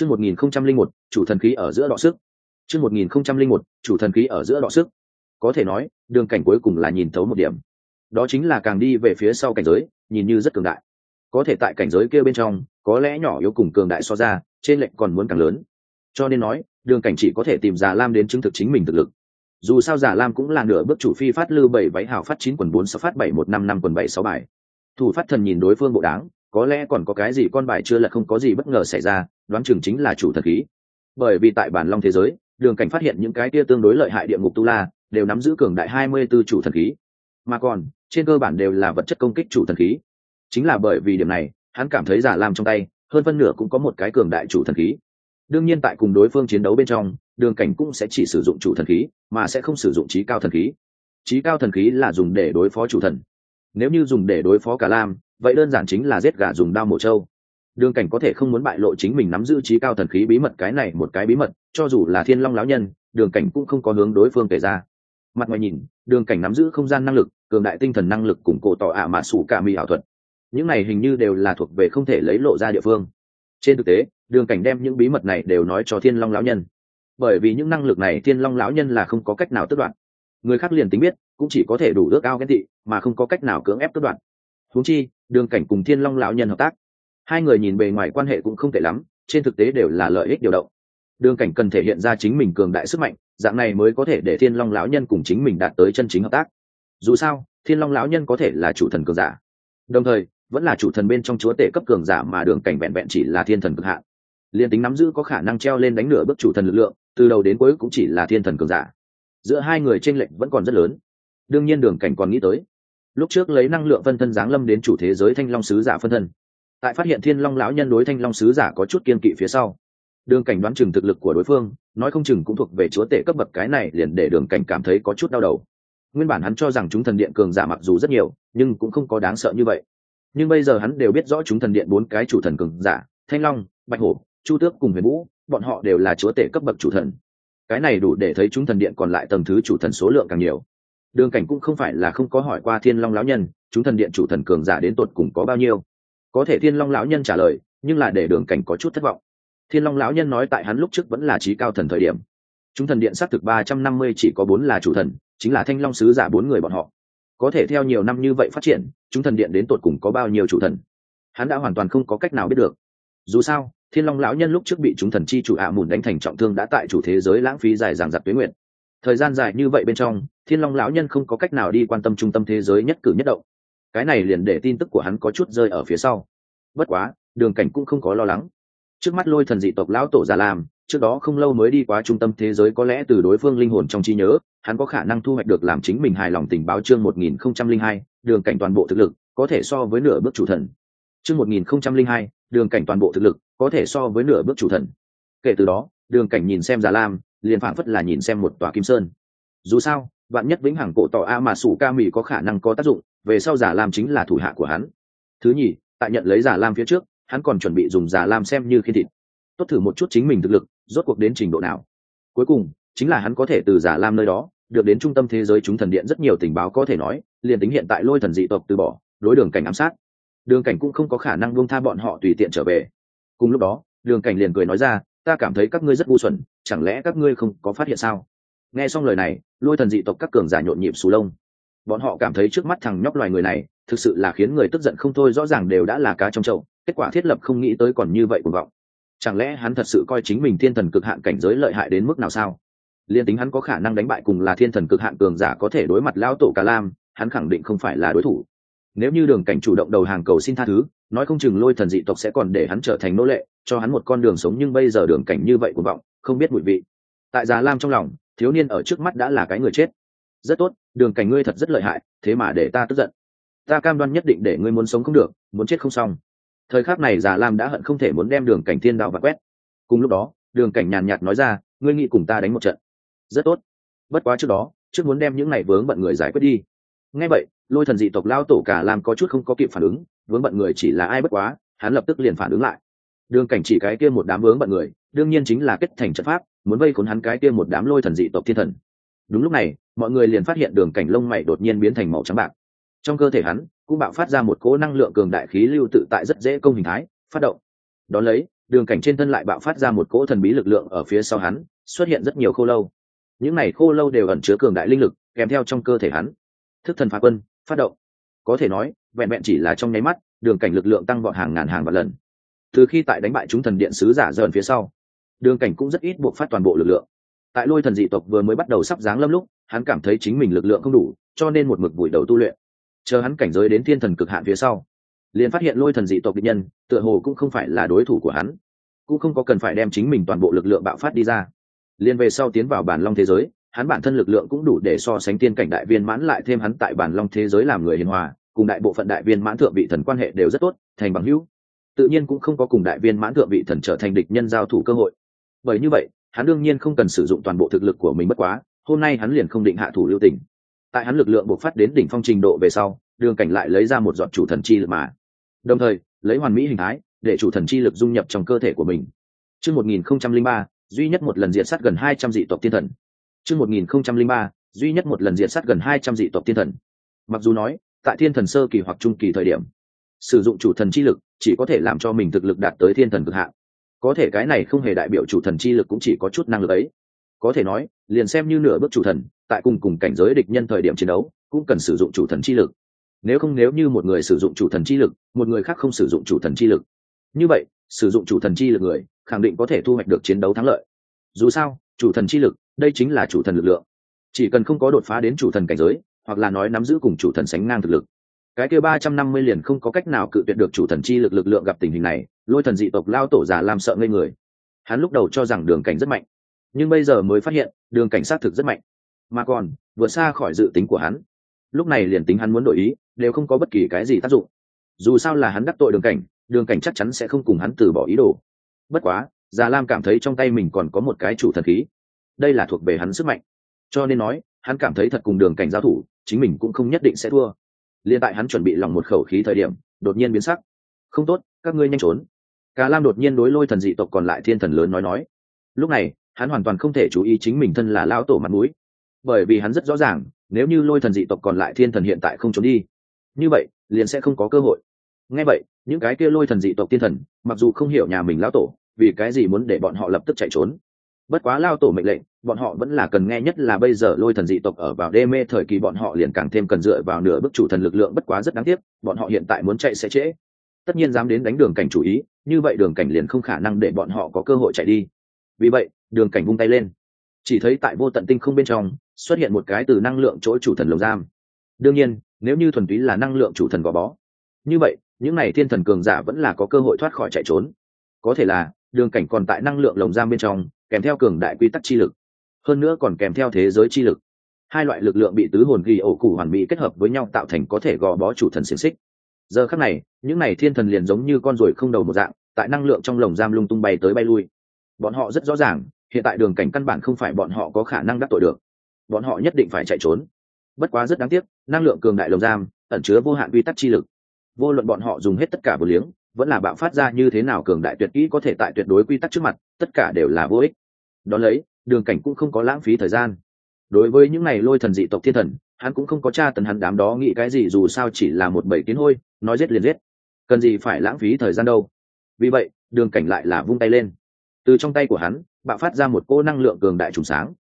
chương một nghìn không trăm linh một, chủ thần khí ở giữa đọ sức. Chương một nghìn không trăm linh một, chủ thần khí ở giữa đọ sức. Có thể nói, đường cảnh cuối cùng là nhìn thấu một điểm. Đó chính là càng đi về phía sau cảnh giới, nhìn như rất cường đại. Có thể tại cảnh giới kia bên trong, có lẽ nhỏ yếu cùng cường đại so ra, trên lệnh còn muốn càng lớn. Cho nên nói, đường cảnh chỉ có thể tìm già lam đến chứng thực chính mình thực lực. Dù sao giả lam cũng là nửa bước chủ phi phát lư bảy váy hào phát chín quần bốn sáu phát bảy một năm năm quần bảy sáu bài. Thủ phát thần nhìn đối phương bộ đáng có lẽ còn có cái gì con bài chưa là không có gì bất ngờ xảy ra, đoán chừng chính là chủ thần khí. Bởi vì tại bản long thế giới, đường cảnh phát hiện những cái kia tương đối lợi hại địa ngục tu la, đều nắm giữ cường đại hai mươi 24 chủ thần khí. Mà còn, trên cơ bản đều là vật chất công kích chủ thần khí. Chính là bởi vì điểm này, hắn cảm thấy giả làm trong tay, hơn phân nửa cũng có một cái cường đại chủ thần khí. Đương nhiên tại cùng đối phương chiến đấu bên trong, đường cảnh cũng sẽ chỉ sử dụng chủ thần khí, mà sẽ không sử dụng trí cao thần khí. Trí cao thần khí là dùng để đối phó chủ thần. Nếu như dùng để đối phó cả lam vậy đơn giản chính là giết gà dùng đao mổ trâu. Đường cảnh có thể không muốn bại lộ chính mình nắm giữ trí cao thần khí bí mật cái này một cái bí mật, cho dù là thiên long lão nhân, đường cảnh cũng không có hướng đối phương kể ra. Mặt ngoài nhìn, đường cảnh nắm giữ không gian năng lực, cường đại tinh thần năng lực cùng cổ tỏ ả mã sủ cả mỹ ảo thuật. Những này hình như đều là thuộc về không thể lấy lộ ra địa phương. Trên thực tế, đường cảnh đem những bí mật này đều nói cho thiên long lão nhân. Bởi vì những năng lực này thiên long lão nhân là không có cách nào tất đoạn người khác liền tính biết, cũng chỉ có thể đủ ước ao ghen tị, mà không có cách nào cưỡng ép tất đoạn huống chi, đường cảnh cùng thiên long lão nhân hợp tác, hai người nhìn bề ngoài quan hệ cũng không tệ lắm, trên thực tế đều là lợi ích điều động. Đường cảnh cần thể hiện ra chính mình cường đại sức mạnh, dạng này mới có thể để thiên long lão nhân cùng chính mình đạt tới chân chính hợp tác. Dù sao, thiên long lão nhân có thể là chủ thần cường giả, đồng thời vẫn là chủ thần bên trong chúa tể cấp cường giả mà đường cảnh vẹn vẹn chỉ là thiên thần cực hạn. Liên tính nắm giữ có khả năng treo lên đánh nửa bước chủ thần lực lượng, từ đầu đến cuối cũng chỉ là thiên thần cường giả. Giữa hai người tranh lệch vẫn còn rất lớn. Đương nhiên đường cảnh còn nghĩ tới lúc trước lấy năng lượng phân thân giáng lâm đến chủ thế giới thanh long sứ giả phân thân. Tại phát hiện thiên long lão nhân đối thanh long sứ giả có chút kiên kỵ phía sau, đường cảnh đoán chừng thực lực của đối phương, nói không chừng cũng thuộc về chúa tể cấp bậc cái này liền để đường cảnh cảm thấy có chút đau đầu. Nguyên bản hắn cho rằng chúng thần điện cường giả mặc dù rất nhiều, nhưng cũng không có đáng sợ như vậy. Nhưng bây giờ hắn đều biết rõ chúng thần điện bốn cái chủ thần cường giả, thanh long, bạch hổ, chu tước cùng huyền vũ, bọn họ đều là chúa tể cấp bậc chủ thần. Cái này đủ để thấy chúng thần điện còn lại tầng thứ chủ thần số lượng càng nhiều đường cảnh cũng không phải là không có hỏi qua thiên long lão nhân, chúng thần điện chủ thần cường giả đến tột cùng có bao nhiêu. Có thể thiên long lão nhân trả lời, nhưng là để đường cảnh có chút thất vọng. Thiên long lão nhân nói tại hắn lúc trước vẫn là trí cao thần thời điểm. Chúng thần điện xác thực ba trăm năm mươi chỉ có bốn là chủ thần, chính là thanh long sứ giả bốn người bọn họ. Có thể theo nhiều năm như vậy phát triển, chúng thần điện đến tột cùng có bao nhiêu chủ thần? Hắn đã hoàn toàn không có cách nào biết được. Dù sao, thiên long lão nhân lúc trước bị chúng thần chi chủ ạ mùn đánh thành trọng thương đã tại chủ thế giới lãng phí dài dằng dặc tuyến nguyện. Thời gian dài như vậy bên trong thiên long lão nhân không có cách nào đi quan tâm trung tâm thế giới nhất cử nhất động. Cái này liền để tin tức của hắn có chút rơi ở phía sau. Bất quá, đường cảnh cũng không có lo lắng. Trước mắt lôi thần dị tộc lão tổ già làm, trước đó không lâu mới đi qua trung tâm thế giới có lẽ từ đối phương linh hồn trong trí nhớ, hắn có khả năng thu hoạch được làm chính mình hài lòng tình báo chương một nghìn không trăm linh hai, đường cảnh toàn bộ thực lực, có thể so với nửa bước chủ thần. Chương một nghìn không trăm linh hai, đường cảnh toàn bộ thực lực, có thể so với nửa bước chủ thần. Kể từ đó, đường cảnh nhìn xem già lam liền phảng phất là nhìn xem một tòa kim sơn. Dù sao vạn nhất vĩnh hằng cổ tỏ a mà sủ ca mì có khả năng có tác dụng, về sau giả lam chính là thủ hạ của hắn. Thứ nhì, tại nhận lấy giả lam phía trước, hắn còn chuẩn bị dùng giả lam xem như khi thịt. Tốt thử một chút chính mình thực lực, rốt cuộc đến trình độ nào. Cuối cùng, chính là hắn có thể từ giả lam nơi đó, được đến trung tâm thế giới chúng thần điện rất nhiều tình báo có thể nói, liền tính hiện tại lôi thần dị tộc từ bỏ, đối đường cảnh ám sát. Đường cảnh cũng không có khả năng buông tha bọn họ tùy tiện trở về. Cùng lúc đó, đường cảnh liền cười nói ra, ta cảm thấy các ngươi rất ngu xuẩn, chẳng lẽ các ngươi không có phát hiện sao? Nghe xong lời này, lôi thần dị tộc các cường giả nhộn nhịp xù lông. Bọn họ cảm thấy trước mắt thằng nhóc loài người này, thực sự là khiến người tức giận không thôi, rõ ràng đều đã là cá trong chậu, kết quả thiết lập không nghĩ tới còn như vậy cuồng vọng. Chẳng lẽ hắn thật sự coi chính mình thiên thần cực hạn cảnh giới lợi hại đến mức nào sao? Liên tính hắn có khả năng đánh bại cùng là thiên thần cực hạn cường giả có thể đối mặt lao tổ cả lam, hắn khẳng định không phải là đối thủ. Nếu như đường cảnh chủ động đầu hàng cầu xin tha thứ, nói không chừng lôi thần dị tộc sẽ còn để hắn trở thành nô lệ, cho hắn một con đường sống, nhưng bây giờ đường cảnh như vậy của vọng, không biết mùi vị. Tại già lam trong lòng thiếu niên ở trước mắt đã là cái người chết. Rất tốt, đường cảnh ngươi thật rất lợi hại, thế mà để ta tức giận. Ta cam đoan nhất định để ngươi muốn sống không được, muốn chết không xong. Thời khắc này già lam đã hận không thể muốn đem đường cảnh thiên đạo và quét. Cùng lúc đó, đường cảnh nhàn nhạt nói ra, ngươi nghĩ cùng ta đánh một trận. Rất tốt. Bất quá trước đó, trước muốn đem những này vướng bận người giải quyết đi. Ngay vậy, lôi thần dị tộc lao tổ cả làm có chút không có kịp phản ứng, vướng bận người chỉ là ai bất quá, hắn lập tức liền phản ứng lại đường cảnh chỉ cái kia một đám vướng bận người, đương nhiên chính là kết thành trận pháp, muốn vây khốn hắn cái kia một đám lôi thần dị tộc thiên thần. Đúng lúc này, mọi người liền phát hiện đường cảnh lông mày đột nhiên biến thành màu trắng bạc. Trong cơ thể hắn, cũng bạo phát ra một cỗ năng lượng cường đại khí lưu tự tại rất dễ công hình thái, phát động. Đón lấy, đường cảnh trên thân lại bạo phát ra một cỗ thần bí lực lượng ở phía sau hắn, xuất hiện rất nhiều khô lâu. Những này khô lâu đều ẩn chứa cường đại linh lực, kèm theo trong cơ thể hắn. Thức thần phá quân, phát động. Có thể nói, vẹn vẹn chỉ là trong nháy mắt, đường cảnh lực lượng tăng vọt hàng ngàn hàng vạn lần từ khi tại đánh bại chúng thần điện sứ giả dần phía sau, đường cảnh cũng rất ít buộc phát toàn bộ lực lượng. Tại lôi thần dị tộc vừa mới bắt đầu sắp dáng lâm lúc, hắn cảm thấy chính mình lực lượng không đủ, cho nên một mực vùi đầu tu luyện. Chờ hắn cảnh giới đến thiên thần cực hạn phía sau, liền phát hiện lôi thần dị tộc địch nhân, tựa hồ cũng không phải là đối thủ của hắn, cũng không có cần phải đem chính mình toàn bộ lực lượng bạo phát đi ra. Liền về sau tiến vào bản long thế giới, hắn bản thân lực lượng cũng đủ để so sánh tiên cảnh đại viên mãn lại thêm hắn tại bản long thế giới làm người hiền hòa, cùng đại bộ phận đại viên mãn thượng vị thần quan hệ đều rất tốt, thành bằng hữu tự nhiên cũng không có cùng đại viên mãn thượng vị thần trở thành địch nhân giao thủ cơ hội. Bởi như vậy, hắn đương nhiên không cần sử dụng toàn bộ thực lực của mình bất quá, hôm nay hắn liền không định hạ thủ lưu tình. Tại hắn lực lượng bộc phát đến đỉnh phong trình độ về sau, đường cảnh lại lấy ra một giọt chủ thần chi lực mà. Đồng thời, lấy hoàn mỹ hình thái, để chủ thần chi lực dung nhập trong cơ thể của mình. Chương một nghìn không trăm linh ba, duy nhất một lần diện sát gần hai trăm dị tộc thiên thần. Chương một nghìn không trăm linh ba, duy nhất một lần diện sát gần hai trăm dị tộc thiên thần. Mặc dù nói, tại thiên thần sơ kỳ hoặc trung kỳ thời điểm, sử dụng chủ thần chi lực chỉ có thể làm cho mình thực lực đạt tới thiên thần cực hạn. Có thể cái này không hề đại biểu chủ thần chi lực cũng chỉ có chút năng lực ấy. Có thể nói, liền xem như nửa bước chủ thần, tại cùng cùng cảnh giới địch nhân thời điểm chiến đấu, cũng cần sử dụng chủ thần chi lực. Nếu không nếu như một người sử dụng chủ thần chi lực, một người khác không sử dụng chủ thần chi lực. Như vậy, sử dụng chủ thần chi lực người, khẳng định có thể thu hoạch được chiến đấu thắng lợi. Dù sao, chủ thần chi lực, đây chính là chủ thần lực lượng. Chỉ cần không có đột phá đến chủ thần cảnh giới, hoặc là nói nắm giữ cùng chủ thần sánh ngang thực lực cái kia ba trăm năm mươi liền không có cách nào cự tuyệt được chủ thần chi lực lực lượng gặp tình hình này, lôi thần dị tộc lao tổ già làm sợ ngây người. Hắn lúc đầu cho rằng đường cảnh rất mạnh, nhưng bây giờ mới phát hiện, đường cảnh sát thực rất mạnh. Mà còn, vượt xa khỏi dự tính của hắn. Lúc này liền tính hắn muốn đổi ý, đều không có bất kỳ cái gì tác dụng. Dù sao là hắn đắc tội đường cảnh đường cảnh chắc chắn sẽ không cùng hắn từ bỏ ý đồ. Bất quá, già lam cảm thấy trong tay mình còn có một cái chủ thần khí. Đây là thuộc về hắn sức mạnh. Cho nên nói, hắn cảm thấy thật cùng đường cảnh giao thủ, chính mình cũng không nhất định sẽ thua liên tại hắn chuẩn bị lòng một khẩu khí thời điểm, đột nhiên biến sắc. Không tốt, các ngươi nhanh trốn. Cả lam đột nhiên đối lôi thần dị tộc còn lại thiên thần lớn nói nói. Lúc này, hắn hoàn toàn không thể chú ý chính mình thân là lão tổ mặt mũi. Bởi vì hắn rất rõ ràng, nếu như lôi thần dị tộc còn lại thiên thần hiện tại không trốn đi, như vậy, liền sẽ không có cơ hội. Ngay vậy, những cái kia lôi thần dị tộc thiên thần, mặc dù không hiểu nhà mình lão tổ, vì cái gì muốn để bọn họ lập tức chạy trốn bất quá lao tổ mệnh lệnh, bọn họ vẫn là cần nghe nhất là bây giờ lôi thần dị tộc ở vào đê mê thời kỳ bọn họ liền càng thêm cần dựa vào nửa bức chủ thần lực lượng bất quá rất đáng tiếc, bọn họ hiện tại muốn chạy sẽ trễ. Tất nhiên dám đến đánh đường cảnh chủ ý, như vậy đường cảnh liền không khả năng để bọn họ có cơ hội chạy đi. Vì vậy, đường cảnh vung tay lên. Chỉ thấy tại vô tận tinh không bên trong, xuất hiện một cái từ năng lượng chỗ chủ thần lồng giam. Đương nhiên, nếu như thuần túy là năng lượng chủ thần gò bó, như vậy, những n à y thiên thần cường giả vẫn là có cơ hội thoát khỏi chạy trốn. Có thể là, đường cảnh còn tại năng lượng lồng giam bên trong kèm theo cường đại quy tắc chi lực, hơn nữa còn kèm theo thế giới chi lực. Hai loại lực lượng bị tứ hồn ghi ổ cụ hoàn mỹ kết hợp với nhau tạo thành có thể gò bó chủ thần xiềng xích. Giờ khắc này, những n à y thiên thần liền giống như con ruồi không đầu một dạng, tại năng lượng trong lồng giam lung tung bay tới bay lui. Bọn họ rất rõ ràng, hiện tại đường cảnh căn bản không phải bọn họ có khả năng đắc tội được. Bọn họ nhất định phải chạy trốn. Bất quá rất đáng tiếc, năng lượng cường đại lồng giam ẩn chứa vô hạn quy tắc chi lực. Vô luận bọn họ dùng hết tất cả vừa liếng vẫn là bạo phát ra như thế nào cường đại tuyệt kỹ có thể tại tuyệt đối quy tắc trước mặt, tất cả đều là vô ích. Đón lấy, đường cảnh cũng không có lãng phí thời gian. Đối với những này lôi thần dị tộc thiên thần, hắn cũng không có tra tấn hắn đám đó nghĩ cái gì dù sao chỉ là một bầy kiến hôi, nói giết liền giết. Cần gì phải lãng phí thời gian đâu? Vì vậy, đường cảnh lại là vung tay lên. Từ trong tay của hắn, bạo phát ra một cô năng lượng cường đại trùng sáng.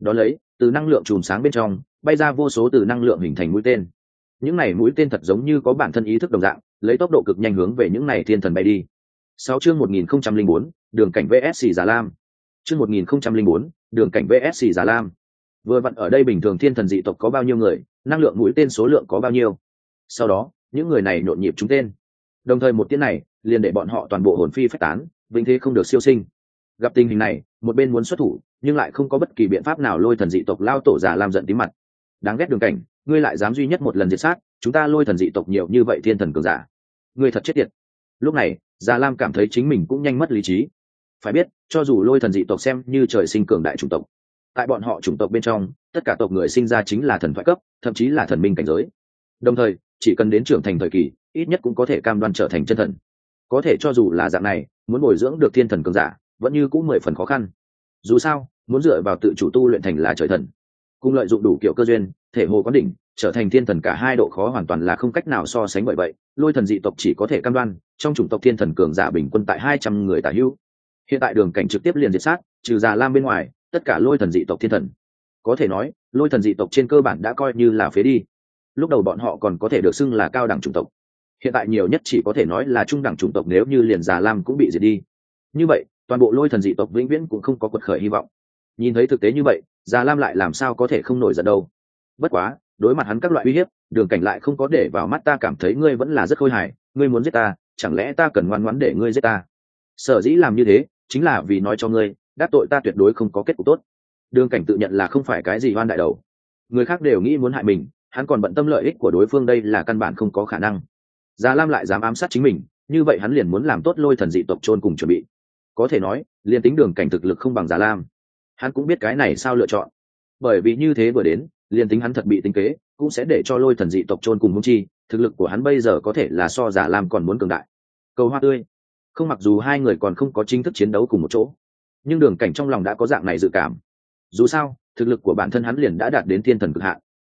Đón lấy, từ năng lượng trùng sáng bên trong, bay ra vô số từ năng lượng hình thành mũi tên những này mũi tên thật giống như có bản thân ý thức đồng dạng, lấy tốc độ cực nhanh hướng về những này thiên thần bay đi. Sáu chương một nghìn không trăm linh bốn, đường cảnh vsc giả lam. Chương một nghìn không trăm linh bốn, đường cảnh vsc giả lam. Vừa vặn ở đây bình thường thiên thần dị tộc có bao nhiêu người, năng lượng mũi tên số lượng có bao nhiêu? Sau đó, những người này nhộn nhịp chúng tên. Đồng thời một tiếng này, liền để bọn họ toàn bộ hồn phi phách tán, vĩnh thế không được siêu sinh. Gặp tình hình này, một bên muốn xuất thủ, nhưng lại không có bất kỳ biện pháp nào lôi thần dị tộc lao tổ giả làm giận tí mặt. Đáng ghét đường cảnh ngươi lại dám duy nhất một lần diệt sát, chúng ta lôi thần dị tộc nhiều như vậy thiên thần cường giả. Ngươi thật chết tiệt. Lúc này, già lam cảm thấy chính mình cũng nhanh mất lý trí. Phải biết, cho dù lôi thần dị tộc xem như trời sinh cường đại chủng tộc, tại bọn họ chủng tộc bên trong, tất cả tộc người sinh ra chính là thần thoại cấp, thậm chí là thần minh cảnh giới. Đồng thời, chỉ cần đến trưởng thành thời kỳ, ít nhất cũng có thể cam đoan trở thành chân thần. Có thể cho dù là dạng này, muốn bồi dưỡng được thiên thần cường giả, vẫn như cũng mười phần khó khăn. Dù sao, muốn dựa vào tự chủ tu luyện thành là trời thần cùng lợi dụng đủ kiểu cơ duyên, thể hồ quán đỉnh, trở thành thiên thần cả hai độ khó hoàn toàn là không cách nào so sánh bởi vậy, lôi thần dị tộc chỉ có thể cam đoan, trong chủng tộc thiên thần cường giả bình quân tại hai trăm người tả hữu. Hiện tại đường cảnh trực tiếp liền diệt sát, trừ già lam bên ngoài, tất cả lôi thần dị tộc thiên thần. Có thể nói, lôi thần dị tộc trên cơ bản đã coi như là phế đi. Lúc đầu bọn họ còn có thể được xưng là cao đẳng chủng tộc. Hiện tại nhiều nhất chỉ có thể nói là trung đẳng chủng tộc nếu như liền già lam cũng bị diệt đi. Như vậy, toàn bộ lôi thần dị tộc vĩnh viễn cũng không có quật khởi hy vọng. Nhìn thấy thực tế như vậy già lam lại làm sao có thể không nổi giận đâu. Bất quá, đối mặt hắn các loại uy hiếp, đường cảnh lại không có để vào mắt ta cảm thấy ngươi vẫn là rất khôi hài, ngươi muốn giết ta, chẳng lẽ ta cần ngoan ngoãn để ngươi giết ta? Sở dĩ làm như thế, chính là vì nói cho ngươi, đắc tội ta tuyệt đối không có kết cục tốt. Đường cảnh tự nhận là không phải cái gì hoan đại đầu. Người khác đều nghĩ muốn hại mình, hắn còn bận tâm lợi ích của đối phương đây là căn bản không có khả năng. Già lam lại dám ám sát chính mình, như vậy hắn liền muốn làm tốt lôi thần dị tộc trôn cùng chuẩn bị. Có thể nói, liền tính đường cảnh thực lực không bằng già lam hắn cũng biết cái này sao lựa chọn. Bởi vì như thế vừa đến, liền tính hắn thật bị tính kế, cũng sẽ để cho lôi thần dị tộc trôn cùng hung chi, thực lực của hắn bây giờ có thể là so giả làm còn muốn cường đại. Cầu hoa tươi. Không mặc dù hai người còn không có chính thức chiến đấu cùng một chỗ, nhưng đường cảnh trong lòng đã có dạng này dự cảm. Dù sao, thực lực của bản thân hắn liền đã đạt đến thiên thần cực hạn.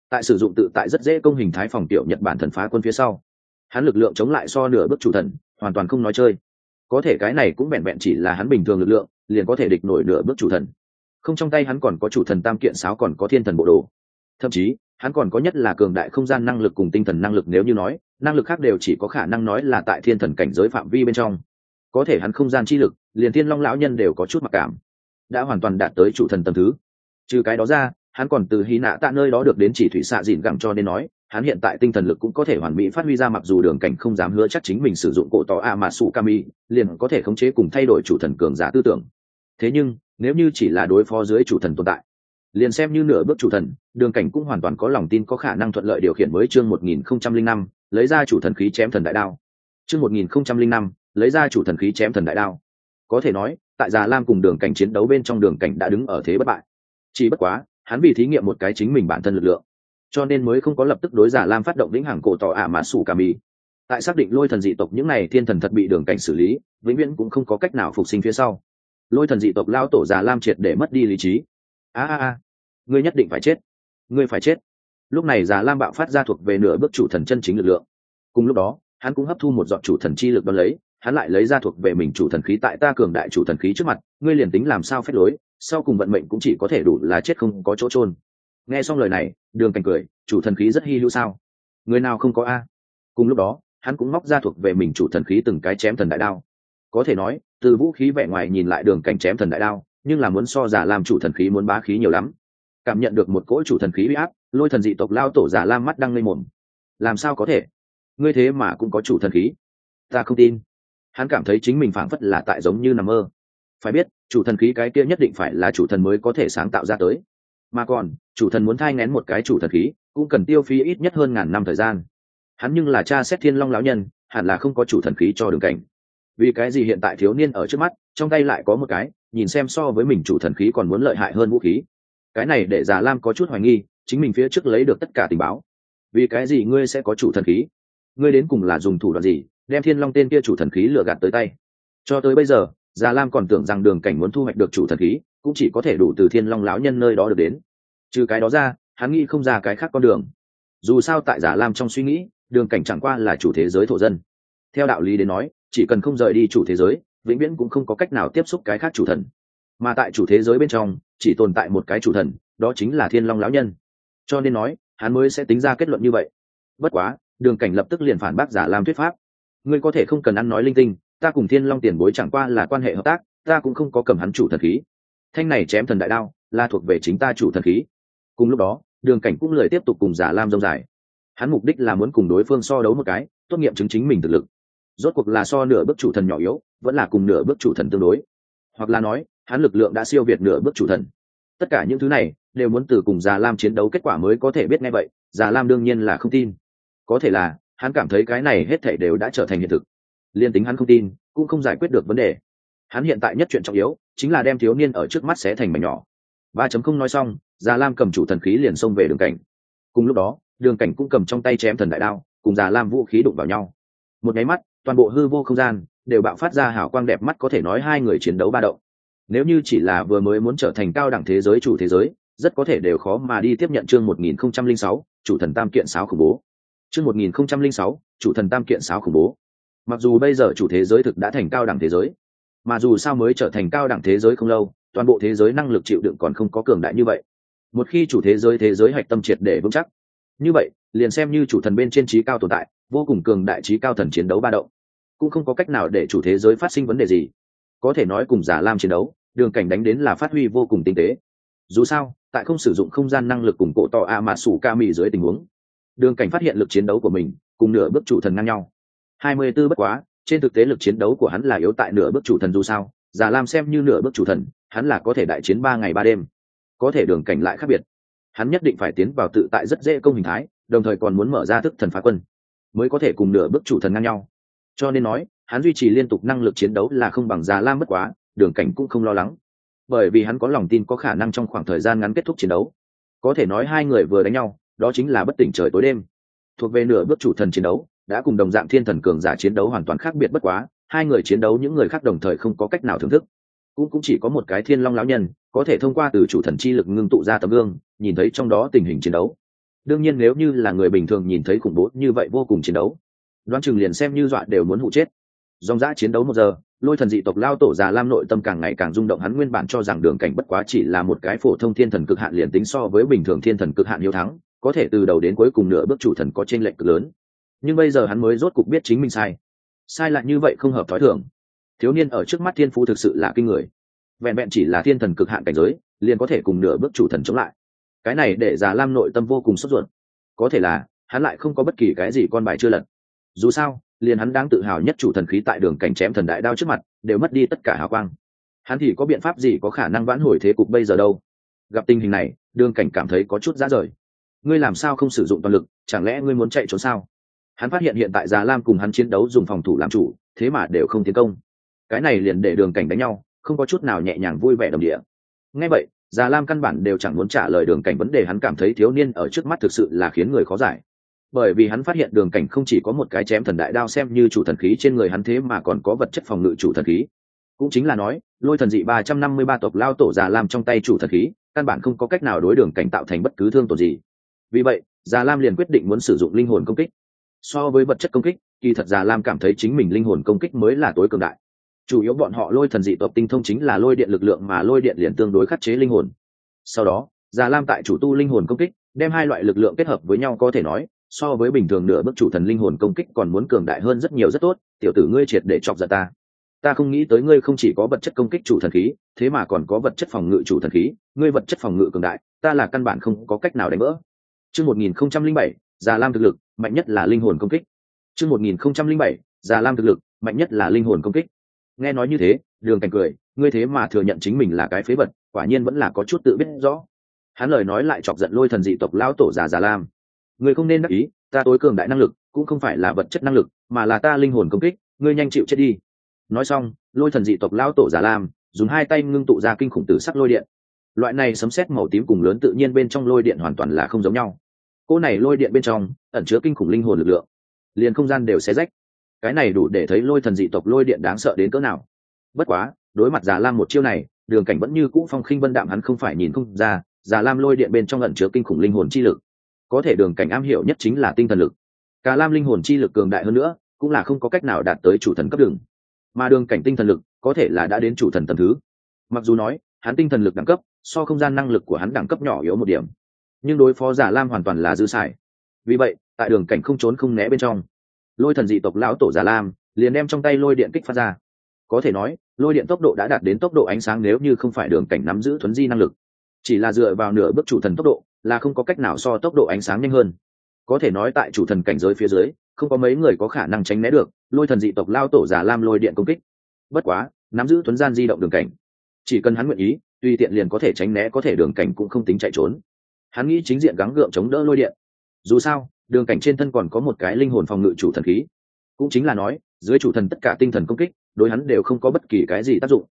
Tại sử dụng tự tại rất dễ công hình thái phòng tiểu nhật bản thần phá quân phía sau, hắn lực lượng chống lại so nửa bước chủ thần, hoàn toàn không nói chơi. Có thể cái này cũng vẹn vẹn chỉ là hắn bình thường lực lượng, liền có thể địch nổi nửa bước chủ thần không trong tay hắn còn có chủ thần tam kiện sáo còn có thiên thần bộ đồ. Thậm chí, hắn còn có nhất là cường đại không gian năng lực cùng tinh thần năng lực nếu như nói, năng lực khác đều chỉ có khả năng nói là tại thiên thần cảnh giới phạm vi bên trong. Có thể hắn không gian chi lực, liền thiên long lão nhân đều có chút mặc cảm. Đã hoàn toàn đạt tới chủ thần tầm thứ. Trừ cái đó ra, hắn còn từ hy nạ tạ nơi đó được đến chỉ thủy xạ dịn gẳng cho nên nói, hắn hiện tại tinh thần lực cũng có thể hoàn mỹ phát huy ra mặc dù đường cảnh không dám hứa chắc chính mình sử dụng cổ tỏ a mà sụ kami, liền có thể khống chế cùng thay đổi chủ thần cường giả tư tưởng. Thế nhưng nếu như chỉ là đối phó dưới chủ thần tồn tại, liền xem như nửa bước chủ thần, đường cảnh cũng hoàn toàn có lòng tin có khả năng thuận lợi điều khiển mới chương một nghìn không trăm linh năm, lấy ra chủ thần khí chém thần đại đao. Chương một nghìn không trăm linh năm, lấy ra chủ thần khí chém thần đại đao. Có thể nói, tại già lam cùng đường cảnh chiến đấu bên trong đường cảnh đã đứng ở thế bất bại. Chỉ bất quá, hắn vì thí nghiệm một cái chính mình bản thân lực lượng, cho nên mới không có lập tức đối giả lam phát động lĩnh hàng cổ tỏ ả mà sủ cả mì. Tại xác định lôi thần dị tộc những n à y thiên thần thật bị đường cảnh xử lý, vĩnh viễn cũng không có cách nào phục sinh phía sau lôi thần dị tộc lao tổ già lam triệt để mất đi lý trí. A a a, ngươi nhất định phải chết, ngươi phải chết. Lúc này già lam bạo phát ra thuộc về nửa bước chủ thần chân chính lực lượng. Cùng lúc đó, hắn cũng hấp thu một dọn chủ thần chi lực đ lấy, hắn lại lấy ra thuộc về mình chủ thần khí tại ta cường đại chủ thần khí trước mặt, ngươi liền tính làm sao phép lối, sau cùng vận mệnh cũng chỉ có thể đủ là chết không có chỗ trôn nghe xong lời này, đường cảnh cười, chủ thần khí rất hy hữu sao? Người nào không có a? Cùng lúc đó, hắn cũng móc ra thuộc về mình chủ thần khí từng cái chém thần đại đao có thể nói, từ vũ khí vẻ ngoài nhìn lại đường cảnh chém thần đại đao, nhưng là muốn so giả làm chủ thần khí muốn bá khí nhiều lắm. Cảm nhận được một cỗ chủ thần khí bị áp, lôi thần dị tộc lao tổ giả lam mắt đang lên mồm làm sao có thể? Ngươi thế mà cũng có chủ thần khí. Ta không tin. Hắn cảm thấy chính mình phảng phất là tại giống như nằm mơ. Phải biết, chủ thần khí cái kia nhất định phải là chủ thần mới có thể sáng tạo ra tới. Mà còn, chủ thần muốn thai ngén một cái chủ thần khí, cũng cần tiêu phí ít nhất hơn ngàn năm thời gian. Hắn nhưng là cha xét thiên long lão nhân, hẳn là không có chủ thần khí cho đường cảnh vì cái gì hiện tại thiếu niên ở trước mắt, trong tay lại có một cái, nhìn xem so với mình chủ thần khí còn muốn lợi hại hơn vũ khí. Cái này để già lam có chút hoài nghi, chính mình phía trước lấy được tất cả tình báo. Vì cái gì ngươi sẽ có chủ thần khí? Ngươi đến cùng là dùng thủ đoạn gì, đem thiên long tên kia chủ thần khí lừa gạt tới tay? Cho tới bây giờ, già lam còn tưởng rằng đường cảnh muốn thu hoạch được chủ thần khí, cũng chỉ có thể đủ từ thiên long lão nhân nơi đó được đến. Trừ cái đó ra, hắn nghĩ không ra cái khác con đường. Dù sao tại giả lam trong suy nghĩ, đường cảnh chẳng qua là chủ thế giới thổ dân. Theo đạo lý đến nói chỉ cần không rời đi chủ thế giới, vĩnh viễn cũng không có cách nào tiếp xúc cái khác chủ thần. Mà tại chủ thế giới bên trong, chỉ tồn tại một cái chủ thần, đó chính là thiên long lão nhân. Cho nên nói, hắn mới sẽ tính ra kết luận như vậy. Bất quá, đường cảnh lập tức liền phản bác giả lam thuyết pháp. Ngươi có thể không cần ăn nói linh tinh, ta cùng thiên long tiền bối chẳng qua là quan hệ hợp tác, ta cũng không có cầm hắn chủ thần khí. Thanh này chém thần đại đao, là thuộc về chính ta chủ thần khí. Cùng lúc đó, đường cảnh cũng lời tiếp tục cùng giả lam dông dài. Hắn mục đích là muốn cùng đối phương so đấu một cái, tốt nghiệm chứng chính mình thực lực rốt cuộc là so nửa bước chủ thần nhỏ yếu, vẫn là cùng nửa bước chủ thần tương đối. Hoặc là nói, hắn lực lượng đã siêu việt nửa bước chủ thần. Tất cả những thứ này, đều muốn từ cùng già lam chiến đấu kết quả mới có thể biết ngay vậy, già lam đương nhiên là không tin. Có thể là, hắn cảm thấy cái này hết thể đều đã trở thành hiện thực. Liên tính hắn không tin, cũng không giải quyết được vấn đề. Hắn hiện tại nhất chuyện trọng yếu, chính là đem thiếu niên ở trước mắt sẽ thành mảnh nhỏ. Ba chấm không nói xong, già lam cầm chủ thần khí liền xông về đường cảnh. Cùng lúc đó, đường cảnh cũng cầm trong tay chém thần đại đao, cùng già lam vũ khí đụng vào nhau. Một nháy mắt toàn bộ hư vô không gian đều bạo phát ra hảo quang đẹp mắt có thể nói hai người chiến đấu ba động. Nếu như chỉ là vừa mới muốn trở thành cao đẳng thế giới chủ thế giới, rất có thể đều khó mà đi tiếp nhận chương một nghìn không trăm linh sáu, chủ thần tam kiện sáo khủng bố. Chương một nghìn không trăm linh sáu, chủ thần tam kiện sáo khủng bố. Mặc dù bây giờ chủ thế giới thực đã thành cao đẳng thế giới, mà dù sao mới trở thành cao đẳng thế giới không lâu, toàn bộ thế giới năng lực chịu đựng còn không có cường đại như vậy. Một khi chủ thế giới thế giới hạch tâm triệt để vững chắc như vậy, liền xem như chủ thần bên trên trí cao tồn tại, vô cùng cường đại trí cao thần chiến đấu ba động, cũng không có cách nào để chủ thế giới phát sinh vấn đề gì. Có thể nói cùng giả lam chiến đấu, đường cảnh đánh đến là phát huy vô cùng tinh tế. Dù sao, tại không sử dụng không gian năng lực cùng cổ tỏ a mà sủ ca mì dưới tình huống, đường cảnh phát hiện lực chiến đấu của mình, cùng nửa bước chủ thần ngang nhau. Hai mươi 24 bất quá, trên thực tế lực chiến đấu của hắn là yếu tại nửa bước chủ thần dù sao, giả lam xem như nửa bước chủ thần, hắn là có thể đại chiến ba ngày ba đêm. Có thể đường cảnh lại khác biệt hắn nhất định phải tiến vào tự tại rất dễ công hình thái, đồng thời còn muốn mở ra thức thần phá quân, mới có thể cùng nửa bước chủ thần ngang nhau. Cho nên nói, hắn duy trì liên tục năng lực chiến đấu là không bằng già lam mất quá, đường cảnh cũng không lo lắng. Bởi vì hắn có lòng tin có khả năng trong khoảng thời gian ngắn kết thúc chiến đấu. Có thể nói hai người vừa đánh nhau, đó chính là bất tỉnh trời tối đêm. Thuộc về nửa bước chủ thần chiến đấu, đã cùng đồng dạng thiên thần cường giả chiến đấu hoàn toàn khác biệt bất quá, hai người chiến đấu những người khác đồng thời không có cách nào thưởng thức. Cũng cũng chỉ có một cái thiên long lão nhân có thể thông qua từ chủ thần chi lực ngưng tụ ra tấm gương, nhìn thấy trong đó tình hình chiến đấu. Đương nhiên nếu như là người bình thường nhìn thấy khủng bố như vậy vô cùng chiến đấu, đoán chừng liền xem như dọa đều muốn hụ chết. Dòng dã chiến đấu một giờ, lôi thần dị tộc lao tổ già lam nội tâm càng ngày càng rung động, hắn nguyên bản cho rằng đường cảnh bất quá chỉ là một cái phổ thông thiên thần cực hạn liền tính so với bình thường thiên thần cực hạn hiếu thắng, có thể từ đầu đến cuối cùng nửa bước chủ thần có trên lệnh cực lớn. Nhưng bây giờ hắn mới rốt cục biết chính mình sai. Sai lại như vậy không hợp thói thường. Thiếu niên ở trước mắt thiên phú thực sự là kinh người vẹn vẹn chỉ là thiên thần cực hạn cảnh giới, liền có thể cùng nửa bước chủ thần chống lại. Cái này để già lam nội tâm vô cùng sốt ruột. Có thể là, hắn lại không có bất kỳ cái gì con bài chưa lật. Dù sao, liền hắn đang tự hào nhất chủ thần khí tại đường cảnh chém thần đại đao trước mặt, đều mất đi tất cả hào quang. Hắn thì có biện pháp gì có khả năng vãn hồi thế cục bây giờ đâu? Gặp tình hình này, đường cảnh cảm thấy có chút giá rời. Ngươi làm sao không sử dụng toàn lực, chẳng lẽ ngươi muốn chạy trốn sao? Hắn phát hiện hiện tại già lam cùng hắn chiến đấu dùng phòng thủ làm chủ, thế mà đều không tiến công. Cái này liền để đường cảnh đánh nhau không có chút nào nhẹ nhàng vui vẻ đồng địa. Ngay vậy, già lam căn bản đều chẳng muốn trả lời đường cảnh vấn đề hắn cảm thấy thiếu niên ở trước mắt thực sự là khiến người khó giải. Bởi vì hắn phát hiện đường cảnh không chỉ có một cái chém thần đại đao xem như chủ thần khí trên người hắn thế mà còn có vật chất phòng ngự chủ thần khí. Cũng chính là nói, lôi thần dị ba trăm năm mươi ba tộc lao tổ già lam trong tay chủ thần khí, căn bản không có cách nào đối đường cảnh tạo thành bất cứ thương tổn gì. Vì vậy, già lam liền quyết định muốn sử dụng linh hồn công kích. So với vật chất công kích, kỳ thật già lam cảm thấy chính mình linh hồn công kích mới là tối cường đại chủ yếu bọn họ lôi thần dị tộc tinh thông chính là lôi điện lực lượng mà lôi điện liền tương đối khắc chế linh hồn. Sau đó, già lam tại chủ tu linh hồn công kích, đem hai loại lực lượng kết hợp với nhau có thể nói, so với bình thường nửa bước chủ thần linh hồn công kích còn muốn cường đại hơn rất nhiều rất tốt, tiểu tử ngươi triệt để chọc giận ta. Ta không nghĩ tới ngươi không chỉ có vật chất công kích chủ thần khí, thế mà còn có vật chất phòng ngự chủ thần khí, ngươi vật chất phòng ngự cường đại, ta là căn bản không có cách nào đánh vỡ. Chương một nghìn không trăm linh bảy, già lam thực lực, mạnh nhất là linh hồn công kích. Chương một nghìn không trăm linh bảy, già lam thực lực, mạnh nhất là linh hồn công kích nghe nói như thế, đường cảnh cười, ngươi thế mà thừa nhận chính mình là cái phế vật, quả nhiên vẫn là có chút tự biết rõ. Hắn lời nói lại chọc giận lôi thần dị tộc lão tổ già già lam. Ngươi không nên đắc ý, ta tối cường đại năng lực, cũng không phải là vật chất năng lực, mà là ta linh hồn công kích, ngươi nhanh chịu chết đi. Nói xong, lôi thần dị tộc lão tổ già lam, dùng hai tay ngưng tụ ra kinh khủng tử sắc lôi điện. Loại này sấm sét màu tím cùng lớn tự nhiên bên trong lôi điện hoàn toàn là không giống nhau. Cô này lôi điện bên trong, ẩn chứa kinh khủng linh hồn lực lượng. Liền không gian đều xé rách cái này đủ để thấy lôi thần dị tộc lôi điện đáng sợ đến cỡ nào. Bất quá, đối mặt già lam một chiêu này, đường cảnh vẫn như cũ phong khinh vân đạm hắn không phải nhìn không ra, già lam lôi điện bên trong ẩn chứa kinh khủng linh hồn chi lực. Có thể đường cảnh am hiểu nhất chính là tinh thần lực. Cả lam linh hồn chi lực cường đại hơn nữa, cũng là không có cách nào đạt tới chủ thần cấp đường. Mà đường cảnh tinh thần lực, có thể là đã đến chủ thần tầm thứ. Mặc dù nói, hắn tinh thần lực đẳng cấp, so không gian năng lực của hắn đẳng cấp nhỏ yếu một điểm. Nhưng đối phó giả lam hoàn toàn là dư xài. Vì vậy, tại đường cảnh không trốn không né bên trong lôi thần dị tộc lão tổ giả lam, liền đem trong tay lôi điện kích phát ra. Có thể nói, lôi điện tốc độ đã đạt đến tốc độ ánh sáng nếu như không phải đường cảnh nắm giữ thuấn di năng lực. Chỉ là dựa vào nửa bước chủ thần tốc độ, là không có cách nào so tốc độ ánh sáng nhanh hơn. Có thể nói tại chủ thần cảnh giới phía dưới, không có mấy người có khả năng tránh né được lôi thần dị tộc lao tổ giả lam lôi điện công kích. Bất quá, nắm giữ thuấn gian di động đường cảnh, chỉ cần hắn nguyện ý, tùy tiện liền có thể tránh né, có thể đường cảnh cũng không tính chạy trốn. Hắn nghĩ chính diện gắng gượng chống đỡ lôi điện. Dù sao đường cảnh trên thân còn có một cái linh hồn phòng ngự chủ thần khí. Cũng chính là nói, dưới chủ thần tất cả tinh thần công kích, đối hắn đều không có bất kỳ cái gì tác dụng.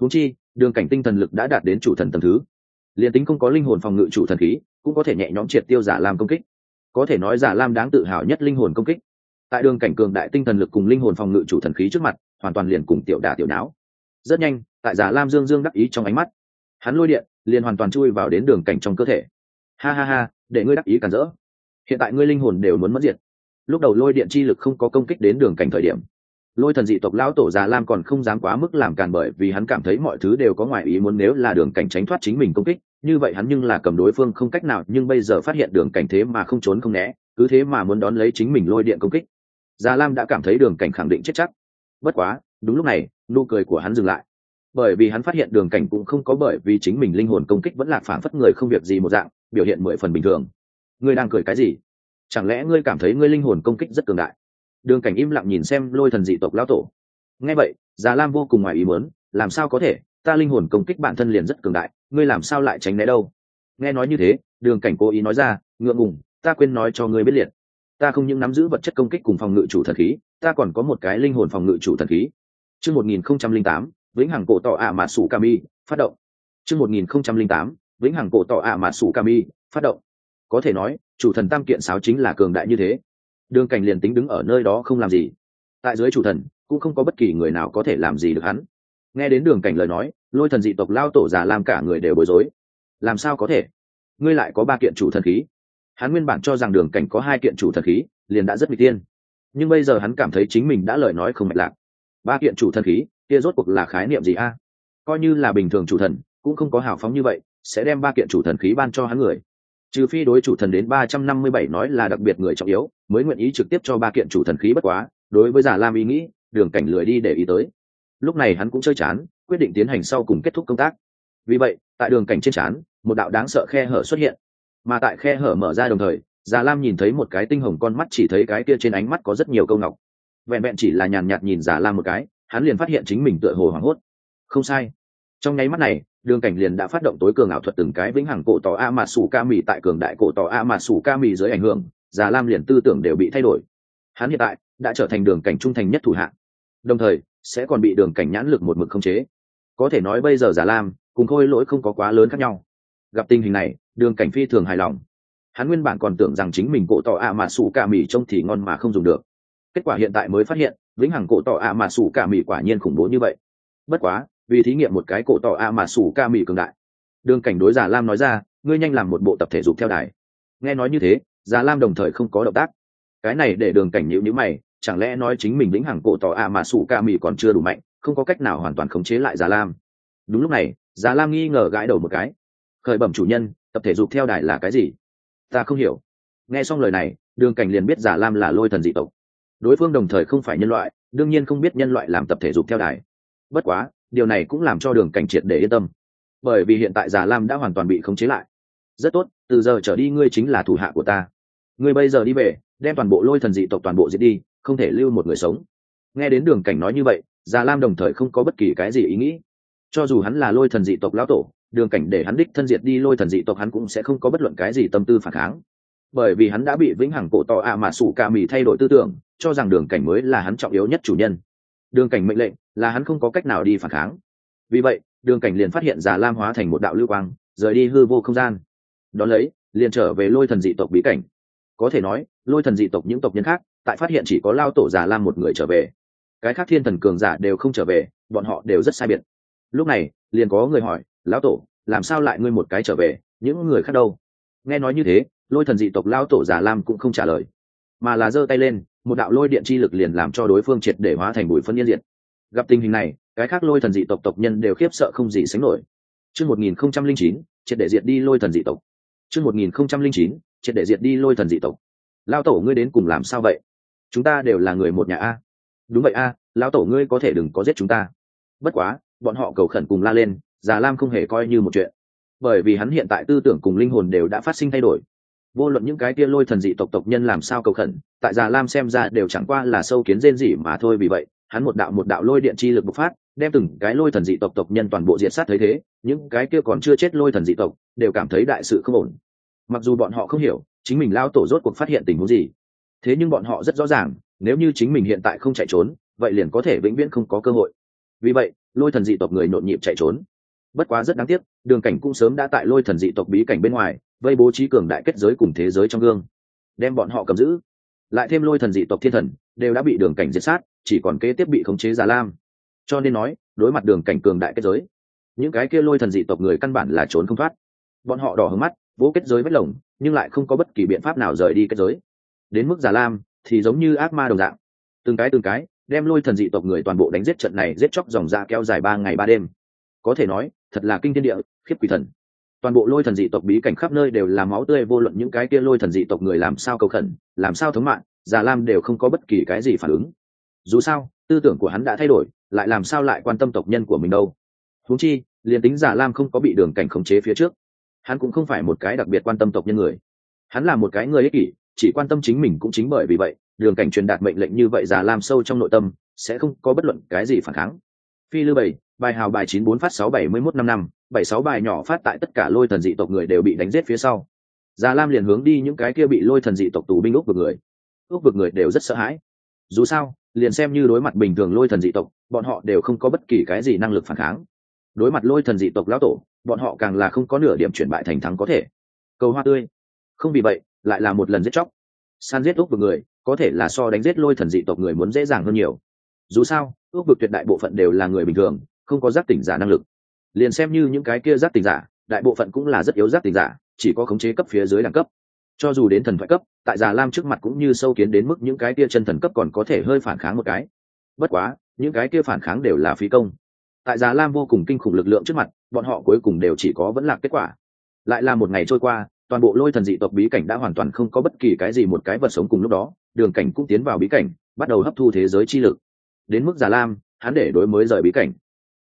Húng chi, đường cảnh tinh thần lực đã đạt đến chủ thần tầm thứ. Liền tính không có linh hồn phòng ngự chủ thần khí, cũng có thể nhẹ nhõm triệt tiêu giả lam công kích. Có thể nói giả lam đáng tự hào nhất linh hồn công kích. Tại đường cảnh cường đại tinh thần lực cùng linh hồn phòng ngự chủ thần khí trước mặt, hoàn toàn liền cùng tiểu đà tiểu não. Rất nhanh, tại giả lam dương dương đắc ý trong ánh mắt, hắn lôi điện, liền hoàn toàn chui vào đến đường cảnh trong cơ thể. Ha ha ha, để ngươi đắc ý cản rỡ hiện tại ngươi linh hồn đều muốn mất diệt. Lúc đầu lôi điện chi lực không có công kích đến đường cảnh thời điểm, lôi thần dị tộc lão tổ già lam còn không dám quá mức làm càn bởi vì hắn cảm thấy mọi thứ đều có ngoại ý muốn nếu là đường cảnh tránh thoát chính mình công kích, như vậy hắn nhưng là cầm đối phương không cách nào, nhưng bây giờ phát hiện đường cảnh thế mà không trốn không né, cứ thế mà muốn đón lấy chính mình lôi điện công kích. Già lam đã cảm thấy đường cảnh khẳng định chết chắc. Bất quá, đúng lúc này, nụ cười của hắn dừng lại. Bởi vì hắn phát hiện đường cảnh cũng không có bởi vì chính mình linh hồn công kích vẫn là phản phất người không việc gì một dạng, biểu hiện mười phần bình thường ngươi đang cười cái gì? Chẳng lẽ ngươi cảm thấy ngươi linh hồn công kích rất cường đại? Đường cảnh im lặng nhìn xem lôi thần dị tộc lao tổ. Nghe vậy, già lam vô cùng ngoài ý mớn làm sao có thể? Ta linh hồn công kích bản thân liền rất cường đại, ngươi làm sao lại tránh né đâu? Nghe nói như thế, đường cảnh cố ý nói ra, ngượng ngùng, ta quên nói cho ngươi biết liệt ta không những nắm giữ vật chất công kích cùng phòng ngự chủ thần khí, ta còn có một cái linh hồn phòng ngự chủ thần khí. Chương một nghìn không trăm linh tám, vĩnh hằng cổ tỏ ạ mã sủ Cami phát động. Chương một nghìn không trăm linh tám, vĩnh hằng cổ tỏ ạ mã sủ Cami phát động có thể nói, chủ thần tam kiện sáo chính là cường đại như thế. Đường cảnh liền tính đứng ở nơi đó không làm gì. Tại dưới chủ thần, cũng không có bất kỳ người nào có thể làm gì được hắn. Nghe đến đường cảnh lời nói, lôi thần dị tộc lao tổ già làm cả người đều bối rối. Làm sao có thể? Ngươi lại có ba kiện chủ thần khí. Hắn nguyên bản cho rằng đường cảnh có hai kiện chủ thần khí, liền đã rất bị tiên. Nhưng bây giờ hắn cảm thấy chính mình đã lời nói không mạch lạc. Ba kiện chủ thần khí, kia rốt cuộc là khái niệm gì a? Coi như là bình thường chủ thần, cũng không có hào phóng như vậy, sẽ đem ba kiện chủ thần khí ban cho hắn người trừ phi đối chủ thần đến ba trăm năm mươi bảy nói là đặc biệt người trọng yếu, mới nguyện ý trực tiếp cho ba kiện chủ thần khí bất quá, đối với giả lam ý nghĩ, đường cảnh lười đi để ý tới. Lúc này hắn cũng chơi chán, quyết định tiến hành sau cùng kết thúc công tác. Vì vậy, tại đường cảnh trên chán, một đạo đáng sợ khe hở xuất hiện. Mà tại khe hở mở ra đồng thời già lam nhìn thấy một cái tinh hồng con mắt chỉ thấy cái kia trên ánh mắt có rất nhiều câu ngọc. Vẹn vẹn chỉ là nhàn nhạt nhìn già lam một cái, hắn liền phát hiện chính mình tựa hồ hoảng hốt. Không sai trong nháy mắt này, đường cảnh liền đã phát động tối cường ảo thuật từng cái vĩnh hằng cổ tỏ a mà sủ ca mì tại cường đại cổ tỏ a mà sủ ca mì dưới ảnh hưởng, già lam liền tư tưởng đều bị thay đổi. Hắn hiện tại đã trở thành đường cảnh trung thành nhất thủ hạng đồng thời, sẽ còn bị đường cảnh nhãn lực một mực không chế. Có thể nói bây giờ già lam cùng khôi lỗi không có quá lớn khác nhau. Gặp tình hình này, đường cảnh phi thường hài lòng. Hắn nguyên bản còn tưởng rằng chính mình cổ tỏ a mà sủ ca mì trông thì ngon mà không dùng được. Kết quả hiện tại mới phát hiện, vĩnh hằng cổ tỏ a mà sủ ca mì quả nhiên khủng bố như vậy. Bất quá vì thí nghiệm một cái cổ tỏ a mà sủ ca mị cường đại. Đường cảnh đối giả lam nói ra, ngươi nhanh làm một bộ tập thể dục theo đài. Nghe nói như thế giả lam đồng thời không có động tác. Cái này để đường cảnh nhịu nhữ mày, chẳng lẽ nói chính mình lĩnh hàng cổ tỏ a mà sủ ca mị còn chưa đủ mạnh, không có cách nào hoàn toàn khống chế lại giả lam. Đúng lúc này giả lam nghi ngờ gãi đầu một cái. Khởi bẩm chủ nhân, tập thể dục theo đài là cái gì? Ta không hiểu. Nghe xong lời này, đường cảnh liền biết giả lam là lôi thần dị tộc. Đối phương đồng thời không phải nhân loại, đương nhiên không biết nhân loại làm tập thể dục theo đài. Bất quá điều này cũng làm cho đường cảnh triệt để yên tâm. Bởi vì hiện tại già lam đã hoàn toàn bị khống chế lại. Rất tốt, từ giờ trở đi ngươi chính là thủ hạ của ta. Ngươi bây giờ đi về, đem toàn bộ lôi thần dị tộc toàn bộ diệt đi, không thể lưu một người sống. Nghe đến đường cảnh nói như vậy, già lam đồng thời không có bất kỳ cái gì ý nghĩ. Cho dù hắn là lôi thần dị tộc lão tổ, đường cảnh để hắn đích thân diệt đi lôi thần dị tộc hắn cũng sẽ không có bất luận cái gì tâm tư phản kháng. Bởi vì hắn đã bị vĩnh hằng cổ tỏ ạ mà sủ ca mì thay đổi tư tưởng, cho rằng đường cảnh mới là hắn trọng yếu nhất chủ nhân. Đường cảnh mệnh lệnh là hắn không có cách nào đi phản kháng. Vì vậy, đường cảnh liền phát hiện già lam hóa thành một đạo lưu quang, rời đi hư vô không gian. Đón lấy, liền trở về lôi thần dị tộc bí cảnh. Có thể nói, lôi thần dị tộc những tộc nhân khác, tại phát hiện chỉ có lao tổ già lam một người trở về. Cái khác thiên thần cường giả đều không trở về, bọn họ đều rất sai biệt. Lúc này, liền có người hỏi, lão tổ, làm sao lại ngươi một cái trở về? Những người khác đâu? Nghe nói như thế, lôi thần dị tộc lao tổ già lam cũng không trả lời, mà là giơ tay lên, một đạo lôi điện chi lực liền làm cho đối phương triệt để hóa thành bụi phân yên diệt gặp tình hình này, cái khác lôi thần dị tộc tộc nhân đều khiếp sợ không gì sánh nổi. Chương một nghìn không trăm linh chín, triệt để diệt đi lôi thần dị tộc. Chương một nghìn không trăm linh chín, triệt để diệt đi lôi thần dị tộc. Lao tổ ngươi đến cùng làm sao vậy? Chúng ta đều là người một nhà a. Đúng vậy a lao tổ ngươi có thể đừng có giết chúng ta. Bất quá, bọn họ cầu khẩn cùng la lên, già lam không hề coi như một chuyện. Bởi vì hắn hiện tại tư tưởng cùng linh hồn đều đã phát sinh thay đổi. Vô luận những cái kia lôi thần dị tộc tộc nhân làm sao cầu khẩn, tại già lam xem ra đều chẳng qua là sâu kiến rên dị mà thôi vì vậy hắn một đạo một đạo lôi điện chi lực bộc phát, đem từng cái lôi thần dị tộc tộc nhân toàn bộ diệt sát thấy thế, những cái kia còn chưa chết lôi thần dị tộc đều cảm thấy đại sự không ổn. Mặc dù bọn họ không hiểu, chính mình lao tổ rốt cuộc phát hiện tình huống gì. Thế nhưng bọn họ rất rõ ràng, nếu như chính mình hiện tại không chạy trốn, vậy liền có thể vĩnh viễn không có cơ hội. Vì vậy, lôi thần dị tộc người nhộn nhịp chạy trốn. Bất quá rất đáng tiếc, đường cảnh cũng sớm đã tại lôi thần dị tộc bí cảnh bên ngoài, vây bố trí cường đại kết giới cùng thế giới trong gương, đem bọn họ cầm giữ. Lại thêm lôi thần dị tộc thiên thần, đều đã bị đường cảnh diệt sát chỉ còn kế tiếp bị khống chế già lam. Cho nên nói, đối mặt đường cảnh cường đại kết giới, những cái kia lôi thần dị tộc người căn bản là trốn không thoát. Bọn họ đỏ hướng mắt vỗ kết giới vết lồng, nhưng lại không có bất kỳ biện pháp nào rời đi kết giới. Đến mức già lam thì giống như ác ma đồng dạng. Từng cái từng cái, đem lôi thần dị tộc người toàn bộ đánh giết trận này giết chóc dòng ra kéo dài ba ngày ba đêm. Có thể nói, thật là kinh thiên địa, khiếp quỷ thần. Toàn bộ lôi thần dị tộc bí cảnh khắp nơi đều là máu tươi vô luận những cái kia lôi thần dị tộc người làm sao cầu khẩn, làm sao thống mạng, già lam đều không có bất kỳ cái gì phản ứng dù sao, tư tưởng của hắn đã thay đổi, lại làm sao lại quan tâm tộc nhân của mình đâu? Huống chi, liền tính giả lam không có bị đường cảnh khống chế phía trước, hắn cũng không phải một cái đặc biệt quan tâm tộc nhân người. Hắn là một cái người ích kỷ, chỉ quan tâm chính mình cũng chính bởi vì vậy, đường cảnh truyền đạt mệnh lệnh như vậy giả lam sâu trong nội tâm, sẽ không có bất luận cái gì phản kháng. Phi lư bảy, bài hào bài chín bốn phát sáu bảy mươi mốt năm năm, bảy sáu bài nhỏ phát tại tất cả lôi thần dị tộc người đều bị đánh giết phía sau. Già lam liền hướng đi những cái kia bị lôi thần dị tộc tù binh úc vực người. Úc vực người đều rất sợ hãi. Dù sao liền xem như đối mặt bình thường lôi thần dị tộc, bọn họ đều không có bất kỳ cái gì năng lực phản kháng. Đối mặt lôi thần dị tộc lão tổ, bọn họ càng là không có nửa điểm chuyển bại thành thắng có thể. Cầu hoa tươi. Không vì vậy, lại là một lần giết chóc. San giết úc vực người, có thể là so đánh giết lôi thần dị tộc người muốn dễ dàng hơn nhiều. Dù sao, ước vực tuyệt đại bộ phận đều là người bình thường, không có giác tỉnh giả năng lực. Liền xem như những cái kia giác tỉnh giả, đại bộ phận cũng là rất yếu giác tỉnh giả, chỉ có khống chế cấp phía dưới đẳng cấp. Cho dù đến thần thoại cấp tại già lam trước mặt cũng như sâu kiến đến mức những cái kia chân thần cấp còn có thể hơi phản kháng một cái. Bất quá, những cái kia phản kháng đều là phí công. Tại già lam vô cùng kinh khủng lực lượng trước mặt, bọn họ cuối cùng đều chỉ có vẫn là kết quả. Lại là một ngày trôi qua, toàn bộ lôi thần dị tộc bí cảnh đã hoàn toàn không có bất kỳ cái gì một cái vật sống cùng lúc đó, đường cảnh cũng tiến vào bí cảnh, bắt đầu hấp thu thế giới chi lực. Đến mức già lam, hắn để đối mới rời bí cảnh.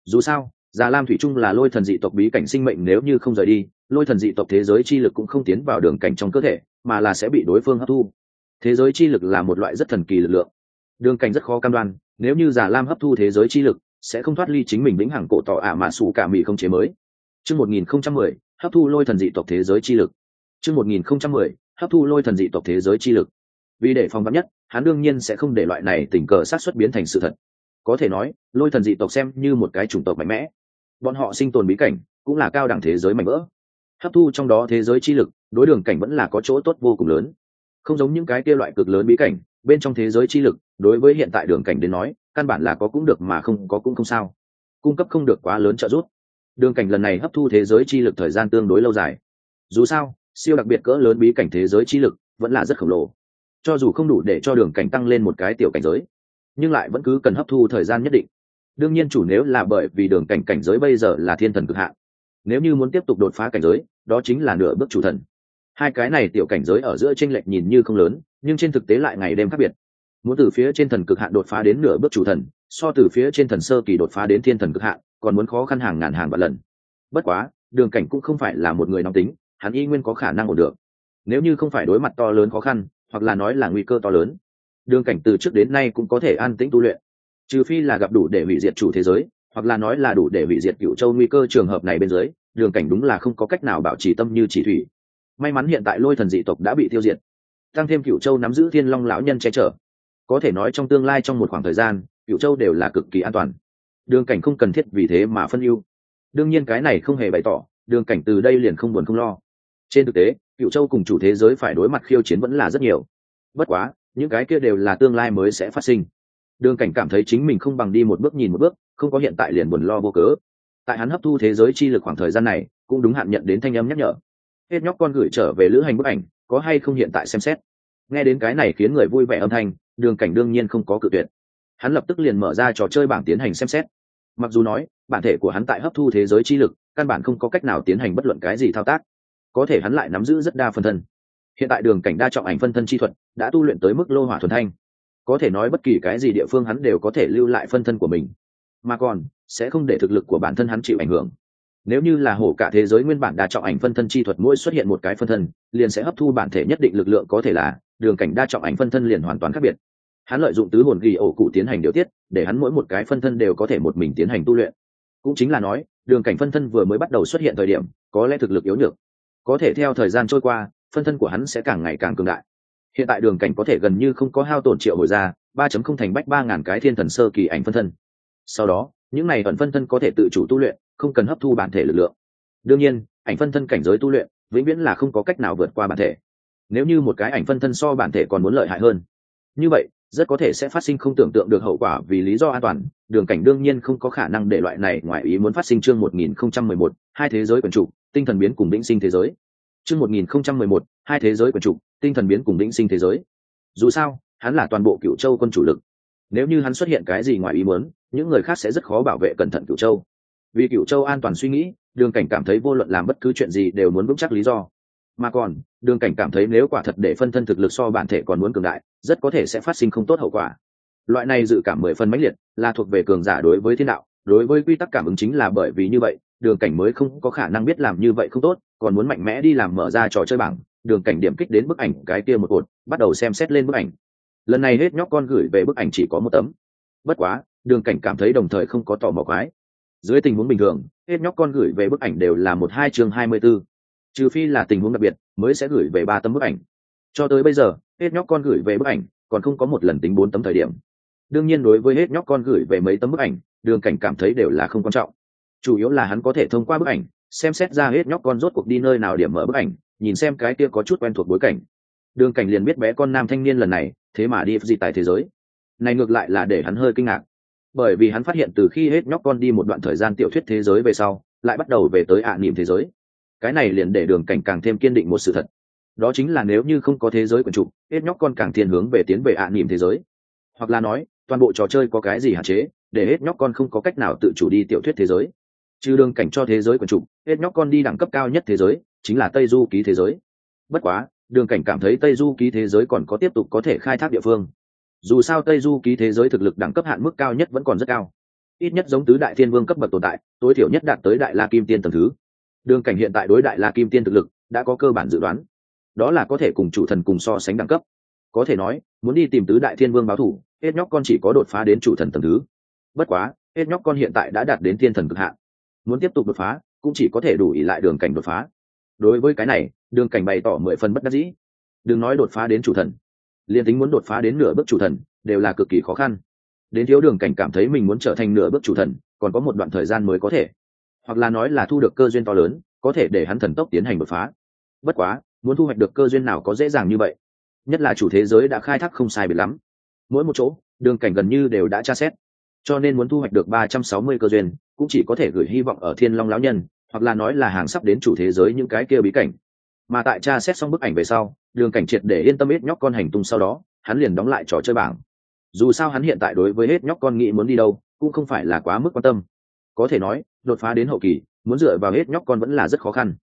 Dù sao, già lam thủy chung là lôi thần dị tộc bí cảnh sinh mệnh nếu như không rời đi lôi thần dị tộc thế giới chi lực cũng không tiến vào đường cảnh trong cơ thể, mà là sẽ bị đối phương hấp thu. Thế giới chi lực là một loại rất thần kỳ lực lượng. Đường cảnh rất khó cam đoan, nếu như giả lam hấp thu thế giới chi lực, sẽ không thoát ly chính mình lĩnh hằng cổ tỏ ả mà sủ cả mỹ không chế mới. Chương một nghìn không trăm mười, hấp thu lôi thần dị tộc thế giới chi lực. Chương một nghìn không trăm mười, hấp thu lôi thần dị tộc thế giới chi lực. Vì để phòng vắn nhất, hắn đương nhiên sẽ không để loại này tình cờ sát xuất biến thành sự thật. Có thể nói, lôi thần dị tộc xem như một cái chủng tộc mạnh mẽ. Bọn họ sinh tồn bí cảnh cũng là cao đẳng thế giới mạnh vỡ hấp thu trong đó thế giới chi lực, đối đường cảnh vẫn là có chỗ tốt vô cùng lớn. Không giống những cái kia loại cực lớn bí cảnh, bên trong thế giới chi lực, đối với hiện tại đường cảnh đến nói, căn bản là có cũng được mà không có cũng không sao. Cung cấp không được quá lớn trợ giúp. Đường cảnh lần này hấp thu thế giới chi lực thời gian tương đối lâu dài. Dù sao, siêu đặc biệt cỡ lớn bí cảnh thế giới chi lực vẫn là rất khổng lồ. Cho dù không đủ để cho đường cảnh tăng lên một cái tiểu cảnh giới, nhưng lại vẫn cứ cần hấp thu thời gian nhất định. Đương nhiên chủ nếu là bởi vì đường cảnh cảnh giới bây giờ là thiên thần cực hạn nếu như muốn tiếp tục đột phá cảnh giới, đó chính là nửa bước chủ thần. Hai cái này tiểu cảnh giới ở giữa tranh lệch nhìn như không lớn, nhưng trên thực tế lại ngày đêm khác biệt. Muốn từ phía trên thần cực hạn đột phá đến nửa bước chủ thần, so từ phía trên thần sơ kỳ đột phá đến thiên thần cực hạn, còn muốn khó khăn hàng ngàn hàng vạn lần. Bất quá, đường cảnh cũng không phải là một người nóng tính, hắn y nguyên có khả năng ổn được. Nếu như không phải đối mặt to lớn khó khăn, hoặc là nói là nguy cơ to lớn, đường cảnh từ trước đến nay cũng có thể an tĩnh tu luyện. Trừ phi là gặp đủ để hủy diệt chủ thế giới hoặc là nói là đủ để hủy diệt cựu châu nguy cơ trường hợp này bên dưới, đường cảnh đúng là không có cách nào bảo trì tâm như chỉ thủy. May mắn hiện tại lôi thần dị tộc đã bị tiêu diệt, tăng thêm cựu châu nắm giữ thiên long lão nhân che chở. Có thể nói trong tương lai trong một khoảng thời gian, cựu châu đều là cực kỳ an toàn. Đường cảnh không cần thiết vì thế mà phân ưu. Đương nhiên cái này không hề bày tỏ, đường cảnh từ đây liền không buồn không lo. Trên thực tế, cựu châu cùng chủ thế giới phải đối mặt khiêu chiến vẫn là rất nhiều. Bất quá, những cái kia đều là tương lai mới sẽ phát sinh. Đường cảnh cảm thấy chính mình không bằng đi một bước nhìn một bước không có hiện tại liền buồn lo vô cớ. Tại hắn hấp thu thế giới chi lực khoảng thời gian này, cũng đúng hạn nhận đến thanh âm nhắc nhở. Hết nhóc con gửi trở về lữ hành bức ảnh, có hay không hiện tại xem xét? Nghe đến cái này khiến người vui vẻ âm thanh, đường cảnh đương nhiên không có cự tuyệt. Hắn lập tức liền mở ra trò chơi bảng tiến hành xem xét. Mặc dù nói, bản thể của hắn tại hấp thu thế giới chi lực, căn bản không có cách nào tiến hành bất luận cái gì thao tác. Có thể hắn lại nắm giữ rất đa phân thân. Hiện tại đường cảnh đa trọng ảnh phân thân chi thuật, đã tu luyện tới mức lô hỏa thuần thanh. Có thể nói bất kỳ cái gì địa phương hắn đều có thể lưu lại phân thân của mình mà còn, sẽ không để thực lực của bản thân hắn chịu ảnh hưởng. Nếu như là hổ cả thế giới nguyên bản đa trọng ảnh phân thân chi thuật mỗi xuất hiện một cái phân thân, liền sẽ hấp thu bản thể nhất định lực lượng có thể là, đường cảnh đa trọng ảnh phân thân liền hoàn toàn khác biệt. Hắn lợi dụng tứ hồn ghi ổ cụ tiến hành điều tiết, để hắn mỗi một cái phân thân đều có thể một mình tiến hành tu luyện. Cũng chính là nói, đường cảnh phân thân vừa mới bắt đầu xuất hiện thời điểm, có lẽ thực lực yếu nhược. Có thể theo thời gian trôi qua, phân thân của hắn sẽ càng ngày càng cường đại. Hiện tại đường cảnh có thể gần như không có hao tổn triệu hồi ra, ba chấm không thành bách ba ngàn cái thiên thần sơ kỳ ảnh phân thân sau đó, những này ẩn phân thân có thể tự chủ tu luyện, không cần hấp thu bản thể lực lượng. Đương nhiên, ảnh phân thân cảnh giới tu luyện, vĩnh viễn là không có cách nào vượt qua bản thể. Nếu như một cái ảnh phân thân so bản thể còn muốn lợi hại hơn, như vậy, rất có thể sẽ phát sinh không tưởng tượng được hậu quả vì lý do an toàn. Đường cảnh đương nhiên không có khả năng để loại này ngoài ý muốn phát sinh chương một nghìn không trăm mười một, hai thế giới quần trục tinh thần biến cùng vĩnh sinh thế giới. Chương một nghìn không trăm mười một, hai thế giới quần trục tinh thần biến cùng đĩnh sinh thế giới. Dù sao, hắn là toàn bộ cựu châu quân chủ lực nếu như hắn xuất hiện cái gì ngoài ý muốn, những người khác sẽ rất khó bảo vệ cẩn thận cựu châu. Vì cựu châu an toàn suy nghĩ, đường cảnh cảm thấy vô luận làm bất cứ chuyện gì đều muốn vững chắc lý do. Mà còn, đường cảnh cảm thấy nếu quả thật để phân thân thực lực so bản thể còn muốn cường đại, rất có thể sẽ phát sinh không tốt hậu quả. Loại này dự cảm mười phân mãnh liệt, là thuộc về cường giả đối với thiên đạo, đối với quy tắc cảm ứng chính là bởi vì như vậy, đường cảnh mới không có khả năng biết làm như vậy không tốt, còn muốn mạnh mẽ đi làm mở ra trò chơi bảng. Đường cảnh điểm kích đến bức ảnh cái kia một cột, bắt đầu xem xét lên bức ảnh lần này hết nhóc con gửi về bức ảnh chỉ có một tấm. Bất quá, đường cảnh cảm thấy đồng thời không có tò mò quái. Dưới tình huống bình thường, hết nhóc con gửi về bức ảnh đều là một hai chương hai mươi b ố trừ phi là tình huống đặc biệt, mới sẽ gửi về ba tấm bức ảnh. Cho tới bây giờ, hết nhóc con gửi về bức ảnh còn không có một lần tính bốn tấm thời điểm. Đương nhiên đối với hết nhóc con gửi về mấy tấm bức ảnh, đường cảnh cảm thấy đều là không quan trọng. Chủ yếu là hắn có thể thông qua bức ảnh, xem xét ra hết nhóc con rốt cuộc đi nơi nào điểm mở bức ảnh, nhìn xem cái kia có chút quen thuộc bối cảnh. Đường cảnh liền biết bé con nam thanh niên lần này thế mà đi gì tại thế giới. Này ngược lại là để hắn hơi kinh ngạc. Bởi vì hắn phát hiện từ khi hết nhóc con đi một đoạn thời gian tiểu thuyết thế giới về sau, lại bắt đầu về tới ạ niệm thế giới. Cái này liền để đường cảnh càng thêm kiên định một sự thật. Đó chính là nếu như không có thế giới quần trụ hết nhóc con càng thiên hướng về tiến về ạ niệm thế giới. Hoặc là nói, toàn bộ trò chơi có cái gì hạn chế, để hết nhóc con không có cách nào tự chủ đi tiểu thuyết thế giới. Trừ đường cảnh cho thế giới quần trụ hết nhóc con đi đẳng cấp cao nhất thế giới, chính là tây du ký thế giới. Bất quá đường cảnh cảm thấy tây du ký thế giới còn có tiếp tục có thể khai thác địa phương. Dù sao tây du ký thế giới thực lực đẳng cấp hạn mức cao nhất vẫn còn rất cao. Ít nhất giống tứ đại thiên vương cấp bậc tồn tại, tối thiểu nhất đạt tới đại la kim tiên tầm thứ. Đường cảnh hiện tại đối đại la kim tiên thực lực đã có cơ bản dự đoán. Đó là có thể cùng chủ thần cùng so sánh đẳng cấp. Có thể nói, muốn đi tìm tứ đại thiên vương báo thủ hết nhóc con chỉ có đột phá đến chủ thần tầm thứ. Bất quá hết nhóc con hiện tại đã đạt đến thiên thần cực hạn. Muốn tiếp tục đột phá, cũng chỉ có thể đủ ỉ lại đường cảnh đột phá. Đối với cái này đường cảnh bày tỏ mười phần bất đắc dĩ. Đừng nói đột phá đến chủ thần, liền tính muốn đột phá đến nửa bước chủ thần, đều là cực kỳ khó khăn. Đến thiếu đường cảnh cảm thấy mình muốn trở thành nửa bước chủ thần, còn có một đoạn thời gian mới có thể. Hoặc là nói là thu được cơ duyên to lớn, có thể để hắn thần tốc tiến hành đột phá. Bất quá, muốn thu hoạch được cơ duyên nào có dễ dàng như vậy. Nhất là chủ thế giới đã khai thác không sai biệt lắm. Mỗi một chỗ, đường cảnh gần như đều đã tra xét. Cho nên muốn thu hoạch được ba trăm sáu mươi cơ duyên, cũng chỉ có thể gửi hy vọng ở thiên long lão nhân, hoặc là nói là hàng sắp đến chủ thế giới những cái kia bí cảnh mà tại tra xét xong bức ảnh về sau đường cảnh triệt để yên tâm ít nhóc con hành tung sau đó hắn liền đóng lại trò chơi bảng. Dù sao hắn hiện tại đối với hết nhóc con nghĩ muốn đi đâu cũng không phải là quá mức quan tâm. Có thể nói đột phá đến hậu kỳ muốn dựa vào hết nhóc con vẫn là rất khó khăn.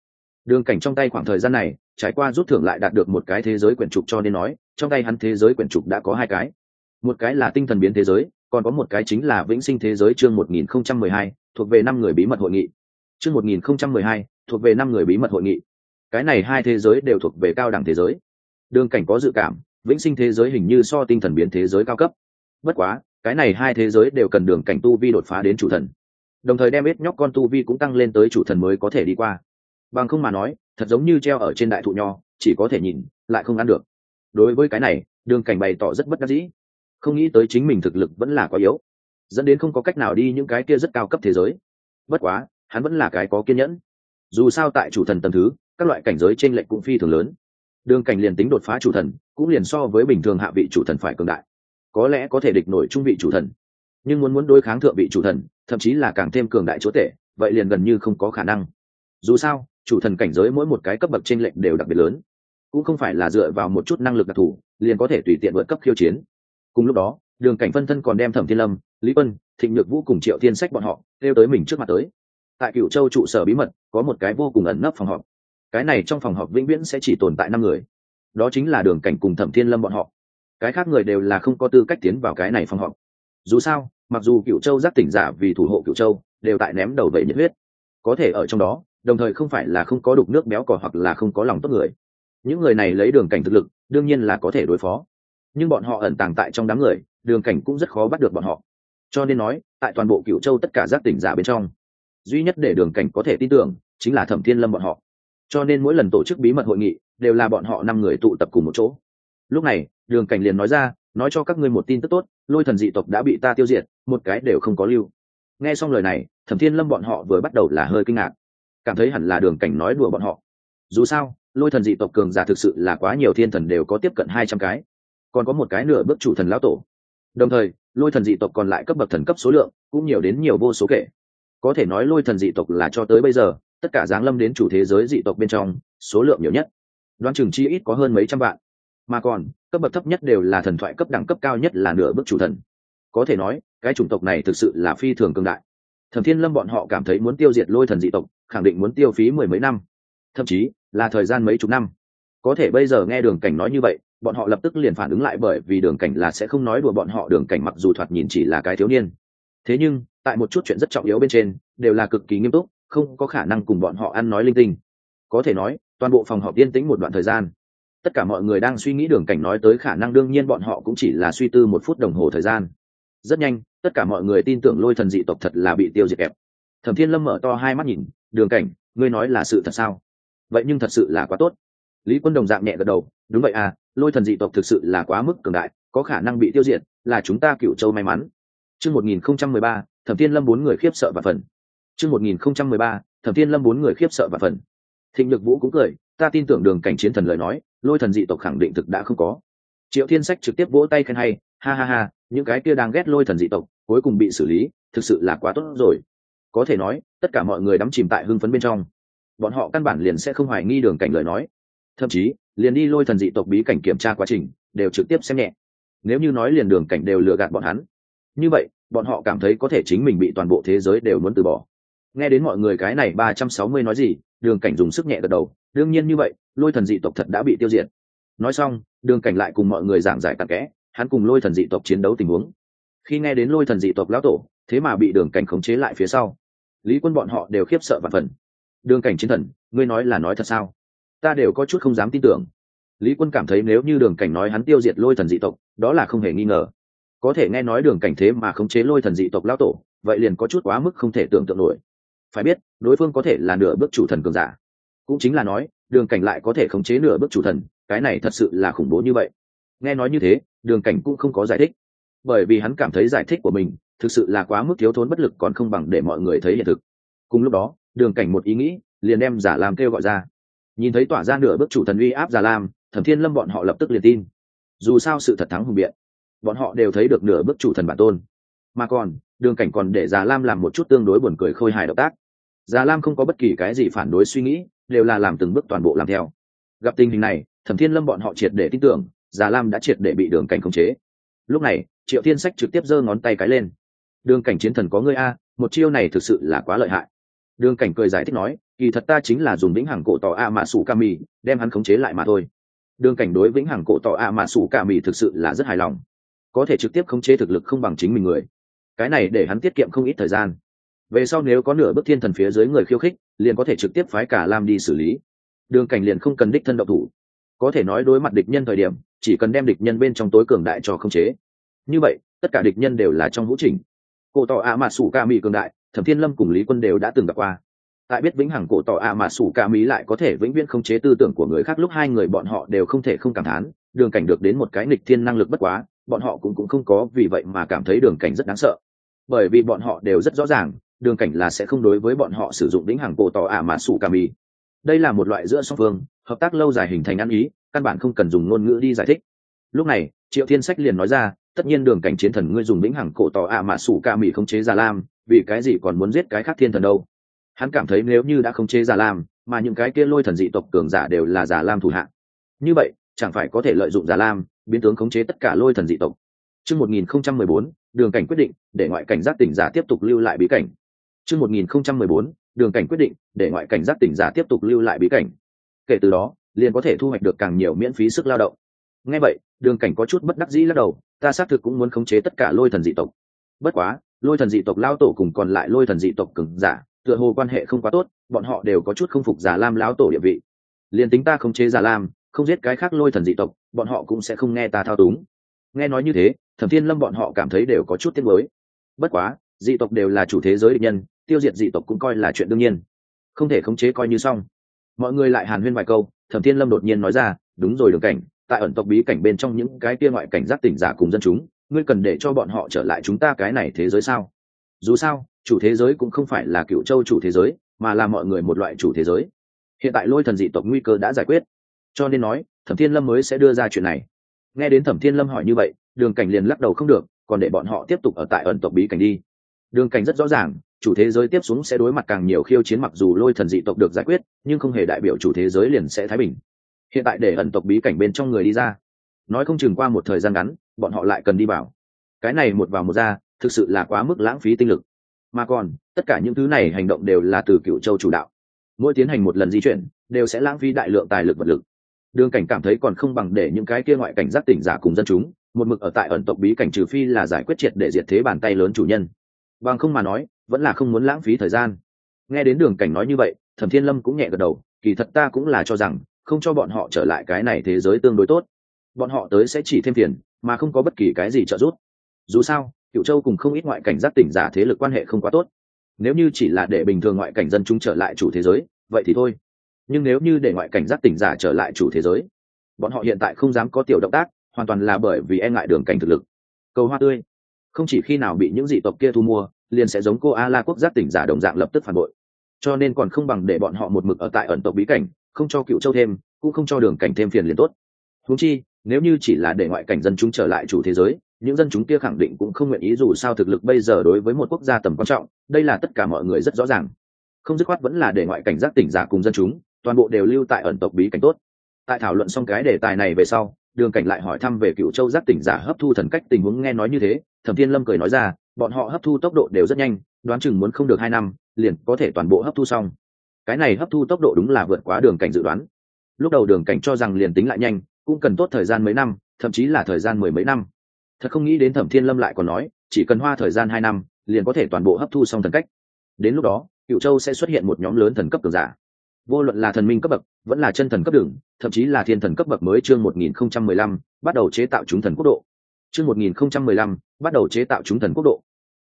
Đường cảnh trong tay khoảng thời gian này trải qua rút thưởng lại đạt được một cái thế giới quyển trục cho nên nói trong tay hắn thế giới quyển trục đã có hai cái. Một cái là tinh thần biến thế giới còn có một cái chính là vĩnh sinh thế giới chương 1012, thuộc về năm người bí mật hội nghị. Chương 1012, thuộc về năm người bí mật hội nghị cái này hai thế giới đều thuộc về cao đẳng thế giới. Đường cảnh có dự cảm, vĩnh sinh thế giới hình như so tinh thần biến thế giới cao cấp. Bất quá, cái này hai thế giới đều cần đường cảnh tu vi đột phá đến chủ thần. Đồng thời đem ít nhóc con tu vi cũng tăng lên tới chủ thần mới có thể đi qua. Bằng không mà nói, thật giống như treo ở trên đại thụ nho, chỉ có thể nhìn, lại không ăn được. Đối với cái này, đường cảnh bày tỏ rất bất đắc dĩ. Không nghĩ tới chính mình thực lực vẫn là quá yếu, dẫn đến không có cách nào đi những cái kia rất cao cấp thế giới. Bất quá, hắn vẫn là cái có kiên nhẫn. Dù sao tại chủ thần tầm thứ các loại cảnh giới trên lệnh cũng phi thường lớn. Đường cảnh liền tính đột phá chủ thần, cũng liền so với bình thường hạ vị chủ thần phải cường đại. Có lẽ có thể địch nổi trung vị chủ thần, nhưng muốn muốn đối kháng thượng vị chủ thần, thậm chí là càng thêm cường đại chúa tể, vậy liền gần như không có khả năng. Dù sao, chủ thần cảnh giới mỗi một cái cấp bậc t r ê n lệch đều đặc biệt lớn. Cũng không phải là dựa vào một chút năng lực đặc thù, liền có thể tùy tiện vượt cấp khiêu chiến. Cùng lúc đó, đường cảnh phân thân còn đem thẩm thiên lâm, lý vân thịnh nhược vũ cùng triệu thiên sách bọn họ kêu tới mình trước mặt tới. Tại cựu châu trụ sở bí mật, có một cái vô cùng ẩn nấp phòng họp cái này trong phòng họp vĩnh viễn sẽ chỉ tồn tại năm người. Đó chính là đường cảnh cùng thẩm thiên lâm bọn họ. Cái khác người đều là không có tư cách tiến vào cái này phòng họp. Dù sao, mặc dù cựu châu giác tỉnh giả vì thủ hộ cựu châu, đều tại ném đầu vậy nhiệt huyết. Có thể ở trong đó, đồng thời không phải là không có đục nước béo cỏ hoặc là không có lòng tốt người. Những người này lấy đường cảnh thực lực, đương nhiên là có thể đối phó. Nhưng bọn họ ẩn tàng tại trong đám người, đường cảnh cũng rất khó bắt được bọn họ. Cho nên nói, tại toàn bộ cựu châu tất cả giác tỉnh giả bên trong, duy nhất để đường cảnh có thể tin tưởng, chính là thẩm thiên lâm bọn họ cho nên mỗi lần tổ chức bí mật hội nghị đều là bọn họ năm người tụ tập cùng một chỗ. Lúc này, đường cảnh liền nói ra, nói cho các ngươi một tin tức tốt, lôi thần dị tộc đã bị ta tiêu diệt, một cái đều không có lưu. Nghe xong lời này, thẩm thiên lâm bọn họ vừa bắt đầu là hơi kinh ngạc. Cảm thấy hẳn là đường cảnh nói đùa bọn họ. Dù sao, lôi thần dị tộc cường giả thực sự là quá nhiều thiên thần đều có tiếp cận hai trăm cái. Còn có một cái nửa bước chủ thần lão tổ. Đồng thời, lôi thần dị tộc còn lại cấp bậc thần cấp số lượng cũng nhiều đến nhiều vô số kể. Có thể nói lôi thần dị tộc là cho tới bây giờ tất cả giáng lâm đến chủ thế giới dị tộc bên trong, số lượng nhiều nhất. Đoán chừng chi ít có hơn mấy trăm vạn. Mà còn, cấp bậc thấp nhất đều là thần thoại cấp đẳng cấp cao nhất là nửa bước chủ thần. Có thể nói, cái chủng tộc này thực sự là phi thường cường đại. Thẩm thiên lâm bọn họ cảm thấy muốn tiêu diệt lôi thần dị tộc, khẳng định muốn tiêu phí mười mấy năm. Thậm chí, là thời gian mấy chục năm. Có thể bây giờ nghe đường cảnh nói như vậy, bọn họ lập tức liền phản ứng lại bởi vì đường cảnh là sẽ không nói đùa bọn họ, đường cảnh mặc dù thoạt nhìn chỉ là cái thiếu niên. Thế nhưng, tại một chút chuyện rất trọng yếu bên trên, đều là cực kỳ nghiêm túc không có khả năng cùng bọn họ ăn nói linh tinh. Có thể nói, toàn bộ phòng họp yên tĩnh một đoạn thời gian. Tất cả mọi người đang suy nghĩ đường cảnh nói tới khả năng đương nhiên bọn họ cũng chỉ là suy tư một phút đồng hồ thời gian. Rất nhanh, tất cả mọi người tin tưởng lôi thần dị tộc thật là bị tiêu diệt kẹp. Thẩm thiên lâm mở to hai mắt nhìn, đường cảnh, ngươi nói là sự thật sao? Vậy nhưng thật sự là quá tốt. Lý quân đồng dạng nhẹ gật đầu, đúng vậy à lôi thần dị tộc thực sự là quá mức cường đại, có khả năng bị tiêu diệt, là chúng ta cựu châu may mắn. Chương một nghìn không trăm mười ba, thẩm thiên lâm bốn người khiếp sợ và phần chương một nghìn không trăm mười ba, thẩm thiên lâm bốn người khiếp sợ và phần. Thịnh nhược vũ cũng cười, ta tin tưởng đường cảnh chiến thần lời nói, lôi thần dị tộc khẳng định thực đã không có. Triệu thiên sách trực tiếp vỗ tay khen hay, ha ha ha, những cái kia đang ghét lôi thần dị tộc, cuối cùng bị xử lý, thực sự là quá tốt rồi. Có thể nói, tất cả mọi người đắm chìm tại hưng phấn bên trong. Bọn họ căn bản liền sẽ không hoài nghi đường cảnh lời nói. Thậm chí, liền đi lôi thần dị tộc bí cảnh kiểm tra quá trình, đều trực tiếp xem nhẹ. Nếu như nói liền đường cảnh đều lừa gạt bọn hắn. Như vậy, bọn họ cảm thấy có thể chính mình bị toàn bộ thế giới đều muốn từ bỏ nghe đến mọi người cái này ba trăm sáu mươi nói gì, đường cảnh dùng sức nhẹ gật đầu. Đương nhiên như vậy, lôi thần dị tộc thật đã bị tiêu diệt. Nói xong, đường cảnh lại cùng mọi người giảng giải tặc kẽ, hắn cùng lôi thần dị tộc chiến đấu tình huống. Khi nghe đến lôi thần dị tộc lão tổ, thế mà bị đường cảnh khống chế lại phía sau, lý quân bọn họ đều khiếp sợ và phần đường cảnh chiến thần, ngươi nói là nói thật sao? Ta đều có chút không dám tin tưởng. Lý quân cảm thấy nếu như đường cảnh nói hắn tiêu diệt lôi thần dị tộc, đó là không hề nghi ngờ. Có thể nghe nói đường cảnh thế mà khống chế lôi thần dị tộc lão tổ, vậy liền có chút quá mức không thể tưởng tượng nổi phải biết, đối phương có thể là nửa bước chủ thần cường giả. Cũng chính là nói, đường cảnh lại có thể khống chế nửa bước chủ thần, cái này thật sự là khủng bố như vậy. Nghe nói như thế, đường cảnh cũng không có giải thích. Bởi vì hắn cảm thấy giải thích của mình thực sự là quá mức thiếu thốn bất lực còn không bằng để mọi người thấy hiện thực. Cùng lúc đó, đường cảnh một ý nghĩ, liền đem giả lam kêu gọi ra. Nhìn thấy tỏa ra nửa bước chủ thần uy áp giả lam, thẩm thiên lâm bọn họ lập tức liền tin. Dù sao sự thật thắng hùng biện, bọn họ đều thấy được nửa bước chủ thần bản tôn. Mà còn, đường cảnh còn để giả lam làm một chút tương đối buồn cười khôi hài động tác già lam không có bất kỳ cái gì phản đối suy nghĩ, đều là làm từng bước toàn bộ làm theo. Gặp tình hình này, thẩm thiên lâm bọn họ triệt để tin tưởng, già lam đã triệt để bị đường cảnh khống chế. Lúc này, triệu thiên sách trực tiếp giơ ngón tay cái lên. Đường cảnh chiến thần có ngươi a, một chiêu này thực sự là quá lợi hại. Đường cảnh cười giải thích nói, kỳ thật ta chính là dùng vĩnh hằng cổ tỏ a mạ sủ ca mì, đem hắn khống chế lại mà thôi. Đường cảnh đối vĩnh hằng cổ tỏ a mạ sủ ca mì thực sự là rất hài lòng. Có thể trực tiếp khống chế thực lực không bằng chính mình người. Cái này để hắn tiết kiệm không ít thời gian về sau nếu có nửa bước thiên thần phía dưới người khiêu khích, liền có thể trực tiếp phái cả lam đi xử lý. Đường cảnh liền không cần đích thân độc thủ. Có thể nói đối mặt địch nhân thời điểm, chỉ cần đem địch nhân bên trong tối cường đại cho khống chế. Như vậy, tất cả địch nhân đều là trong vũ trình cổ tỏ ạ mạ sủ ca mỹ cường đại, thẩm thiên lâm cùng lý quân đều đã từng gặp qua. Tại biết vĩnh hằng cổ tỏ ạ mạ sủ ca mỹ lại có thể vĩnh viễn khống chế tư tưởng của người khác, lúc hai người bọn họ đều không thể không cảm thán, đường cảnh được đến một cái nịch thiên năng lực bất quá, bọn họ cũng cũng không có vì vậy mà cảm thấy đường cảnh rất đáng sợ. Bởi vì bọn họ đều rất rõ ràng đường cảnh là sẽ không đối với bọn họ sử dụng đĩnh hàng cổ tỏ ả mà sủ cà mì. Đây là một loại giữa song phương, hợp tác lâu dài hình thành ăn ý, căn bản không cần dùng ngôn ngữ đi giải thích. Lúc này, triệu thiên sách liền nói ra, tất nhiên đường cảnh chiến thần ngươi dùng đĩnh hàng cổ tỏ ả mà sủ cà mì không chế già lam, vì cái gì còn muốn giết cái khác thiên thần đâu? Hắn cảm thấy nếu như đã không chế già lam, mà những cái kia lôi thần dị tộc cường giả đều là già lam thủ hạng như vậy, chẳng phải có thể lợi dụng già lam, biến tướng khống chế tất cả lôi thần dị tộc. Trước 1014 đường cảnh quyết định, để ngoại cảnh giác tỉnh giả tiếp tục lưu lại bí cảnh chương một nghìn không trăm mười bốn, đường cảnh quyết định, để ngoại cảnh giác tỉnh giả tiếp tục lưu lại bí cảnh. Kể từ đó, liền có thể thu hoạch được càng nhiều miễn phí sức lao động. Nghe vậy, đường cảnh có chút bất đắc dĩ lắc đầu, ta xác thực cũng muốn khống chế tất cả lôi thần dị tộc. Bất quá, lôi thần dị tộc lao tổ cùng còn lại lôi thần dị tộc cường giả, tựa hồ quan hệ không quá tốt, bọn họ đều có chút không phục giả lam lão tổ địa vị. Liền tính ta khống chế giả lam, không giết cái khác lôi thần dị tộc, bọn họ cũng sẽ không nghe ta thao túng. Nghe nói như thế, thẩm thiên lâm bọn họ cảm thấy đều có chút tiếc mới bất quá, dị tộc đều là chủ thế giới địch nhân tiêu diệt dị tộc cũng coi là chuyện đương nhiên. Không thể khống chế coi như xong. Mọi người lại hàn huyên vài câu, thẩm thiên lâm đột nhiên nói ra, đúng rồi đường cảnh, tại ẩn tộc bí cảnh bên trong những cái kia ngoại cảnh giác tỉnh giả cùng dân chúng, ngươi cần để cho bọn họ trở lại chúng ta cái này thế giới sao? Dù sao, chủ thế giới cũng không phải là cựu châu chủ thế giới, mà là mọi người một loại chủ thế giới. Hiện tại lôi thần dị tộc nguy cơ đã giải quyết. Cho nên nói, thẩm thiên lâm mới sẽ đưa ra chuyện này. Nghe đến thẩm thiên lâm hỏi như vậy, đường cảnh liền lắc đầu không được, còn để bọn họ tiếp tục ở tại ẩn tộc bí cảnh đi. Đường cảnh rất rõ ràng chủ thế giới tiếp xuống sẽ đối mặt càng nhiều khiêu chiến mặc dù lôi thần dị tộc được giải quyết, nhưng không hề đại biểu chủ thế giới liền sẽ thái bình. Hiện tại để ẩn tộc bí cảnh bên trong người đi ra. Nói không chừng qua một thời gian ngắn, bọn họ lại cần đi vào. Cái này một vào một ra, thực sự là quá mức lãng phí tinh lực. Mà còn, tất cả những thứ này hành động đều là từ cựu châu chủ đạo. Mỗi tiến hành một lần di chuyển, đều sẽ lãng phí đại lượng tài lực vật lực. Đường cảnh cảm thấy còn không bằng để những cái kia ngoại cảnh giác tỉnh giả cùng dân chúng, một mực ở tại ẩn tộc bí cảnh trừ phi là giải quyết triệt để diệt thế bàn tay lớn chủ nhân bằng không mà nói, vẫn là không muốn lãng phí thời gian. Nghe đến đường cảnh nói như vậy, thẩm thiên lâm cũng nhẹ gật đầu, kỳ thật ta cũng là cho rằng, không cho bọn họ trở lại cái này thế giới tương đối tốt. Bọn họ tới sẽ chỉ thêm phiền, mà không có bất kỳ cái gì trợ giúp. Dù sao cựu châu cùng không ít ngoại cảnh giác tỉnh giả thế lực quan hệ không quá tốt. Nếu như chỉ là để bình thường ngoại cảnh dân chúng trở lại chủ thế giới, vậy thì thôi. Nhưng nếu như để ngoại cảnh giác tỉnh giả trở lại chủ thế giới, bọn họ hiện tại không dám có tiểu động tác, hoàn toàn là bởi vì e ngại đường cảnh thực lực. Cầu hoa tươi không chỉ khi nào bị những dị tộc kia thu mua, liền sẽ giống cô a la quốc giác tỉnh giả đồng dạng lập tức phản bội. Cho nên còn không bằng để bọn họ một mực ở tại ẩn tộc bí cảnh, không cho cựu châu thêm, cũng không cho đường cảnh thêm phiền liền tốt. Húng chi, nếu như chỉ là để ngoại cảnh dân chúng trở lại chủ thế giới, những dân chúng kia khẳng định cũng không nguyện ý dù sao thực lực bây giờ đối với một quốc gia tầm quan trọng, đây là tất cả mọi người rất rõ ràng. Không dứt khoát vẫn là để ngoại cảnh giác tỉnh giả cùng dân chúng, toàn bộ đều lưu tại ẩn tộc bí cảnh tốt. Tại thảo luận xong cái đề tài này về sau đường cảnh lại hỏi thăm về cựu châu giác tỉnh giả hấp thu thần cách tình huống nghe nói như thế, thẩm thiên lâm cười nói ra, bọn họ hấp thu tốc độ đều rất nhanh, đoán chừng muốn không được hai năm, liền có thể toàn bộ hấp thu xong. Cái này hấp thu tốc độ đúng là vượt quá đường cảnh dự đoán. Lúc đầu đường cảnh cho rằng liền tính lại nhanh, cũng cần tốt thời gian mấy năm, thậm chí là thời gian mười mấy năm. Thật không nghĩ đến thẩm thiên lâm lại còn nói, chỉ cần hoa thời gian hai năm, liền có thể toàn bộ hấp thu xong thần cách. Đến lúc đó cựu châu sẽ xuất hiện một nhóm lớn thần cấp cường giả vô luận là thần minh cấp bậc, vẫn là chân thần cấp đường, thậm chí là thiên thần cấp bậc mới chương một nghìn không trăm mười lăm, bắt đầu chế tạo chúng thần quốc độ. Chương một nghìn không trăm mười lăm, bắt đầu chế tạo chúng thần quốc độ.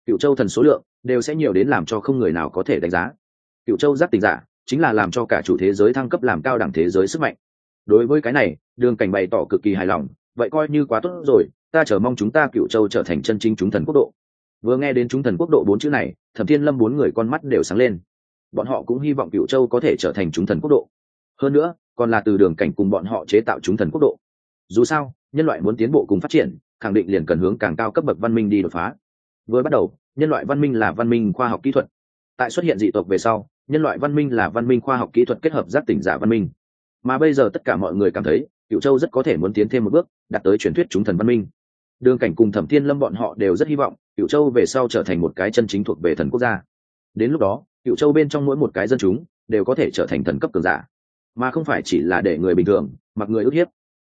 Cựu châu thần số lượng đều sẽ nhiều đến làm cho không người nào có thể đánh giá. Cựu châu giác tình giả chính là làm cho cả chủ thế giới thăng cấp làm cao đẳng thế giới sức mạnh. Đối với cái này, đường cảnh bày tỏ cực kỳ hài lòng, vậy coi như quá tốt rồi, ta chờ mong chúng ta cựu châu trở thành chân chính chúng thần quốc độ. Vừa nghe đến chúng thần quốc độ bốn chữ này, thẩm thiên lâm bốn người con mắt đều sáng lên bọn họ cũng hy vọng cựu châu có thể trở thành chúng thần quốc độ. Hơn nữa, còn là từ đường cảnh cùng bọn họ chế tạo chúng thần quốc độ. Dù sao, nhân loại muốn tiến bộ cùng phát triển, khẳng định liền cần hướng càng cao cấp bậc văn minh đi đột phá. Vừa bắt đầu, nhân loại văn minh là văn minh khoa học kỹ thuật. Tại xuất hiện dị tộc về sau, nhân loại văn minh là văn minh khoa học kỹ thuật kết hợp giác tỉnh giả văn minh. Mà bây giờ tất cả mọi người cảm thấy cựu châu rất có thể muốn tiến thêm một bước, đạt tới truyền thuyết chúng thần văn minh. Đường cảnh cùng thẩm thiên lâm bọn họ đều rất hy vọng cựu châu về sau trở thành một cái chân chính thuộc về thần quốc gia. Đến lúc đó cựu châu bên trong mỗi một cái dân chúng đều có thể trở thành thần cấp cường giả, mà không phải chỉ là để người bình thường mặc người ức hiếp.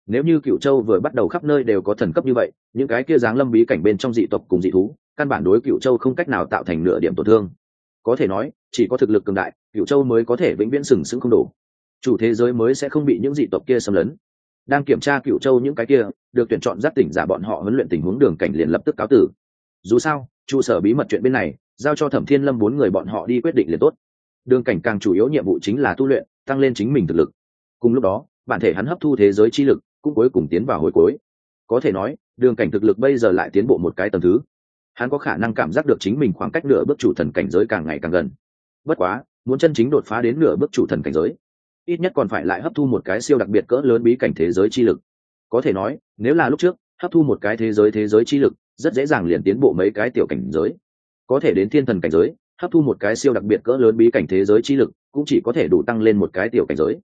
Nếu như cựu châu vừa bắt đầu khắp nơi đều có thần cấp như vậy, những cái kia dáng lâm bí cảnh bên trong dị tộc cùng dị thú, căn bản đối cựu châu không cách nào tạo thành nửa điểm tổn thương. Có thể nói, chỉ có thực lực cường đại, cựu châu mới có thể vĩnh viễn sừng sững không đủ. Chủ thế giới mới sẽ không bị những dị tộc kia xâm lấn. Đang kiểm tra cựu châu những cái kia, được tuyển chọn giáp tỉnh giả bọn họ huấn luyện tình huống đường cảnh liền lập tức cáo tử. Dù sao, trụ sở bí mật chuyện bên này giao cho thẩm thiên lâm bốn người bọn họ đi quyết định liền tốt. Đường cảnh càng chủ yếu nhiệm vụ chính là tu luyện, tăng lên chính mình thực lực. Cùng lúc đó, bản thể hắn hấp thu thế giới chi lực cũng cuối cùng tiến vào hồi cuối. Có thể nói, đường cảnh thực lực bây giờ lại tiến bộ một cái tầm thứ. Hắn có khả năng cảm giác được chính mình khoảng cách nửa bước chủ thần cảnh giới càng ngày càng gần. Bất quá, muốn chân chính đột phá đến nửa bước chủ thần cảnh giới, ít nhất còn phải lại hấp thu một cái siêu đặc biệt cỡ lớn bí cảnh thế giới chi lực. Có thể nói, nếu là lúc trước, hấp thu một cái thế giới thế giới chi lực, rất dễ dàng liền tiến bộ mấy cái tiểu cảnh giới có thể đến thiên thần cảnh giới, hấp thu một cái siêu đặc biệt cỡ lớn bí cảnh thế giới chi lực, cũng chỉ có thể đủ tăng lên một cái tiểu cảnh giới.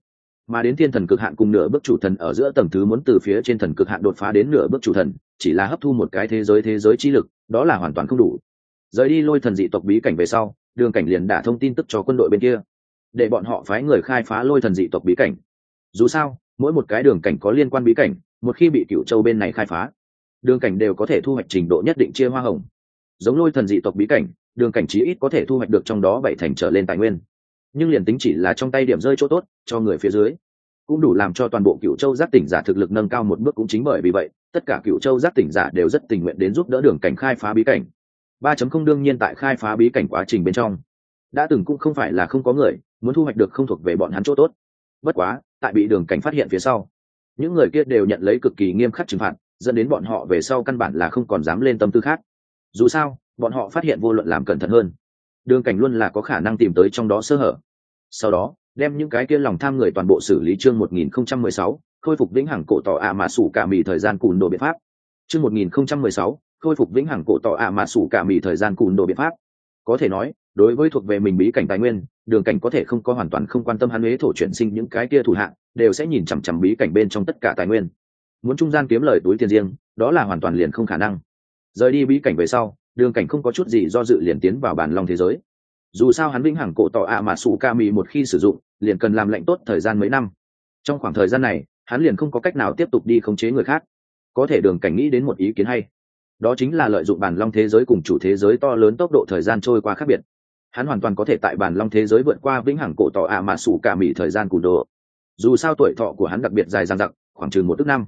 Mà đến thiên thần cực hạn cùng nửa bước chủ thần ở giữa tầng thứ muốn từ phía trên thần cực hạn đột phá đến nửa bước chủ thần, chỉ là hấp thu một cái thế giới thế giới chi lực, đó là hoàn toàn không đủ. Rời đi lôi thần dị tộc bí cảnh về sau, đường cảnh liền đã thông tin tức cho quân đội bên kia. Để bọn họ phái người khai phá lôi thần dị tộc bí cảnh. Dù sao, mỗi một cái đường cảnh có liên quan bí cảnh, một khi bị cựu châu bên này khai phá, đường cảnh đều có thể thu hoạch trình độ nhất định chia hoa hồng giống lôi thần dị tộc bí cảnh, đường cảnh trí ít có thể thu hoạch được trong đó bảy thành trở lên tài nguyên. Nhưng liền tính chỉ là trong tay điểm rơi chỗ tốt, cho người phía dưới, cũng đủ làm cho toàn bộ cựu châu giác tỉnh giả thực lực nâng cao một bước cũng chính bởi vì vậy, tất cả cựu châu giác tỉnh giả đều rất tình nguyện đến giúp đỡ đường cảnh khai phá bí cảnh. Ba chấm không đương nhiên tại khai phá bí cảnh quá trình bên trong. Đã từng cũng không phải là không có người, muốn thu hoạch được không thuộc về bọn hắn chỗ tốt. Bất quá, tại bị đường cảnh phát hiện phía sau, những người kia đều nhận lấy cực kỳ nghiêm khắc trừng phạt, dẫn đến bọn họ về sau căn bản là không còn dám lên tâm tư khác dù sao bọn họ phát hiện vô luận làm cẩn thận hơn. Đường cảnh luôn là có khả năng tìm tới trong đó sơ hở. Sau đó đem những cái kia lòng tham người toàn bộ xử lý chương 1016, khôi phục vĩnh hằng cổ tỏ ạ à mà sủ cả mì thời gian cùn đồ biện pháp. Chương 1016, khôi phục vĩnh hằng cổ tỏ ạ à mà sủ cả mì thời gian cùn đồ biện pháp. Có thể nói đối với thuộc về mình bí cảnh tài nguyên đường cảnh có thể không có hoàn toàn không quan tâm hắn huế thổ chuyển sinh những cái kia thủ hạng đều sẽ nhìn chằm chằm bí cảnh bên trong tất cả tài nguyên. Muốn trung gian kiếm lời túi tiền riêng đó là hoàn toàn liền không khả năng rời đi bí cảnh về sau, đường cảnh không có chút gì do dự liền tiến vào bản long thế giới. Dù sao hắn vĩnh hằng cổ tỏ ạ mà sủ ca mì một khi sử dụng, liền cần làm lệnh tốt thời gian mấy năm. Trong khoảng thời gian này, hắn liền không có cách nào tiếp tục đi khống chế người khác. Có thể đường cảnh nghĩ đến một ý kiến hay. Đó chính là lợi dụng bản long thế giới cùng chủ thế giới to lớn tốc độ thời gian trôi qua khác biệt. Hắn hoàn toàn có thể tại bản long thế giới vượt qua vĩnh hằng cổ tỏ ạ mà sủ ca mì thời gian cùn đồ. Dù sao tuổi thọ của hắn đặc biệt dài dằng dặc, khoảng chừng một tức năm.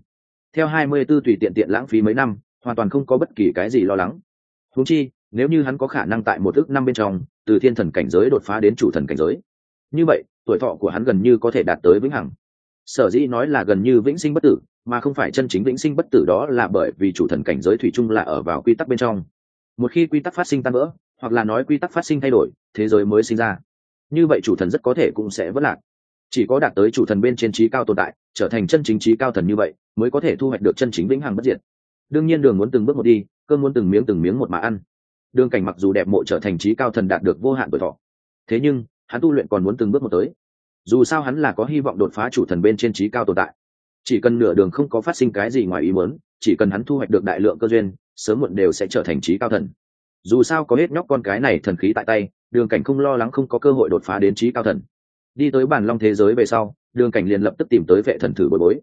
Theo hai mươi 24 tùy tiện tiện lãng phí mấy năm hoàn toàn không có bất kỳ cái gì lo lắng. Húng chi, nếu như hắn có khả năng tại một ước năm bên trong, từ thiên thần cảnh giới đột phá đến chủ thần cảnh giới. Như vậy, tuổi thọ của hắn gần như có thể đạt tới vĩnh hằng. Sở dĩ nói là gần như vĩnh sinh bất tử, mà không phải chân chính vĩnh sinh bất tử đó là bởi vì chủ thần cảnh giới thủy chung là ở vào quy tắc bên trong. Một khi quy tắc phát sinh tan vỡ, hoặc là nói quy tắc phát sinh thay đổi, thế giới mới sinh ra. Như vậy chủ thần rất có thể cũng sẽ vất lạc. Chỉ có đạt tới chủ thần bên trên trí cao tồn tại, trở thành chân chính trí cao thần như vậy, mới có thể thu hoạch được chân chính vĩnh hằng bất diệt đương nhiên đường muốn từng bước một đi cơn muốn từng miếng từng miếng một mà ăn. Đường cảnh mặc dù đẹp mộ trở thành trí cao thần đạt được vô hạn tuổi thọ, thế nhưng, hắn tu luyện còn muốn từng bước một tới. Dù sao hắn là có hy vọng đột phá chủ thần bên trên trí cao tồn tại. Chỉ cần nửa đường không có phát sinh cái gì ngoài ý muốn, chỉ cần hắn thu hoạch được đại lượng cơ duyên, sớm muộn đều sẽ trở thành trí cao thần. Dù sao có hết nhóc con cái này thần khí tại tay, đường cảnh không lo lắng không có cơ hội đột phá đến trí cao thần. Đi tới bản long thế giới về sau, đường cảnh liền lập tức tìm tới vệ thần thử bồi bối.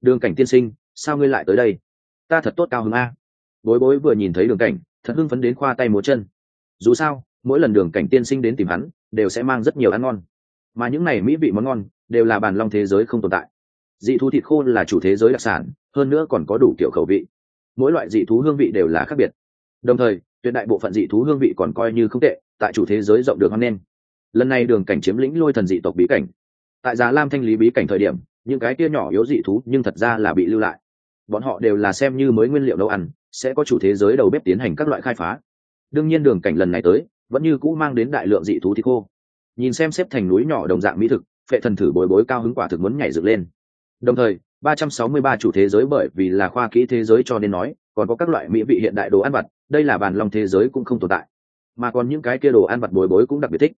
Đường cảnh tiên sinh, sao ngươi lại tới đây? Ta thật tốt cao hứng a. Bối bối vừa nhìn thấy đường cảnh, thật hưng phấn đến khoa tay múa chân. Dù sao, mỗi lần đường cảnh tiên sinh đến tìm hắn, đều sẽ mang rất nhiều ăn ngon. Mà những này mỹ vị món ngon, đều là bản long thế giới không tồn tại. Dị thú thịt khô là chủ thế giới đặc sản, hơn nữa còn có đủ kiểu khẩu vị. Mỗi loại dị thú hương vị đều là khác biệt. Đồng thời, tuyệt đại bộ phận dị thú hương vị còn coi như không tệ, tại chủ thế giới rộng được hoang nên. Lần này đường cảnh chiếm lĩnh lôi thần dị tộc bí cảnh. Tại giá lam thanh lý bí cảnh thời điểm, những cái kia nhỏ yếu dị thú nhưng thật ra là bị lưu lại bọn họ đều là xem như mới nguyên liệu nấu ăn, sẽ có chủ thế giới đầu bếp tiến hành các loại khai phá. Đương nhiên đường cảnh lần này tới, vẫn như cũ mang đến đại lượng dị thú thịt khô. Nhìn xem xếp thành núi nhỏ đồng dạng mỹ thực, phệ thần thử bồi bối cao hứng quả thực muốn nhảy dựng lên. Đồng thời 363 chủ thế giới bởi vì là khoa kỹ thế giới cho nên nói, còn có các loại mỹ vị hiện đại đồ ăn vặt, đây là bàn lòng thế giới cũng không tồn tại. Mà còn những cái kia đồ ăn vặt bồi bối cũng đặc biệt thích.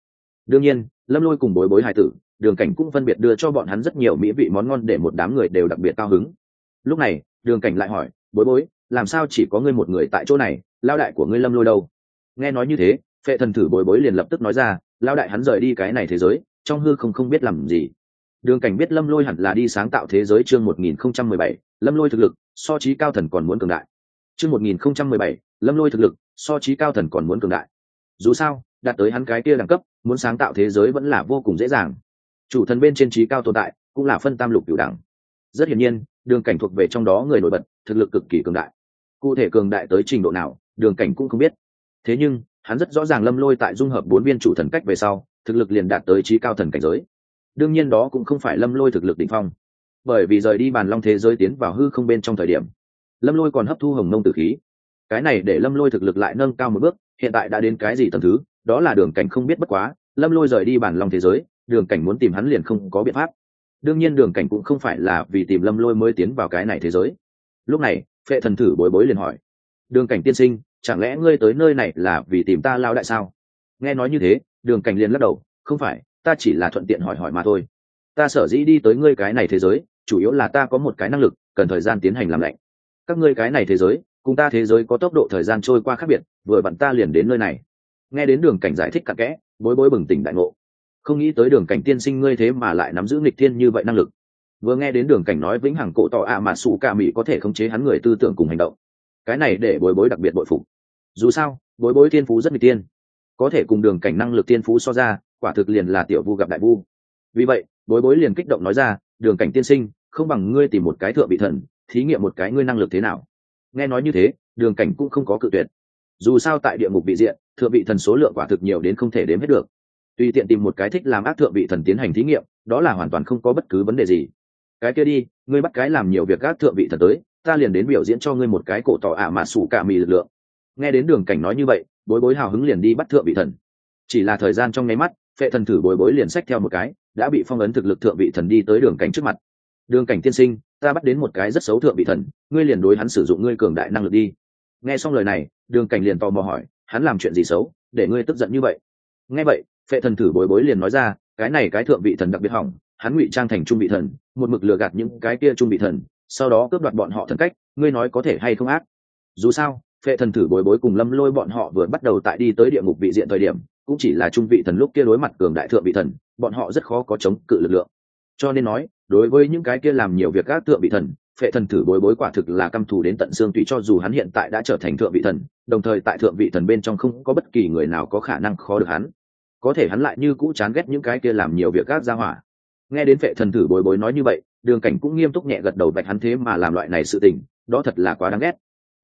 Đương nhiên, lâm lôi cùng bồi bối hài tử, đường cảnh cũng phân biệt đưa cho bọn hắn rất nhiều mỹ vị món ngon để một đám người đều đặc biệt cao hứng. Lúc này đường cảnh lại hỏi, bối bối, làm sao chỉ có ngươi một người tại chỗ này? Lao đại của ngươi lâm lôi đâu? Nghe nói như thế, phệ thần thử bối bối liền lập tức nói ra lao đại hắn rời đi cái này thế giới, trong hư không không biết làm gì. Đường cảnh biết lâm lôi hẳn là đi sáng tạo thế giới chương một nghìn không trăm mười bảy, lâm lôi thực lực, so trí cao thần còn muốn cường đại. Chương một nghìn không trăm mười bảy, lâm lôi thực lực, so trí cao thần còn muốn cường đại. Dù sao, đạt tới hắn cái kia đẳng cấp, muốn sáng tạo thế giới vẫn là vô cùng dễ dàng. Chủ thần bên trên trí cao tồn tại, cũng là phân tam lục cửu đẳng. Rất hiển nhiên đường cảnh thuộc về trong đó người nổi bật, thực lực cực kỳ cường đại. Cụ thể cường đại tới trình độ nào, đường cảnh cũng không biết. Thế nhưng, hắn rất rõ ràng lâm lôi tại dung hợp bốn viên chủ thần cách về sau, thực lực liền đạt tới trí cao thần cảnh giới. Đương nhiên đó cũng không phải lâm lôi thực lực đ ỉ n h phong. Bởi vì rời đi bàn long thế giới tiến vào hư không bên trong thời điểm, lâm lôi còn hấp thu hồng nông tử khí. Cái này để lâm lôi thực lực lại nâng cao một bước, hiện tại đã đến cái gì tầm thứ, đó là đường cảnh không biết bất quá, lâm lôi rời đi bản long thế giới, đường cảnh muốn tìm hắn liền không có biện pháp đương nhiên đường cảnh cũng không phải là vì tìm lâm lôi mới tiến vào cái này thế giới. Lúc này, phệ thần thử bối bối liền hỏi, đường cảnh tiên sinh, chẳng lẽ ngươi tới nơi này là vì tìm ta lao đại sao? Nghe nói như thế, đường cảnh liền lắc đầu, không phải, ta chỉ là thuận tiện hỏi hỏi mà thôi. Ta sở dĩ đi tới ngươi cái này thế giới, chủ yếu là ta có một cái năng lực, cần thời gian tiến hành làm lạnh. Các ngươi cái này thế giới, cùng ta thế giới có tốc độ thời gian trôi qua khác biệt, vừa bận ta liền đến nơi này. Nghe đến đường cảnh giải thích cặn kẽ, bối bối bừng tỉnh đại ngộ không nghĩ tới đường cảnh tiên sinh ngươi thế mà lại nắm giữ nghịch thiên như vậy năng lực. Vừa nghe đến đường cảnh nói vĩnh hằng cổ tỏ ạ mà sủ ca mỹ có thể khống chế hắn người tư tưởng cùng hành động. Cái này để bối bối đặc biệt bội phục. Dù sao, bối bối thiên phú rất nghịch tiên có thể cùng đường cảnh năng lực tiên phú so ra, quả thực liền là tiểu vu gặp đại vu. Vì vậy, bối bối liền kích động nói ra, đường cảnh tiên sinh, không bằng ngươi tìm một cái thượng vị thần, thí nghiệm một cái ngươi năng lực thế nào. Nghe nói như thế, đường cảnh cũng không có cự tuyệt. Dù sao tại địa ngục vị diện, thượng vị thần số lượng quả thực nhiều đến không thể đếm hết được tùy tiện tìm một cái thích làm ác thượng vị thần tiến hành thí nghiệm, đó là hoàn toàn không có bất cứ vấn đề gì. Cái kia đi, ngươi bắt cái làm nhiều việc các thượng vị thần tới, ta liền đến biểu diễn cho ngươi một cái cổ tỏ ả mà sủ cả mì lực lượng. Nghe đến đường cảnh nói như vậy, bối bối hào hứng liền đi bắt thượng vị thần. Chỉ là thời gian trong nháy mắt, phệ thần thử bối bối liền sách theo một cái, đã bị phong ấn thực lực thượng vị thần đi tới đường cảnh trước mặt. Đường cảnh tiên sinh, ta bắt đến một cái rất xấu thượng vị thần, ngươi liền đối hắn sử dụng ngươi cường đại năng lực đi. Nghe xong lời này, đường cảnh liền tò mò hỏi, hắn làm chuyện gì xấu, để ngươi tức giận như vậy? Nghe vậy phệ thần thử bối bối liền nói ra, cái này cái thượng vị thần đặc biệt hỏng, hắn ngụy trang thành trung vị thần, một mực lừa gạt những cái kia trung vị thần, sau đó cướp đoạt bọn họ thần cách, ngươi nói có thể hay không ác? Dù sao, phệ thần thử bối bối cùng lâm lôi bọn họ vừa bắt đầu tại đi tới địa ngục vị diện thời điểm, cũng chỉ là trung vị thần lúc kia đối mặt cường đại thượng vị thần, bọn họ rất khó có chống cự lực lượng. Cho nên nói, đối với những cái kia làm nhiều việc các thượng vị thần, phệ thần thử bối bối quả thực là căm thù đến tận xương tùy cho dù hắn hiện tại đã trở thành thượng vị thần, đồng thời tại thượng vị thần bên trong không có bất kỳ người nào có khả năng khó được hắn có thể hắn lại như cũ chán ghét những cái kia làm nhiều việc gác gia hỏa. Nghe đến vệ thần thử bối bối nói như vậy, đường cảnh cũng nghiêm túc nhẹ gật đầu bạch hắn thế mà làm loại này sự tình, đó thật là quá đáng ghét.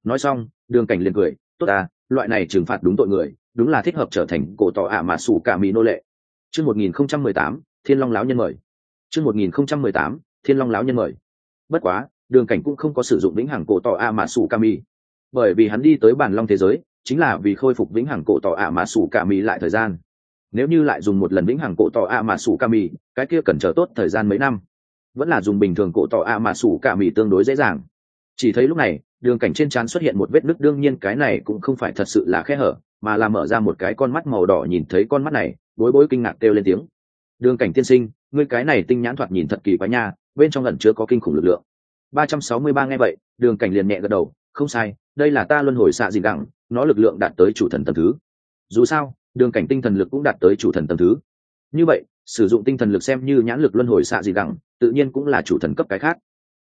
Nói xong, đường cảnh liền cười, tốt à loại này trừng phạt đúng tội người, đúng là thích hợp trở thành cổ tỏ ả mà sủ cả mỹ nô lệ. Chương một nghìn không trăm mười tám, thiên long láo nhân mời. Chương một nghìn không trăm mười tám, thiên long láo nhân mời. Bất quá, đường cảnh cũng không có sử dụng vĩnh hằng cổ tỏ ả mà sủ cả mỹ bởi vì hắn đi tới bản long thế giới, chính là vì khôi phục vĩnh hằng cổ tỏ ả mà sủ cả mỹ lại thời gian nếu như lại dùng một lần vĩnh hằng cổ tỏ ả mà sủ ca mì, cái kia cần chờ tốt thời gian mấy năm. Vẫn là dùng bình thường cổ tỏ ả mà sủ ca mì tương đối dễ dàng. Chỉ thấy lúc này, đường cảnh trên trán xuất hiện một vết nứt đương nhiên cái này cũng không phải thật sự là khe hở, mà là mở ra một cái con mắt màu đỏ nhìn thấy con mắt này, bối bối kinh ngạc kêu lên tiếng. Đường cảnh tiên sinh, ngươi cái này tinh nhãn thoạt nhìn thật kỳ quá nha, bên trong lần chứa có kinh khủng lực lượng. Ba trăm sáu mươi ba nghe vậy, đường cảnh liền nhẹ gật đầu, không sai, đây là ta luân hồi xạ dị đẳng, nó lực lượng đạt tới chủ thần tầm thứ. Dù sao đường cảnh tinh thần lực cũng đạt tới chủ thần tầm thứ. Như vậy, sử dụng tinh thần lực xem như nhãn lực luân hồi xạ gì đẳng, tự nhiên cũng là chủ thần cấp cái khác.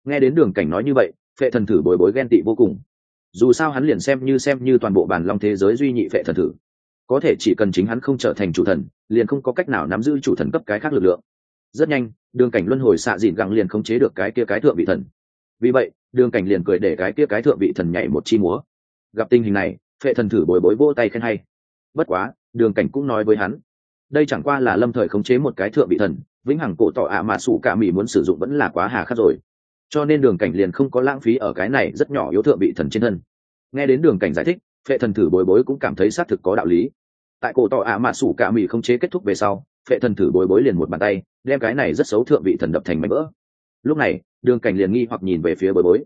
Nghe đến đường cảnh nói như vậy, phệ thần thử bối bối ghen tị vô cùng. Dù sao hắn liền xem như xem như toàn bộ bản long thế giới duy nhị phệ thần thử. Có thể chỉ cần chính hắn không trở thành chủ thần, liền không có cách nào nắm giữ chủ thần cấp cái khác lực lượng. Rất nhanh, đường cảnh luân hồi xạ dịn gẳng liền không chế được cái kia cái thượng vị thần. Vì vậy, đường cảnh liền cười để cái kia cái thượng vị thần nhảy một chi múa. Gặp tình hình này, phệ thần thử bối bối vỗ tay khen hay bất quá, đường cảnh cũng nói với hắn, đây chẳng qua là lâm thời khống chế một cái thượng vị thần, vĩnh hằng cổ tỏ ạ mà sủ cả mỹ muốn sử dụng vẫn là quá hà khắc rồi. Cho nên đường cảnh liền không có lãng phí ở cái này rất nhỏ yếu thượng vị thần trên thân. Nghe đến đường cảnh giải thích, phệ thần thử bối bối cũng cảm thấy xác thực có đạo lý. Tại cổ tỏ ạ mà sủ cả mỹ không chế kết thúc về sau, phệ thần thử bối bối liền một bàn tay, đem cái này rất xấu thượng vị thần đập thành mảnh vỡ. Lúc này, đường cảnh liền nghi hoặc nhìn về phía bối bối.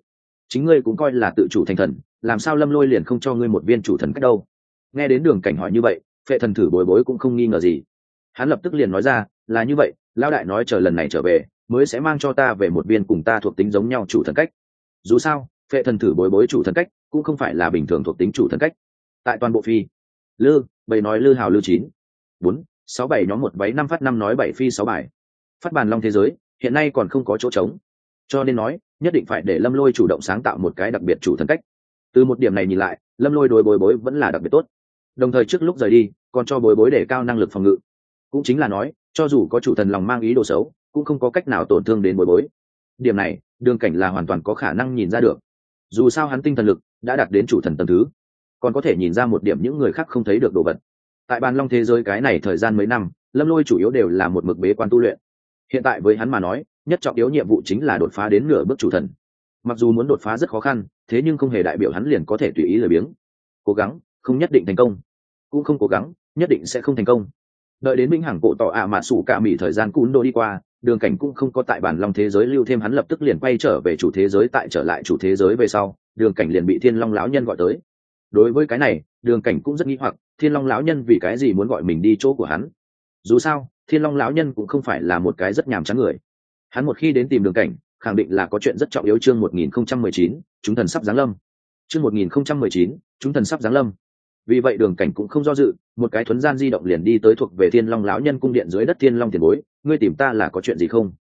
Chính ngươi cũng coi là tự chủ thành thần, làm sao lâm lôi liền không cho ngươi một viên chủ thần cách đâu? Nghe đến đường cảnh hỏi như vậy, phệ thần thử bối bối cũng không nghi ngờ gì. Hắn lập tức liền nói ra, là như vậy lao đại nói chờ lần này trở về, mới sẽ mang cho ta về một viên cùng ta thuộc tính giống nhau chủ thần cách. Dù sao, phệ thần thử bối bối chủ thần cách cũng không phải là bình thường thuộc tính chủ thần cách. Tại toàn bộ phi, lư, bầy nói lư hào lư chín, bốn, sáu bảy nhóm một váy năm phát năm nói bảy phi sáu bài. Phát bàn long thế giới, hiện nay còn không có chỗ trống. Cho nên nói, nhất định phải để lâm lôi chủ động sáng tạo một cái đặc biệt chủ thần cách. Từ một điểm này nhìn lại, lâm lôi đối bối bối vẫn là đặc biệt tốt đồng thời trước lúc rời đi, còn cho bối bối để cao năng lực phòng ngự. Cũng chính là nói, cho dù có chủ thần lòng mang ý đồ xấu, cũng không có cách nào tổn thương đến bối bối. Điểm này, đường cảnh là hoàn toàn có khả năng nhìn ra được. Dù sao hắn tinh thần lực đã đạt đến chủ thần tầm thứ, còn có thể nhìn ra một điểm những người khác không thấy được đồ vật. Tại bàn long thế giới cái này thời gian mấy năm, lâm lôi chủ yếu đều là một mực bế quan tu luyện. Hiện tại với hắn mà nói, nhất trọng yếu nhiệm vụ chính là đột phá đến nửa bước chủ thần. Mặc dù muốn đột phá rất khó khăn, thế nhưng không hề đại biểu hắn liền có thể tùy ý lười biếng. Cố gắng không nhất định thành công. Cũng không cố gắng, nhất định sẽ không thành công. Đợi đến minh hằng cổ tỏ ạ à mà sủ cả mỹ thời gian cún đô đi qua, đường cảnh cũng không có tại bản long thế giới lưu thêm hắn lập tức liền quay trở về chủ thế giới, tại trở lại chủ thế giới về sau, đường cảnh liền bị thiên long lão nhân gọi tới. Đối với cái này, đường cảnh cũng rất nghi hoặc, thiên long lão nhân vì cái gì muốn gọi mình đi chỗ của hắn? Dù sao, thiên long lão nhân cũng không phải là một cái rất nhàm chán người. Hắn một khi đến tìm đường cảnh, khẳng định là có chuyện rất trọng yếu chương một nghìn không trăm mười chín, chúng thần sắp giáng lâm. Chương một nghìn không trăm mười chín, chúng thần sắp giáng lâm vì vậy đường cảnh cũng không do dự, một cái thuấn gian di động liền đi tới thuộc về thiên long lão nhân cung điện dưới đất thiên long tiền bối, ngươi tìm ta là có chuyện gì không?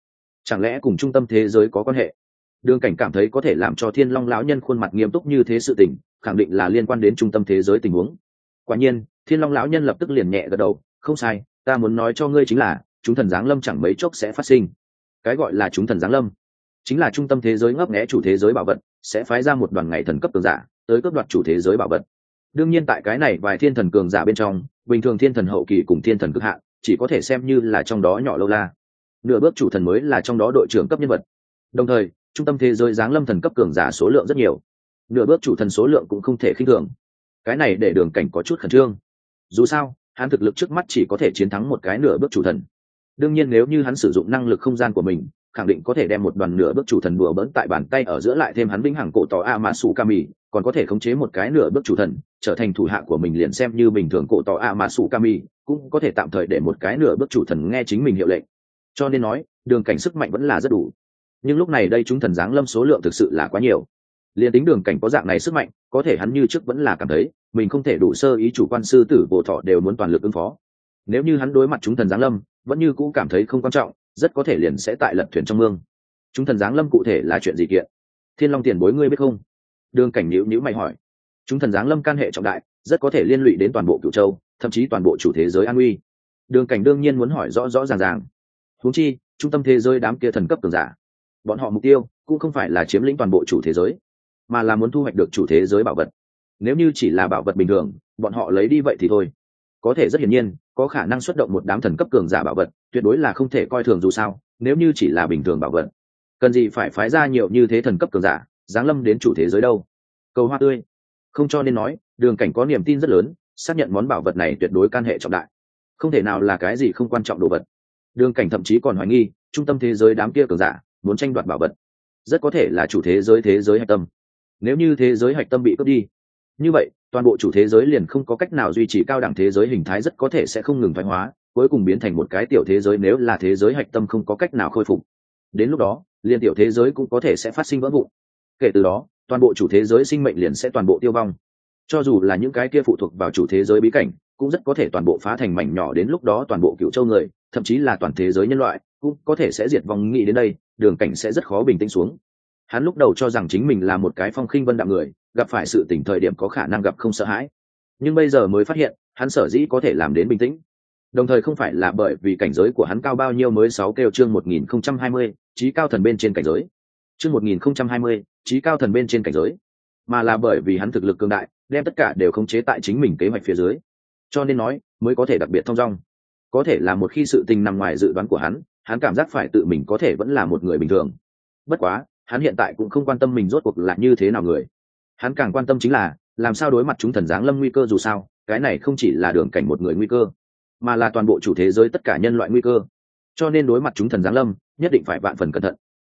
Chẳng lẽ cùng trung tâm thế giới có quan hệ? Đường cảnh cảm thấy có thể làm cho thiên long lão nhân khuôn mặt nghiêm túc như thế sự tình, khẳng định là liên quan đến trung tâm thế giới tình huống. Quả nhiên, thiên long lão nhân lập tức liền nhẹ gật đầu, không sai, ta muốn nói cho ngươi chính là, chúng thần giáng lâm chẳng mấy chốc sẽ phát sinh. Cái gọi là chúng thần giáng lâm, chính là trung tâm thế giới ngấp nghẽ chủ thế giới bảo vật, sẽ phái ra một đoàn ngày thần cấp tường giả, tới cấp đoạt chủ thế giới bảo vật đương nhiên tại cái này vài thiên thần cường giả bên trong, bình thường thiên thần hậu kỳ cùng thiên thần cực hạn, chỉ có thể xem như là trong đó nhỏ lâu la. Nửa bước chủ thần mới là trong đó đội trưởng cấp nhân vật. Đồng thời, trung tâm thế giới giáng lâm thần cấp cường giả số lượng rất nhiều. Nửa bước chủ thần số lượng cũng không thể khinh thường. Cái này để đường cảnh có chút khẩn trương. Dù sao, hắn thực lực trước mắt chỉ có thể chiến thắng một cái nửa bước chủ thần. Đương nhiên nếu như hắn sử dụng năng lực không gian của mình khẳng định có thể đem một đoàn nửa bước chủ thần đùa bỡn tại bàn tay ở giữa lại thêm hắn vĩnh hằng cổ tỏ a mà sủ kami còn có thể khống chế một cái nửa bước chủ thần, trở thành thủ hạ của mình liền xem như bình thường cổ tỏ a mà sủ kami cũng có thể tạm thời để một cái nửa bước chủ thần nghe chính mình hiệu lệnh. Cho nên nói, đường cảnh sức mạnh vẫn là rất đủ. Nhưng lúc này đây chúng thần giáng lâm số lượng thực sự là quá nhiều. Liền tính đường cảnh có dạng này sức mạnh, có thể hắn như trước vẫn là cảm thấy, mình không thể đủ sơ ý chủ quan sư tử bộ thọ đều muốn toàn lực ứng phó. Nếu như hắn đối mặt chúng thần giáng lâm, vẫn như cũ cảm thấy không quan trọng rất có thể liền sẽ tại lật thuyền trong mương. Chúng thần giáng lâm cụ thể là chuyện gì kiện? Thiên long tiền bối ngươi biết không? Đường cảnh nhữ nhữ mày hỏi. Chúng thần giáng lâm can hệ trọng đại, rất có thể liên lụy đến toàn bộ cựu châu, thậm chí toàn bộ chủ thế giới an uy. Đường cảnh đương nhiên muốn hỏi rõ rõ ràng ràng. Huống chi, trung tâm thế giới đám kia thần cấp cường giả, bọn họ mục tiêu cũng không phải là chiếm lĩnh toàn bộ chủ thế giới, mà là muốn thu hoạch được chủ thế giới bảo vật. Nếu như chỉ là bảo vật bình thường, bọn họ lấy đi vậy thì thôi có thể rất hiển nhiên, có khả năng xuất động một đám thần cấp cường giả bảo vật, tuyệt đối là không thể coi thường dù sao, nếu như chỉ là bình thường bảo vật. Cần gì phải phái ra nhiều như thế thần cấp cường giả, giáng lâm đến chủ thế giới đâu? Cầu hoa tươi. Không cho nên nói, đường cảnh có niềm tin rất lớn, xác nhận món bảo vật này tuyệt đối can hệ trọng đại. Không thể nào là cái gì không quan trọng đồ vật. Đường cảnh thậm chí còn hoài nghi, trung tâm thế giới đám kia cường giả, muốn tranh đoạt bảo vật. Rất có thể là chủ thế giới thế giới hạch tâm. Nếu như thế giới hạch tâm bị cướp đi, như vậy toàn bộ chủ thế giới liền không có cách nào duy trì cao đẳng thế giới hình thái rất có thể sẽ không ngừng thoái hóa, cuối cùng biến thành một cái tiểu thế giới nếu là thế giới hạch tâm không có cách nào khôi phục. Đến lúc đó, liền tiểu thế giới cũng có thể sẽ phát sinh vỡ vụn. Kể từ đó, toàn bộ chủ thế giới sinh mệnh liền sẽ toàn bộ tiêu vong. Cho dù là những cái kia phụ thuộc vào chủ thế giới bí cảnh, cũng rất có thể toàn bộ phá thành mảnh nhỏ đến lúc đó toàn bộ cựu châu người, thậm chí là toàn thế giới nhân loại, cũng có thể sẽ diệt vong. Nghĩ đến đây, đường cảnh sẽ rất khó bình tĩnh xuống. Hắn lúc đầu cho rằng chính mình là một cái phong khinh vân đạm người gặp phải sự tỉnh thời điểm có khả năng gặp không sợ hãi. Nhưng bây giờ mới phát hiện, hắn sở dĩ có thể làm đến bình tĩnh. Đồng thời không phải là bởi vì cảnh giới của hắn cao bao nhiêu mới sáu kêu chương một nghìn không trăm hai mươi, trí cao thần bên trên cảnh giới. Chương một nghìn không trăm hai mươi, trí cao thần bên trên cảnh giới. Mà là bởi vì hắn thực lực cường đại, đem tất cả đều khống chế tại chính mình kế hoạch phía dưới. Cho nên nói, mới có thể đặc biệt thong dong. Có thể là một khi sự tình nằm ngoài dự đoán của hắn hắn cảm giác phải tự mình có thể vẫn là một người bình thường. Bất quá, hắn hiện tại cũng không quan tâm mình rốt cuộc là như thế nào người hắn càng quan tâm chính là, làm sao đối mặt chúng thần giáng lâm nguy cơ dù sao, cái này không chỉ là đường cảnh một người nguy cơ, mà là toàn bộ chủ thế giới tất cả nhân loại nguy cơ. Cho nên đối mặt chúng thần giáng lâm, nhất định phải vạn phần cẩn thận.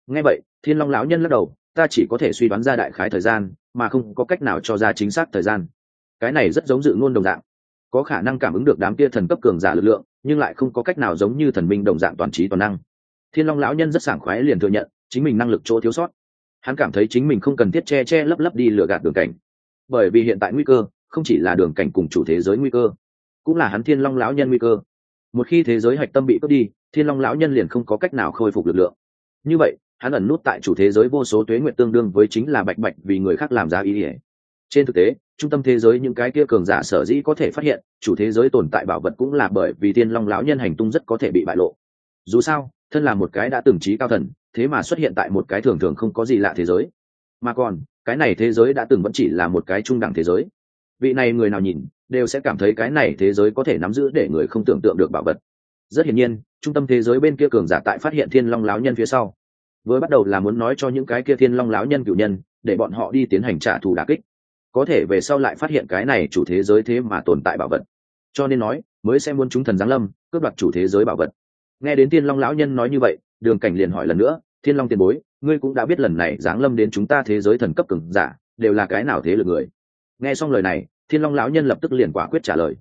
Ngay vậy, thiên long lão nhân lắc đầu, ta chỉ có thể suy đoán ra đại khái thời gian, mà không có cách nào cho ra chính xác thời gian. Cái này rất giống dự ngôn đồng dạng. Có khả năng cảm ứng được đám kia thần cấp cường giả lực lượng, nhưng lại không có cách nào giống như thần minh đồng dạng toàn trí toàn năng. Thiên long lão nhân rất sảng khoái liền thừa nhận, chính mình năng lực chỗ thiếu sót hắn cảm thấy chính mình không cần thiết che che lấp lấp đi lừa gạt đường cảnh. Bởi vì hiện tại nguy cơ không chỉ là đường cảnh cùng chủ thế giới nguy cơ, cũng là hắn thiên long lão nhân nguy cơ. Một khi thế giới hạch tâm bị cướp đi, thiên long lão nhân liền không có cách nào khôi phục lực lượng. Như vậy, hắn ẩn nút tại chủ thế giới vô số tuế nguyện tương đương với chính là bạch bạch vì người khác làm ra ý ỉa trên thực tế, trung tâm thế giới những cái kia cường giả sở dĩ có thể phát hiện chủ thế giới tồn tại bảo vật cũng là bởi vì thiên long lão nhân hành tung rất có thể bị bại lộ. Dù sao, thân là một cái đã từng trí cao thần thế mà xuất hiện tại một cái thường thường không có gì lạ thế giới. Mà còn, cái này thế giới đã từng vẫn chỉ là một cái trung đẳng thế giới. Vị này người nào nhìn, đều sẽ cảm thấy cái này thế giới có thể nắm giữ để người không tưởng tượng được bảo vật. Rất hiển nhiên, trung tâm thế giới bên kia cường giả tại phát hiện thiên long láo nhân phía sau. Với bắt đầu là muốn nói cho những cái kia thiên long láo nhân cựu nhân, để bọn họ đi tiến hành trả thù đà kích. Có thể về sau lại phát hiện cái này chủ thế giới thế mà tồn tại bảo vật. Cho nên nói, mới sẽ muốn chúng thần giáng lâm, cướp đoạt chủ thế giới bảo vật. Nghe đến thiên long lão nhân nói như vậy đường cảnh liền hỏi lần nữa, thiên long tiền bối, ngươi cũng đã biết lần này giáng lâm đến chúng ta thế giới thần cấp cường giả, đều là cái nào thế lực người? Nghe xong lời này, thiên long lão nhân lập tức liền quả quyết trả lời,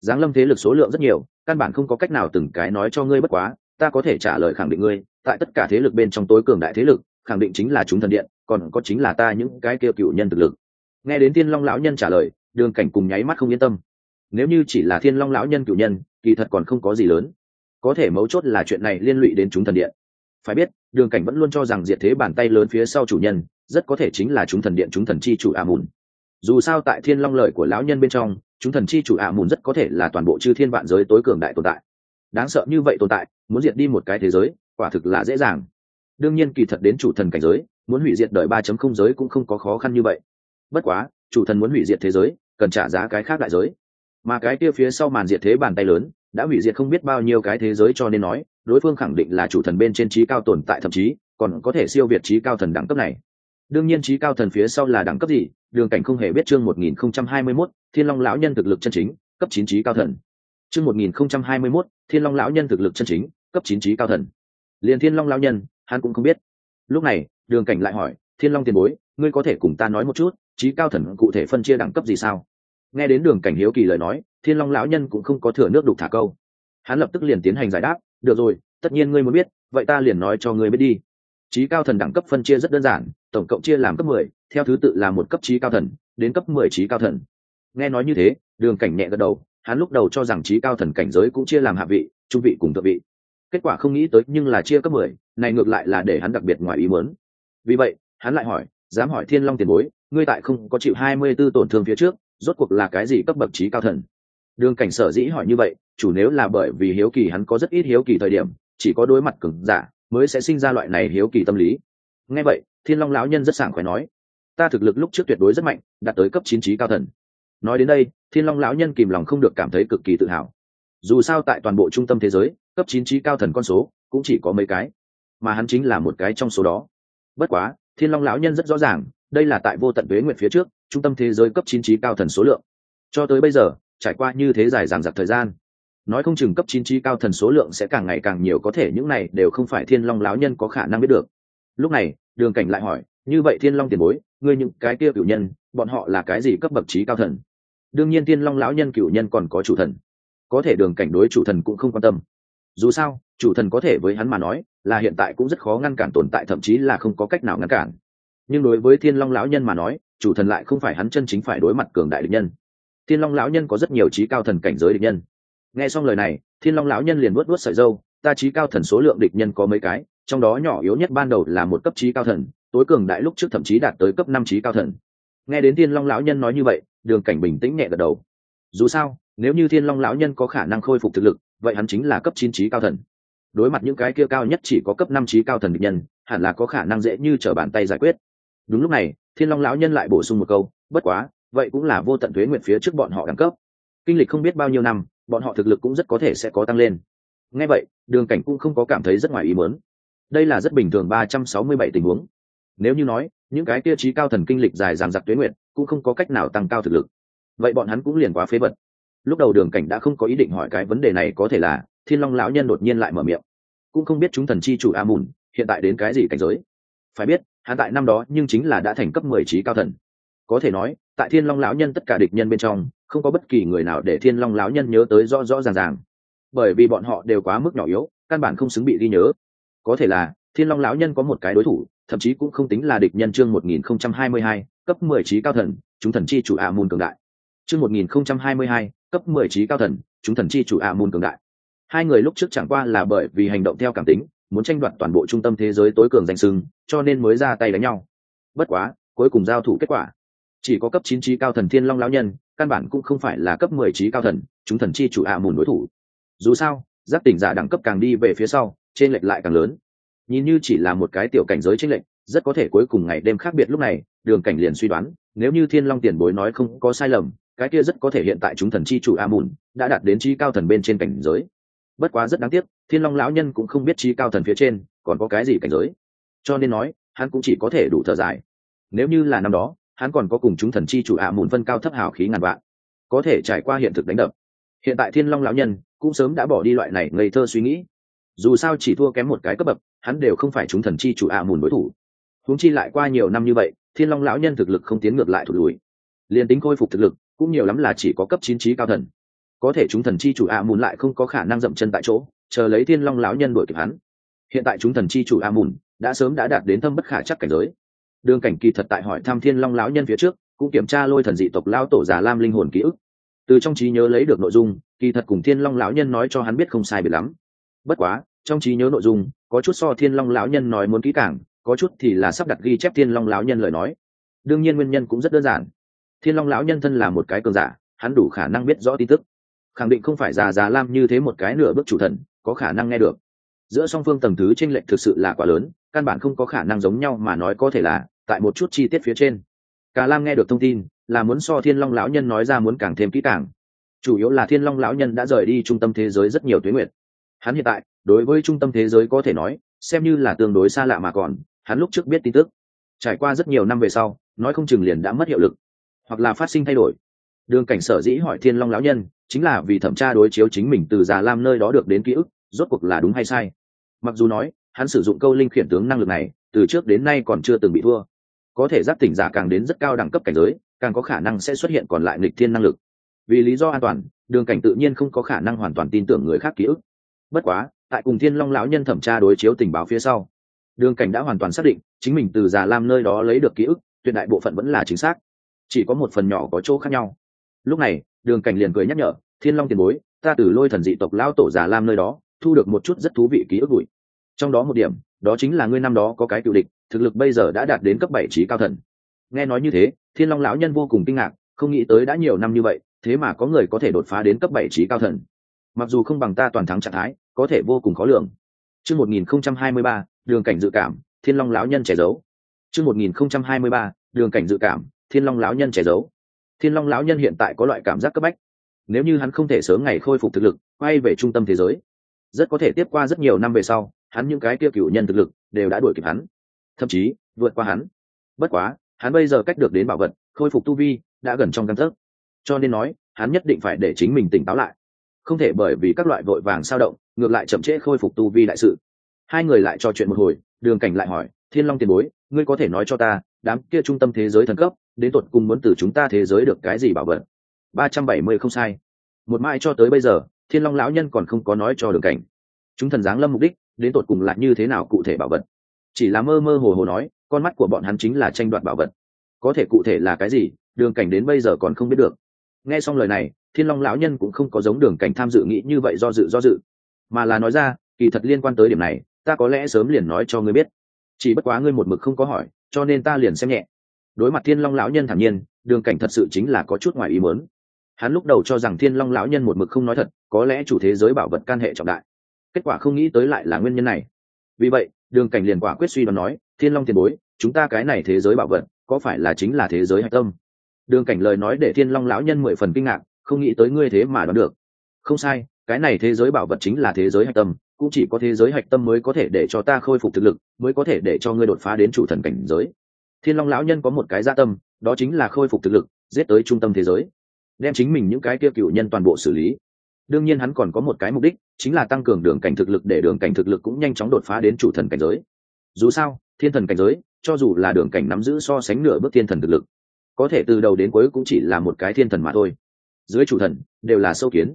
giáng lâm thế lực số lượng rất nhiều, căn bản không có cách nào từng cái nói cho ngươi bất quá, ta có thể trả lời khẳng định ngươi, tại tất cả thế lực bên trong tối cường đại thế lực, khẳng định chính là chúng thần điện, còn có chính là ta những cái kêu cựu nhân thực lực. Nghe đến thiên long lão nhân trả lời, đường cảnh cùng nháy mắt không yên tâm. Nếu như chỉ là thiên long lão nhân cựu nhân, kỳ thật còn không có gì lớn. Có thể mấu chốt là chuyện này liên lụy đến chúng thần điện phải biết, đường cảnh vẫn luôn cho rằng diệt thế bàn tay lớn phía sau chủ nhân, rất có thể chính là chúng thần điện chúng thần chi chủ a mùn. Dù sao tại thiên long lợi của lão nhân bên trong, chúng thần chi chủ a mùn rất có thể là toàn bộ chư thiên vạn giới tối cường đại tồn tại. Đáng sợ như vậy tồn tại, muốn diệt đi một cái thế giới, quả thực là dễ dàng. Đương nhiên kỳ thật đến chủ thần cảnh giới, muốn hủy diệt đời ba chấm không giới cũng không có khó khăn như vậy. Bất quá, chủ thần muốn hủy diệt thế giới, cần trả giá cái khác đại giới. Mà cái kia phía sau màn diệt thế bàn tay lớn đã hủy diệt không biết bao nhiêu cái thế giới cho nên nói, đối phương khẳng định là chủ thần bên trên trí cao tồn tại thậm chí, còn có thể siêu việt trí cao thần đẳng cấp này. Đương nhiên trí cao thần phía sau là đẳng cấp gì, đường cảnh không hề biết chương một nghìn không trăm hai mươi mốt, thiên long lão nhân thực lực chân chính, cấp chín trí cao thần. Chương một nghìn không trăm hai mươi mốt, thiên long lão nhân thực lực chân chính, cấp chín trí cao thần. Liền thiên long lão nhân, hắn cũng không biết. Lúc này, đường cảnh lại hỏi, thiên long tiền bối, ngươi có thể cùng ta nói một chút, trí cao thần cụ thể phân chia đẳng cấp gì sao? Nghe đến đường cảnh hiếu kỳ lời nói thiên long lão nhân cũng không có thừa nước đục thả câu. Hắn lập tức liền tiến hành giải đáp, được rồi, tất nhiên ngươi muốn biết, vậy ta liền nói cho ngươi biết đi. Trí cao thần đẳng cấp phân chia rất đơn giản, tổng cộng chia làm cấp mười, theo thứ tự là một cấp trí cao thần, đến cấp mười trí cao thần. Nghe nói như thế, đường cảnh nhẹ gật đầu, hắn lúc đầu cho rằng trí cao thần cảnh giới cũng chia làm hạ vị, trung vị cùng thượng vị. Kết quả không nghĩ tới nhưng là chia cấp mười, này ngược lại là để hắn đặc biệt ngoài ý muốn. Vì vậy, hắn lại hỏi, dám hỏi thiên long tiền bối, ngươi tại không có chịu hai mươi b ố tổn thương phía trước, rốt cuộc là cái gì cấp bậc trí cao thần? Đường cảnh sở dĩ hỏi như vậy, chủ nếu là bởi vì hiếu kỳ hắn có rất ít hiếu kỳ thời điểm, chỉ có đối mặt cứng giả, mới sẽ sinh ra loại này hiếu kỳ tâm lý. Nghe vậy, thiên long lão nhân rất sảng khoái nói, ta thực lực lúc trước tuyệt đối rất mạnh, đạt tới cấp chín trí cao thần. Nói đến đây, thiên long lão nhân kìm lòng không được cảm thấy cực kỳ tự hào. Dù sao tại toàn bộ trung tâm thế giới, cấp chín trí cao thần con số cũng chỉ có mấy cái, mà hắn chính là một cái trong số đó. Bất quá, thiên long lão nhân rất rõ ràng, đây là tại vô tận tuế nguyện phía trước, trung tâm thế giới cấp chín trí cao thần số lượng. Cho tới bây giờ trải qua như thế dài dằng dặc thời gian. Nói không chừng cấp chín trí cao thần số lượng sẽ càng ngày càng nhiều, có thể những này đều không phải thiên long lão nhân có khả năng biết được. Lúc này, đường cảnh lại hỏi, như vậy thiên long tiền bối, ngươi những cái kia cựu nhân, bọn họ là cái gì cấp bậc trí cao thần? Đương nhiên thiên long lão nhân cựu nhân còn có chủ thần. Có thể đường cảnh đối chủ thần cũng không quan tâm. Dù sao, chủ thần có thể với hắn mà nói, là hiện tại cũng rất khó ngăn cản tồn tại, thậm chí là không có cách nào ngăn cản. Nhưng đối với thiên long lão nhân mà nói, chủ thần lại không phải hắn chân chính phải đối mặt cường đại địch nhân thiên long lão nhân có rất nhiều trí cao thần cảnh giới địch nhân. Nghe xong lời này, thiên long lão nhân liền vớt vớt sợi dâu ta trí cao thần số lượng địch nhân có mấy cái, trong đó nhỏ yếu nhất ban đầu là một cấp trí cao thần, tối cường đại lúc trước thậm chí đạt tới cấp năm trí cao thần. Nghe đến thiên long lão nhân nói như vậy, đường cảnh bình tĩnh nhẹ gật đầu. Dù sao, nếu như thiên long lão nhân có khả năng khôi phục thực lực, vậy hắn chính là cấp chín trí cao thần. Đối mặt những cái kia cao nhất chỉ có cấp năm trí cao thần địch nhân, hẳn là có khả năng dễ như t r ở bàn tay giải quyết. Đúng lúc này, thiên long lão nhân lại bổ sung một câu, bất quá vậy cũng là vô tận thuế nguyện phía trước bọn họ đẳng cấp. Kinh lịch không biết bao nhiêu năm, bọn họ thực lực cũng rất có thể sẽ có tăng lên. Ngay vậy, đường cảnh cũng không có cảm thấy rất ngoài ý muốn. Đây là rất bình thường ba trăm sáu mươi bảy tình huống. Nếu như nói, những cái tiêu chí cao thần kinh lịch dài dàng giặc tuế nguyện cũng không có cách nào tăng cao thực lực. Vậy bọn hắn cũng liền quá phế vật. Lúc đầu đường cảnh đã không có ý định hỏi cái vấn đề này có thể là, thiên long lão nhân đột nhiên lại mở miệng. Cũng không biết chúng thần chi chủ a mùn, hiện tại đến cái gì cảnh giới? Phải biết, hắn tại năm đó nhưng chính là đã thành cấp mười trí cao thần có thể nói, tại thiên long lão nhân tất cả địch nhân bên trong, không có bất kỳ người nào để thiên long lão nhân nhớ tới rõ rõ ràng ràng. Bởi vì bọn họ đều quá mức nhỏ yếu, căn bản không xứng bị ghi nhớ. Có thể là, thiên long lão nhân có một cái đối thủ, thậm chí cũng không tính là địch nhân chương một nghìn không trăm hai mươi hai, cấp mười trí cao thần, chúng thần chi chủ a môn cường đại. Chương một nghìn không trăm hai mươi hai, cấp mười trí cao thần, chúng thần chi chủ a môn cường đại. Hai người lúc trước chẳng qua là bởi vì hành động theo cảm tính, muốn tranh đoạt toàn bộ trung tâm thế giới tối cường danh sưng cho nên mới ra tay đánh nhau. Bất quá, cuối cùng giao thủ kết quả chỉ có cấp chín trí cao thần thiên long lão nhân, căn bản cũng không phải là cấp mười trí cao thần, chúng thần chi chủ ạ mùn đối thủ. Dù sao giác tỉnh giả đẳng cấp càng đi về phía sau, trên lệch lại càng lớn. Nhìn như chỉ là một cái tiểu cảnh giới trên lệch, rất có thể cuối cùng ngày đêm khác biệt lúc này, đường cảnh liền suy đoán, nếu như thiên long tiền bối nói không có sai lầm, cái kia rất có thể hiện tại chúng thần chi chủ a mùn đã đạt đến trí cao thần bên trên cảnh giới. Bất quá rất đáng tiếc, thiên long lão nhân cũng không biết trí cao thần phía trên còn có cái gì cảnh giới. Cho nên nói, hắn cũng chỉ có thể đủ thở dài. Nếu như là năm đó hắn còn có cùng chúng thần chi chủ ạ mùn phân cao thấp hào khí ngàn vạn, có thể trải qua hiện thực đánh đập. Hiện tại thiên long lão nhân cũng sớm đã bỏ đi loại này ngây thơ suy nghĩ. Dù sao chỉ thua kém một cái cấp bậc, hắn đều không phải chúng thần chi chủ ạ mùn đối thủ. Huống chi lại qua nhiều năm như vậy, thiên long lão nhân thực lực không tiến ngược lại thụt lùi. Liền tính khôi phục thực lực, cũng nhiều lắm là chỉ có cấp chín trí cao thần. Có thể chúng thần chi chủ ạ mùn lại không có khả năng dậm chân tại chỗ, chờ lấy thiên long lão nhân đuổi kịp hắn. Hiện tại chúng thần chi chủ a mùn đã sớm đã đạt đến thâm bất khả chắc cảnh giới đường cảnh kỳ thật tại hỏi thăm thiên long lão nhân phía trước, cũng kiểm tra lôi thần dị tộc lao tổ già lam linh hồn ký ức. Từ trong trí nhớ lấy được nội dung, kỳ thật cùng thiên long lão nhân nói cho hắn biết không sai biệt lắm. Bất quá, trong trí nhớ nội dung, có chút so thiên long lão nhân nói muốn kỹ càng, có chút thì là sắp đặt ghi chép thiên long lão nhân lời nói. Đương nhiên nguyên nhân cũng rất đơn giản. Thiên long lão nhân thân là một cái cường giả, hắn đủ khả năng biết rõ tin tức. Khẳng định không phải già già lam như thế một cái nửa bước chủ thần, có khả năng nghe được. Giữa song phương tầng thứ tranh lệch thực sự là quá lớn, căn bản không có khả năng giống nhau mà nói có thể là tại một chút chi tiết phía trên. Cả lam nghe được thông tin, là muốn so thiên long lão nhân nói ra muốn càng thêm kỹ càng. Chủ yếu là thiên long lão nhân đã rời đi trung tâm thế giới rất nhiều tuyến nguyện hắn hiện tại, đối với trung tâm thế giới có thể nói, xem như là tương đối xa lạ mà còn, hắn lúc trước biết tin tức. Trải qua rất nhiều năm về sau, nói không chừng liền đã mất hiệu lực, hoặc là phát sinh thay đổi. Đường cảnh sở dĩ hỏi thiên long lão nhân, chính là vì thẩm tra đối chiếu chính mình từ già lam nơi đó được đến ký ức, rốt cuộc là đúng hay sai. Mặc dù nói, hắn sử dụng câu linh khiển tướng năng lực này, từ trước đến nay còn chưa từng bị thua có thể giáp tỉnh giả càng đến rất cao đẳng cấp cảnh giới, càng có khả năng sẽ xuất hiện còn lại nghịch thiên năng lực. Vì lý do an toàn, đường cảnh tự nhiên không có khả năng hoàn toàn tin tưởng người khác ký ức. Bất quá, tại cùng thiên long lão nhân thẩm tra đối chiếu tình báo phía sau, đường cảnh đã hoàn toàn xác định chính mình từ già lam nơi đó lấy được ký ức, tuyệt đại bộ phận vẫn là chính xác. Chỉ có một phần nhỏ có chỗ khác nhau. Lúc này, đường cảnh liền cười nhắc nhở, thiên long tiền bối, ta từ lôi thần dị tộc lão tổ già lam nơi đó, thu được một chút rất thú vị ký ức bụi. Trong đó một điểm, đó chính là ngươi năm đó có cái cựu địch thực lực bây giờ đã đạt đến cấp bảy trí cao thần. Nghe nói như thế, thiên long lão nhân vô cùng kinh ngạc, không nghĩ tới đã nhiều năm như vậy, thế mà có người có thể đột phá đến cấp bảy trí cao thần. Mặc dù không bằng ta toàn thắng trạng thái, có thể vô cùng khó lường. Chương một nghìn không trăm hai mươi ba, đường cảnh dự cảm, thiên long lão nhân trẻ giấu. Chương một nghìn không trăm hai mươi ba, đường cảnh dự cảm, thiên long lão nhân trẻ giấu. Thiên long lão nhân hiện tại có loại cảm giác cấp bách. Nếu như hắn không thể sớm ngày khôi phục thực lực, quay về trung tâm thế giới, rất có thể tiếp qua rất nhiều năm về sau, hắn những cái kia cựu nhân thực lực đều đã đuổi kịp hắn thậm chí vượt qua hắn. Bất quá, hắn bây giờ cách được đến bảo vật, khôi phục tu vi, đã gần trong căn thức cho nên nói, hắn nhất định phải để chính mình tỉnh táo lại. Không thể bởi vì các loại vội vàng sao động, ngược lại chậm trễ khôi phục tu vi đại sự. Hai người lại trò chuyện một hồi, đường cảnh lại hỏi, thiên long tiền bối, ngươi có thể nói cho ta, đám kia trung tâm thế giới thần cấp, đến tột cùng muốn từ chúng ta thế giới được cái gì bảo vật? Ba trăm bảy mươi không sai. Một mai cho tới bây giờ, thiên long lão nhân còn không có nói cho đường cảnh. Chúng thần giáng lâm mục đích, đến tột cùng lại như thế nào cụ thể bảo vật? Chỉ là mơ mơ hồ hồ nói, con mắt của bọn hắn chính là tranh đoạt bảo vật. Có thể cụ thể là cái gì, đường cảnh đến bây giờ còn không biết được. Nghe xong lời này, thiên long lão nhân cũng không có giống đường cảnh tham dự nghĩ như vậy do dự do dự. Mà là nói ra, kỳ thật liên quan tới điểm này, ta có lẽ sớm liền nói cho ngươi biết. Chỉ bất quá ngươi một mực không có hỏi, cho nên ta liền xem nhẹ. Đối mặt thiên long lão nhân thản nhiên, đường cảnh thật sự chính là có chút ngoài ý muốn. Hắn lúc đầu cho rằng thiên long lão nhân một mực không nói thật, có lẽ chủ thế giới bảo vật can hệ trọng đại. Kết quả không nghĩ tới lại là nguyên nhân này vì vậy, đường cảnh liền quả quyết suy đoán nói, thiên long tiền bối, chúng ta cái này thế giới bảo vật, có phải là chính là thế giới hạch tâm? Đường cảnh lời nói để thiên long lão nhân mười phần kinh ngạc, không nghĩ tới ngươi thế mà đoán được. Không sai, cái này thế giới bảo vật chính là thế giới hạch tâm, cũng chỉ có thế giới hạch tâm mới có thể để cho ta khôi phục thực lực, mới có thể để cho ngươi đột phá đến chủ thần cảnh giới. Thiên long lão nhân có một cái gia tâm, đó chính là khôi phục thực lực, giết tới trung tâm thế giới. Đem chính mình những cái kia cựu nhân toàn bộ xử lý đương nhiên hắn còn có một cái mục đích, chính là tăng cường đường cảnh thực lực để đường cảnh thực lực cũng nhanh chóng đột phá đến chủ thần cảnh giới. Dù sao, thiên thần cảnh giới, cho dù là đường cảnh nắm giữ so sánh nửa bước thiên thần thực lực, có thể từ đầu đến cuối cũng chỉ là một cái thiên thần mà thôi. Dưới chủ thần, đều là sâu kiến.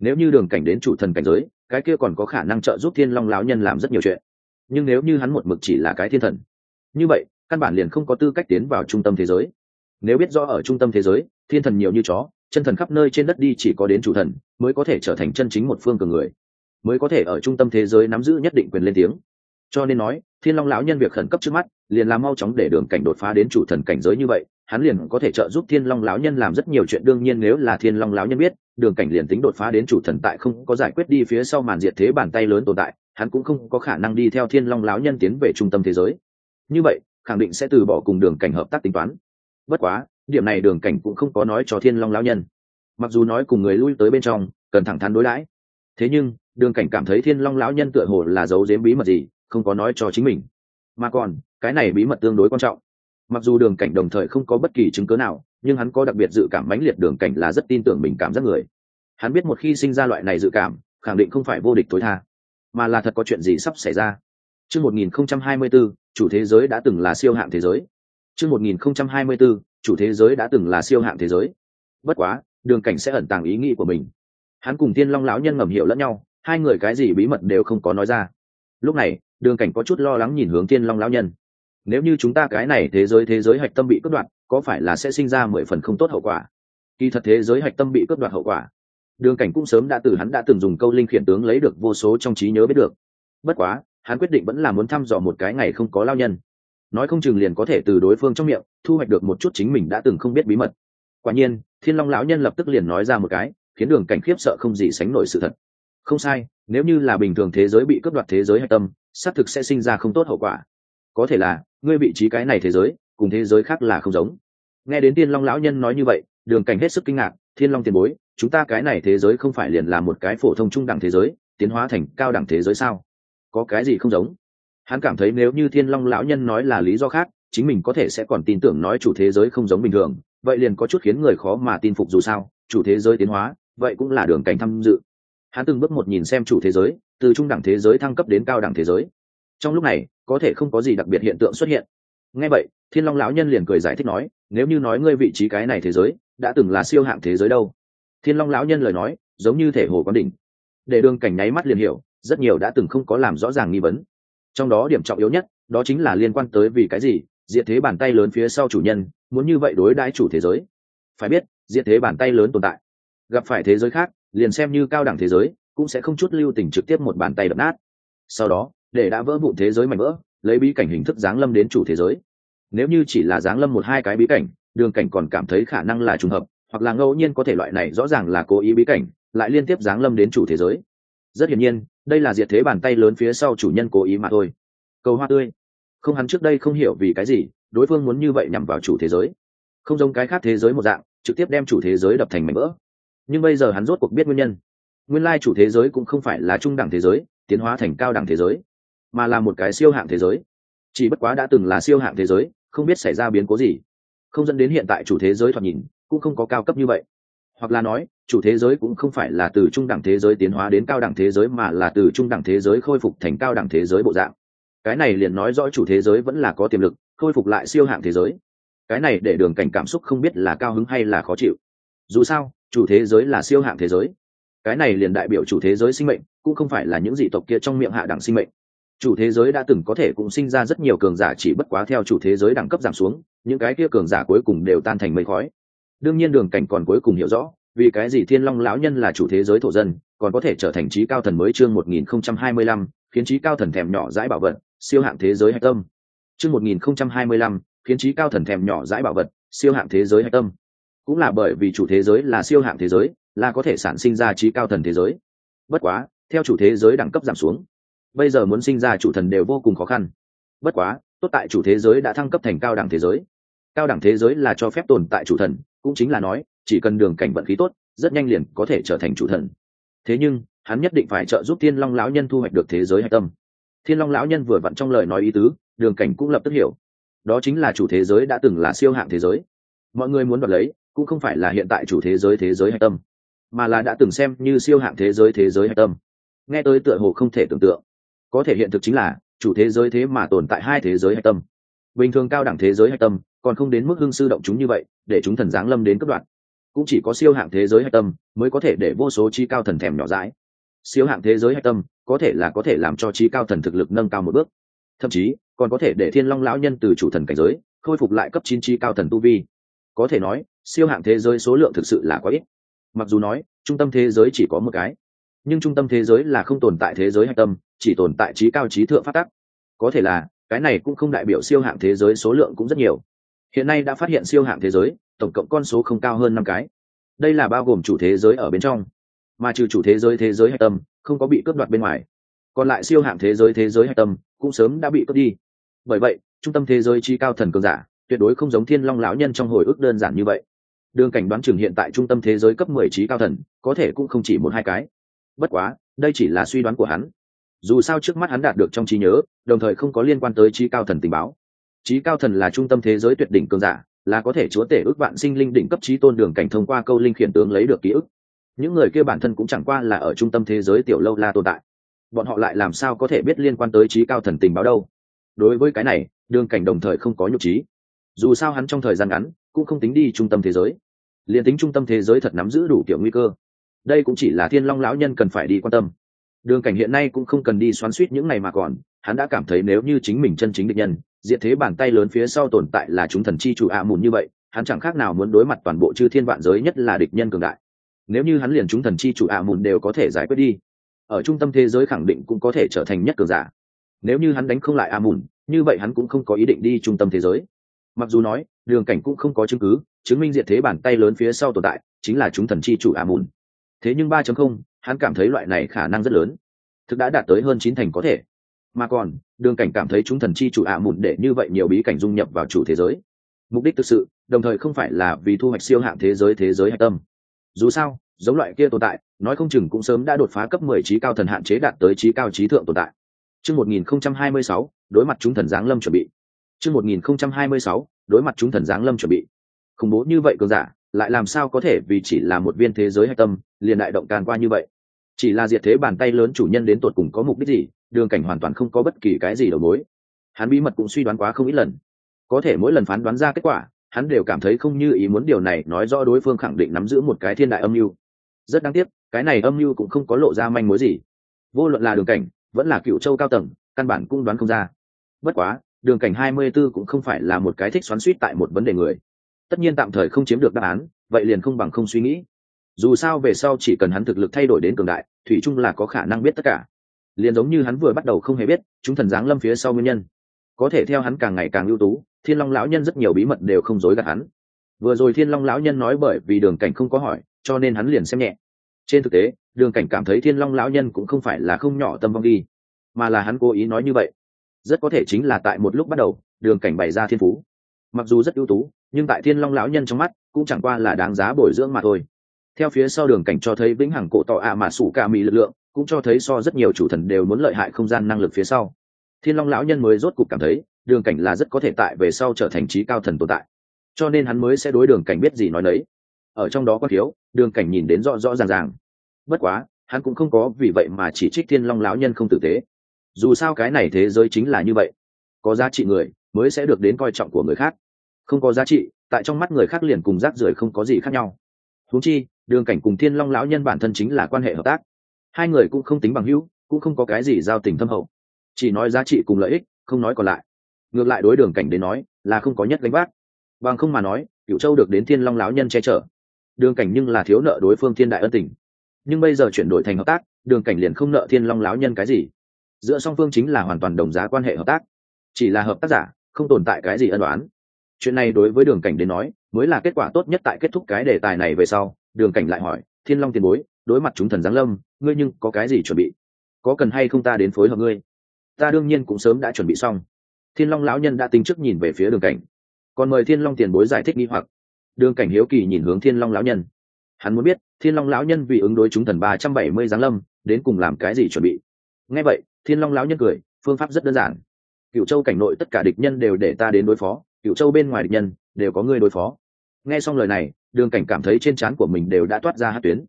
Nếu như đường cảnh đến chủ thần cảnh giới, cái kia còn có khả năng trợ giúp thiên long lão nhân làm rất nhiều chuyện. Nhưng nếu như hắn một mực chỉ là cái thiên thần, như vậy, căn bản liền không có tư cách tiến vào trung tâm thế giới. Nếu biết rõ ở trung tâm thế giới, thiên thần nhiều như chó chân thần khắp nơi trên đất đi chỉ có đến chủ thần, mới có thể trở thành chân chính một phương cường người, mới có thể ở trung tâm thế giới nắm giữ nhất định quyền lên tiếng. Cho nên nói, thiên long lão nhân việc khẩn cấp trước mắt, liền làm mau chóng để đường cảnh đột phá đến chủ thần cảnh giới như vậy, hắn liền có thể trợ giúp thiên long lão nhân làm rất nhiều chuyện đương nhiên nếu là thiên long lão nhân biết, đường cảnh liền tính đột phá đến chủ thần tại không có giải quyết đi phía sau màn diệt thế bàn tay lớn tồn tại, hắn cũng không có khả năng đi theo thiên long lão nhân tiến về trung tâm thế giới. Như vậy, khẳng định sẽ từ bỏ cùng đường cảnh hợp tác tính toán. Bất quá điểm này đường cảnh cũng không có nói cho thiên long lão nhân. Mặc dù nói cùng người lui tới bên trong cần thẳng thắn đối đãi. Thế nhưng đường cảnh cảm thấy thiên long lão nhân tựa hồ là giấu giếm bí mật gì không có nói cho chính mình. Mà còn cái này bí mật tương đối quan trọng. Mặc dù đường cảnh đồng thời không có bất kỳ chứng cớ nào nhưng hắn có đặc biệt dự cảm mãnh liệt đường cảnh là rất tin tưởng mình cảm giác người. Hắn biết một khi sinh ra loại này dự cảm khẳng định không phải vô địch tối tha mà là thật có chuyện gì sắp xảy ra. Chương 1024, chủ thế giới đã từng là siêu hạng thế giới. Chương 1024, chủ thế giới đã từng là siêu hạng thế giới. Bất quá, đường cảnh sẽ ẩn tàng ý nghĩ của mình. Hắn cùng tiên long lão nhân ngầm hiểu lẫn nhau, hai người cái gì bí mật đều không có nói ra. Lúc này, đường cảnh có chút lo lắng nhìn hướng tiên long lão nhân. Nếu như chúng ta cái này thế giới thế giới hạch tâm bị cướp đoạt, có phải là sẽ sinh ra mười phần không tốt hậu quả? Kỳ thật thế giới hạch tâm bị cướp đoạt hậu quả. Đường cảnh cũng sớm đã từ hắn đã từng dùng câu linh khiển tướng lấy được vô số trong trí nhớ biết được. Bất quá, hắn quyết định vẫn là muốn thăm dò một cái ngày không có lao nhân nói không chừng liền có thể từ đối phương trong miệng thu hoạch được một chút chính mình đã từng không biết bí mật. Quả nhiên, thiên long lão nhân lập tức liền nói ra một cái, khiến đường cảnh khiếp sợ không gì sánh nổi sự thật. Không sai, nếu như là bình thường thế giới bị cướp đoạt thế giới hạch tâm, xác thực sẽ sinh ra không tốt hậu quả. Có thể là, ngươi vị trí cái này thế giới, cùng thế giới khác là không giống. Nghe đến tiên long lão nhân nói như vậy, đường cảnh hết sức kinh ngạc, thiên long tiền bối, chúng ta cái này thế giới không phải liền là một cái phổ thông trung đẳng thế giới, tiến hóa thành cao đẳng thế giới sao? Có cái gì không giống? Hắn cảm thấy nếu như thiên long lão nhân nói là lý do khác, chính mình có thể sẽ còn tin tưởng nói chủ thế giới không giống bình thường, vậy liền có chút khiến người khó mà tin phục dù sao, chủ thế giới tiến hóa, vậy cũng là đường cảnh tham dự. Hắn từng bước một nhìn xem chủ thế giới, từ trung đẳng thế giới thăng cấp đến cao đẳng thế giới. Trong lúc này, có thể không có gì đặc biệt hiện tượng xuất hiện. Ngay vậy, thiên long lão nhân liền cười giải thích nói, nếu như nói ngươi vị trí cái này thế giới, đã từng là siêu hạng thế giới đâu. Thiên long lão nhân lời nói, giống như thể hồ quán đỉnh. Để đường cảnh nháy mắt liền hiểu, rất nhiều đã từng không có làm rõ ràng nghi vấn trong đó điểm trọng yếu nhất, đó chính là liên quan tới vì cái gì, diệt thế bàn tay lớn phía sau chủ nhân, muốn như vậy đối đãi chủ thế giới. Phải biết, diệt thế bàn tay lớn tồn tại. Gặp phải thế giới khác, liền xem như cao đẳng thế giới, cũng sẽ không chút lưu tình trực tiếp một bàn tay đập nát. Sau đó, để đã vỡ vụn thế giới mạnh vỡ, lấy bí cảnh hình thức giáng lâm đến chủ thế giới. Nếu như chỉ là giáng lâm một hai cái bí cảnh, đường cảnh còn cảm thấy khả năng là trùng hợp, hoặc là ngẫu nhiên có thể loại này rõ ràng là cố ý bí cảnh, lại liên tiếp giáng lâm đến chủ thế giới. Rất hiển nhiên đây là diệt thế bàn tay lớn phía sau chủ nhân cố ý mà thôi. Cầu hoa tươi. Không, hắn trước đây không hiểu vì cái gì, đối phương muốn như vậy nhằm vào chủ thế giới. Không giống cái khác thế giới một dạng, trực tiếp đem chủ thế giới đập thành mảnh vỡ. Nhưng bây giờ hắn rốt cuộc biết nguyên nhân. Nguyên lai chủ thế giới cũng không phải là trung đẳng thế giới, tiến hóa thành cao đẳng thế giới, mà là một cái siêu hạng thế giới. Chỉ bất quá đã từng là siêu hạng thế giới, không biết xảy ra biến cố gì. Không dẫn đến hiện tại chủ thế giới thoạt nhìn, cũng không có cao cấp như vậy hoặc là nói chủ thế giới cũng không phải là từ trung đẳng thế giới tiến hóa đến cao đẳng thế giới mà là từ trung đẳng thế giới khôi phục thành cao đẳng thế giới bộ dạng cái này liền nói rõ chủ thế giới vẫn là có tiềm lực khôi phục lại siêu hạng thế giới cái này để đường cảnh cảm xúc không biết là cao hứng hay là khó chịu dù sao chủ thế giới là siêu hạng thế giới cái này liền đại biểu chủ thế giới sinh mệnh cũng không phải là những dị tộc kia trong miệng hạ đẳng sinh mệnh chủ thế giới đã từng có thể cũng sinh ra rất nhiều cường giả chỉ bất quá theo chủ thế giới đẳng cấp giảm xuống những cái kia cường giả cuối cùng đều tan thành mây khói đương nhiên đường cảnh còn cuối cùng hiểu rõ, vì cái gì thiên long lão nhân là chủ thế giới thổ dân, còn có thể trở thành trí cao thần mới chương một nghìn không trăm hai mươi lăm, khiến trí cao thần thèm nhỏ dãi bảo vật, siêu hạng thế giới hạch tâm. Chương một nghìn không trăm hai mươi lăm, khiến trí cao thần thèm nhỏ dãi bảo vật, siêu hạng thế giới hạch tâm. Cũng là bởi vì chủ thế giới là siêu hạng thế giới, là có thể sản sinh ra trí cao thần thế giới. Bất quá, theo chủ thế giới đẳng cấp giảm xuống, bây giờ muốn sinh ra chủ thần đều vô cùng khó khăn. Bất quá, tốt tại chủ thế giới đã thăng cấp thành cao đẳng thế giới. Cao đẳng thế giới là cho phép tồn tại chủ thần cũng chính là nói, chỉ cần đường cảnh vận khí tốt, rất nhanh liền có thể trở thành chủ thần. Thế nhưng, hắn nhất định phải trợ giúp thiên long lão nhân thu hoạch được thế giới hạch tâm. Thiên long lão nhân vừa vặn trong lời nói ý tứ, đường cảnh cũng lập tức hiểu. Đó chính là chủ thế giới đã từng là siêu hạng thế giới. Mọi người muốn đoạt lấy, cũng không phải là hiện tại chủ thế giới thế giới hạch tâm, mà là đã từng xem như siêu hạng thế giới thế giới hạch tâm. Nghe tới tựa hồ không thể tưởng tượng. Có thể hiện thực chính là, chủ thế giới thế mà tồn tại hai thế giới hạch tâm. Bình thường cao đẳng thế giới hạch tâm còn không đến mức hưng sư động chúng như vậy, để chúng thần giáng lâm đến cấp đoạn. Cũng chỉ có siêu hạng thế giới hạch tâm mới có thể để vô số chi cao thần thèm nhỏ dãi. Siêu hạng thế giới hạch tâm có thể là có thể làm cho chi cao thần thực lực nâng cao một bước. Thậm chí, còn có thể để thiên long lão nhân từ chủ thần cảnh giới khôi phục lại cấp chín chi cao thần tu vi. Có thể nói, siêu hạng thế giới số lượng thực sự là quá ít. Mặc dù nói, trung tâm thế giới chỉ có một cái, nhưng trung tâm thế giới là không tồn tại thế giới hạch tâm, chỉ tồn tại trí cao trí thượng phát tắc. Có thể là, cái này cũng không đại biểu siêu hạng thế giới số lượng cũng rất nhiều hiện nay đã phát hiện siêu hạng thế giới, tổng cộng con số không cao hơn năm cái. Đây là bao gồm chủ thế giới ở bên trong. Mà trừ chủ thế giới thế giới hạch tâm, không có bị cướp đoạt bên ngoài. Còn lại siêu hạng thế giới thế giới hạch tâm, cũng sớm đã bị cướp đi. Bởi vậy, trung tâm thế giới chi cao thần cường giả, tuyệt đối không giống thiên long lão nhân trong hồi ức đơn giản như vậy. Đường cảnh đoán chừng hiện tại trung tâm thế giới cấp mười trí cao thần, có thể cũng không chỉ một hai cái. Bất quá, đây chỉ là suy đoán của hắn. Dù sao trước mắt hắn đạt được trong trí nhớ, đồng thời không có liên quan tới trí cao thần tình báo trí cao thần là trung tâm thế giới tuyệt đỉnh cường giả, là có thể chúa tể ước vạn sinh linh đỉnh cấp trí tôn đường cảnh thông qua câu linh khiển tướng lấy được ký ức. Những người kia bản thân cũng chẳng qua là ở trung tâm thế giới tiểu lâu la tồn tại. Bọn họ lại làm sao có thể biết liên quan tới trí cao thần tình báo đâu? Đối với cái này, đường cảnh đồng thời không có nhục trí. Dù sao hắn trong thời gian ngắn, cũng không tính đi trung tâm thế giới. Liền tính trung tâm thế giới thật nắm giữ đủ kiểu nguy cơ, đây cũng chỉ là thiên long lão nhân cần phải đi quan tâm. Đường cảnh hiện nay cũng không cần đi xoắn suýt những ngày mà còn, hắn đã cảm thấy nếu như chính mình chân chính định nhân diện thế bàn tay lớn phía sau tồn tại là chúng thần chi chủ ạ mùn như vậy, hắn chẳng khác nào muốn đối mặt toàn bộ chư thiên vạn giới nhất là địch nhân cường đại. Nếu như hắn liền chúng thần chi chủ ạ mùn đều có thể giải quyết đi, ở trung tâm thế giới khẳng định cũng có thể trở thành nhất cường giả. Nếu như hắn đánh không lại ạ mùn, như vậy hắn cũng không có ý định đi trung tâm thế giới. Mặc dù nói, đường cảnh cũng không có chứng cứ, chứng minh diện thế bàn tay lớn phía sau tồn tại chính là chúng thần chi chủ ạ mùn. Thế nhưng ba chấm không, hắn cảm thấy loại này khả năng rất lớn. Thực đã đạt tới hơn chín thành có thể mà còn, đường cảnh cảm thấy chúng thần chi chủ ạ mụn để như vậy nhiều bí cảnh dung nhập vào chủ thế giới. Mục đích thực sự, đồng thời không phải là vì thu hoạch siêu hạng thế giới thế giới hạch tâm. Dù sao, giống loại kia tồn tại, nói không chừng cũng sớm đã đột phá cấp mười trí cao thần hạn chế đạt tới trí cao trí thượng tồn tại. Chương một nghìn không trăm hai mươi sáu, đối mặt chúng thần giáng lâm chuẩn bị. Chương một nghìn không trăm hai mươi sáu, đối mặt chúng thần giáng lâm chuẩn bị. Khủng bố như vậy cường giả, lại làm sao có thể vì chỉ là một viên thế giới hạch tâm, liền đại động càn qua như vậy? Chỉ là diệt thế bàn tay lớn chủ nhân đến tột cùng có mục đích gì, đường cảnh hoàn toàn không có bất kỳ cái gì đầu mối. Hắn bí mật cũng suy đoán quá không ít lần. Có thể mỗi lần phán đoán ra kết quả, hắn đều cảm thấy không như ý muốn điều này nói rõ đối phương khẳng định nắm giữ một cái thiên đại âm mưu. Rất đáng tiếc, cái này âm mưu cũng không có lộ ra manh mối gì. Vô luận là đường cảnh, vẫn là cựu châu cao tầng, căn bản cũng đoán không ra. Bất quá, đường cảnh hai mươi 24 cũng không phải là một cái thích xoắn suýt tại một vấn đề người. Tất nhiên tạm thời không chiếm được đáp án, vậy liền không bằng không suy nghĩ dù sao về sau chỉ cần hắn thực lực thay đổi đến cường đại, thủy chung là có khả năng biết tất cả. Liền giống như hắn vừa bắt đầu không hề biết, chúng thần giáng lâm phía sau nguyên nhân. Có thể theo hắn càng ngày càng ưu tú, thiên long lão nhân rất nhiều bí mật đều không dối gạt hắn. Vừa rồi thiên long lão nhân nói bởi vì đường cảnh không có hỏi, cho nên hắn liền xem nhẹ. Trên thực tế, đường cảnh cảm thấy thiên long lão nhân cũng không phải là không nhỏ tâm vong đi, mà là hắn cố ý nói như vậy. Rất có thể chính là tại một lúc bắt đầu, đường cảnh bày ra thiên phú. Mặc dù rất ưu tú, nhưng tại thiên long lão nhân trong mắt, cũng chẳng qua là đáng giá bồi dưỡng mà thôi theo phía sau đường cảnh cho thấy vĩnh hằng cổ tọ ạ mà sủ ca mỹ lực lượng, cũng cho thấy so rất nhiều chủ thần đều muốn lợi hại không gian năng lực phía sau. Thiên long lão nhân mới rốt cục cảm thấy, đường cảnh là rất có thể tại về sau trở thành trí cao thần tồn tại. Cho nên hắn mới sẽ đối đường cảnh biết gì nói đấy ở trong đó có thiếu, đường cảnh nhìn đến rõ rõ ràng ràng. Bất quá, hắn cũng không có vì vậy mà chỉ trích thiên long lão nhân không tử tế. Dù sao cái này thế giới chính là như vậy. Có giá trị người, mới sẽ được đến coi trọng của người khác. Không có giá trị, tại trong mắt người khác liền cùng rác rưởi không có gì khác nhau. Huống chi đường cảnh cùng thiên long lão nhân bản thân chính là quan hệ hợp tác. Hai người cũng không tính bằng hữu, cũng không có cái gì giao tình thâm hậu. Chỉ nói giá trị cùng lợi ích, không nói còn lại. Ngược lại đối đường cảnh đến nói, là không có nhất gánh vác. Bằng không mà nói cựu châu được đến thiên long lão nhân che chở. Đường cảnh nhưng là thiếu nợ đối phương thiên đại ân tình. Nhưng bây giờ chuyển đổi thành hợp tác, đường cảnh liền không nợ thiên long lão nhân cái gì. Giữa song phương chính là hoàn toàn đồng giá quan hệ hợp tác. Chỉ là hợp tác giả, không tồn tại cái gì ân đoán chuyện này đối với đường cảnh đến nói, mới là kết quả tốt nhất tại kết thúc cái đề tài này về sau đường cảnh lại hỏi, thiên long tiền bối, đối mặt chúng thần giáng lâm, ngươi nhưng có cái gì chuẩn bị? Có cần hay không ta đến phối hợp ngươi? Ta đương nhiên cũng sớm đã chuẩn bị xong. Thiên long lão nhân đã tính trước nhìn về phía đường cảnh. Còn mời thiên long tiền bối giải thích nghi hoặc. Đường cảnh hiếu kỳ nhìn hướng thiên long lão nhân. Hắn muốn biết, thiên long lão nhân vì ứng đối chúng thần ba trăm bảy mươi giáng lâm, đến cùng làm cái gì chuẩn bị? Nghe vậy, thiên long lão nhân cười, phương pháp rất đơn giản. Cựu châu cảnh nội tất cả địch nhân đều để ta đến đối phó cựu châu bên ngoài địch nhân đều có người đối phó nghe xong lời này, đường cảnh cảm thấy trên trán của mình đều đã toát ra hát tuyến.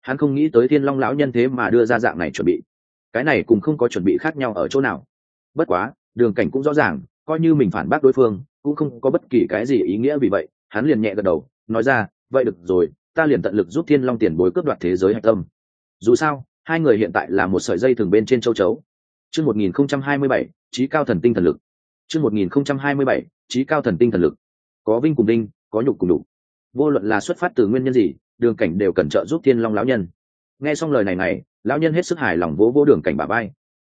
Hắn không nghĩ tới thiên long lão nhân thế mà đưa ra dạng này chuẩn bị. Cái này cũng không có chuẩn bị khác nhau ở chỗ nào. Bất quá, đường cảnh cũng rõ ràng, coi như mình phản bác đối phương, cũng không có bất kỳ cái gì ý nghĩa vì vậy, hắn liền nhẹ gật đầu, nói ra, vậy được rồi, ta liền tận lực giúp thiên long tiền bối cướp đoạt thế giới hạch tâm. Dù sao, hai người hiện tại là một sợi dây thường bên trên châu chấu. Chương một nghìn không trăm hai mươi bảy trí cao thần tinh thần lực. Chương một nghìn không trăm hai mươi bảy trí cao thần tinh thần lực. Có vinh cùng đinh có nhục cùng đủ vô luận là xuất phát từ nguyên nhân gì, đường cảnh đều cần trợ giúp thiên long lão nhân. Nghe xong lời này này, lão nhân hết sức hài lòng vỗ vỗ đường cảnh bà bay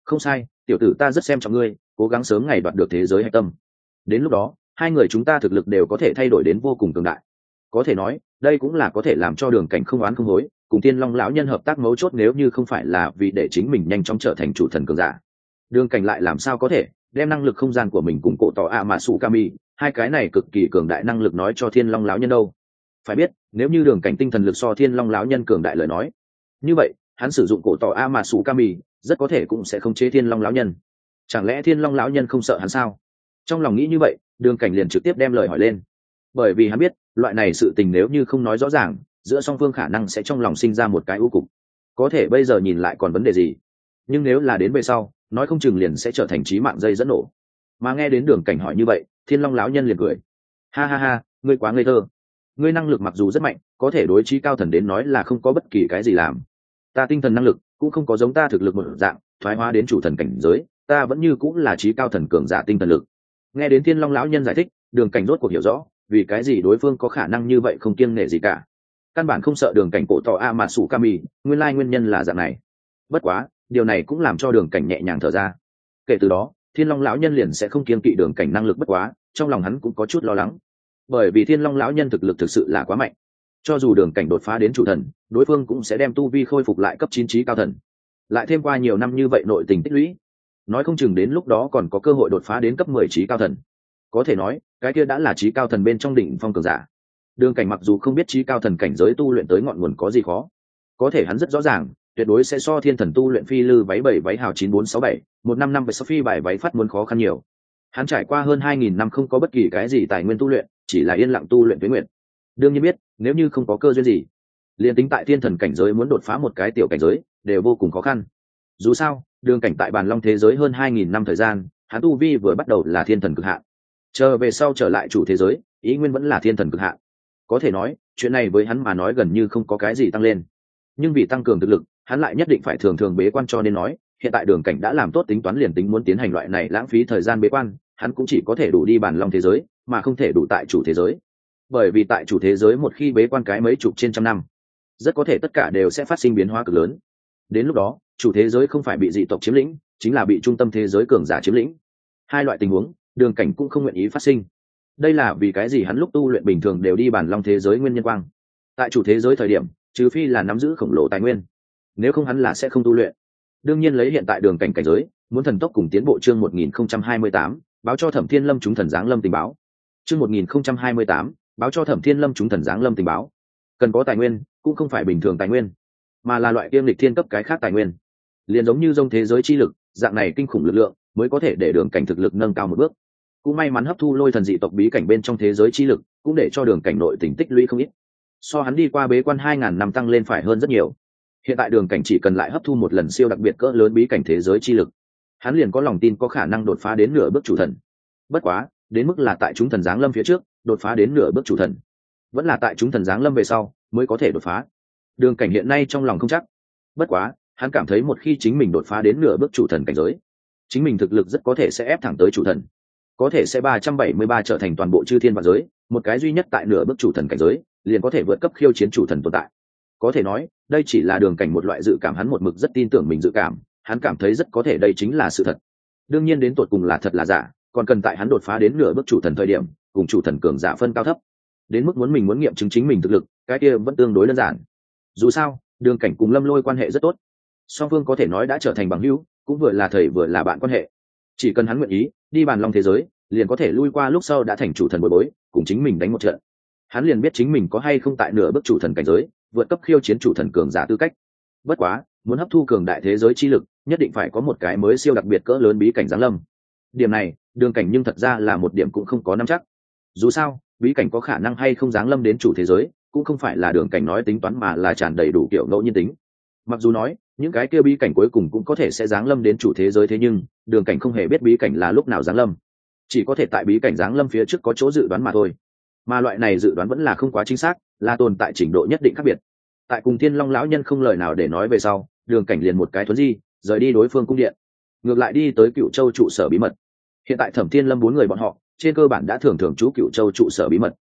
không sai, tiểu tử ta rất xem trọng ngươi, cố gắng sớm ngày đoạt được thế giới hạch tâm. Đến lúc đó, hai người chúng ta thực lực đều có thể thay đổi đến vô cùng tương đại. Có thể nói, đây cũng là có thể làm cho đường cảnh không oán không hối, cùng tiên long lão nhân hợp tác mấu chốt nếu như không phải là vì để chính mình nhanh chóng trở thành chủ thần cường giả. Đường cảnh lại làm sao có thể đem năng lực không gian của mình cùng cổ tỏ ạ mà sụ kami hai cái này cực kỳ cường đại năng lực nói cho thiên long lão nhân đâu. Phải biết, nếu như đường cảnh tinh thần lực so thiên long lão nhân cường đại lời nói, như vậy, hắn sử dụng cổ tỏ a mà sủ ca mì rất có thể cũng sẽ không chế thiên long lão nhân. Chẳng lẽ thiên long lão nhân không sợ hắn sao? Trong lòng nghĩ như vậy, đường cảnh liền trực tiếp đem lời hỏi lên. Bởi vì hắn biết, loại này sự tình nếu như không nói rõ ràng, giữa song phương khả năng sẽ trong lòng sinh ra một cái ưu cục. Có thể bây giờ nhìn lại còn vấn đề gì? Nhưng nếu là đến về sau, nói không chừng liền sẽ trở thành trí mạng dây dẫn nổ. Mà nghe đến đường cảnh hỏi như vậy thiên long lão nhân liền cười. Ha ha ha, ngươi quá ngây thơ. Ngươi năng lực mặc dù rất mạnh, có thể đối trí cao thần đến nói là không có bất kỳ cái gì làm. Ta tinh thần năng lực cũng không có giống ta thực lực một dạng, thoái hóa đến chủ thần cảnh giới, ta vẫn như cũng là trí cao thần cường giả tinh thần lực. Nghe đến thiên long lão nhân giải thích, đường cảnh rốt cuộc hiểu rõ, vì cái gì đối phương có khả năng như vậy không kiêng nể gì cả. Căn bản không sợ đường cảnh cổ tỏ a mà sủ kami nguyên lai nguyên nhân là dạng này. Bất quá, điều này cũng làm cho đường cảnh nhẹ nhàng thở ra. Kể từ đó thiên long lão nhân liền sẽ không kiên kỵ đường cảnh năng lực bất quá, trong lòng hắn cũng có chút lo lắng. Bởi vì thiên long lão nhân thực lực thực sự là quá mạnh. Cho dù đường cảnh đột phá đến chủ thần, đối phương cũng sẽ đem tu vi khôi phục lại cấp chín trí cao thần. Lại thêm qua nhiều năm như vậy nội tình tích lũy, nói không chừng đến lúc đó còn có cơ hội đột phá đến cấp mười trí cao thần. Có thể nói, cái kia đã là trí cao thần bên trong đỉnh phong cường giả. Đường cảnh mặc dù không biết trí cao thần cảnh giới tu luyện tới ngọn nguồn có gì khó, có thể hắn rất rõ ràng tuyệt đối sẽ so thiên thần tu luyện phi lư váy bảy váy hào chín bốn sáu bảy, một năm năm về sau phi bài váy phát muốn khó khăn nhiều. Hắn trải qua hơn hai nghìn năm không có bất kỳ cái gì tài nguyên tu luyện, chỉ là yên lặng tu luyện với nguyện đương nhiên biết, nếu như không có cơ duyên gì, liền tính tại thiên thần cảnh giới muốn đột phá một cái tiểu cảnh giới, đều vô cùng khó khăn. Dù sao, đường cảnh tại bàn long thế giới hơn hai nghìn năm thời gian, hắn tu vi vừa bắt đầu là thiên thần cực hạn. Chờ về sau trở lại chủ thế giới, ý nguyên vẫn là thiên thần cực hạn. Có thể nói, chuyện này với hắn mà nói gần như không có cái gì tăng lên. Nhưng vì tăng cường thực lực hắn lại nhất định phải thường thường bế quan cho nên nói, hiện tại đường cảnh đã làm tốt tính toán liền tính muốn tiến hành loại này lãng phí thời gian bế quan, hắn cũng chỉ có thể đủ đi bàn long thế giới, mà không thể đủ tại chủ thế giới. Bởi vì tại chủ thế giới một khi bế quan cái mấy chục trên trăm năm, rất có thể tất cả đều sẽ phát sinh biến hóa cực lớn. Đến lúc đó, chủ thế giới không phải bị dị tộc chiếm lĩnh, chính là bị trung tâm thế giới cường giả chiếm lĩnh. Hai loại tình huống, đường cảnh cũng không nguyện ý phát sinh. Đây là vì cái gì hắn lúc tu luyện bình thường đều đi bản long thế giới nguyên nhân quang. Tại chủ thế giới thời điểm, trừ phi là nắm giữ khổng lồ tài nguyên nếu không hắn là sẽ không tu luyện. Đương nhiên lấy hiện tại đường cảnh cảnh giới, muốn thần tốc cùng tiến bộ chương một nghìn không trăm hai mươi tám, báo cho thẩm thiên lâm chúng thần giáng lâm tình báo. Chương một nghìn không trăm hai mươi tám, báo cho thẩm thiên lâm chúng thần giáng lâm tình báo. Cần có tài nguyên, cũng không phải bình thường tài nguyên, mà là loại kiêm lịch thiên cấp cái khác tài nguyên. Liền giống như dông thế giới chi lực, dạng này kinh khủng lực lượng, mới có thể để đường cảnh thực lực nâng cao một bước. Cũng may mắn hấp thu lôi thần dị tộc bí cảnh bên trong thế giới chi lực, cũng để cho đường cảnh nội tỉnh tích lũy không ít. So hắn đi qua bế quan hai ngàn năm tăng lên phải hơn rất nhiều hiện tại đường cảnh chỉ cần lại hấp thu một lần siêu đặc biệt cỡ lớn bí cảnh thế giới chi lực, hắn liền có lòng tin có khả năng đột phá đến nửa bước chủ thần. Bất quá, đến mức là tại chúng thần giáng lâm phía trước, đột phá đến nửa bước chủ thần, vẫn là tại chúng thần giáng lâm về sau mới có thể đột phá. Đường cảnh hiện nay trong lòng không chắc. Bất quá, hắn cảm thấy một khi chính mình đột phá đến nửa bước chủ thần cảnh giới, chính mình thực lực rất có thể sẽ ép thẳng tới chủ thần. Có thể sẽ ba trăm bảy mươi ba trở thành toàn bộ chư thiên và giới, một cái duy nhất tại nửa bước chủ thần cảnh giới, liền có thể vượt cấp khiêu chiến chủ thần tồn tại có thể nói, đây chỉ là đường cảnh một loại dự cảm hắn một mực rất tin tưởng mình dự cảm, hắn cảm thấy rất có thể đây chính là sự thật. Đương nhiên đến tột cùng là thật là giả, còn cần tại hắn đột phá đến nửa bước chủ thần thời điểm, cùng chủ thần cường giả phân cao thấp. Đến mức muốn mình muốn nghiệm chứng chính mình thực lực, cái kia vẫn tương đối đơn giản. Dù sao, đường cảnh cùng lâm lôi quan hệ rất tốt. Song phương có thể nói đã trở thành bằng hữu, cũng vừa là thầy vừa là bạn quan hệ. Chỉ cần hắn nguyện ý, đi bàn long thế giới, liền có thể lui qua lúc sau đã thành chủ thần bồi bối, cùng chính mình đánh một trận. Hắn liền biết chính mình có hay không tại nửa bước chủ thần cảnh giới vượt cấp khiêu chiến chủ thần cường giả tư cách. Bất quá, muốn hấp thu cường đại thế giới chi lực, nhất định phải có một cái mới siêu đặc biệt cỡ lớn bí cảnh giáng lâm. Điểm này, đường cảnh nhưng thật ra là một điểm cũng không có nắm chắc. Dù sao, bí cảnh có khả năng hay không giáng lâm đến chủ thế giới, cũng không phải là đường cảnh nói tính toán mà là tràn đầy đủ kiểu ngẫu nhiên tính. Mặc dù nói, những cái kia bí cảnh cuối cùng cũng có thể sẽ giáng lâm đến chủ thế giới thế nhưng, đường cảnh không hề biết bí cảnh là lúc nào giáng lâm. Chỉ có thể tại bí cảnh giáng lâm phía trước có chỗ dự đoán mà thôi. Mà loại này dự đoán vẫn là không quá chính xác là tồn tại trình độ nhất định khác biệt. Tại cùng thiên long lão nhân không lời nào để nói về sau, đường cảnh liền một cái thuấn di, rời đi đối phương cung điện. Ngược lại đi tới cựu châu trụ sở bí mật. Hiện tại thẩm thiên lâm bốn người bọn họ, trên cơ bản đã thường thường trú cựu châu trụ sở bí mật.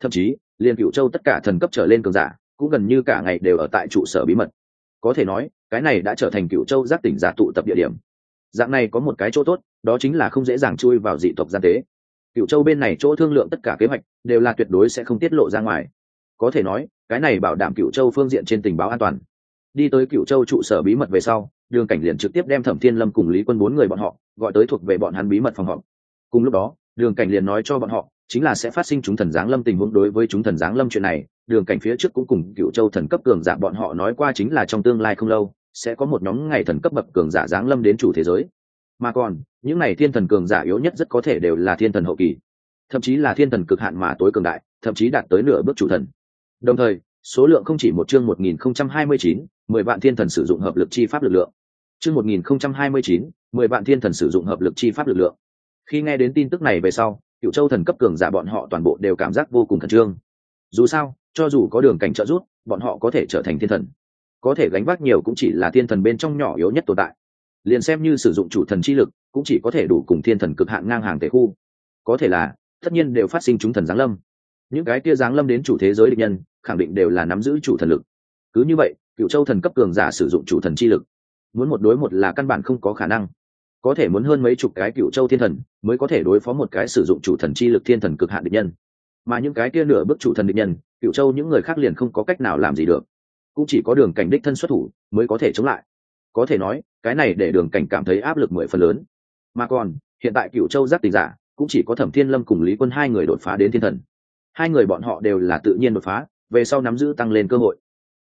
Thậm chí, liền cựu châu tất cả thần cấp trở lên cường giả, cũng gần như cả ngày đều ở tại trụ sở bí mật. Có thể nói, cái này đã trở thành cựu châu giác tỉnh giả tụ tập địa điểm. Dạng này có một cái chỗ tốt, đó chính là không dễ dàng chui vào dị tộc gian tế. Cựu châu bên này chỗ thương lượng tất cả kế hoạch, đều là tuyệt đối sẽ không tiết lộ ra ngoài có thể nói, cái này bảo đảm cựu châu phương diện trên tình báo an toàn. Đi tới cựu châu trụ sở bí mật về sau, đường cảnh liền trực tiếp đem thẩm thiên lâm cùng lý quân bốn người bọn họ gọi tới thuộc về bọn hắn bí mật phòng họp. Cùng lúc đó, đường cảnh liền nói cho bọn họ, chính là sẽ phát sinh chúng thần giáng lâm tình huống đối với chúng thần giáng lâm chuyện này. Đường cảnh phía trước cũng cùng cựu châu thần cấp cường giả bọn họ nói qua chính là trong tương lai không lâu, sẽ có một nhóm ngày thần cấp bậc cường giả giáng lâm đến chủ thế giới. Mà còn, những ngày thiên thần cường giả yếu nhất rất có thể đều là thiên thần hậu kỳ. Thậm chí là thiên thần cực hạn mà tối cường đại, thậm chí đạt tới nửa bước chủ thần đồng thời, số lượng không chỉ một chương một nghìn không trăm hai mươi chín, mười vạn thiên thần sử dụng hợp lực chi pháp lực lượng. Chương một nghìn không trăm hai mươi chín, mười vạn thiên thần sử dụng hợp lực chi pháp lực lượng. Khi nghe đến tin tức này về sau cựu châu thần cấp cường giả bọn họ toàn bộ đều cảm giác vô cùng khẩn trương. Dù sao, cho dù có đường cảnh trợ rút bọn họ có thể trở thành thiên thần. Có thể gánh vác nhiều cũng chỉ là thiên thần bên trong nhỏ yếu nhất tồn tại. Liền xem như sử dụng chủ thần chi lực, cũng chỉ có thể đủ cùng thiên thần cực hạn ngang hàng tề khu. Có thể là, tất nhiên đều phát sinh chúng thần giáng lâm những cái kia giáng lâm đến chủ thế giới địch nhân, khẳng định đều là nắm giữ chủ thần lực. Cứ như vậy, cựu châu thần cấp cường giả sử dụng chủ thần chi lực. Muốn một đối một là căn bản không có khả năng. Có thể muốn hơn mấy chục cái cựu châu thiên thần, mới có thể đối phó một cái sử dụng chủ thần chi lực thiên thần cực hạn địch nhân. Mà những cái kia nửa bước chủ thần địch nhân, cựu châu những người khác liền không có cách nào làm gì được. Cũng chỉ có đường cảnh đích thân xuất thủ, mới có thể chống lại. Có thể nói, cái này để đường cảnh cảm thấy áp lực mười phần lớn. Mà còn, hiện tại cựu châu giác tình giả, cũng chỉ có thẩm thiên lâm cùng lý quân hai người đột phá đến thiên thần hai người bọn họ đều là tự nhiên đột phá, về sau nắm giữ tăng lên cơ hội.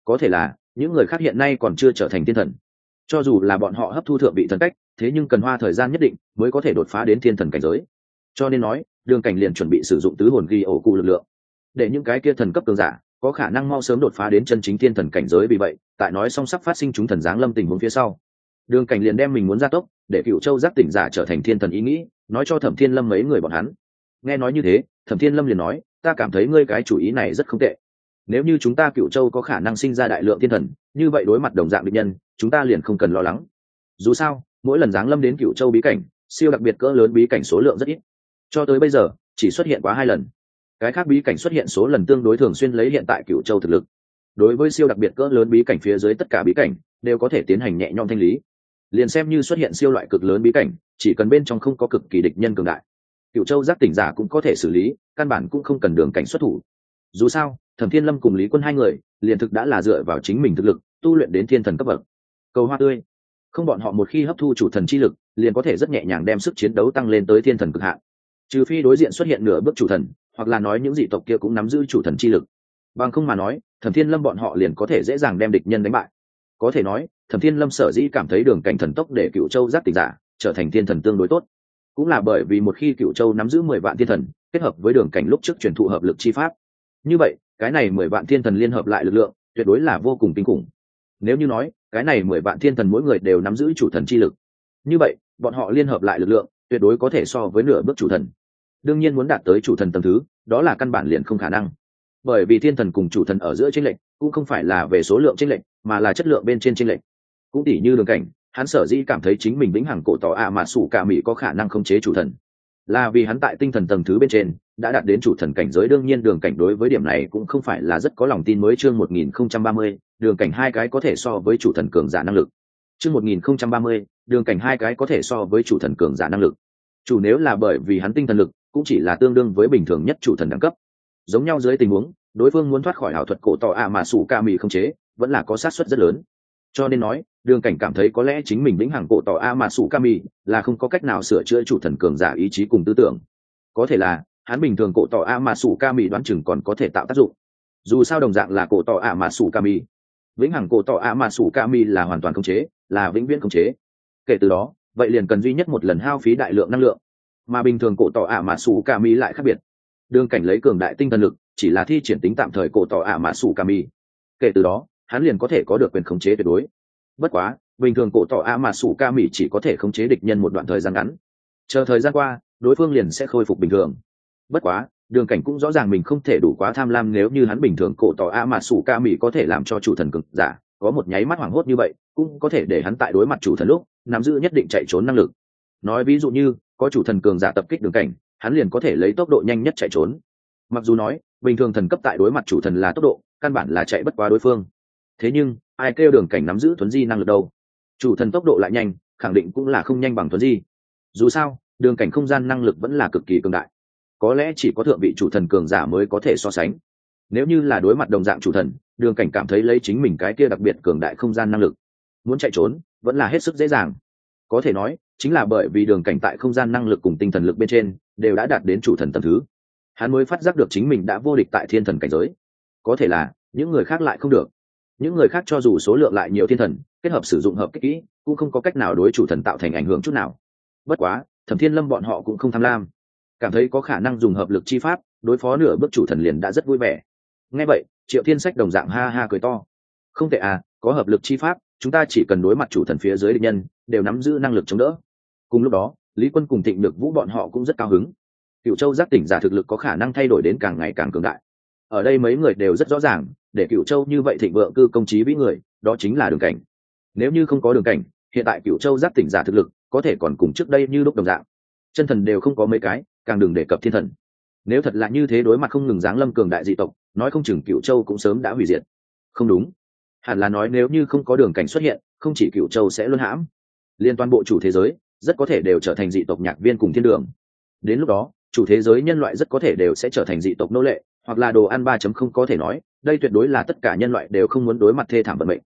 Có thể là, những người khác hiện nay còn chưa trở thành thiên thần. Cho dù là bọn họ hấp thu thượng vị thần cách, thế nhưng cần hoa thời gian nhất định mới có thể đột phá đến thiên thần cảnh giới. Cho nên nói, đường cảnh liền chuẩn bị sử dụng tứ hồn ghi ổ cụ lực lượng. Để những cái kia thần cấp cường giả, có khả năng mau sớm đột phá đến chân chính thiên thần cảnh giới vì vậy, tại nói song sắp phát sinh chúng thần giáng lâm tình huống phía sau. Đường cảnh liền đem mình muốn gia tốc, để cựu châu giác tỉnh giả trở thành thiên thần ý nghĩ, nói cho thẩm thiên lâm mấy người bọn hắn. Nghe nói như thế, thẩm thiên lâm liền nói ta cảm thấy ngươi cái chủ ý này rất không tệ. Nếu như chúng ta cựu châu có khả năng sinh ra đại lượng thiên thần, như vậy đối mặt đồng dạng định nhân, chúng ta liền không cần lo lắng. Dù sao, mỗi lần giáng lâm đến cựu châu bí cảnh, siêu đặc biệt cỡ lớn bí cảnh số lượng rất ít. Cho tới bây giờ, chỉ xuất hiện quá hai lần. Cái khác bí cảnh xuất hiện số lần tương đối thường xuyên lấy hiện tại cựu châu thực lực. Đối với siêu đặc biệt cỡ lớn bí cảnh phía dưới tất cả bí cảnh, đều có thể tiến hành nhẹ nhõm thanh lý. Liền xem như xuất hiện siêu loại cực lớn bí cảnh, chỉ cần bên trong không có cực kỳ địch nhân cường đại cựu châu giác tỉnh giả cũng có thể xử lý, căn bản cũng không cần đường cảnh xuất thủ. Dù sao, thẩm thiên lâm cùng lý quân hai người, liền thực đã là dựa vào chính mình thực lực, tu luyện đến thiên thần cấp bậc. Cầu hoa tươi. Không bọn họ một khi hấp thu chủ thần chi lực, liền có thể rất nhẹ nhàng đem sức chiến đấu tăng lên tới thiên thần cực hạn. Trừ phi đối diện xuất hiện nửa bước chủ thần, hoặc là nói những dị tộc kia cũng nắm giữ chủ thần chi lực. Bằng không mà nói, thẩm thiên lâm bọn họ liền có thể dễ dàng đem địch nhân đánh bại. Có thể nói, thẩm thiên lâm sở dĩ cảm thấy đường cảnh thần tốc để cựu châu giác tỉnh giả trở thành thiên thần tương đối tốt cũng là bởi vì một khi cựu châu nắm giữ mười vạn thiên thần, kết hợp với đường cảnh lúc trước truyền thụ hợp lực chi pháp. Như vậy, cái này mười vạn thiên thần liên hợp lại lực lượng, tuyệt đối là vô cùng kinh khủng. Nếu như nói, cái này mười vạn thiên thần mỗi người đều nắm giữ chủ thần chi lực, như vậy, bọn họ liên hợp lại lực lượng, tuyệt đối có thể so với nửa bước chủ thần. Đương nhiên muốn đạt tới chủ thần tầm thứ, đó là căn bản liền không khả năng. Bởi vì thiên thần cùng chủ thần ở giữa tranh lệch, cũng không phải là về số lượng tranh lệch, mà là chất lượng bên trên tranh lệch. Cũng tỉ như đường cảnh hắn sở dĩ cảm thấy chính mình vĩnh hằng cổ tỏ ạ mà sủ cả mỹ có khả năng khống chế chủ thần. Là vì hắn tại tinh thần tầng thứ bên trên đã đạt đến chủ thần cảnh giới đương nhiên đường cảnh đối với điểm này cũng không phải là rất có lòng tin mới chương 1030, đường cảnh hai cái có thể so với chủ thần cường giả năng lực. Chương 1030, đường cảnh hai cái có thể so với chủ thần cường giả năng lực. Chủ nếu là bởi vì hắn tinh thần lực cũng chỉ là tương đương với bình thường nhất chủ thần đẳng cấp. Giống nhau dưới tình huống đối phương muốn thoát khỏi ảo thuật cổ tỏ ạ mà sủ ca mị không chế vẫn là có sát suất rất lớn cho nên nói, đường cảnh cảm thấy có lẽ chính mình vĩnh hằng cổ tỏ a mà sủ kami là không có cách nào sửa chữa chủ thần cường giả ý chí cùng tư tưởng. Có thể là, hắn bình thường cổ tỏ a mà sủ kami đoán chừng còn có thể tạo tác dụng. Dù sao đồng dạng là cổ tỏ a mà sủ kami vĩnh hằng cổ tỏ a mà sủ kami là hoàn toàn khống chế, là vĩnh viễn khống chế. Kể từ đó, vậy liền cần duy nhất một lần hao phí đại lượng năng lượng. Mà bình thường cổ tỏ a mà sủ kami lại khác biệt. Đường cảnh lấy cường đại tinh thần lực, chỉ là thi triển tính tạm thời cổ tỏ a mà sủ kami kể từ đó hắn liền có thể có được quyền khống chế tuyệt đối. Bất quá, bình thường cổ tỏ a mà sủ ca mỹ chỉ có thể khống chế địch nhân một đoạn thời gian ngắn. Chờ thời gian qua, đối phương liền sẽ khôi phục bình thường. Bất quá, đường cảnh cũng rõ ràng mình không thể đủ quá tham lam nếu như hắn bình thường cổ tỏ a mà sủ ca mỹ có thể làm cho chủ thần cực giả, có một nháy mắt hoảng hốt như vậy, cũng có thể để hắn tại đối mặt chủ thần lúc, nắm giữ nhất định chạy trốn năng lực. Nói ví dụ như, có chủ thần cường giả tập kích đường cảnh, hắn liền có thể lấy tốc độ nhanh nhất chạy trốn. Mặc dù nói, bình thường thần cấp tại đối mặt chủ thần là tốc độ, căn bản là chạy bất quá đối phương thế nhưng, ai kêu đường cảnh nắm giữ thuấn di năng lực đâu? Chủ thần tốc độ lại nhanh, khẳng định cũng là không nhanh bằng thuấn di. Dù sao, đường cảnh không gian năng lực vẫn là cực kỳ cường đại. Có lẽ chỉ có thượng vị chủ thần cường giả mới có thể so sánh. Nếu như là đối mặt đồng dạng chủ thần, đường cảnh cảm thấy lấy chính mình cái kia đặc biệt cường đại không gian năng lực. Muốn chạy trốn, vẫn là hết sức dễ dàng. Có thể nói, chính là bởi vì đường cảnh tại không gian năng lực cùng tinh thần lực bên trên, đều đã đạt đến chủ thần tầm thứ. Hắn mới phát giác được chính mình đã vô địch tại thiên thần cảnh giới. Có thể là, những người khác lại không được những người khác cho dù số lượng lại nhiều thiên thần, kết hợp sử dụng hợp kích kỹ, cũng không có cách nào đối chủ thần tạo thành ảnh hưởng chút nào. Bất quá, thẩm thiên lâm bọn họ cũng không tham lam. Cảm thấy có khả năng dùng hợp lực chi pháp, đối phó nửa bước chủ thần liền đã rất vui vẻ. Nghe vậy, triệu thiên sách đồng dạng ha ha cười to. Không tệ à có hợp lực chi pháp, chúng ta chỉ cần đối mặt chủ thần phía dưới địch nhân, đều nắm giữ năng lực chống đỡ. Cùng lúc đó, lý quân cùng thịnh được vũ bọn họ cũng rất cao hứng. Cựu châu giác tỉnh giả thực lực có khả năng thay đổi đến càng ngày càng cường đại ở đây mấy người đều rất rõ ràng, để cựu châu như vậy thịnh vượng cư công trí vĩ người, đó chính là đường cảnh. Nếu như không có đường cảnh, hiện tại cựu châu giáp tỉnh giả thực lực, có thể còn cùng trước đây như lúc đồng dạng. Chân thần đều không có mấy cái, càng đừng đề cập thiên thần. Nếu thật là như thế đối mặt không ngừng giáng lâm cường đại dị tộc, nói không chừng cựu châu cũng sớm đã hủy diệt. Không đúng. Hẳn là nói nếu như không có đường cảnh xuất hiện, không chỉ cựu châu sẽ luân hãm. Liên toàn bộ chủ thế giới, rất có thể đều trở thành dị tộc nhạc viên cùng thiên đường. Đến lúc đó, chủ thế giới nhân loại rất có thể đều sẽ trở thành dị tộc nô lệ hoặc là đồ ăn ba chấm không có thể nói, đây tuyệt đối là tất cả nhân loại đều không muốn đối mặt thê thảm vận mệnh.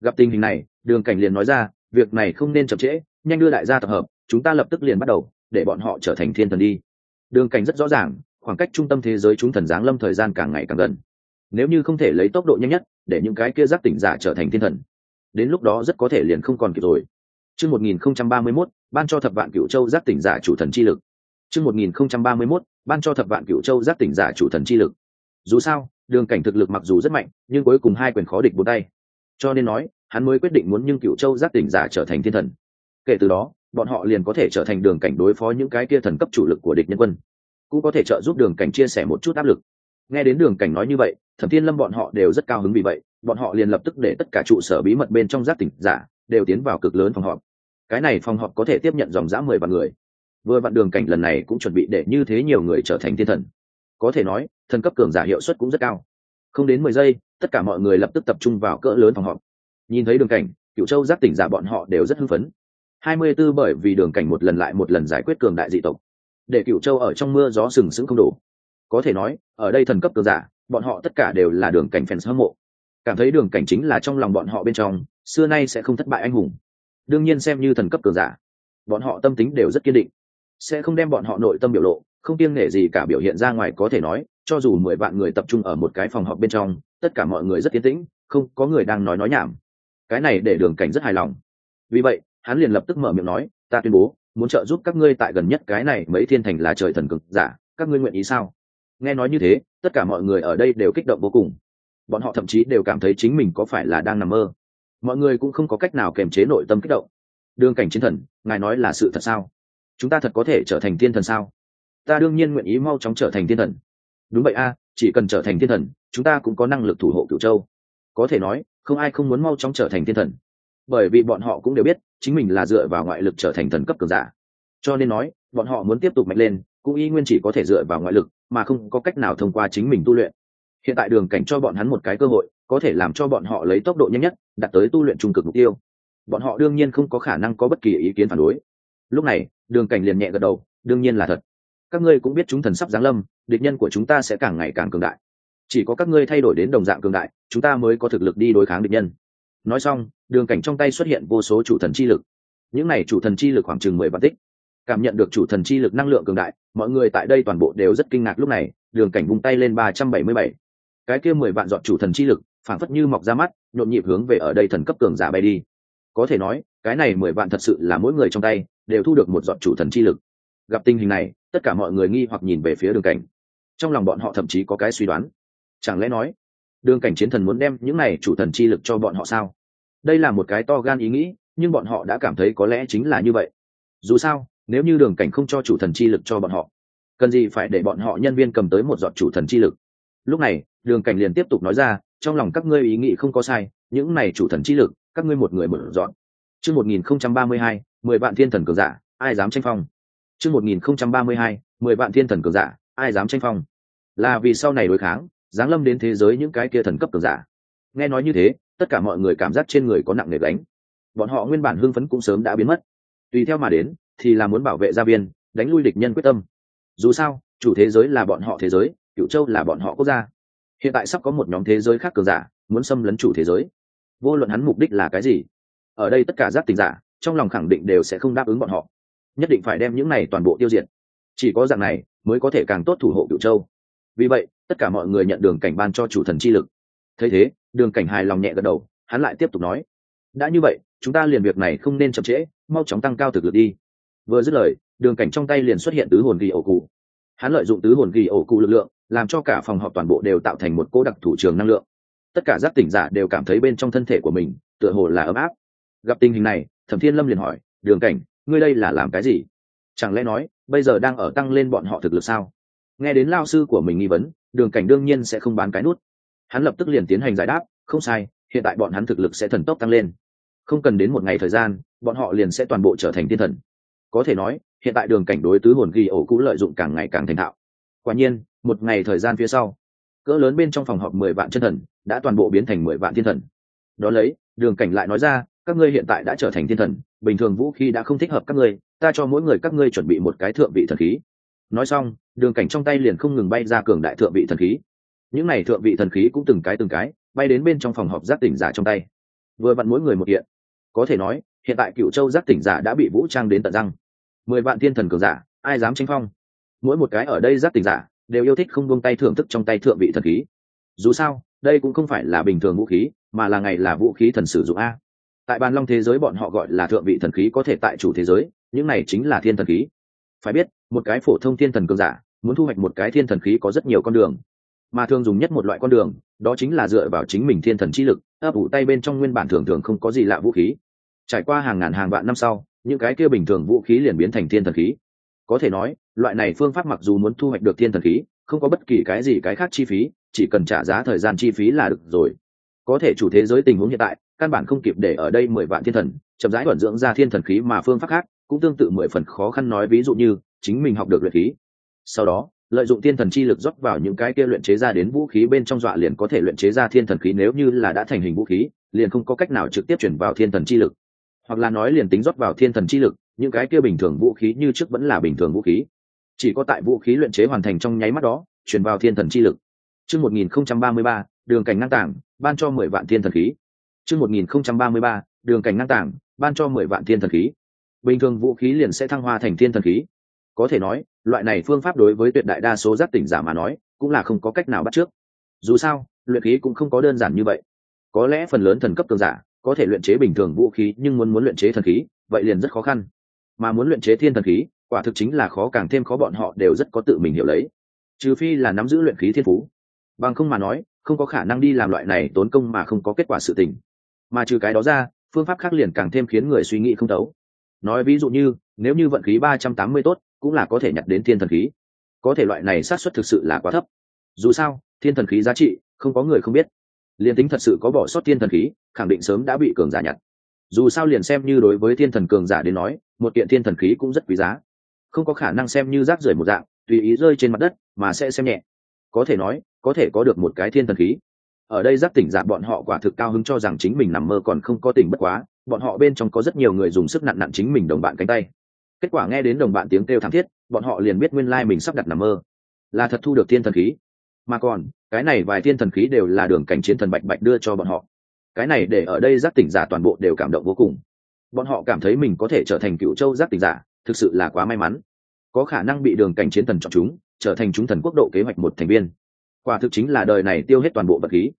Gặp tình hình này, đường cảnh liền nói ra, việc này không nên chậm trễ, nhanh đưa đại gia tập hợp, chúng ta lập tức liền bắt đầu, để bọn họ trở thành thiên thần đi. Đường cảnh rất rõ ràng, khoảng cách trung tâm thế giới chúng thần giáng lâm thời gian càng ngày càng gần. Nếu như không thể lấy tốc độ nhanh nhất, để những cái kia giác tỉnh giả trở thành thiên thần, đến lúc đó rất có thể liền không còn kịp rồi. Chương một nghìn không trăm ba mươi mốt, ban cho thập vạn cựu châu giác tỉnh giả chủ thần chi lực. Chương một nghìn không trăm ba mươi mốt, ban cho thập vạn cựu châu giác tỉnh giả chủ thần chi lực dù sao, đường cảnh thực lực mặc dù rất mạnh, nhưng cuối cùng hai quyền khó địch bốn tay. Cho nên nói, hắn mới quyết định muốn nhưng cựu châu giác tỉnh giả trở thành thiên thần. Kể từ đó, bọn họ liền có thể trở thành đường cảnh đối phó những cái kia thần cấp chủ lực của địch nhân quân. Cũng có thể trợ giúp đường cảnh chia sẻ một chút áp lực. Nghe đến đường cảnh nói như vậy, thẩm thiên lâm bọn họ đều rất cao hứng vì vậy, bọn họ liền lập tức để tất cả trụ sở bí mật bên trong giác tỉnh giả đều tiến vào cực lớn phòng họp. Cái này phòng họp có thể tiếp nhận dòng dã mười vạn người. Vừa vạn đường cảnh lần này cũng chuẩn bị để như thế nhiều người trở thành thiên thần có thể nói, thần cấp cường giả hiệu suất cũng rất cao. Không đến mười giây, tất cả mọi người lập tức tập trung vào cỡ lớn phòng họp. Nhìn thấy đường cảnh cựu châu giác tỉnh giả bọn họ đều rất hưng phấn. Hai mươi 24 bởi vì đường cảnh một lần lại một lần giải quyết cường đại dị tộc, để cựu châu ở trong mưa gió sừng sững không đủ có thể nói, ở đây thần cấp cường giả, bọn họ tất cả đều là đường cảnh fans hâm mộ. Cảm thấy đường cảnh chính là trong lòng bọn họ bên trong, xưa nay sẽ không thất bại anh hùng. Đương nhiên xem như thần cấp cường giả, bọn họ tâm tính đều rất kiên định, sẽ không đem bọn họ nội tâm biểu lộ không kiêng nể gì cả biểu hiện ra ngoài có thể nói, cho dù mười vạn người tập trung ở một cái phòng họp bên trong, tất cả mọi người rất yên tĩnh, không có người đang nói nói nhảm. Cái này để đường cảnh rất hài lòng. Vì vậy, hắn liền lập tức mở miệng nói, ta tuyên bố, muốn trợ giúp các ngươi tại gần nhất cái này mấy thiên thành là trời thần cực giả, các ngươi nguyện ý sao? Nghe nói như thế, tất cả mọi người ở đây đều kích động vô cùng. Bọn họ thậm chí đều cảm thấy chính mình có phải là đang nằm mơ. Mọi người cũng không có cách nào kềm chế nội tâm kích động. Đường cảnh chiến thần, ngài nói là sự thật sao? Chúng ta thật có thể trở thành thiên thần sao? Ta đương nhiên nguyện ý mau chóng trở thành thiên thần. Đúng vậy a à, chỉ cần trở thành thiên thần, chúng ta cũng có năng lực thủ hộ cựu châu. Có thể nói, không ai không muốn mau chóng trở thành thiên thần. Bởi vì bọn họ cũng đều biết, chính mình là dựa vào ngoại lực trở thành thần cấp cường giả. Cho nên nói, bọn họ muốn tiếp tục mạnh lên, cũng y nguyên chỉ có thể dựa vào ngoại lực, mà không có cách nào thông qua chính mình tu luyện. Hiện tại đường cảnh cho bọn hắn một cái cơ hội, có thể làm cho bọn họ lấy tốc độ nhanh nhất, đạt tới tu luyện trung cực mục tiêu. Bọn họ đương nhiên không có khả năng có bất kỳ ý kiến phản đối. Lúc này, đường cảnh liền nhẹ gật đầu, đương nhiên là thật các ngươi cũng biết chúng thần sắp giáng lâm, địch nhân của chúng ta sẽ càng ngày càng cường đại. Chỉ có các ngươi thay đổi đến đồng dạng cường đại, chúng ta mới có thực lực đi đối kháng địch nhân. Nói xong, đường cảnh trong tay xuất hiện vô số chủ thần chi lực. Những n à y chủ thần chi lực khoảng chừng mười vạn tích. Cảm nhận được chủ thần chi lực năng lượng cường đại, mọi người tại đây toàn bộ đều rất kinh ngạc lúc này, đường cảnh vung tay lên ba trăm bảy mươi bảy. Cái kia mười vạn dọn chủ thần chi lực, phảng phất như mọc ra mắt, nhộn nhịp hướng về ở đây thần cấp cường giả bay đi. Có thể nói, cái này mười vạn thật sự là mỗi người trong tay, đều thu được một dọn chủ thần chi lực. Gặp tình hình này tất cả mọi người nghi hoặc nhìn về phía đường cảnh. Trong lòng bọn họ thậm chí có cái suy đoán. Chẳng lẽ nói, đường cảnh chiến thần muốn đem những này chủ thần chi lực cho bọn họ sao? Đây là một cái to gan ý nghĩ, nhưng bọn họ đã cảm thấy có lẽ chính là như vậy. Dù sao, nếu như đường cảnh không cho chủ thần chi lực cho bọn họ, cần gì phải để bọn họ nhân viên cầm tới một giọt chủ thần chi lực? Lúc này, đường cảnh liền tiếp tục nói ra, trong lòng các ngươi ý nghĩ không có sai, những này chủ thần chi lực, các ngươi một người một dọn chương một nghìn không trăm ba mươi hai, mười vạn thiên thần cường giả, ai dám tranh phong? Chương một nghìn không trăm ba mươi hai, mười vạn thiên thần cường giả, ai dám tranh phong? Là vì sau này đối kháng, giáng lâm đến thế giới những cái kia thần cấp cường giả. Nghe nói như thế, tất cả mọi người cảm giác trên người có nặng nề đánh bọn họ nguyên bản hưng phấn cũng sớm đã biến mất. Tùy theo mà đến, thì là muốn bảo vệ gia viên, đánh lui địch nhân quyết tâm. Dù sao, chủ thế giới là bọn họ thế giới cựu châu là bọn họ quốc gia. Hiện tại sắp có một nhóm thế giới khác cường giả, muốn xâm lấn chủ thế giới. Vô luận hắn mục đích là cái gì, ở đây tất cả giác tình giả, trong lòng khẳng định đều sẽ không đáp ứng bọn họ nhất định phải đem những này toàn bộ tiêu diệt. Chỉ có dạng này mới có thể càng tốt thủ hộ cựu châu. Vì vậy, tất cả mọi người nhận đường cảnh ban cho chủ thần chi lực. Thấy thế, đường cảnh hài lòng nhẹ gật đầu, hắn lại tiếp tục nói, đã như vậy, chúng ta liền việc này không nên chậm trễ, mau chóng tăng cao thực lực đi. Vừa dứt lời, đường cảnh trong tay liền xuất hiện tứ hồn ghi ổ cụ. Hắn lợi dụng tứ hồn ghi ổ cụ lực lượng, làm cho cả phòng họp toàn bộ đều tạo thành một cô đặc thủ trường năng lượng. Tất cả giác tỉnh giả đều cảm thấy bên trong thân thể của mình tựa hồ là ấm áp. Gặp tình hình này, thẩm thiên lâm liền hỏi, đường cảnh ngươi đây là làm cái gì? Chẳng lẽ nói, bây giờ đang ở tăng lên bọn họ thực lực sao? Nghe đến lao sư của mình nghi vấn, đường cảnh đương nhiên sẽ không bán cái nút. Hắn lập tức liền tiến hành giải đáp, không sai, hiện tại bọn hắn thực lực sẽ thần tốc tăng lên. Không cần đến một ngày thời gian, bọn họ liền sẽ toàn bộ trở thành thiên thần. Có thể nói, hiện tại đường cảnh đối tứ hồn ghi ổ cũ lợi dụng càng ngày càng thành thạo. Quả nhiên, một ngày thời gian phía sau, cỡ lớn bên trong phòng họp mười vạn chân thần đã toàn bộ biến thành mười vạn thiên thần. Đó lấy, đường cảnh lại nói ra các ngươi hiện tại đã trở thành thiên thần, bình thường vũ khí đã không thích hợp các ngươi, ta cho mỗi người các ngươi chuẩn bị một cái thượng vị thần khí. Nói xong, đường cảnh trong tay liền không ngừng bay ra cường đại thượng vị thần khí. Những n à y thượng vị thần khí cũng từng cái từng cái bay đến bên trong phòng họp giác tỉnh giả trong tay. Vừa vặn mỗi người một kiện. Có thể nói, hiện tại cựu châu giác tỉnh giả đã bị vũ trang đến tận răng. Mười vạn thiên thần cường giả, ai dám tranh phong? Mỗi một cái ở đây giác tỉnh giả đều yêu thích không buông tay thưởng thức trong tay thượng vị thần khí. Dù sao, đây cũng không phải là bình thường vũ khí, mà là ngày là vũ khí thần sử dụng a tại bàn long thế giới bọn họ gọi là thượng vị thần khí có thể tại chủ thế giới, những này chính là thiên thần khí. Phải biết, một cái phổ thông thiên thần cường giả, muốn thu hoạch một cái thiên thần khí có rất nhiều con đường. Mà thường dùng nhất một loại con đường, đó chính là dựa vào chính mình thiên thần chi lực, ấp ủ tay bên trong nguyên bản thường thường không có gì lạ vũ khí. Trải qua hàng ngàn hàng vạn năm sau, những cái kia bình thường vũ khí liền biến thành thiên thần khí. Có thể nói, loại này phương pháp mặc dù muốn thu hoạch được thiên thần khí, không có bất kỳ cái gì cái khác chi phí, chỉ cần trả giá thời gian chi phí là được rồi. Có thể chủ thế giới tình huống hiện tại căn bản không kịp để ở đây mười vạn thiên thần, chậm rãi vận dưỡng ra thiên thần khí mà phương pháp khác, cũng tương tự mười phần khó khăn nói ví dụ như, chính mình học được luyện khí. Sau đó, lợi dụng thiên thần chi lực rót vào những cái kia luyện chế ra đến vũ khí bên trong dọa liền có thể luyện chế ra thiên thần khí nếu như là đã thành hình vũ khí, liền không có cách nào trực tiếp chuyển vào thiên thần chi lực. Hoặc là nói liền tính rót vào thiên thần chi lực, những cái kia bình thường vũ khí như trước vẫn là bình thường vũ khí. Chỉ có tại vũ khí luyện chế hoàn thành trong nháy mắt đó, chuyển vào thiên thần chi lực. Chương một nghìn không trăm ba mươi ba, đường cảnh ngang tảng, ban cho mười vạn thiên thần khí chương một nghìn không trăm ba mươi ba, đường cảnh ngang tảng ban cho mười vạn thiên thần khí. Bình thường vũ khí liền sẽ thăng hoa thành thiên thần khí. Có thể nói, loại này phương pháp đối với tuyệt đại đa số giác tỉnh giả mà nói, cũng là không có cách nào bắt trước. Dù sao, luyện khí cũng không có đơn giản như vậy. Có lẽ phần lớn thần cấp cường giả, có thể luyện chế bình thường vũ khí nhưng muốn muốn luyện chế thần khí, vậy liền rất khó khăn. Mà muốn luyện chế thiên thần khí, quả thực chính là khó, càng thêm khó bọn họ đều rất có tự mình hiểu lấy. Trừ phi là nắm giữ luyện khí thiên phú. Bằng không mà nói, không có khả năng đi làm loại này tốn công mà không có kết quả sự tình mà trừ cái đó ra, phương pháp khác liền càng thêm khiến người suy nghĩ không tấu nói ví dụ như, nếu như vận khí ba trăm tám mươi tốt, cũng là có thể nhặt đến thiên thần khí. Có thể loại này xác suất thực sự là quá thấp. Dù sao, thiên thần khí giá trị, không có người không biết. Liền tính thật sự có bỏ sót thiên thần khí, khẳng định sớm đã bị cường giả nhặt. Dù sao liền xem như đối với thiên thần cường giả đến nói, một kiện thiên thần khí cũng rất quý giá. Không có khả năng xem như rác rưởi một dạng, tùy ý rơi trên mặt đất, mà sẽ xem nhẹ. Có thể nói, có thể có được một cái thiên thần khí ở đây giác tỉnh giả bọn họ quả thực cao hứng cho rằng chính mình nằm mơ còn không có tỉnh bất quá, bọn họ bên trong có rất nhiều người dùng sức nặn nặn chính mình đồng bạn cánh tay. Kết quả nghe đến đồng bạn tiếng kêu thảm thiết, bọn họ liền biết nguyên lai mình sắp đặt nằm mơ. Là thật thu được thiên thần khí. Mà còn, cái này vài thiên thần khí đều là đường cảnh chiến thần bạch bạch đưa cho bọn họ. Cái này để ở đây giác tỉnh giả toàn bộ đều cảm động vô cùng. Bọn họ cảm thấy mình có thể trở thành cựu châu giác tỉnh giả, thực sự là quá may mắn. Có khả năng bị đường cảnh chiến thần chọn chúng, trở thành chúng thần quốc độ kế hoạch một thành viên quả thực chính là đời này tiêu hết toàn bộ vật khí.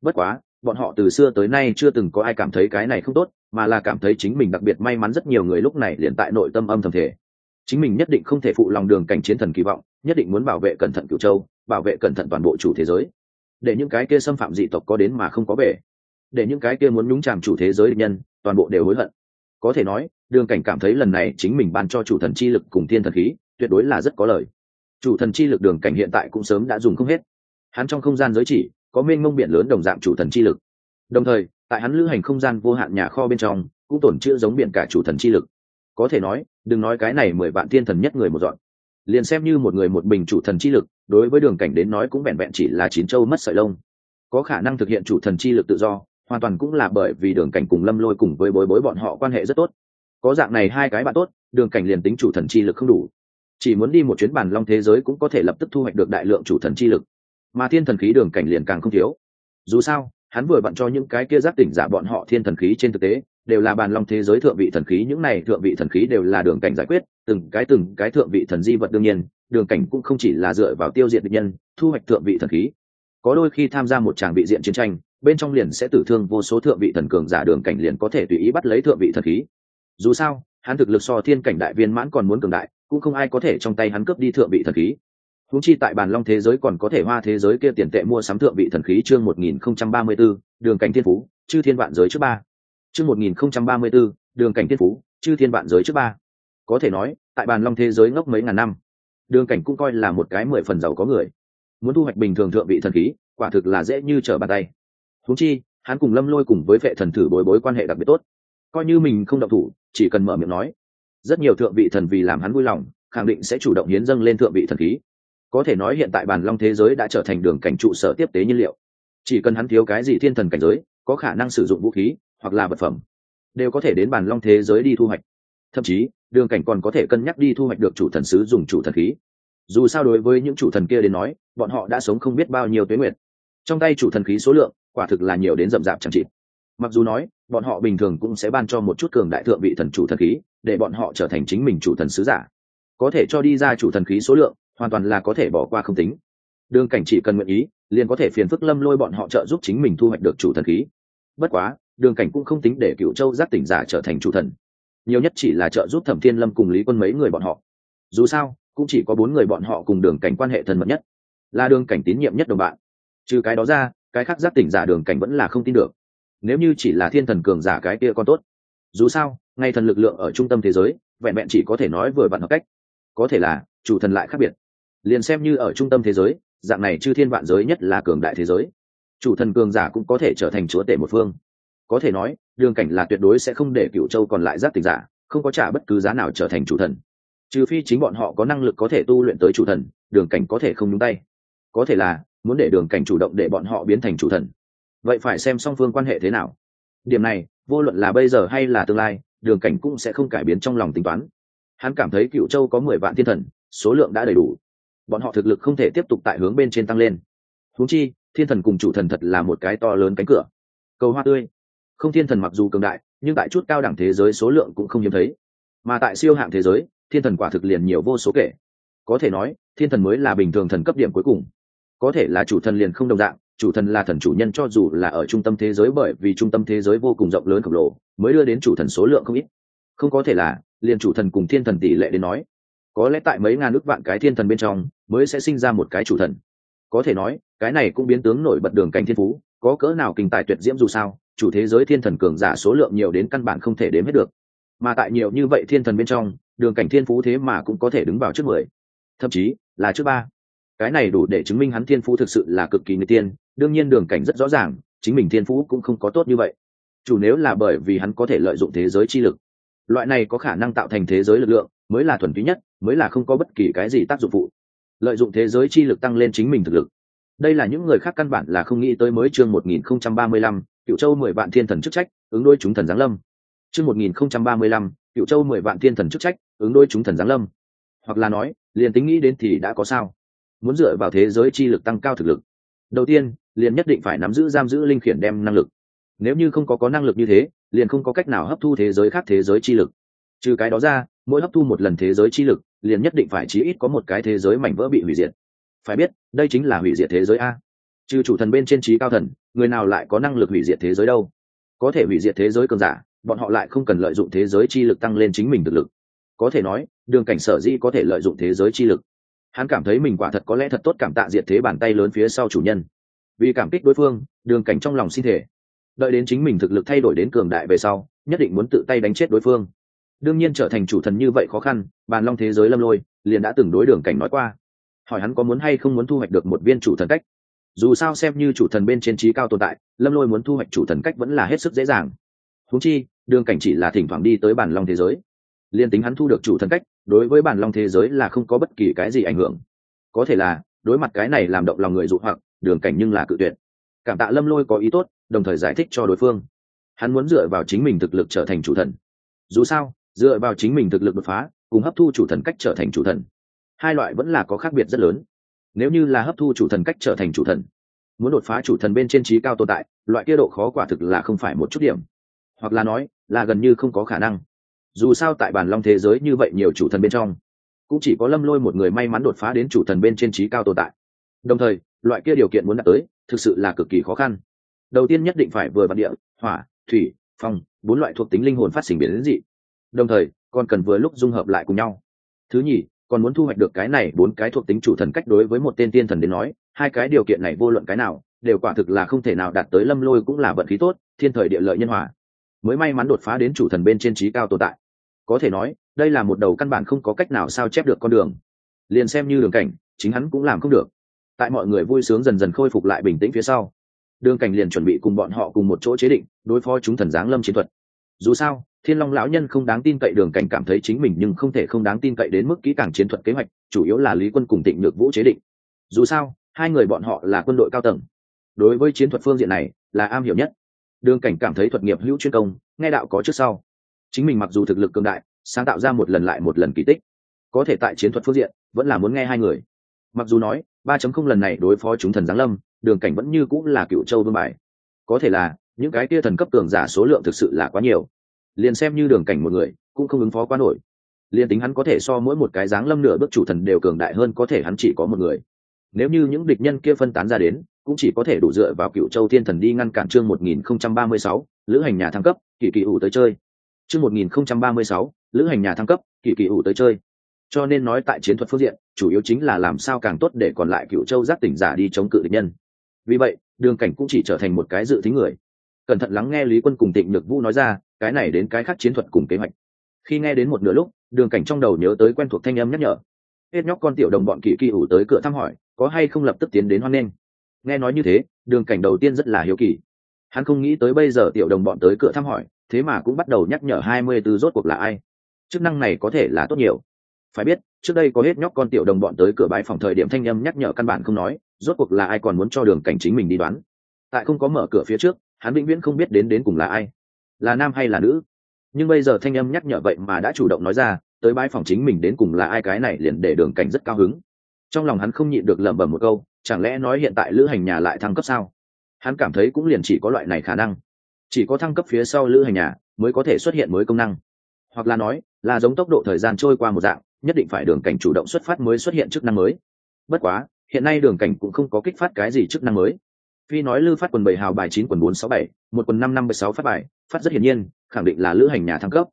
Bất quá, bọn họ từ xưa tới nay chưa từng có ai cảm thấy cái này không tốt, mà là cảm thấy chính mình đặc biệt may mắn rất nhiều người lúc này liền tại nội tâm âm thầm thể chính mình nhất định không thể phụ lòng đường cảnh chiến thần kỳ vọng, nhất định muốn bảo vệ cẩn thận cựu châu, bảo vệ cẩn thận toàn bộ chủ thế giới. Để những cái kia xâm phạm dị tộc có đến mà không có về để những cái kia muốn nhúng chàm chủ thế giới nhân, toàn bộ đều hối hận. Có thể nói, đường cảnh cảm thấy lần này chính mình ban cho chủ thần chi lực cùng thiên thần khí, tuyệt đối là rất có lời. Chủ thần chi lực đường cảnh hiện tại cũng sớm đã dùng không hết hắn trong không gian giới chỉ có mênh mông biển lớn đồng dạng chủ thần chi lực. Đồng thời, tại hắn lữ hành không gian vô hạn nhà kho bên trong, cũng tổn chữa giống biển cả chủ thần chi lực. Có thể nói, đừng nói cái này mười vạn thiên thần nhất người một dọn. Liền xem như một người một bình chủ thần chi lực, đối với đường cảnh đến nói cũng vẹn vẹn chỉ là chín châu mất sợi lông. Có khả năng thực hiện chủ thần chi lực tự do, hoàn toàn cũng là bởi vì đường cảnh cùng lâm lôi cùng với bối bối bọn họ quan hệ rất tốt. Có dạng này hai cái bạn tốt, đường cảnh liền tính chủ thần chi lực không đủ. Chỉ muốn đi một chuyến bàn long thế giới cũng có thể lập tức thu hoạch được đại lượng chủ thần chi lực mà thiên thần khí đường cảnh liền càng không thiếu. Dù sao, hắn vừa bận cho những cái kia giác tỉnh giả bọn họ thiên thần khí trên thực tế, đều là bàn long thế giới thượng vị thần khí, những này thượng vị thần khí đều là đường cảnh giải quyết, từng cái từng cái thượng vị thần di vật đương nhiên, đường cảnh cũng không chỉ là dựa vào tiêu diệt địch nhân, thu hoạch thượng vị thần khí. Có đôi khi tham gia một tràng vị diện chiến tranh, bên trong liền sẽ tử thương vô số thượng vị thần cường giả đường cảnh liền có thể tùy ý bắt lấy thượng vị thần khí. Dù sao, hắn thực lực so thiên cảnh đại viên mãn còn muốn cường đại, cũng không ai có thể trong tay hắn cướp đi thượng vị thần khí húng chi tại bàn long thế giới còn có thể hoa thế giới kia tiền tệ mua sắm thượng vị thần khí chương một nghìn không trăm ba mươi 1034, đường cảnh thiên phú chư thiên vạn giới trước ba. Chương một nghìn không trăm ba mươi 1034, đường cảnh thiên phú chư thiên vạn giới trước ba. Có thể nói tại bàn long thế giới ngốc mấy ngàn năm đường cảnh cũng coi là một cái mười phần giàu có người. Muốn thu hoạch bình thường thượng vị thần khí quả thực là dễ như trở bàn tay. Húng chi hắn cùng lâm lôi cùng với vệ thần thử bối bối quan hệ đặc biệt tốt. Coi như mình không động thủ chỉ cần mở miệng nói rất nhiều thượng vị thần vì làm hắn vui lòng khẳng định sẽ chủ động hiến dâng lên thượng vị thần khí có thể nói hiện tại bàn long thế giới đã trở thành đường cảnh trụ sở tiếp tế nhiên liệu. Chỉ cần hắn thiếu cái gì thiên thần cảnh giới, có khả năng sử dụng vũ khí, hoặc là vật phẩm, đều có thể đến bàn long thế giới đi thu hoạch. Thậm chí, đường cảnh còn có thể cân nhắc đi thu hoạch được chủ thần sứ dùng chủ thần khí. Dù sao đối với những chủ thần kia đến nói, bọn họ đã sống không biết bao nhiêu tuế nguyệt. Trong tay chủ thần khí số lượng, quả thực là nhiều đến rậm rạp chẳng chịt. Mặc dù nói, bọn họ bình thường cũng sẽ ban cho một chút cường đại thượng vị thần chủ thần khí, để bọn họ trở thành chính mình chủ thần sứ giả. Có thể cho đi ra chủ thần khí số lượng hoàn toàn là có thể bỏ qua không tính. Đường cảnh chỉ cần nguyện ý, liền có thể phiền phức lâm lôi bọn họ trợ giúp chính mình thu hoạch được chủ thần khí. Bất quá, đường cảnh cũng không tính để cựu châu giác tỉnh giả trở thành chủ thần. Nhiều nhất chỉ là trợ giúp thẩm thiên lâm cùng lý quân mấy người bọn họ. Dù sao, cũng chỉ có bốn người bọn họ cùng đường cảnh quan hệ thân mật nhất. Là đường cảnh tín nhiệm nhất đồng bạn. Trừ cái đó ra, cái khác giác tỉnh giả đường cảnh vẫn là không tin được. Nếu như chỉ là thiên thần cường giả cái kia còn tốt. Dù sao, ngay thần lực lượng ở trung tâm thế giới, vẹn vẹn chỉ có thể nói vừa vặn hợp cách. Có thể là, chủ thần lại khác biệt liền xem như ở trung tâm thế giới, dạng này chư thiên vạn giới nhất là cường đại thế giới. Chủ thần cường giả cũng có thể trở thành chúa tể một phương. Có thể nói, đường cảnh là tuyệt đối sẽ không để cựu châu còn lại giác tình giả, không có trả bất cứ giá nào trở thành chủ thần. Trừ phi chính bọn họ có năng lực có thể tu luyện tới chủ thần, đường cảnh có thể không nhúng tay. Có thể là, muốn để đường cảnh chủ động để bọn họ biến thành chủ thần. Vậy phải xem song phương quan hệ thế nào. Điểm này, vô luận là bây giờ hay là tương lai, đường cảnh cũng sẽ không cải biến trong lòng tính toán. Hắn cảm thấy cựu châu có mười vạn thiên thần, số lượng đã đầy đủ bọn họ thực lực không thể tiếp tục tại hướng bên trên tăng lên. Huống chi, thiên thần cùng chủ thần thật là một cái to lớn cánh cửa. Cầu hoa tươi. Không thiên thần mặc dù cường đại, nhưng tại chút cao đẳng thế giới số lượng cũng không hiếm thấy. Mà tại siêu hạng thế giới, thiên thần quả thực liền nhiều vô số kể. Có thể nói, thiên thần mới là bình thường thần cấp điểm cuối cùng. Có thể là chủ thần liền không đồng dạng, chủ thần là thần chủ nhân cho dù là ở trung tâm thế giới bởi vì trung tâm thế giới vô cùng rộng lớn khổng lồ, mới đưa đến chủ thần số lượng không ít. Không có thể là, liền chủ thần cùng thiên thần tỷ lệ đến nói có lẽ tại mấy ngàn ước vạn cái thiên thần bên trong, mới sẽ sinh ra một cái chủ thần. Có thể nói, cái này cũng biến tướng nổi bật đường cảnh thiên phú, có cỡ nào kinh tài tuyệt diễm dù sao, chủ thế giới thiên thần cường giả số lượng nhiều đến căn bản không thể đếm hết được. Mà tại nhiều như vậy thiên thần bên trong, đường cảnh thiên phú thế mà cũng có thể đứng vào trước mười, thậm chí là trước ba. Cái này đủ để chứng minh hắn thiên phú thực sự là cực kỳ người tiên, đương nhiên đường cảnh rất rõ ràng, chính mình thiên phú cũng không có tốt như vậy. Chủ nếu là bởi vì hắn có thể lợi dụng thế giới chi lực, loại này có khả năng tạo thành thế giới lực lượng mới là thuần túy nhất, mới là không có bất kỳ cái gì tác dụng phụ. Lợi dụng thế giới chi lực tăng lên chính mình thực lực. Đây là những người khác căn bản là không nghĩ tới mới chương một nghìn không trăm ba mươi lăm cựu châu mười vạn thiên thần chức trách, ứng đôi chúng thần giáng lâm. Chương một nghìn không trăm ba mươi lăm cựu châu mười vạn thiên thần chức trách, ứng đôi chúng thần giáng lâm. Hoặc là nói, liền tính nghĩ đến thì đã có sao? Muốn dựa vào thế giới chi lực tăng cao thực lực. Đầu tiên, liền nhất định phải nắm giữ giam giữ linh khiển đem năng lực. Nếu như không có có năng lực như thế, liền không có cách nào hấp thu thế giới khác thế giới chi lực. Trừ cái đó ra mỗi hấp thu một lần thế giới chi lực, liền nhất định phải chí ít có một cái thế giới mảnh vỡ bị hủy diệt. Phải biết, đây chính là hủy diệt thế giới a. Trừ chủ thần bên trên trí cao thần, người nào lại có năng lực hủy diệt thế giới đâu? Có thể hủy diệt thế giới cường giả, bọn họ lại không cần lợi dụng thế giới chi lực tăng lên chính mình thực lực. Có thể nói, đường cảnh sở dĩ có thể lợi dụng thế giới chi lực. Hắn cảm thấy mình quả thật có lẽ thật tốt cảm tạ diệt thế bàn tay lớn phía sau chủ nhân. Vì cảm kích đối phương, đường cảnh trong lòng xin thể đợi đến chính mình thực lực thay đổi đến cường đại về sau, nhất định muốn tự tay đánh chết đối phương đương nhiên trở thành chủ thần như vậy khó khăn, bàn long thế giới lâm lôi, liền đã từng đối đường cảnh nói qua. Hỏi hắn có muốn hay không muốn thu hoạch được một viên chủ thần cách. Dù sao xem như chủ thần bên trên trí cao tồn tại, lâm lôi muốn thu hoạch chủ thần cách vẫn là hết sức dễ dàng. Húng chi, đường cảnh chỉ là thỉnh thoảng đi tới bàn long thế giới. Liền tính hắn thu được chủ thần cách, đối với bàn long thế giới là không có bất kỳ cái gì ảnh hưởng. Có thể là, đối mặt cái này làm động lòng người dụ hoặc, đường cảnh nhưng là cự tuyệt. Cảm tạ lâm lôi có ý tốt, đồng thời giải thích cho đối phương. Hắn muốn dựa vào chính mình thực lực trở thành chủ thần. Dù sao dựa vào chính mình thực lực đột phá, cùng hấp thu chủ thần cách trở thành chủ thần. Hai loại vẫn là có khác biệt rất lớn. Nếu như là hấp thu chủ thần cách trở thành chủ thần, muốn đột phá chủ thần bên trên trí cao tồn tại, loại kia độ khó quả thực là không phải một chút điểm. Hoặc là nói, là gần như không có khả năng. Dù sao tại bản long thế giới như vậy nhiều chủ thần bên trong, cũng chỉ có lâm lôi một người may mắn đột phá đến chủ thần bên trên trí cao tồn tại. Đồng thời, loại kia điều kiện muốn đạt tới, thực sự là cực kỳ khó khăn. Đầu tiên nhất định phải vừa bản địa, hỏa, thủy, phong, bốn loại thuộc tính linh hồn phát sinh biến đến dị đồng thời, còn cần vừa lúc dung hợp lại cùng nhau. Thứ nhì, còn muốn thu hoạch được cái này bốn cái thuộc tính chủ thần cách đối với một tên tiên thần đến nói, hai cái điều kiện này vô luận cái nào, đều quả thực là không thể nào đạt tới lâm lôi cũng là vận khí tốt, thiên thời địa lợi nhân hòa. Mới may mắn đột phá đến chủ thần bên trên trí cao tồn tại. Có thể nói, đây là một đầu căn bản không có cách nào sao chép được con đường. Liền xem như đường cảnh, chính hắn cũng làm không được. Tại mọi người vui sướng dần dần khôi phục lại bình tĩnh phía sau, đường cảnh liền chuẩn bị cùng bọn họ cùng một chỗ chế định, đối phó chúng thần giáng lâm chiến thuật. Dù sao thiên long lão nhân không đáng tin cậy đường cảnh cảm thấy chính mình nhưng không thể không đáng tin cậy đến mức kỹ càng chiến thuật kế hoạch, chủ yếu là lý quân cùng tịnh nhược vũ chế định. Dù sao, hai người bọn họ là quân đội cao tầng. Đối với chiến thuật phương diện này, là am hiểu nhất. Đường cảnh cảm thấy thuật nghiệp hữu chuyên công, nghe đạo có trước sau. Chính mình mặc dù thực lực cường đại, sáng tạo ra một lần lại một lần kỳ tích. Có thể tại chiến thuật phương diện, vẫn là muốn nghe hai người. Mặc dù nói, ba chấm không lần này đối phó chúng thần giáng lâm, đường cảnh vẫn như cũng là cựu châu vương bài. Có thể là, những cái kia thần cấp cường giả số lượng thực sự là quá nhiều liền xem như đường cảnh một người, cũng không ứng phó quá nổi. Liền tính hắn có thể so mỗi một cái dáng lâm nửa bước chủ thần đều cường đại hơn có thể hắn chỉ có một người. Nếu như những địch nhân kia phân tán ra đến, cũng chỉ có thể đủ dựa vào cựu châu thiên thần đi ngăn cản chương một nghìn không trăm ba mươi sáu, lữ hành nhà thăng cấp, kỳ kỳ ủ tới chơi. Chương một nghìn không trăm ba mươi sáu, lữ hành nhà thăng cấp, kỳ kỳ ủ tới chơi. Cho nên nói tại chiến thuật phương diện, chủ yếu chính là làm sao càng tốt để còn lại cựu châu giác tỉnh giả đi chống cự địch nhân. Vì vậy, đường cảnh cũng chỉ trở thành một cái dự tính người. Cẩn thận lắng nghe lý quân cùng tịnh nhược vũ nói ra cái này đến cái khác chiến thuật cùng kế hoạch. Khi nghe đến một nửa lúc, đường cảnh trong đầu nhớ tới quen thuộc thanh âm nhắc nhở. Hết nhóc con tiểu đồng bọn kỳ kỳ ủ tới cửa thăm hỏi, có hay không lập tức tiến đến hoan nghênh? Nghe nói như thế, đường cảnh đầu tiên rất là hiếu kỳ. Hắn không nghĩ tới bây giờ tiểu đồng bọn tới cửa thăm hỏi, thế mà cũng bắt đầu nhắc nhở hai mươi tư rốt cuộc là ai. Chức năng này có thể là tốt nhiều. Phải biết, trước đây có hết nhóc con tiểu đồng bọn tới cửa bãi phòng thời điểm thanh âm nhắc nhở căn bản không nói, rốt cuộc là ai còn muốn cho đường cảnh chính mình đi đoán. Tại không có mở cửa phía trước, hắn vĩnh viễn không biết đến đến cùng là ai là nam hay là nữ? Nhưng bây giờ thanh âm nhắc nhở vậy mà đã chủ động nói ra, tới bãi phòng chính mình đến cùng là ai cái này liền để đường cảnh rất cao hứng. Trong lòng hắn không nhịn được lẩm bẩm một câu, chẳng lẽ nói hiện tại lữ hành nhà lại thăng cấp sao? Hắn cảm thấy cũng liền chỉ có loại này khả năng. Chỉ có thăng cấp phía sau lữ hành nhà mới có thể xuất hiện mới công năng. Hoặc là nói, là giống tốc độ thời gian trôi qua một dạng, nhất định phải đường cảnh chủ động xuất phát mới xuất hiện chức năng mới. Bất quá, hiện nay đường cảnh cũng không có kích phát cái gì chức năng mới phi nói lư phát quần bảy hào bài chín, quần bốn, sáu, bảy, một, quần năm năm mươi sáu phát bài, phát rất hiển nhiên, khẳng định là lữ hành nhà thăng cấp.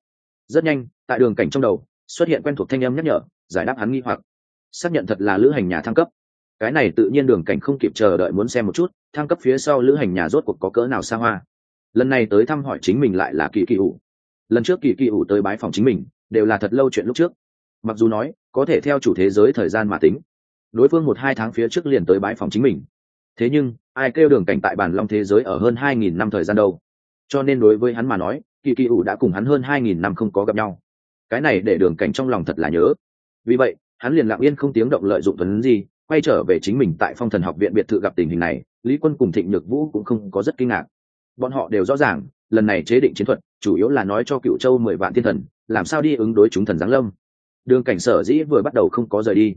Rất nhanh, tại đường cảnh trong đầu, xuất hiện quen thuộc thanh âm nhắc nhở, giải đáp hắn nghi hoặc. Xác nhận thật là lữ hành nhà thăng cấp. Cái này tự nhiên đường cảnh không kịp chờ đợi muốn xem một chút, thăng cấp phía sau lữ hành nhà rốt cuộc có cỡ nào xa hoa. Lần này tới thăm hỏi chính mình lại là kỳ kỳ ủ. Lần trước kỳ kỳ ủ tới bái phòng chính mình, đều là thật lâu chuyện lúc trước. Mặc dù nói, có thể theo chủ thế giới thời gian mà tính, đối phương một, hai tháng phía trước liền tới bái phòng chính mình. Thế nhưng ai kêu đường cảnh tại bản long thế giới ở hơn hai nghìn năm thời gian đâu. Cho nên đối với hắn mà nói, kỳ kỳ ủ đã cùng hắn hơn hai nghìn năm không có gặp nhau. Cái này để đường cảnh trong lòng thật là nhớ. Vì vậy, hắn liền lặng yên không tiếng động lợi dụng tuấn gì quay trở về chính mình tại phong thần học viện biệt thự gặp tình hình này, lý quân cùng thịnh nhược vũ cũng không có rất kinh ngạc. Bọn họ đều rõ ràng, lần này chế định chiến thuật, chủ yếu là nói cho cựu châu mười vạn thiên thần, làm sao đi ứng đối chúng thần giáng lâm. Đường cảnh sở dĩ vừa bắt đầu không có rời đi.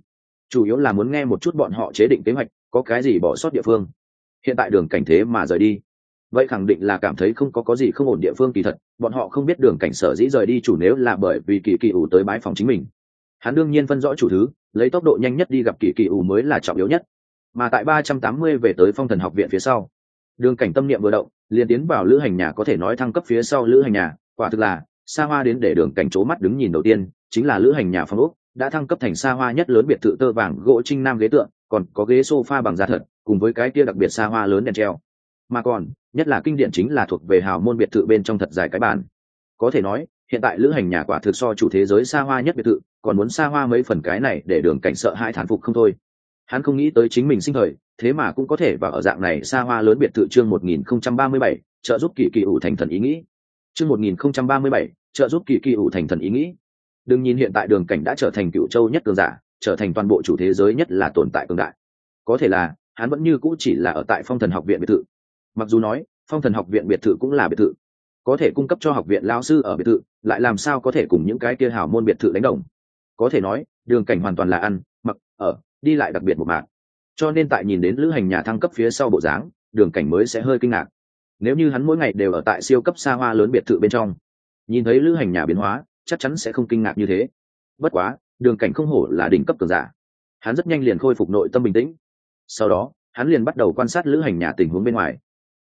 Chủ yếu là muốn nghe một chút bọn họ chế định kế hoạch, có cái gì bỏ sót địa phương hiện tại đường cảnh thế mà rời đi. Vậy khẳng định là cảm thấy không có có gì không ổn địa phương kỳ thật, bọn họ không biết đường cảnh sở dĩ rời đi chủ nếu là bởi vì kỳ kỳ ủ tới bãi phòng chính mình. Hắn đương nhiên phân rõ chủ thứ, lấy tốc độ nhanh nhất đi gặp kỳ kỳ ủ mới là trọng yếu nhất. Mà tại ba trăm tám mươi về tới phong thần học viện phía sau, đường cảnh tâm niệm vừa động, liền tiến vào lữ hành nhà có thể nói thăng cấp phía sau lữ hành nhà, quả thực là, xa hoa đến để đường cảnh c mắt đứng nhìn đầu tiên, chính là lữ hành nhà phong úc đã thăng cấp thành xa hoa nhất lớn biệt thự tơ vàng gỗ trinh nam ghế tượng, còn có ghế sofa bằng da thật cùng với cái kia đặc biệt xa hoa lớn đèn treo. Mà còn, nhất là kinh điển chính là thuộc về hào môn biệt thự bên trong thật dài cái bản. có thể nói, hiện tại lữ hành nhà quả thực so chủ thế giới xa hoa nhất biệt thự, còn muốn xa hoa mấy phần cái này để đường cảnh sợ hai thản phục không thôi. Hắn không nghĩ tới chính mình sinh thời, thế mà cũng có thể và ở dạng này xa hoa lớn biệt thự chương một nghìn không trăm ba mươi bảy, trợ giúp kỳ kỳ ủ thành thần ý nghĩ. Chương một nghìn không trăm ba mươi bảy, trợ giúp kỳ kỳ ủ thành thần ý nghĩ. Đừng nhìn hiện tại đường cảnh đã trở thành cựu châu nhất cường giả, trở thành toàn bộ chủ thế giới nhất là tồn tại cường đại. Có thể là hắn vẫn như cũ chỉ là ở tại phong thần học viện biệt thự. Mặc dù nói, phong thần học viện biệt thự cũng là biệt thự. Có thể cung cấp cho học viện lao sư ở biệt thự, lại làm sao có thể cùng những cái kia hảo môn biệt thự đánh đồng? Có thể nói, đường cảnh hoàn toàn là ăn, mặc, ở, đi lại đặc biệt một mạng cho nên tại nhìn đến lữ hành nhà thăng cấp phía sau bộ dáng, đường cảnh mới sẽ hơi kinh ngạc. Nếu như hắn mỗi ngày đều ở tại siêu cấp xa hoa lớn biệt thự bên trong, nhìn thấy lữ hành nhà biến hóa, chắc chắn sẽ không kinh ngạc như thế. Bất quá, đường cảnh không hổ là đỉnh cấp cường giả. Hắn rất nhanh liền khôi phục nội tâm bình tĩnh sau đó, hắn liền bắt đầu quan sát lữ hành nhà tình huống bên ngoài.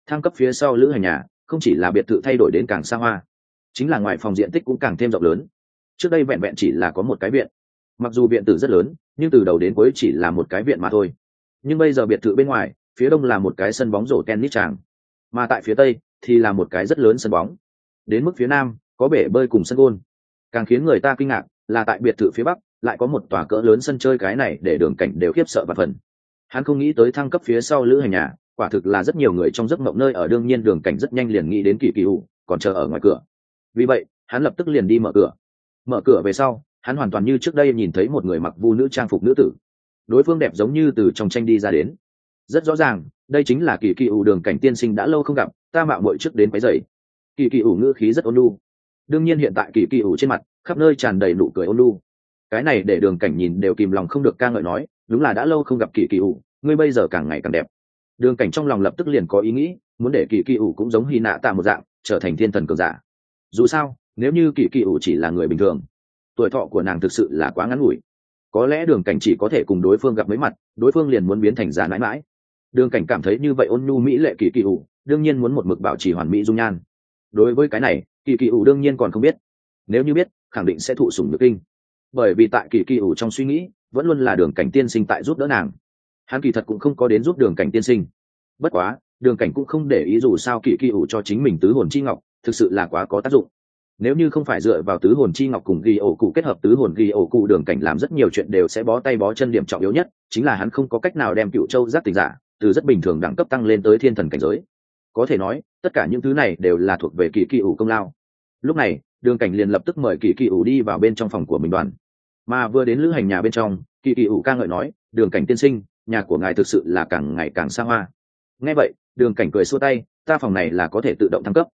Thang cấp phía sau lữ hành nhà, không chỉ là biệt thự thay đổi đến càng xa hoa, chính là ngoài phòng diện tích cũng càng thêm rộng lớn. Trước đây vẹn vẹn chỉ là có một cái viện. Mặc dù viện tử rất lớn, nhưng từ đầu đến cuối chỉ là một cái viện mà thôi. Nhưng bây giờ biệt thự bên ngoài, phía đông là một cái sân bóng rổ tennis tràng. Mà tại phía tây thì là một cái rất lớn sân bóng. Đến mức phía nam, có bể bơi cùng sân gôn. Càng khiến người ta kinh ngạc là tại biệt thự phía bắc, lại có một tòa cỡ lớn sân chơi cái này để đường cảnh đều khiếp sợ và phần hắn không nghĩ tới thăng cấp phía sau lữ hành nhà, quả thực là rất nhiều người trong giấc mộng nơi ở đương nhiên đường cảnh rất nhanh liền nghĩ đến kỳ kỳ ủ, còn chờ ở ngoài cửa. Vì vậy, hắn lập tức liền đi mở cửa. Mở cửa về sau, hắn hoàn toàn như trước đây nhìn thấy một người mặc vu nữ trang phục nữ tử. Đối phương đẹp giống như từ trong tranh đi ra đến. Rất rõ ràng, đây chính là kỳ kỳ ủ đường cảnh tiên sinh đã lâu không gặp, ta mạo mội trước đến váy dày kỳ kỳ ủ ngữ khí rất ôn lu đương nhiên hiện tại kỳ kỳ ủ trên mặt, khắp nơi tràn đầy nụ cười ôn lu cái này để đường cảnh nhìn đều kìm lòng không được ca ngợi nói, đúng là đã lâu không gặp kỳ kỳ ủ, ngươi bây giờ càng ngày càng đẹp. Đường cảnh trong lòng lập tức liền có ý nghĩ, muốn để kỳ kỳ ủ cũng giống hy nạ tạ một dạng, trở thành thiên thần cường giả. Dù sao, nếu như kỳ kỳ ủ chỉ là người bình thường, tuổi thọ của nàng thực sự là quá ngắn ngủi. Có lẽ đường cảnh chỉ có thể cùng đối phương gặp mấy mặt, đối phương liền muốn biến thành giả mãi mãi. Đường cảnh cảm thấy như vậy ôn nhu mỹ lệ kỳ kỳ ủ, đương nhiên muốn một mực bảo trì hoàn mỹ dung nhan. Đối với cái này, kỳ kỳ ủ đương nhiên còn không biết. Nếu như biết, khẳng định sẽ thụ sủng được kinh bởi vì tại kỳ kỳ ủ trong suy nghĩ, vẫn luôn là đường cảnh tiên sinh tại giúp đỡ nàng. Hắn kỳ thật cũng không có đến giúp đường cảnh tiên sinh. Bất quá, đường cảnh cũng không để ý dù sao kỳ kỳ ủ cho chính mình tứ hồn chi ngọc, thực sự là quá có tác dụng. Nếu như không phải dựa vào tứ hồn chi ngọc cùng ghi ổ cụ kết hợp tứ hồn ghi ổ cụ, đường cảnh làm rất nhiều chuyện đều sẽ bó tay bó chân điểm trọng yếu nhất, chính là hắn không có cách nào đem cựu châu giác tình giả, từ rất bình thường đẳng cấp tăng lên tới thiên thần cảnh giới. Có thể nói, tất cả những thứ này đều là thuộc về kỳ kỳ ủ công lao. Lúc này, đường cảnh liền lập tức mời kỳ kỳ ủ đi vào bên trong phòng của mình đoàn mà vừa đến lữ hành nhà bên trong, kỳ kỳ ủ ca ngợi nói, đường cảnh tiên sinh, nhà của ngài thực sự là càng ngày càng xa hoa. Nghe vậy, đường cảnh cười xua tay, ta phòng này là có thể tự động thăng cấp.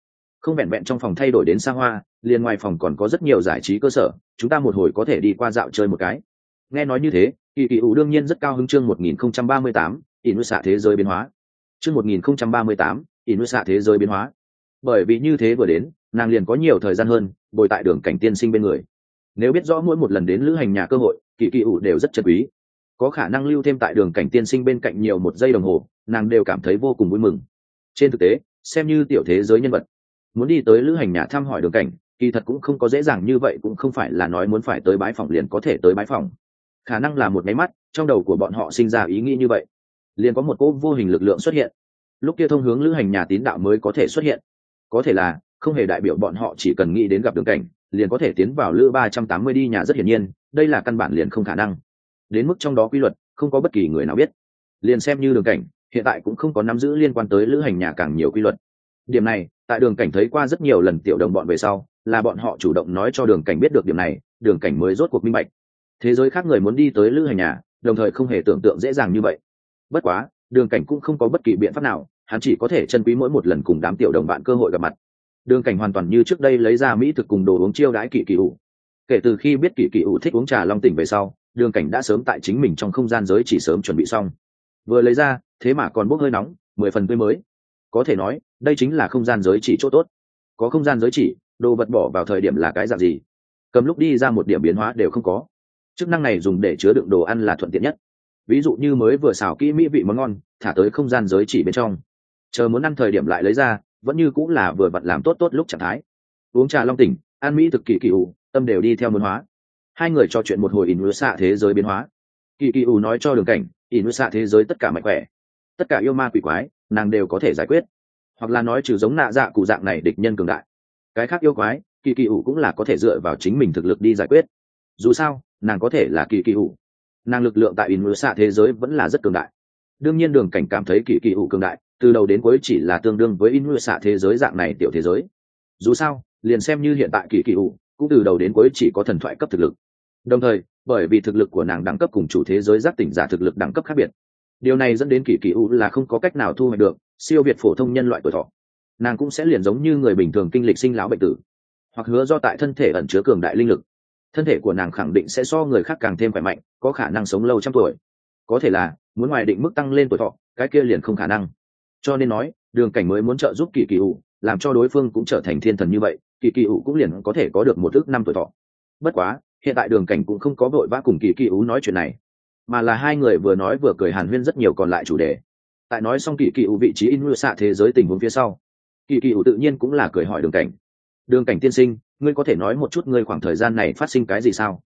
Không vẹn vẹn trong phòng thay đổi đến xa hoa, liền ngoài phòng còn có rất nhiều giải trí cơ sở, chúng ta một hồi có thể đi qua dạo chơi một cái. Nghe nói như thế, kỳ kỳ ủ đương nhiên rất cao hứng chương một nghìn không trăm ba mươi tám, ỷ nuôi xạ thế giới biến hóa. Chương một nghìn không trăm ba mươi tám, ỷ nuôi xạ thế giới biến hóa. Bởi vì như thế vừa đến, nàng liền có nhiều thời gian hơn bồi tại đường cảnh tiên sinh bên người nếu biết rõ mỗi một lần đến lữ hành nhà cơ hội kỳ kỳ ủ đều rất chân quý. Có khả năng lưu thêm tại đường cảnh tiên sinh bên cạnh nhiều một giây đồng hồ, nàng đều cảm thấy vô cùng vui mừng. Trên thực tế, xem như tiểu thế giới nhân vật, muốn đi tới lữ hành nhà thăm hỏi đường cảnh, kỳ thật cũng không có dễ dàng như vậy, cũng không phải là nói muốn phải tới bái phòng liền có thể tới bái phòng. Khả năng là một máy mắt, trong đầu của bọn họ sinh ra ý nghĩ như vậy. Liền có một cỗ vô hình lực lượng xuất hiện. Lúc kia thông hướng lữ hành nhà tín đạo mới có thể xuất hiện. Có thể là, không hề đại biểu bọn họ chỉ cần nghĩ đến gặp đường cảnh liền có thể tiến vào lữ ba trăm tám mươi đi nhà rất hiển nhiên, đây là căn bản liền không khả năng. Đến mức trong đó quy luật, không có bất kỳ người nào biết. Liền xem như đường cảnh, hiện tại cũng không có nắm giữ liên quan tới lữ hành nhà càng nhiều quy luật. Điểm này, tại đường cảnh thấy qua rất nhiều lần tiểu đồng bọn về sau, là bọn họ chủ động nói cho đường cảnh biết được điểm này, đường cảnh mới rốt cuộc minh bạch. Thế giới khác người muốn đi tới lữ hành nhà, đồng thời không hề tưởng tượng dễ dàng như vậy. Bất quá, đường cảnh cũng không có bất kỳ biện pháp nào, hắn chỉ có thể chân quý mỗi một lần cùng đám tiểu đồng bạn cơ hội gặp mặt đường cảnh hoàn toàn như trước đây lấy ra mỹ thực cùng đồ uống chiêu đãi kỳ kỳ ủ. Kể từ khi biết kỳ kỳ ủ thích uống trà long tỉnh về sau, đường cảnh đã sớm tại chính mình trong không gian giới chỉ sớm chuẩn bị xong. Vừa lấy ra, thế mà còn bốc hơi nóng, mười phần tươi mới. Có thể nói, đây chính là không gian giới chỉ chỗ tốt. Có không gian giới chỉ, đồ vật bỏ vào thời điểm là cái dạng gì? Cầm lúc đi ra một điểm biến hóa đều không có. Chức năng này dùng để chứa đựng đồ ăn là thuận tiện nhất. Ví dụ như mới vừa xào kỹ mỹ vị món ngon, thả tới không gian giới chỉ bên trong. Chờ muốn ăn thời điểm lại lấy ra vẫn như cũng là vừa vặn làm tốt tốt lúc trạng thái. Uống trà long tỉnh, an mỹ thực kỳ kỳ ủ, tâm đều đi theo muốn hóa. Hai người trò chuyện một hồi in xạ thế giới biến hóa. Kỳ kỳ ủ nói cho đường cảnh in xạ thế giới tất cả mạnh khỏe. Tất cả yêu ma quỷ quái, nàng đều có thể giải quyết. Hoặc là nói trừ giống nạ dạ cụ dạng này địch nhân cường đại. Cái khác yêu quái, kỳ kỳ ủ cũng là có thể dựa vào chính mình thực lực đi giải quyết. Dù sao, nàng có thể là kỳ kỳ ủ. Nàng lực lượng tại ỉn mưa xạ thế giới vẫn là rất cường đại. Đương nhiên đường cảnh cảm thấy kỳ kỳ ủ cường đại từ đầu đến cuối chỉ là tương đương với in mưa xạ thế giới dạng này tiểu thế giới. Dù sao, liền xem như hiện tại kỳ kỳ ủ, cũng từ đầu đến cuối chỉ có thần thoại cấp thực lực. Đồng thời, bởi vì thực lực của nàng đẳng cấp cùng chủ thế giới giác tỉnh giả thực lực đẳng cấp khác biệt. Điều này dẫn đến kỳ kỳ u là không có cách nào thu hoạch được siêu việt phổ thông nhân loại tuổi thọ. Nàng cũng sẽ liền giống như người bình thường kinh lịch sinh lão bệnh tử, hoặc hứa do tại thân thể ẩn chứa cường đại linh lực. Thân thể của nàng khẳng định sẽ so người khác càng thêm khỏe mạnh, có khả năng sống lâu trăm tuổi. Có thể là, muốn ngoài định mức tăng lên tuổi thọ, cái kia liền không khả năng cho nên nói, đường cảnh mới muốn trợ giúp kỳ kỳ ủ, làm cho đối phương cũng trở thành thiên thần như vậy, kỳ kỳ ủ cũng liền có thể có được một thước năm tuổi thọ. Bất quá, hiện tại đường cảnh cũng không có vội vã cùng kỳ kỳ ủ nói chuyện này, mà là hai người vừa nói vừa cười hàn huyên rất nhiều còn lại chủ đề. Tại nói xong kỳ kỳ ủ vị trí in mưa xạ thế giới tình huống phía sau, kỳ kỳ ủ tự nhiên cũng là cười hỏi đường cảnh. Đường cảnh tiên sinh, ngươi có thể nói một chút ngươi khoảng thời gian này phát sinh cái gì sao?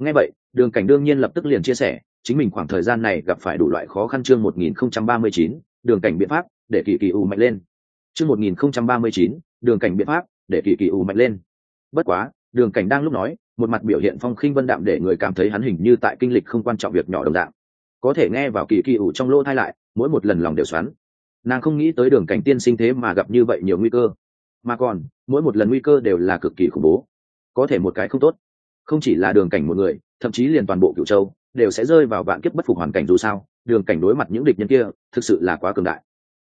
Nghe vậy, đường cảnh đương nhiên lập tức liền chia sẻ, chính mình khoảng thời gian này gặp phải đủ loại khó khăn chương một nghìn không trăm ba mươi chín đường cảnh biện pháp, để kỳ kỳ u mạnh lên. Chương một nghìn không trăm ba mươi chín, đường cảnh biện pháp, để kỳ kỳ u mạnh lên. Bất quá, đường cảnh đang lúc nói, một mặt biểu hiện phong khinh vân đạm để người cảm thấy hắn hình như tại kinh lịch không quan trọng việc nhỏ đồng dạng. Có thể nghe vào kỳ kỳ ủ trong lỗ thai lại, mỗi một lần lòng đều xoắn. Nàng không nghĩ tới đường cảnh tiên sinh thế mà gặp như vậy nhiều nguy cơ. Mà còn, mỗi một lần nguy cơ đều là cực kỳ khủng bố. Có thể một cái không tốt. Không chỉ là đường cảnh một người, thậm chí liền toàn bộ cựu châu, đều sẽ rơi vào vạn kiếp bất phục hoàn cảnh dù sao đường cảnh đối mặt những địch nhân kia, thực sự là quá cường đại.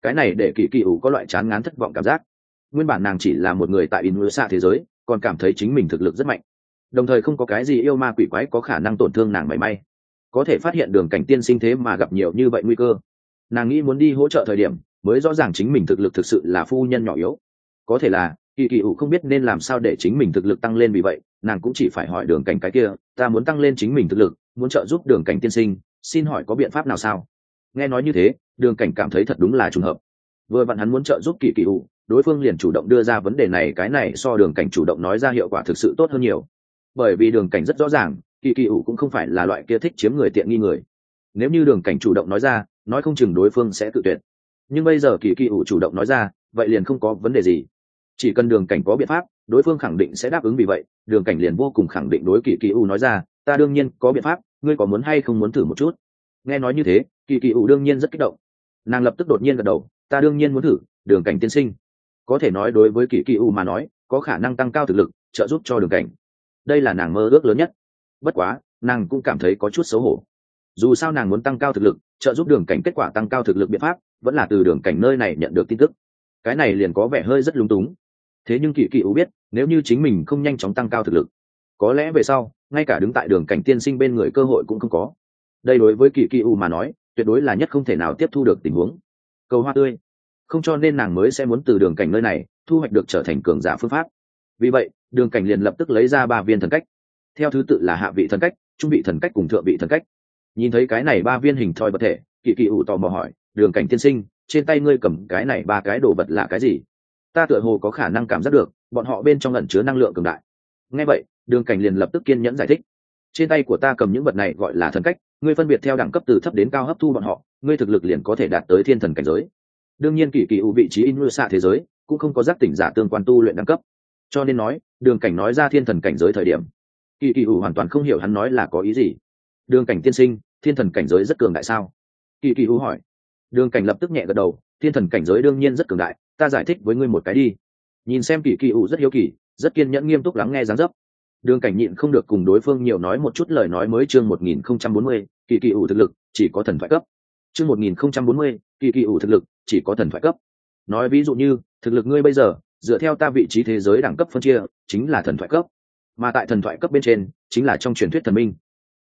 Cái này để kỳ kỳ ủ có loại chán ngán thất vọng cảm giác. Nguyên bản nàng chỉ là một người tại in xa thế giới, còn cảm thấy chính mình thực lực rất mạnh. Đồng thời không có cái gì yêu ma quỷ quái có khả năng tổn thương nàng mảy may. Có thể phát hiện đường cảnh tiên sinh thế mà gặp nhiều như vậy nguy cơ. Nàng nghĩ muốn đi hỗ trợ thời điểm, mới rõ ràng chính mình thực lực thực sự là phu nhân nhỏ yếu. Có thể là, kỳ kỳ ủ không biết nên làm sao để chính mình thực lực tăng lên vì vậy, nàng cũng chỉ phải hỏi đường cảnh cái kia, ta muốn tăng lên chính mình thực lực, muốn trợ giúp đường cảnh tiên sinh xin hỏi có biện pháp nào sao? Nghe nói như thế, đường cảnh cảm thấy thật đúng là trùng hợp. Vừa vặn hắn muốn trợ giúp kỳ kỳ ủ đối phương liền chủ động đưa ra vấn đề này, cái này so đường cảnh chủ động nói ra hiệu quả thực sự tốt hơn nhiều. Bởi vì đường cảnh rất rõ ràng, kỳ kỳ ủ cũng không phải là loại kia thích chiếm người tiện nghi người. Nếu như đường cảnh chủ động nói ra, nói không chừng đối phương sẽ tự tuyệt. Nhưng bây giờ kỳ kỳ ủ chủ động nói ra, vậy liền không có vấn đề gì. Chỉ cần đường cảnh có biện pháp, đối phương khẳng định sẽ đáp ứng vì vậy. Đường cảnh liền vô cùng khẳng định đối kỳ kỳ u nói ra, ta đương nhiên có biện pháp ngươi có muốn hay không muốn thử một chút? Nghe nói như thế, kỳ kỳ u đương nhiên rất kích động. Nàng lập tức đột nhiên gật đầu, ta đương nhiên muốn thử, đường cảnh tiên sinh. Có thể nói đối với kỳ kỳ u mà nói, có khả năng tăng cao thực lực, trợ giúp cho đường cảnh. Đây là nàng mơ ước lớn nhất. Bất quá, nàng cũng cảm thấy có chút xấu hổ. Dù sao nàng muốn tăng cao thực lực, trợ giúp đường cảnh kết quả tăng cao thực lực biện pháp, vẫn là từ đường cảnh nơi này nhận được tin tức. Cái này liền có vẻ hơi rất lúng túng. Thế nhưng kỳ kỳ ủ biết, nếu như chính mình không nhanh chóng tăng cao thực lực, có lẽ về sau ngay cả đứng tại đường cảnh tiên sinh bên người cơ hội cũng không có. Đây đối với kỳ kỳ u mà nói, tuyệt đối là nhất không thể nào tiếp thu được tình huống. Cầu hoa tươi. Không cho nên nàng mới sẽ muốn từ đường cảnh nơi này, thu hoạch được trở thành cường giả phương pháp. Vì vậy, đường cảnh liền lập tức lấy ra ba viên thần cách. Theo thứ tự là hạ vị thần cách, trung vị thần cách cùng thượng vị thần cách. Nhìn thấy cái này ba viên hình thoi vật thể, kỳ kỳ ủ tò mò hỏi, đường cảnh tiên sinh, trên tay ngươi cầm cái này ba cái đồ vật là cái gì? Ta tựa hồ có khả năng cảm giác được, bọn họ bên trong lẩn chứa năng lượng cường đại ngay vậy, đường cảnh liền lập tức kiên nhẫn giải thích. Trên tay của ta cầm những vật này gọi là thần cách, ngươi phân biệt theo đẳng cấp từ thấp đến cao hấp thu bọn họ, ngươi thực lực liền có thể đạt tới thiên thần cảnh giới. Đương nhiên kỳ kỳ ủ vị trí in mưa xạ thế giới, cũng không có giác tỉnh giả tương quan tu luyện đẳng cấp. Cho nên nói, đường cảnh nói ra thiên thần cảnh giới thời điểm, kỳ kỳ ủ hoàn toàn không hiểu hắn nói là có ý gì. Đường cảnh tiên sinh, thiên thần cảnh giới rất cường đại sao? Kỳ kỳ ủ hỏi. Đường cảnh lập tức nhẹ gật đầu, thiên thần cảnh giới đương nhiên rất cường đại, ta giải thích với ngươi một cái đi. Nhìn xem kỳ kỳ ủ rất hiếu kỳ rất kiên nhẫn nghiêm túc lắng nghe gián dấp. Đường cảnh nhịn không được cùng đối phương nhiều nói một chút lời nói mới chương một nghìn không trăm bốn mươi, kỳ kỳ ủ thực lực, chỉ có thần thoại cấp. Chương một nghìn không trăm bốn mươi, kỳ kỳ ủ thực lực, chỉ có thần thoại cấp. Nói ví dụ như, thực lực ngươi bây giờ, dựa theo ta vị trí thế giới đẳng cấp phân chia, chính là thần thoại cấp. Mà tại thần thoại cấp bên trên, chính là trong truyền thuyết thần minh.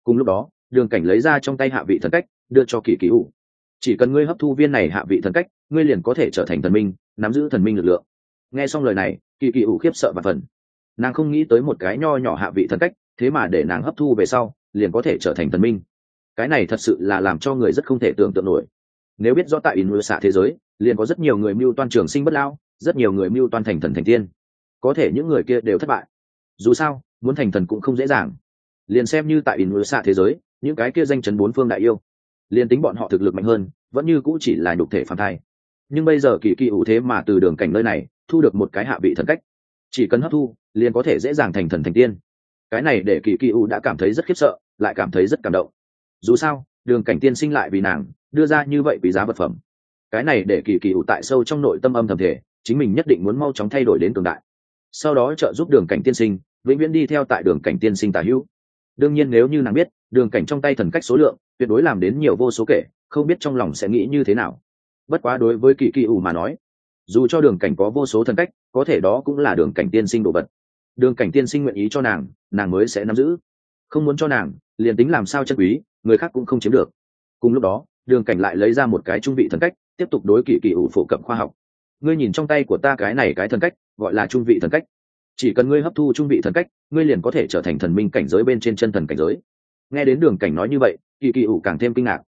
Cùng lúc đó, đường cảnh lấy ra trong tay hạ vị thần cách, đưa cho kỳ kỳ ủ. Chỉ cần ngươi hấp thu viên này hạ vị thần cách, ngươi liền có thể trở thành thần minh, nắm giữ thần minh lực lượng nghe xong lời này, kỳ kỳ ủ khiếp sợ và phần. Nàng không nghĩ tới một cái nho nhỏ hạ vị thần cách, thế mà để nàng hấp thu về sau, liền có thể trở thành thần minh. Cái này thật sự là làm cho người rất không thể tưởng tượng nổi. Nếu biết rõ tại in mưa xạ thế giới, liền có rất nhiều người mưu toan trường sinh bất lao rất nhiều người mưu toan thành thần thành tiên. Có thể những người kia đều thất bại. Dù sao, muốn thành thần cũng không dễ dàng. Liền xem như tại in mưa xạ thế giới, những cái kia danh chấn bốn phương đại yêu, liền tính bọn họ thực lực mạnh hơn, vẫn như cũ chỉ là nhục thể phản thai. Nhưng bây giờ kỳ kỳ ủ thế mà từ đường cảnh nơi này thu được một cái hạ vị thần cách. Chỉ cần hấp thu, liền có thể dễ dàng thành thần thành tiên. Cái này để kỳ kỳ U đã cảm thấy rất khiếp sợ, lại cảm thấy rất cảm động. Dù sao, đường cảnh tiên sinh lại vì nàng, đưa ra như vậy vì giá vật phẩm. Cái này để kỳ kỳ U tại sâu trong nội tâm âm thầm thể chính mình nhất định muốn mau chóng thay đổi đến cường đại. Sau đó trợ giúp đường cảnh tiên sinh, vĩnh viễn đi theo tại đường cảnh tiên sinh tả hữu. Đương nhiên nếu như nàng biết, đường cảnh trong tay thần cách số lượng, tuyệt đối làm đến nhiều vô số kể, không biết trong lòng sẽ nghĩ như thế nào. Bất quá đối với kỳ kỳ ủ mà nói dù cho đường cảnh có vô số thần cách, có thể đó cũng là đường cảnh tiên sinh đồ vật. Đường cảnh tiên sinh nguyện ý cho nàng nàng mới sẽ nắm giữ. Không muốn cho nàng, liền tính làm sao chân quý, người khác cũng không chiếm được. Cùng lúc đó, đường cảnh lại lấy ra một cái trung vị thần cách, tiếp tục đối kỳ kỳ ủ phổ cập khoa học. Ngươi nhìn trong tay của ta cái này cái thần cách, gọi là trung vị thần cách. Chỉ cần ngươi hấp thu trung vị thần cách, ngươi liền có thể trở thành thần minh cảnh giới bên trên chân thần cảnh giới. Nghe đến đường cảnh nói như vậy kỳ kỳ ủ càng thêm kinh ngạc.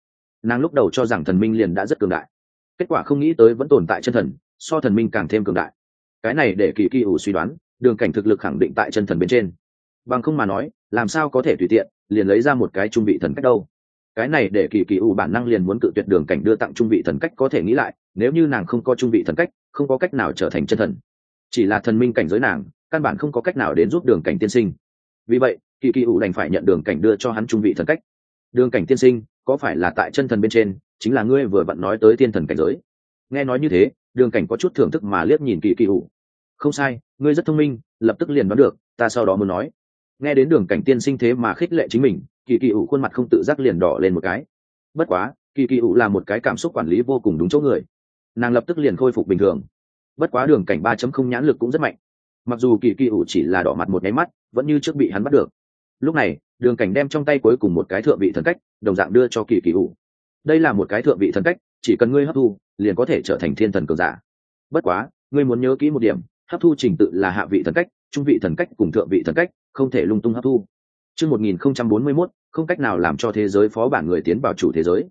Nàng lúc đầu cho rằng thần minh liền đã rất cường đại. Kết quả không nghĩ tới vẫn tồn tại chân thần so thần minh càng thêm cường đại. Cái này để kỳ kỳ ủ suy đoán, đường cảnh thực lực khẳng định tại chân thần bên trên. Bằng không mà nói, làm sao có thể tùy tiện, liền lấy ra một cái trung vị thần cách đâu. Cái này để kỳ kỳ ủ bản năng liền muốn cự tuyệt đường cảnh đưa tặng trung vị thần cách có thể nghĩ lại, nếu như nàng không có trung vị thần cách, không có cách nào trở thành chân thần. Chỉ là thần minh cảnh giới nàng, căn bản không có cách nào đến giúp đường cảnh tiên sinh. Vì vậy, kỳ kỳ ủ đành phải nhận đường cảnh đưa cho hắn trung vị thần cách. Đường cảnh tiên sinh, có phải là tại chân thần bên trên, chính là ngươi vừa vặn nói tới tiên thần cảnh giới? Nghe nói như thế đường cảnh có chút thưởng thức mà liếc nhìn kỳ kỳ hủ không sai, ngươi rất thông minh, lập tức liền đoán được, ta sau đó muốn nói. Nghe đến đường cảnh tiên sinh thế mà khích lệ chính mình, kỳ kỳ ủ khuôn mặt không tự giác liền đỏ lên một cái. Bất quá, kỳ kỳ ủ là một cái cảm xúc quản lý vô cùng đúng chỗ người. Nàng lập tức liền khôi phục bình thường. Bất quá đường cảnh ba chấm không nhãn lực cũng rất mạnh. Mặc dù kỳ kỳ ủ chỉ là đỏ mặt một nháy mắt, vẫn như trước bị hắn bắt được. Lúc này, đường cảnh đem trong tay cuối cùng một cái thượng vị thần cách, đồng dạng đưa cho kỳ kỳ ủ. Đây là một cái thượng vị thần cách chỉ cần ngươi hấp thu, liền có thể trở thành thiên thần cường giả. Bất quá, ngươi muốn nhớ kỹ một điểm, hấp thu trình tự là hạ vị thần cách, trung vị thần cách cùng thượng vị thần cách, không thể lung tung hấp thu. Chương một nghìn không trăm bốn mươi mốt, không cách nào làm cho thế giới phó bản người tiến vào chủ thế giới.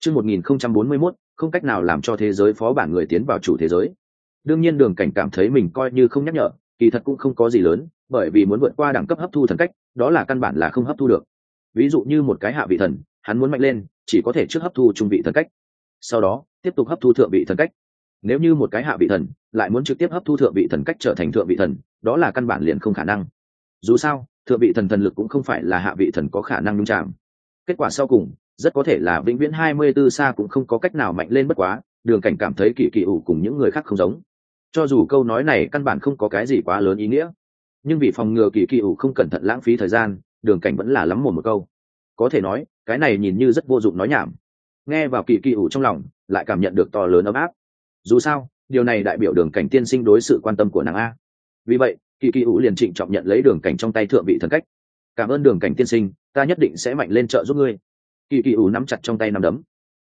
Chương một nghìn không trăm bốn mươi mốt, không cách nào làm cho thế giới phó bản người tiến vào chủ thế giới. Đương nhiên đường cảnh cảm thấy mình coi như không nhắc nhở, kỳ thật cũng không có gì lớn, bởi vì muốn vượt qua đẳng cấp hấp thu thần cách, đó là căn bản là không hấp thu được. Ví dụ như một cái hạ vị thần, hắn muốn mạnh lên, chỉ có thể trước hấp thu trung vị thần cách sau đó, tiếp tục hấp thu thượng vị thần cách. Nếu như một cái hạ vị thần lại muốn trực tiếp hấp thu thượng vị thần cách trở thành thượng vị thần, đó là căn bản liền không khả năng. Dù sao, thượng vị thần thần lực cũng không phải là hạ vị thần có khả năng nhung chạm. Kết quả sau cùng, rất có thể là vĩnh viễn hai mươi tư xa cũng không có cách nào mạnh lên bất quá, đường cảnh cảm thấy kỳ kỳ ủ cùng những người khác không giống. Cho dù câu nói này căn bản không có cái gì quá lớn ý nghĩa, nhưng vì phòng ngừa kỳ kỳ ủ không cẩn thận lãng phí thời gian, đường cảnh vẫn là lắm mồm một câu. Có thể nói, cái này nhìn như rất vô dụng nói nhảm nghe vào kỳ kỳ ủ trong lòng, lại cảm nhận được to lớn ấm áp. Dù sao, điều này đại biểu đường cảnh tiên sinh đối sự quan tâm của nàng a. Vì vậy, kỳ kỳ ủ liền trịnh trọng nhận lấy đường cảnh trong tay thượng vị thần cách. Cảm ơn đường cảnh tiên sinh, ta nhất định sẽ mạnh lên trợ giúp ngươi. Kỳ kỳ ủ nắm chặt trong tay nắm đấm.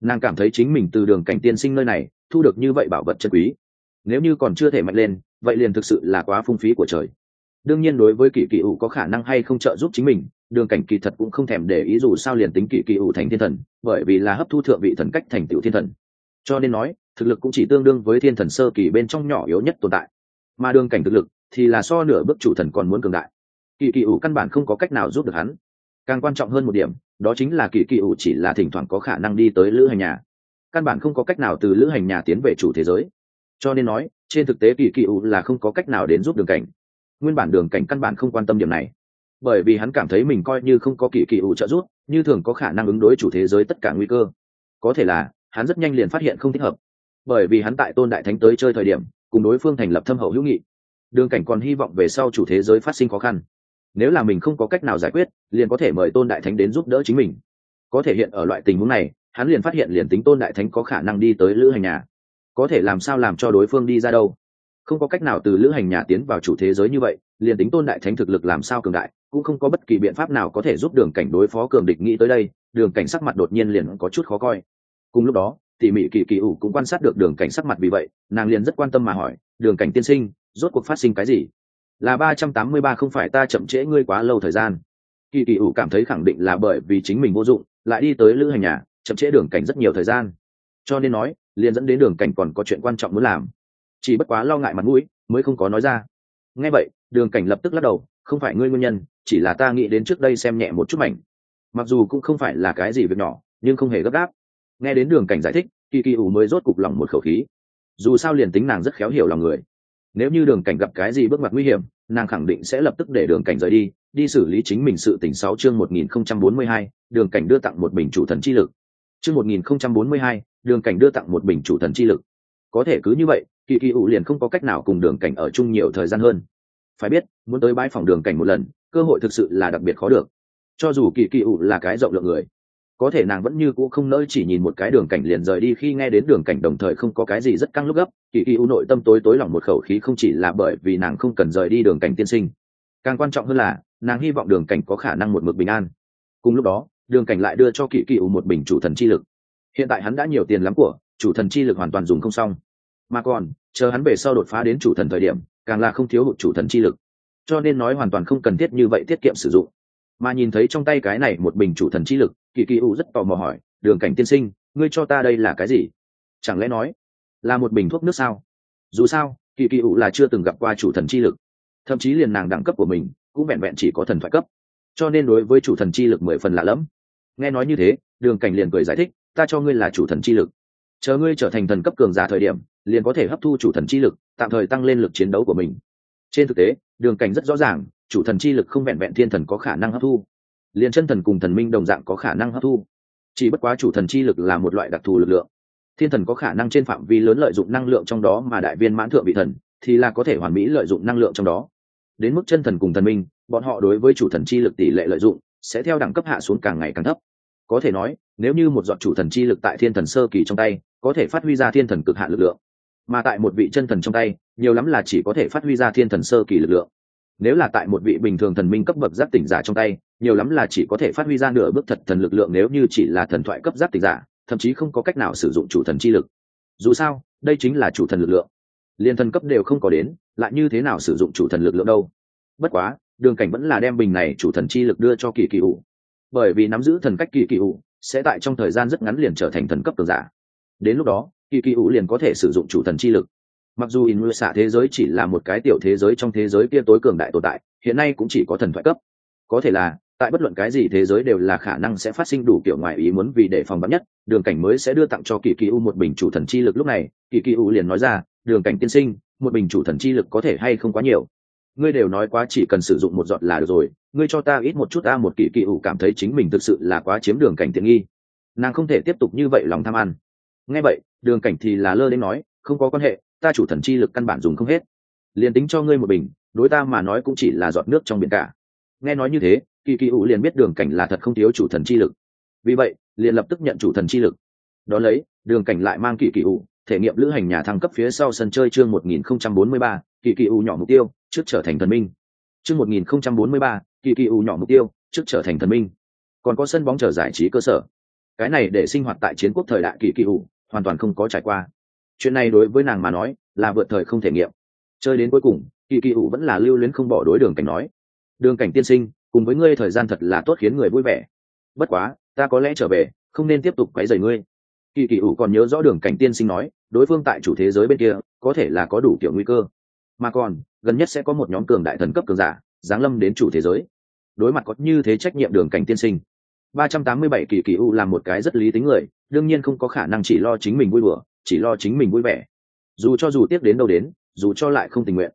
Nàng cảm thấy chính mình từ đường cảnh tiên sinh nơi này, thu được như vậy bảo vật chân quý. Nếu như còn chưa thể mạnh lên, vậy liền thực sự là quá phung phí của trời. Đương nhiên đối với kỳ kỳ ủ có khả năng hay không trợ giúp chính mình đường cảnh kỳ thật cũng không thèm để ý dù sao liền tính kỳ kỳ ủ thành thiên thần, bởi vì là hấp thu thượng vị thần cách thành tựu thiên thần. Cho nên nói, thực lực cũng chỉ tương đương với thiên thần sơ kỳ bên trong nhỏ yếu nhất tồn tại. Mà đường cảnh thực lực thì là so nửa bước chủ thần còn muốn cường đại. Kỳ kỳ ủ căn bản không có cách nào giúp được hắn. Càng quan trọng hơn một điểm, đó chính là kỳ kỳ ủ chỉ là thỉnh thoảng có khả năng đi tới lữ hành nhà. Căn bản không có cách nào từ lữ hành nhà tiến về chủ thế giới. Cho nên nói, trên thực tế kỳ kỳ ủ là không có cách nào đến giúp đường cảnh. Nguyên bản đường cảnh căn bản không quan tâm điểm này bởi vì hắn cảm thấy mình coi như không có kỳ kỳ ủ trợ giúp, như thường có khả năng ứng đối chủ thế giới tất cả nguy cơ. Có thể là, hắn rất nhanh liền phát hiện không thích hợp. Bởi vì hắn tại tôn đại thánh tới chơi thời điểm, cùng đối phương thành lập thâm hậu hữu nghị. Đường cảnh còn hy vọng về sau chủ thế giới phát sinh khó khăn. Nếu là mình không có cách nào giải quyết, liền có thể mời tôn đại thánh đến giúp đỡ chính mình. Có thể hiện ở loại tình huống này, hắn liền phát hiện liền tính tôn đại thánh có khả năng đi tới lữ hành nhà. Có thể làm sao làm cho đối phương đi ra đâu? Không có cách nào từ lữ hành nhà tiến vào chủ thế giới như vậy, liền tính tôn đại thánh thực lực làm sao cường đại, cũng không có bất kỳ biện pháp nào có thể giúp đường cảnh đối phó cường địch nghĩ tới đây, đường cảnh sắc mặt đột nhiên liền có chút khó coi. Cùng lúc đó, tỉ mỉ kỳ kỳ ủ cũng quan sát được đường cảnh sắc mặt vì vậy, nàng liền rất quan tâm mà hỏi, đường cảnh tiên sinh, rốt cuộc phát sinh cái gì? Là ba trăm tám mươi ba không phải ta chậm trễ ngươi quá lâu thời gian. Kỳ kỳ ủ cảm thấy khẳng định là bởi vì chính mình vô dụng, lại đi tới lữ hành nhà, chậm trễ đường cảnh rất nhiều thời gian. Cho nên nói, liền dẫn đến đường cảnh còn có chuyện quan trọng muốn làm chỉ bất quá lo ngại mặt mũi, mới không có nói ra. Nghe vậy, đường cảnh lập tức lắc đầu, không phải ngươi nguyên nhân, chỉ là ta nghĩ đến trước đây xem nhẹ một chút mảnh. Mặc dù cũng không phải là cái gì việc nhỏ, nhưng không hề gấp gáp. Nghe đến đường cảnh giải thích, kỳ kỳ ủ mới rốt cục lòng một khẩu khí. Dù sao liền tính nàng rất khéo hiểu lòng người, nếu như đường cảnh gặp cái gì bước ngoặt nguy hiểm, nàng khẳng định sẽ lập tức để đường cảnh rời đi đi xử lý chính mình sự tỉnh sáu chương một nghìn không trăm bốn mươi hai, đường cảnh đưa tặng một bình chủ thần chi lực. Chương một nghìn không trăm bốn mươi hai, đường cảnh đưa tặng một bình chủ thần chi lực. Có thể cứ như vậy kỳ kỳ ủ liền không có cách nào cùng đường cảnh ở chung nhiều thời gian hơn. Phải biết, muốn tới bãi phòng đường cảnh một lần, cơ hội thực sự là đặc biệt khó được. Cho dù kỳ kỳ ủ là cái rộng lượng người, có thể nàng vẫn như cũ không nỡ chỉ nhìn một cái đường cảnh liền rời đi khi nghe đến đường cảnh đồng thời không có cái gì rất căng lúc gấp. Kỳ kỳ u nội tâm tối tối lỏng một khẩu khí không chỉ là bởi vì nàng không cần rời đi đường cảnh tiên sinh. Càng quan trọng hơn là, nàng hy vọng đường cảnh có khả năng một mực bình an. Cùng lúc đó, đường cảnh lại đưa cho kỳ kỳ u một bình chủ thần chi lực. Hiện tại hắn đã nhiều tiền lắm của, chủ thần chi lực hoàn toàn dùng không xong mà còn, chờ hắn về sau đột phá đến chủ thần thời điểm, càng là không thiếu hụt chủ thần chi lực. Cho nên nói hoàn toàn không cần thiết như vậy tiết kiệm sử dụng. Mà nhìn thấy trong tay cái này một bình chủ thần chi lực, kỳ kỳ u rất tò mò hỏi, đường cảnh tiên sinh, ngươi cho ta đây là cái gì? Chẳng lẽ nói là một bình thuốc nước sao? Dù sao, kỳ kỳ u là chưa từng gặp qua chủ thần chi lực. Thậm chí liền nàng đẳng cấp của mình cũng vẹn vẹn chỉ có thần thoại cấp. Cho nên đối với chủ thần chi lực mười phần lạ lẫm. Nghe nói như thế, đường cảnh liền cười giải thích, ta cho ngươi là chủ thần chi lực. Chờ ngươi trở thành thần cấp cường giả thời điểm liền có thể hấp thu chủ thần chi lực, tạm thời tăng lên lực chiến đấu của mình. Trên thực tế, đường cảnh rất rõ ràng, chủ thần chi lực không vẹn vẹn thiên thần có khả năng hấp thu, liền chân thần cùng thần minh đồng dạng có khả năng hấp thu. Chỉ bất quá chủ thần chi lực là một loại đặc thù lực lượng. Thiên thần có khả năng trên phạm vi lớn lợi dụng năng lượng trong đó mà đại viên mãn thượng vị thần, thì là có thể hoàn mỹ lợi dụng năng lượng trong đó. Đến mức chân thần cùng thần minh, bọn họ đối với chủ thần chi lực tỷ lệ lợi dụng, sẽ theo đẳng cấp hạ xuống càng ngày càng thấp. Có thể nói, nếu như một dọn chủ thần chi lực tại thiên thần sơ kỳ trong tay, có thể phát huy ra thiên thần cực hạn lực lượng mà tại một vị chân thần trong tay, nhiều lắm là chỉ có thể phát huy ra thiên thần sơ kỳ lực lượng. Nếu là tại một vị bình thường thần minh cấp bậc giác tỉnh giả trong tay, nhiều lắm là chỉ có thể phát huy ra nửa bước thật thần lực lượng nếu như chỉ là thần thoại cấp giác tỉnh giả, thậm chí không có cách nào sử dụng chủ thần chi lực. Dù sao, đây chính là chủ thần lực lượng. Liên thần cấp đều không có đến, lại như thế nào sử dụng chủ thần lực lượng đâu? Bất quá, đường cảnh vẫn là đem bình này chủ thần chi lực đưa cho kỳ kỳ ủ bởi vì nắm giữ thần cách kỳ kỳ ủ sẽ tại trong thời gian rất ngắn liền trở thành thần cấp cường giả. Đến lúc đó kỳ kỳ ủ liền có thể sử dụng chủ thần chi lực. Mặc dù in mưa xạ thế giới chỉ là một cái tiểu thế giới trong thế giới kia tối cường đại tồn tại, hiện nay cũng chỉ có thần thoại cấp. Có thể là, tại bất luận cái gì thế giới đều là khả năng sẽ phát sinh đủ kiểu ngoài ý muốn vì để phòng bắn nhất, đường cảnh mới sẽ đưa tặng cho kỳ kỳ u một bình chủ thần chi lực lúc này, kỳ kỳ u liền nói ra, đường cảnh tiên sinh, một bình chủ thần chi lực có thể hay không quá nhiều? Ngươi đều nói quá chỉ cần sử dụng một giọt là được rồi, ngươi cho ta ít một chút ta một kỳ kỳ U cảm thấy chính mình thực sự là quá chiếm đường cảnh tiện nghi. Nàng không thể tiếp tục như vậy lòng tham ăn. Nghe vậy đường cảnh thì là lơ đến nói không có quan hệ ta chủ thần chi lực căn bản dùng không hết. Liền tính cho ngươi một bình đối ta mà nói cũng chỉ là giọt nước trong biển cả. Nghe nói như thế kỳ kỳ ủ liền biết đường cảnh là thật không thiếu chủ thần chi lực. Vì vậy liền lập tức nhận chủ thần chi lực. Đón lấy đường cảnh lại mang kỳ kỳ ủ thể nghiệm lữ hành nhà thăng cấp phía sau sân chơi chương 1043, kỳ kỳ ủ nhỏ mục tiêu trước trở thành thần minh. Chương 1043, kỳ kỳ ủ nhỏ mục tiêu trước trở thành thần minh. Còn có sân bóng chờ giải trí cơ sở. Cái này để sinh hoạt tại chiến quốc thời đại kỳ kỳ ủ hoàn toàn không có trải qua. Chuyện này đối với nàng mà nói là vượt thời không thể nghiệm. Chơi đến cuối cùng, kỳ kỳ ủ vẫn là lưu luyến không bỏ đối đường cảnh nói, đường cảnh tiên sinh, cùng với ngươi thời gian thật là tốt khiến người vui vẻ. Bất quá, ta có lẽ trở về, không nên tiếp tục quấy rầy ngươi. Kỳ kỳ ủ còn nhớ rõ đường cảnh tiên sinh nói, đối phương tại chủ thế giới bên kia, có thể là có đủ kiểu nguy cơ. Mà còn, gần nhất sẽ có một nhóm cường đại thần cấp cường giả, giáng lâm đến chủ thế giới. Đối mặt có như thế trách nhiệm đường cảnh tiên sinh ba trăm tám mươi bảy kỳ kỳ u là một cái rất lý tính người, đương nhiên không có khả năng chỉ lo chính mình vui bừa chỉ lo chính mình vui vẻ. Dù cho dù tiếp đến đâu đến, dù cho lại không tình nguyện,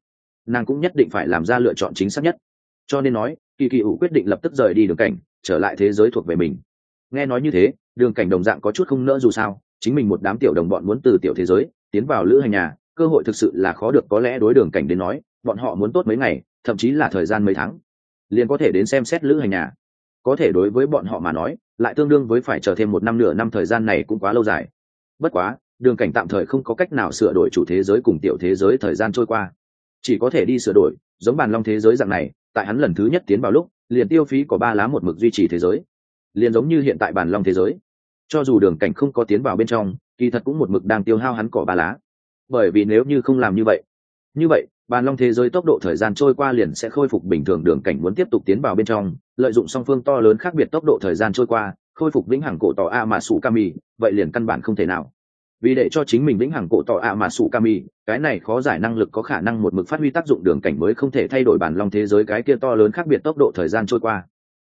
nàng cũng nhất định phải làm ra lựa chọn chính xác nhất. Cho nên nói, kỳ kỳ u quyết định lập tức rời đi đường cảnh, trở lại thế giới thuộc về mình. Nghe nói như thế, đường cảnh đồng dạng có chút không nỡ dù sao, chính mình một đám tiểu đồng bọn muốn từ tiểu thế giới tiến vào lữ hành nhà, cơ hội thực sự là khó được, có lẽ đối đường cảnh đến nói, bọn họ muốn tốt mấy ngày, thậm chí là thời gian mấy tháng, liền có thể đến xem xét lữ hành nhà có thể đối với bọn họ mà nói, lại tương đương với phải chờ thêm một năm nửa năm thời gian này cũng quá lâu dài. Bất quá, đường cảnh tạm thời không có cách nào sửa đổi chủ thế giới cùng tiểu thế giới thời gian trôi qua. Chỉ có thể đi sửa đổi, giống bàn long thế giới dạng này, tại hắn lần thứ nhất tiến vào lúc, liền tiêu phí có ba lá một mực duy trì thế giới. Liền giống như hiện tại bàn long thế giới. Cho dù đường cảnh không có tiến vào bên trong, kỳ thật cũng một mực đang tiêu hao hắn cỏ ba lá. Bởi vì nếu như không làm như vậy như vậy, bàn long thế giới tốc độ thời gian trôi qua liền sẽ khôi phục bình thường đường cảnh muốn tiếp tục tiến vào bên trong lợi dụng song phương to lớn khác biệt tốc độ thời gian trôi qua, khôi phục vĩnh hằng cổ tỏ a mà sủ kami vậy liền căn bản không thể nào. Vì để cho chính mình vĩnh hằng cổ tỏ a mà sủ kami cái này khó giải năng lực có khả năng một mực phát huy tác dụng đường cảnh mới không thể thay đổi bản long thế giới cái kia to lớn khác biệt tốc độ thời gian trôi qua.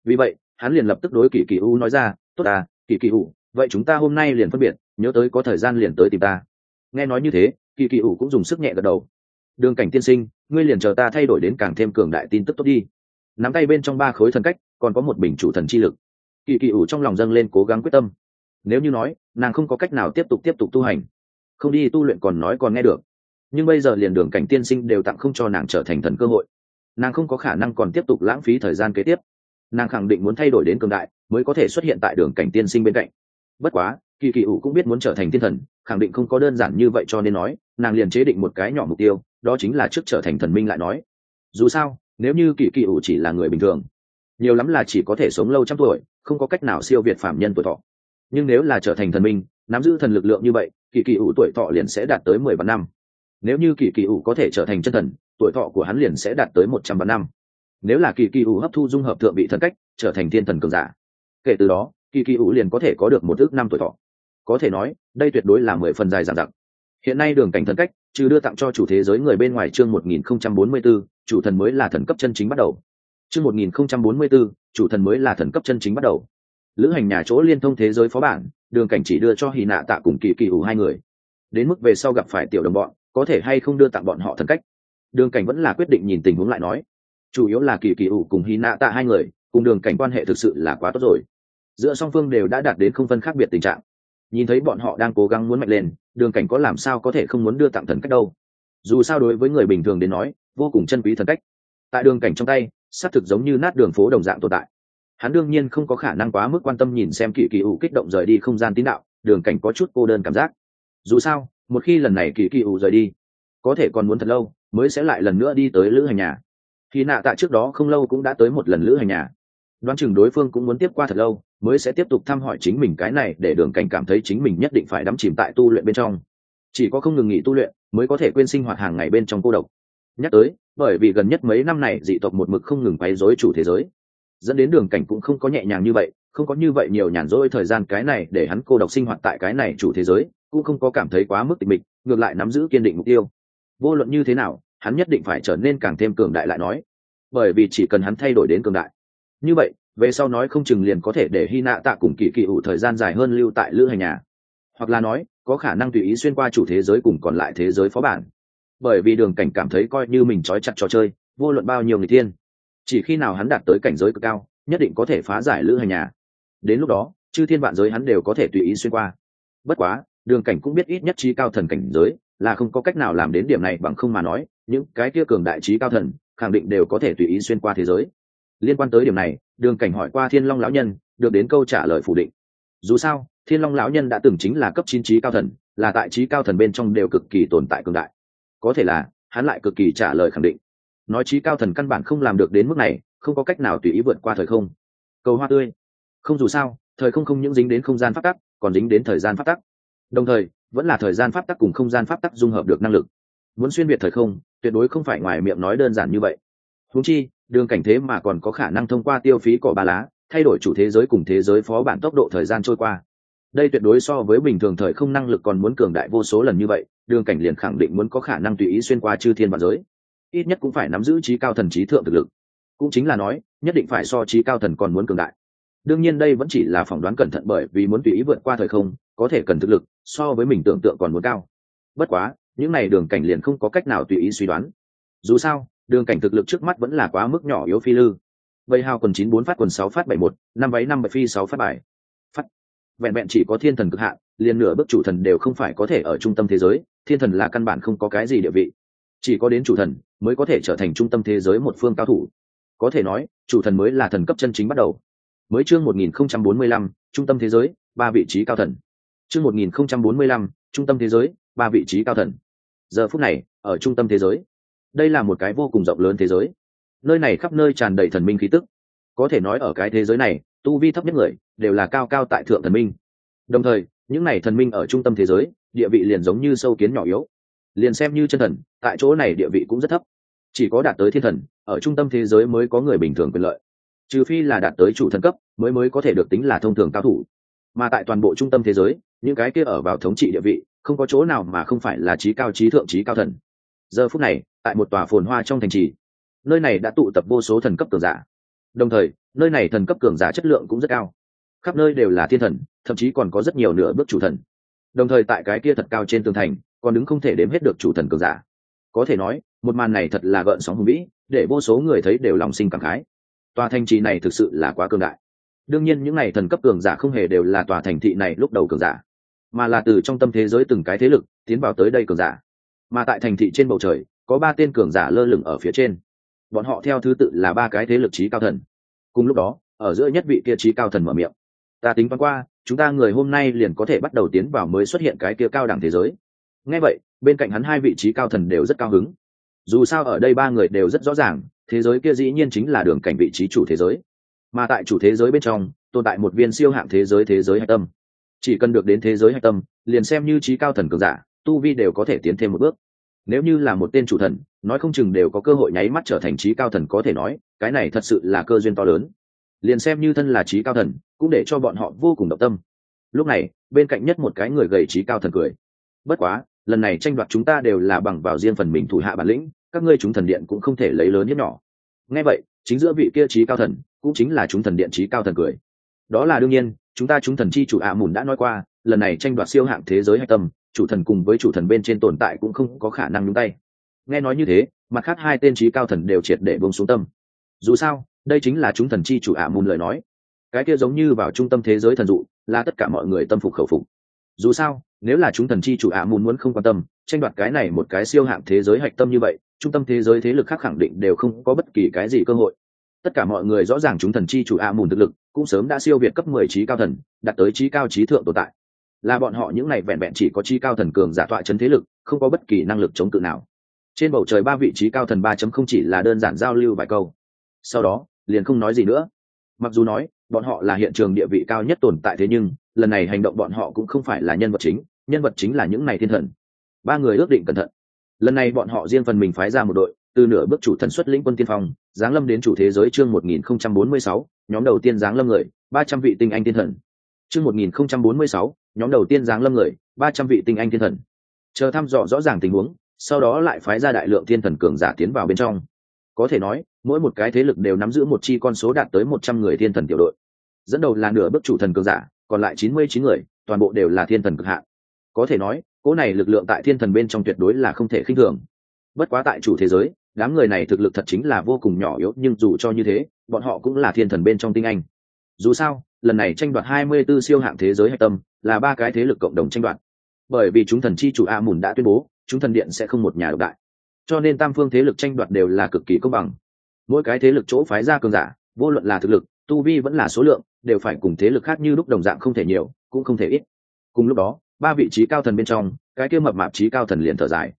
Vì vậy, hắn liền lập tức đối kỳ kỳ u nói ra, tốt à kỳ kỳ u, vậy chúng ta hôm nay liền phân biệt, nhớ tới có thời gian liền tới tìm ta. Nghe nói như thế kỳ kỳ u cũng dùng sức nhẹ gật đầu. Đường cảnh tiên sinh, ngươi liền chờ ta thay đổi đến càng thêm cường đại tin tức tốt đi nắm tay bên trong ba khối thần cách, còn có một bình chủ thần chi lực. Kỳ kỳ ủ trong lòng dâng lên cố gắng quyết tâm. Nếu như nói, nàng không có cách nào tiếp tục tiếp tục tu hành, không đi tu luyện còn nói còn nghe được. Nhưng bây giờ liền đường cảnh tiên sinh đều tặng không cho nàng trở thành thần cơ hội. Nàng không có khả năng còn tiếp tục lãng phí thời gian kế tiếp. Nàng khẳng định muốn thay đổi đến cường đại, mới có thể xuất hiện tại đường cảnh tiên sinh bên cạnh. Bất quá, kỳ kỳ ủ cũng biết muốn trở thành thiên thần, khẳng định không có đơn giản như vậy cho nên nói, nàng liền chế định một cái nhỏ mục tiêu, đó chính là trước trở thành thần minh lại nói. Dù sao nếu như kỳ kỳ ủ chỉ là người bình thường, nhiều lắm là chỉ có thể sống lâu trăm tuổi, không có cách nào siêu việt phạm nhân tuổi thọ. Nhưng nếu là trở thành thần minh, nắm giữ thần lực lượng như vậy kỳ kỳ ủ tuổi thọ liền sẽ đạt tới mười vạn năm. Nếu như kỳ kỳ ủ có thể trở thành chân thần, tuổi thọ của hắn liền sẽ đạt tới một trăm vạn năm. Nếu là kỳ kỳ ủ hấp thu dung hợp thượng vị thần cách, trở thành thiên thần cường giả, kể từ đó kỳ kỳ ủ liền có thể có được một ước năm tuổi thọ. Có thể nói, đây tuyệt đối là mười phần dài dàn dặc hiện nay đường cảnh thần cách trừ đưa tặng cho chủ thế giới người bên ngoài chương một nghìn không trăm bốn mươi 1044, chủ thần mới là thần cấp chân chính bắt đầu. Chương một nghìn không trăm bốn mươi 1044, chủ thần mới là thần cấp chân chính bắt đầu. Lữ hành nhà chỗ liên thông thế giới phó bản đường cảnh chỉ đưa cho hy nạ tạ cùng kỳ kỳ ủ hai người. Đến mức về sau gặp phải tiểu đồng bọn có thể hay không đưa tặng bọn họ thần cách. Đường cảnh vẫn là quyết định nhìn tình huống lại nói. Chủ yếu là kỳ kỳ ủ cùng hy nạ tạ hai người cùng đường cảnh quan hệ thực sự là quá tốt rồi. Giữa song phương đều đã đạt đến không phân khác biệt tình trạng nhìn thấy bọn họ đang cố gắng muốn mạnh lên, đường cảnh có làm sao có thể không muốn đưa tặng thần cách đâu? Dù sao đối với người bình thường đến nói, vô cùng chân quý thần cách. Tại đường cảnh trong tay, xác thực giống như nát đường phố đồng dạng tồn tại. Hắn đương nhiên không có khả năng quá mức quan tâm nhìn xem kỳ kỳ ủ kích động rời đi không gian tín đạo, đường cảnh có chút cô đơn cảm giác. Dù sao, một khi lần này kỳ kỳ ủ rời đi, có thể còn muốn thật lâu, mới sẽ lại lần nữa đi tới lữ hành nhà. Khi nạ tạ trước đó không lâu cũng đã tới một lần lữ hành nhà. Đoán chừng đối phương cũng muốn tiếp qua thật lâu mới sẽ tiếp tục thăm hỏi chính mình cái này để đường cảnh cảm thấy chính mình nhất định phải đắm chìm tại tu luyện bên trong. Chỉ có không ngừng nghỉ tu luyện mới có thể quên sinh hoạt hàng ngày bên trong cô độc. Nhắc tới, bởi vì gần nhất mấy năm này dị tộc một mực không ngừng quấy rối chủ thế giới, dẫn đến đường cảnh cũng không có nhẹ nhàng như vậy, không có như vậy nhiều nhàn rỗi thời gian cái này để hắn cô độc sinh hoạt tại cái này chủ thế giới, cũng không có cảm thấy quá mức tịch mịch, ngược lại nắm giữ kiên định mục tiêu. Vô luận như thế nào, hắn nhất định phải trở nên càng thêm cường đại lại nói, bởi vì chỉ cần hắn thay đổi đến cường đại. Như vậy về sau nói không chừng liền có thể để hy nạ tạ cùng kỳ kỳ ủ thời gian dài hơn lưu tại lữ hành nhà. Hoặc là nói, có khả năng tùy ý xuyên qua chủ thế giới cùng còn lại thế giới phó bản. Bởi vì đường cảnh cảm thấy coi như mình trói chặt trò chơi, vô luận bao nhiêu người tiên. Chỉ khi nào hắn đạt tới cảnh giới cực cao, nhất định có thể phá giải lữ hành nhà. Đến lúc đó, chư thiên vạn giới hắn đều có thể tùy ý xuyên qua. Bất quá, đường cảnh cũng biết ít nhất trí cao thần cảnh giới là không có cách nào làm đến điểm này bằng không mà nói, những cái kia cường đại trí cao thần khẳng định đều có thể tùy ý xuyên qua thế giới liên quan tới điểm này, đường cảnh hỏi qua thiên long lão nhân, được đến câu trả lời phủ định. Dù sao, thiên long lão nhân đã từng chính là cấp chín trí cao thần, là tại trí cao thần bên trong đều cực kỳ tồn tại cường đại. Có thể là, hắn lại cực kỳ trả lời khẳng định. Nói trí cao thần căn bản không làm được đến mức này, không có cách nào tùy ý vượt qua thời không. Cầu hoa tươi. Không dù sao, thời không không những dính đến không gian phát tắc, còn dính đến thời gian phát tắc. Đồng thời, vẫn là thời gian pháp tắc cùng không gian pháp tắc dung hợp được năng lực. Muốn xuyên việt thời không, tuyệt đối không phải ngoài miệng nói đơn giản như vậy húng chi, đường cảnh thế mà còn có khả năng thông qua tiêu phí cỏ ba lá, thay đổi chủ thế giới cùng thế giới phó bản tốc độ thời gian trôi qua. Đây tuyệt đối so với bình thường thời không năng lực còn muốn cường đại vô số lần như vậy, đường cảnh liền khẳng định muốn có khả năng tùy ý xuyên qua chư thiên và giới. Ít nhất cũng phải nắm giữ trí cao thần trí thượng thực lực. Cũng chính là nói, nhất định phải so trí cao thần còn muốn cường đại. Đương nhiên đây vẫn chỉ là phỏng đoán cẩn thận bởi vì muốn tùy ý vượt qua thời không, có thể cần thực lực, so với mình tưởng tượng còn muốn cao. Bất quá, những n à y đường cảnh liền không có cách nào tùy ý suy đoán. Dù sao đường cảnh thực lực trước mắt vẫn là quá mức nhỏ yếu phi lư. Vây hao quần chín bốn phát, quần sáu phát, bảy một, năm váy năm, bảy phi, sáu phát bài phát. Vẹn vẹn chỉ có thiên thần cực hạn, liền nửa bước chủ thần đều không phải có thể ở trung tâm thế giới, thiên thần là căn bản không có cái gì địa vị. Chỉ có đến chủ thần mới có thể trở thành trung tâm thế giới một phương cao thủ. Có thể nói, chủ thần mới là thần cấp chân chính bắt đầu. Mới chương một nghìn không trăm bốn mươi lăm, trung tâm thế giới, ba vị trí cao thần. Chương một nghìn không trăm bốn mươi lăm, trung tâm thế giới, ba vị trí cao thần. Giờ phút này, ở trung tâm thế giới đây là một cái vô cùng rộng lớn thế giới. Nơi này khắp nơi tràn đầy thần minh khí tức. Có thể nói ở cái thế giới này, tu vi thấp nhất người đều là cao cao tại thượng thần minh. Đồng thời, những này thần minh ở trung tâm thế giới, địa vị liền giống như sâu kiến nhỏ yếu. Liền xem như chân thần, tại chỗ này địa vị cũng rất thấp. Chỉ có đạt tới thiên thần, ở trung tâm thế giới mới có người bình thường quyền lợi. Trừ phi là đạt tới chủ thần cấp, mới mới có thể được tính là thông thường cao thủ. Mà tại toàn bộ trung tâm thế giới, những cái kia ở vào thống trị địa vị, không có chỗ nào mà không phải là trí cao trí thượng trí cao thần. Giờ phút này tại một tòa phồn hoa trong thành trì. Nơi này đã tụ tập vô số thần cấp cường giả. Đồng thời, nơi này thần cấp cường giả chất lượng cũng rất cao. Khắp nơi đều là thiên thần, thậm chí còn có rất nhiều nửa bước chủ thần. Đồng thời tại cái kia thật cao trên tường thành, còn đứng không thể đếm hết được chủ thần cường giả. Có thể nói, một màn này thật là gợn sóng hùng vĩ, để vô số người thấy đều lòng sinh cảm khái. Tòa thành trì này thực sự là quá cường đại. Đương nhiên những n à y thần cấp cường giả không hề đều là tòa thành thị này lúc đầu cường giả, mà là từ trong tâm thế giới từng cái thế lực tiến vào tới đây cường giả. Mà tại thành thị trên bầu trời có ba tên cường giả lơ lửng ở phía trên. Bọn họ theo thứ tự là ba cái thế lực trí cao thần. Cùng lúc đó, ở giữa nhất vị kia trí cao thần mở miệng. Ta tính toán qua, chúng ta người hôm nay liền có thể bắt đầu tiến vào mới xuất hiện cái kia cao đẳng thế giới. Ngay vậy, bên cạnh hắn hai vị trí cao thần đều rất cao hứng. Dù sao ở đây ba người đều rất rõ ràng, thế giới kia dĩ nhiên chính là đường cảnh vị trí chủ thế giới. Mà tại chủ thế giới bên trong, tồn tại một viên siêu hạng thế giới thế giới hạch tâm. Chỉ cần được đến thế giới hạch tâm, liền xem như trí cao thần cường giả, tu vi đều có thể tiến thêm một bước nếu như là một tên chủ thần, nói không chừng đều có cơ hội nháy mắt trở thành trí cao thần có thể nói, cái này thật sự là cơ duyên to lớn. Liền xem như thân là trí cao thần, cũng để cho bọn họ vô cùng động tâm. Lúc này, bên cạnh nhất một cái người gầy trí cao thần cười. Bất quá, lần này tranh đoạt chúng ta đều là bằng vào riêng phần mình thủ hạ bản lĩnh, các ngươi chúng thần điện cũng không thể lấy lớn nhất nhỏ. Ngay vậy, chính giữa vị kia trí cao thần, cũng chính là chúng thần điện trí cao thần cười. Đó là đương nhiên, chúng ta chúng thần chi chủ ạ à mùn đã nói qua, lần này tranh đoạt siêu hạng thế giới hạch tâm chủ thần cùng với chủ thần bên trên tồn tại cũng không có khả năng nhúng tay. Nghe nói như thế, mặt khác hai tên trí cao thần đều triệt để bông xuống tâm. Dù sao, đây chính là chúng thần chi chủ ả à mùn lời nói. Cái kia giống như vào trung tâm thế giới thần dụ, là tất cả mọi người tâm phục khẩu phục. Dù sao, nếu là chúng thần chi chủ ả à mùn muốn không quan tâm, tranh đoạt cái này một cái siêu hạng thế giới hạch tâm như vậy, trung tâm thế giới thế lực khác khẳng định đều không có bất kỳ cái gì cơ hội. Tất cả mọi người rõ ràng chúng thần chi chủ ả mùn thực lực, cũng sớm đã siêu việt cấp mười trí cao thần, đạt tới trí cao trí thượng tồn tại là bọn họ những này vẹn vẹn chỉ có chi cao thần cường giả tọa chấn thế lực không có bất kỳ năng lực chống cự nào. Trên bầu trời ba vị trí cao thần ba chấm không chỉ là đơn giản giao lưu vài câu. Sau đó liền không nói gì nữa. Mặc dù nói bọn họ là hiện trường địa vị cao nhất tồn tại thế nhưng lần này hành động bọn họ cũng không phải là nhân vật chính nhân vật chính là những này thiên thần. Ba người ước định cẩn thận. Lần này bọn họ riêng phần mình phái ra một đội từ nửa bước chủ thần xuất lĩnh quân tiên phong giáng lâm đến chủ thế giới chương 1046, nhóm đầu tiên giáng lâm người 300 vị tinh anh thiên thần. Chương 1046, nhóm đầu tiên giáng lâm người, ba trăm vị tinh anh thiên thần. Chờ thăm dò rõ ràng tình huống, sau đó lại phái ra đại lượng thiên thần cường giả tiến vào bên trong. Có thể nói, mỗi một cái thế lực đều nắm giữ một chi con số đạt tới một trăm người thiên thần tiểu đội. Dẫn đầu là nửa bước chủ thần cường giả, còn lại chín mươi chín người, toàn bộ đều là thiên thần cực hạn. Có thể nói, cỗ này lực lượng tại thiên thần bên trong tuyệt đối là không thể khinh thường. Bất quá tại chủ thế giới, đám người này thực lực thật chính là vô cùng nhỏ yếu, nhưng dù cho như thế, bọn họ cũng là thiên thần bên trong tinh anh. Dù sao, lần này tranh đoạt 24 siêu hạng thế giới hạch tâm là ba cái thế lực cộng đồng tranh đoạt. Bởi vì chúng thần chi chủ a mùn đã tuyên bố, chúng thần điện sẽ không một nhà độc đại. Cho nên tam phương thế lực tranh đoạt đều là cực kỳ công bằng. Mỗi cái thế lực chỗ phái ra cường giả, vô luận là thực lực, tu vi vẫn là số lượng, đều phải cùng thế lực khác như lúc đồng dạng không thể nhiều, cũng không thể ít. Cùng lúc đó, ba vị trí cao thần bên trong, cái kia mập mạp trí cao thần liền thở dài.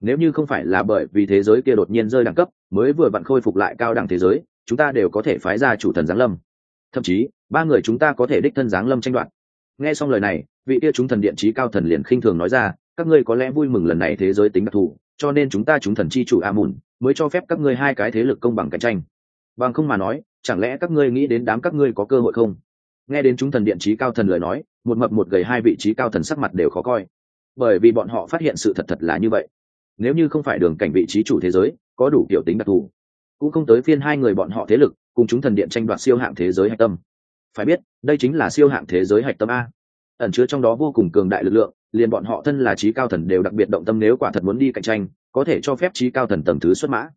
Nếu như không phải là bởi vì thế giới kia đột nhiên rơi đẳng cấp, mới vừa vặn khôi phục lại cao đẳng thế giới, chúng ta đều có thể phái ra chủ thần giáng lâm. Thậm chí, ba người chúng ta có thể đích thân giáng lâm tranh đoạt nghe xong lời này, vị kia chúng thần điện trí cao thần liền khinh thường nói ra, các ngươi có lẽ vui mừng lần này thế giới tính đặc thù, cho nên chúng ta chúng thần chi chủ a mùn, mới cho phép các ngươi hai cái thế lực công bằng cạnh tranh. Bằng không mà nói, chẳng lẽ các ngươi nghĩ đến đám các ngươi có cơ hội không? Nghe đến chúng thần điện trí cao thần lời nói, một mập một gầy hai vị trí cao thần sắc mặt đều khó coi. Bởi vì bọn họ phát hiện sự thật thật là như vậy. Nếu như không phải đường cảnh vị trí chủ thế giới, có đủ kiểu tính đặc thù, cũng không tới phiên hai người bọn họ thế lực, cùng chúng thần điện tranh đoạt siêu hạng thế giới hạch tâm phải biết, đây chính là siêu hạng thế giới hạch tâm a. Ẩn chứa trong đó vô cùng cường đại lực lượng, liền bọn họ thân là trí cao thần đều đặc biệt động tâm nếu quả thật muốn đi cạnh tranh, có thể cho phép trí cao thần tầng thứ xuất mã.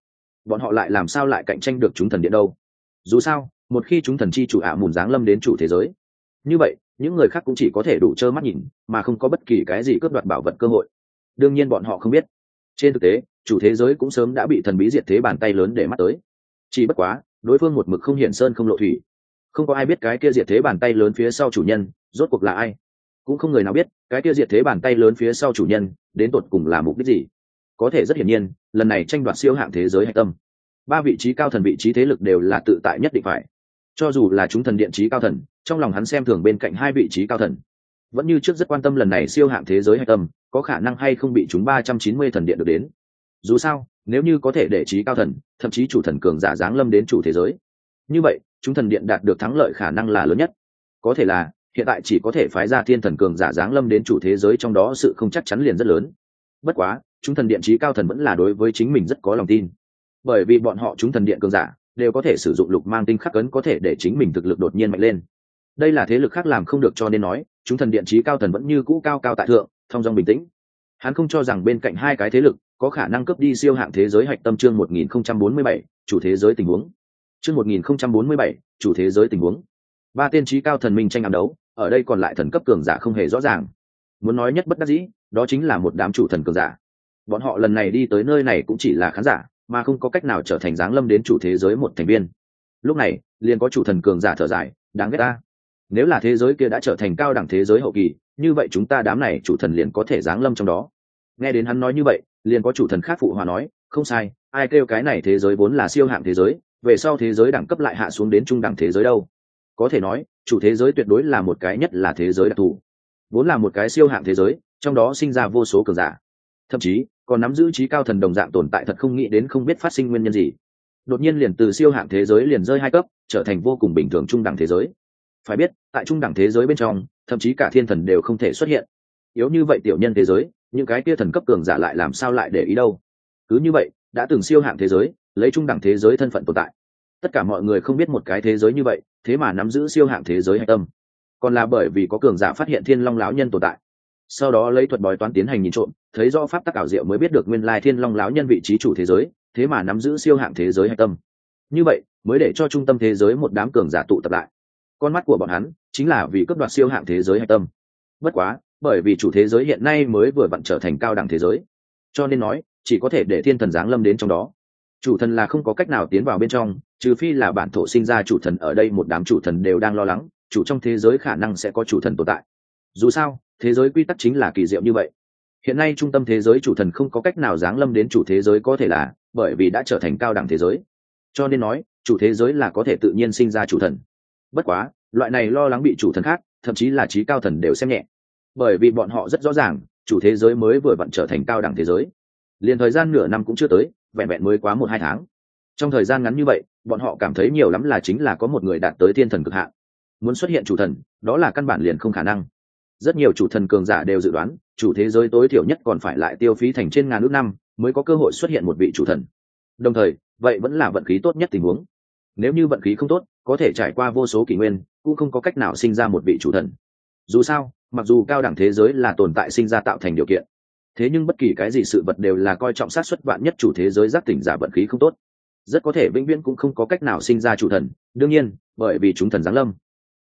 Bọn họ lại làm sao lại cạnh tranh được chúng thần điện đâu? Dù sao, một khi chúng thần chi chủ ả mùn giáng lâm đến chủ thế giới, như vậy, những người khác cũng chỉ có thể đủ trơ mắt nhìn, mà không có bất kỳ cái gì cướp đoạt bảo vật cơ hội. Đương nhiên bọn họ không biết. Trên thực tế, chủ thế giới cũng sớm đã bị thần bí diệt thế bàn tay lớn để mắt tới. Chỉ bất quá, đối phương một mực không hiển sơn không lộ thủy không có ai biết cái kia diệt thế bàn tay lớn phía sau chủ nhân, rốt cuộc là ai. Cũng không người nào biết cái kia diệt thế bàn tay lớn phía sau chủ nhân đến tột cùng là mục đích gì. Có thể rất hiển nhiên, lần này tranh đoạt siêu hạng thế giới hạch tâm. Ba vị trí cao thần vị trí thế lực đều là tự tại nhất định phải. Cho dù là chúng thần điện trí cao thần, trong lòng hắn xem thường bên cạnh hai vị trí cao thần. Vẫn như trước rất quan tâm lần này siêu hạng thế giới hạch tâm, có khả năng hay không bị chúng ba trăm chín mươi thần điện được đến. Dù sao, nếu như có thể để trí cao thần, thậm chí chủ thần cường giả giáng lâm đến chủ thế giới. Như vậy chúng thần điện đạt được thắng lợi khả năng là lớn nhất. Có thể là hiện tại chỉ có thể phái ra thiên thần cường giả giáng lâm đến chủ thế giới trong đó sự không chắc chắn liền rất lớn. Bất quá chúng thần điện trí cao thần vẫn là đối với chính mình rất có lòng tin. Bởi vì bọn họ chúng thần điện cường giả đều có thể sử dụng lục mang tinh khắc ấn có thể để chính mình thực lực đột nhiên mạnh lên. Đây là thế lực khác làm không được cho nên nói chúng thần điện trí cao thần vẫn như cũ cao cao tại thượng thong dong bình tĩnh. Hắn không cho rằng bên cạnh hai cái thế lực có khả năng cướp đi siêu hạng thế giới hạch tâm chương 1047, chủ thế giới tình huống chương 1047, chủ thế giới tình huống. Ba tiên trí cao thần minh tranh ám đấu ở đây còn lại thần cấp cường giả không hề rõ ràng. Muốn nói nhất bất đắc dĩ đó chính là một đám chủ thần cường giả. Bọn họ lần này đi tới nơi này cũng chỉ là khán giả mà không có cách nào trở thành dáng lâm đến chủ thế giới một thành viên. Lúc này liền có chủ thần cường giả thở dài đáng ghét ta. Nếu là thế giới kia đã trở thành cao đẳng thế giới hậu kỳ như vậy chúng ta đám này chủ thần liền có thể dáng lâm trong đó. Nghe đến hắn nói như vậy liền có chủ thần khác phụ hòa nói không sai ai kêu cái này thế giới vốn là siêu hạng thế giới về sau thế giới đẳng cấp lại hạ xuống đến trung đẳng thế giới đâu. Có thể nói, chủ thế giới tuyệt đối là một cái nhất là thế giới đặc thù. Vốn là một cái siêu hạng thế giới, trong đó sinh ra vô số cường giả. Thậm chí, còn nắm giữ trí cao thần đồng dạng tồn tại thật không nghĩ đến không biết phát sinh nguyên nhân gì. Đột nhiên liền từ siêu hạng thế giới liền rơi hai cấp, trở thành vô cùng bình thường trung đẳng thế giới. Phải biết, tại trung đẳng thế giới bên trong, thậm chí cả thiên thần đều không thể xuất hiện. Yếu như vậy tiểu nhân thế giới, những cái kia thần cấp cường giả lại làm sao lại để ý đâu? Cứ như vậy, đã từng siêu hạng thế giới lấy trung đẳng thế giới thân phận tồn tại. Tất cả mọi người không biết một cái thế giới như vậy, thế mà nắm giữ siêu hạng thế giới hạch tâm. Còn là bởi vì có cường giả phát hiện thiên long lão nhân tồn tại. Sau đó lấy thuật bói toán tiến hành nhìn trộm, thấy do pháp tắc ảo diệu mới biết được nguyên lai thiên long lão nhân vị trí chủ thế giới, thế mà nắm giữ siêu hạng thế giới hạch tâm. Như vậy, mới để cho trung tâm thế giới một đám cường giả tụ tập lại. Con mắt của bọn hắn chính là vì cấp đoạt siêu hạng thế giới hạch tâm. Bất quá, bởi vì chủ thế giới hiện nay mới vừa vặn trở thành cao đẳng thế giới, cho nên nói, chỉ có thể để thiên thần giáng lâm đến trong đó chủ thần là không có cách nào tiến vào bên trong, trừ phi là bản thổ sinh ra chủ thần ở đây một đám chủ thần đều đang lo lắng, chủ trong thế giới khả năng sẽ có chủ thần tồn tại. Dù sao, thế giới quy tắc chính là kỳ diệu như vậy. Hiện nay trung tâm thế giới chủ thần không có cách nào giáng lâm đến chủ thế giới có thể là, bởi vì đã trở thành cao đẳng thế giới. Cho nên nói, chủ thế giới là có thể tự nhiên sinh ra chủ thần. Bất quá, loại này lo lắng bị chủ thần khác, thậm chí là trí cao thần đều xem nhẹ. Bởi vì bọn họ rất rõ ràng, chủ thế giới mới vừa vặn trở thành cao đẳng thế giới. Liền thời gian nửa năm cũng chưa tới vẹn vẹn mới quá một hai tháng. Trong thời gian ngắn như vậy, bọn họ cảm thấy nhiều lắm là chính là có một người đạt tới thiên thần cực hạn. Muốn xuất hiện chủ thần, đó là căn bản liền không khả năng. Rất nhiều chủ thần cường giả đều dự đoán, chủ thế giới tối thiểu nhất còn phải lại tiêu phí thành trên ngàn ước năm mới có cơ hội xuất hiện một vị chủ thần. Đồng thời, vậy vẫn là vận khí tốt nhất tình huống. Nếu như vận khí không tốt, có thể trải qua vô số kỷ nguyên, cũng không có cách nào sinh ra một vị chủ thần. Dù sao, mặc dù cao đẳng thế giới là tồn tại sinh ra tạo thành điều kiện thế nhưng bất kỳ cái gì sự vật đều là coi trọng sát xuất vạn nhất chủ thế giới giác tỉnh giả vận khí không tốt. Rất có thể vĩnh viễn cũng không có cách nào sinh ra chủ thần, đương nhiên, bởi vì chúng thần giáng lâm.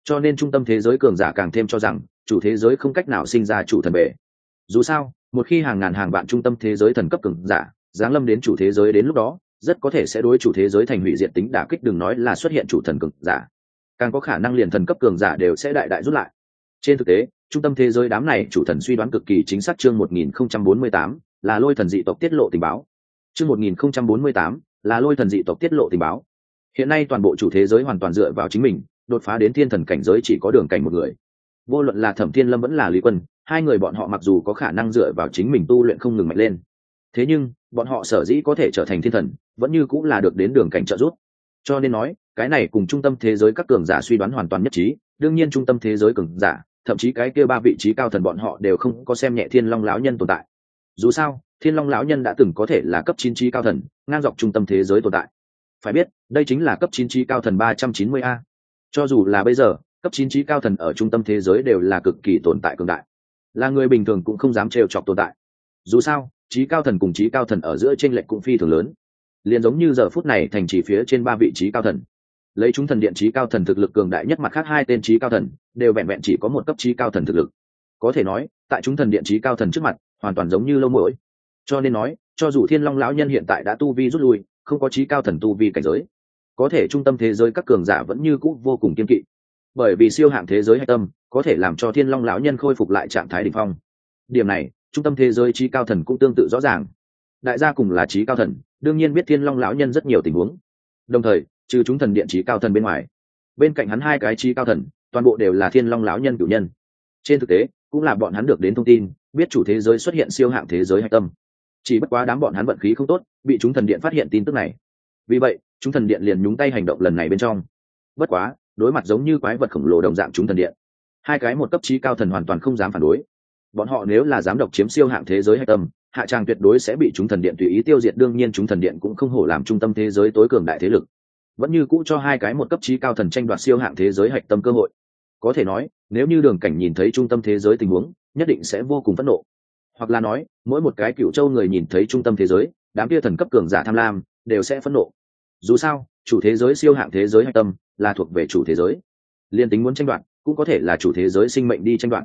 Cho nên trung tâm thế giới cường giả càng thêm cho rằng, chủ thế giới không cách nào sinh ra chủ thần bể dù sao, một khi hàng ngàn hàng vạn trung tâm thế giới thần cấp cường giả giáng lâm đến chủ thế giới đến lúc đó, rất có thể sẽ đối chủ thế giới thành hủy diệt tính đả kích đừng nói là xuất hiện chủ thần cường giả. Càng có khả năng liền thần cấp cường giả đều sẽ đại đại rút lại. Trên thực tế trung tâm thế giới đám này chủ thần suy đoán cực kỳ chính xác chương 1048, là lôi thần dị tộc tiết lộ tình báo. Chương 1048, là lôi thần dị tộc tiết lộ tình báo. Hiện nay toàn bộ chủ thế giới hoàn toàn dựa vào chính mình đột phá đến thiên thần cảnh giới chỉ có đường cảnh một người. Vô luận là thẩm thiên lâm vẫn là lý quân hai người bọn họ mặc dù có khả năng dựa vào chính mình tu luyện không ngừng mạnh lên. Thế nhưng bọn họ sở dĩ có thể trở thành thiên thần vẫn như cũng là được đến đường cảnh trợ giúp. Cho nên nói cái này cùng trung tâm thế giới các cường giả suy đoán hoàn toàn nhất trí đương nhiên trung tâm thế giới cường giả thậm chí cái kia ba vị trí cao thần bọn họ đều không có xem nhẹ thiên long lão nhân tồn tại. Dù sao, thiên long lão nhân đã từng có thể là cấp chín trí cao thần, ngang dọc trung tâm thế giới tồn tại. Phải biết, đây chính là cấp chín trí cao thần ba trăm chín mươi a. Cho dù là bây giờ, cấp chín trí cao thần ở trung tâm thế giới đều là cực kỳ tồn tại cường đại. Là người bình thường cũng không dám trêu chọc tồn tại. Dù sao, trí cao thần cùng trí cao thần ở giữa t r ê n lệch cũng phi thường lớn. Liền giống như giờ phút này thành chỉ phía trên ba vị trí cao thần lấy chúng thần điện trí cao thần thực lực cường đại nhất mặt khác hai tên trí cao thần, đều vẹn vẹn chỉ có một cấp trí cao thần thực lực. Có thể nói, tại chúng thần điện trí cao thần trước mặt, hoàn toàn giống như lâu mỗi cho nên nói, cho dù thiên long lão nhân hiện tại đã tu vi rút lui, không có trí cao thần tu vi cảnh giới, có thể trung tâm thế giới các cường giả vẫn như cũ vô cùng kiên kỵ. Bởi vì siêu hạng thế giới hạch tâm, có thể làm cho thiên long lão nhân khôi phục lại trạng thái đ ỉ n h phong. Điểm này, trung tâm thế giới trí cao thần cũng tương tự rõ ràng. Đại gia cùng là trí cao thần, đương nhiên biết thiên long lão nhân rất nhiều tình huống. Đồng thời trừ chúng thần điện trí cao thần bên ngoài. Bên cạnh hắn hai cái trí cao thần, toàn bộ đều là thiên long lão nhân cử nhân. Trên thực tế, cũng là bọn hắn được đến thông tin, biết chủ thế giới xuất hiện siêu hạng thế giới hạch tâm. Chỉ bất quá đám bọn hắn vận khí không tốt, bị chúng thần điện phát hiện tin tức này. Vì vậy, chúng thần điện liền nhúng tay hành động lần này bên trong. Bất quá, đối mặt giống như quái vật khổng lồ đồng dạng chúng thần điện, hai cái một cấp trí cao thần hoàn toàn không dám phản đối. Bọn họ nếu là dám độc chiếm siêu hạng thế giới hạch tâm, hạ tràng tuyệt đối sẽ bị chúng thần điện tùy ý tiêu diệt, đương nhiên chúng thần điện cũng không hổ làm trung tâm thế giới tối cường đại thế lực vẫn như cũ cho hai cái một cấp trí cao thần tranh đoạt siêu hạng thế giới hạch tâm cơ hội. Có thể nói, nếu như đường cảnh nhìn thấy trung tâm thế giới tình huống, nhất định sẽ vô cùng phẫn nộ. Hoặc là nói, mỗi một cái cựu châu người nhìn thấy trung tâm thế giới, đám kia thần cấp cường giả tham lam, đều sẽ phẫn nộ. Dù sao, chủ thế giới siêu hạng thế giới hạch tâm là thuộc về chủ thế giới. Liên tính muốn tranh đoạt, cũng có thể là chủ thế giới sinh mệnh đi tranh đoạt.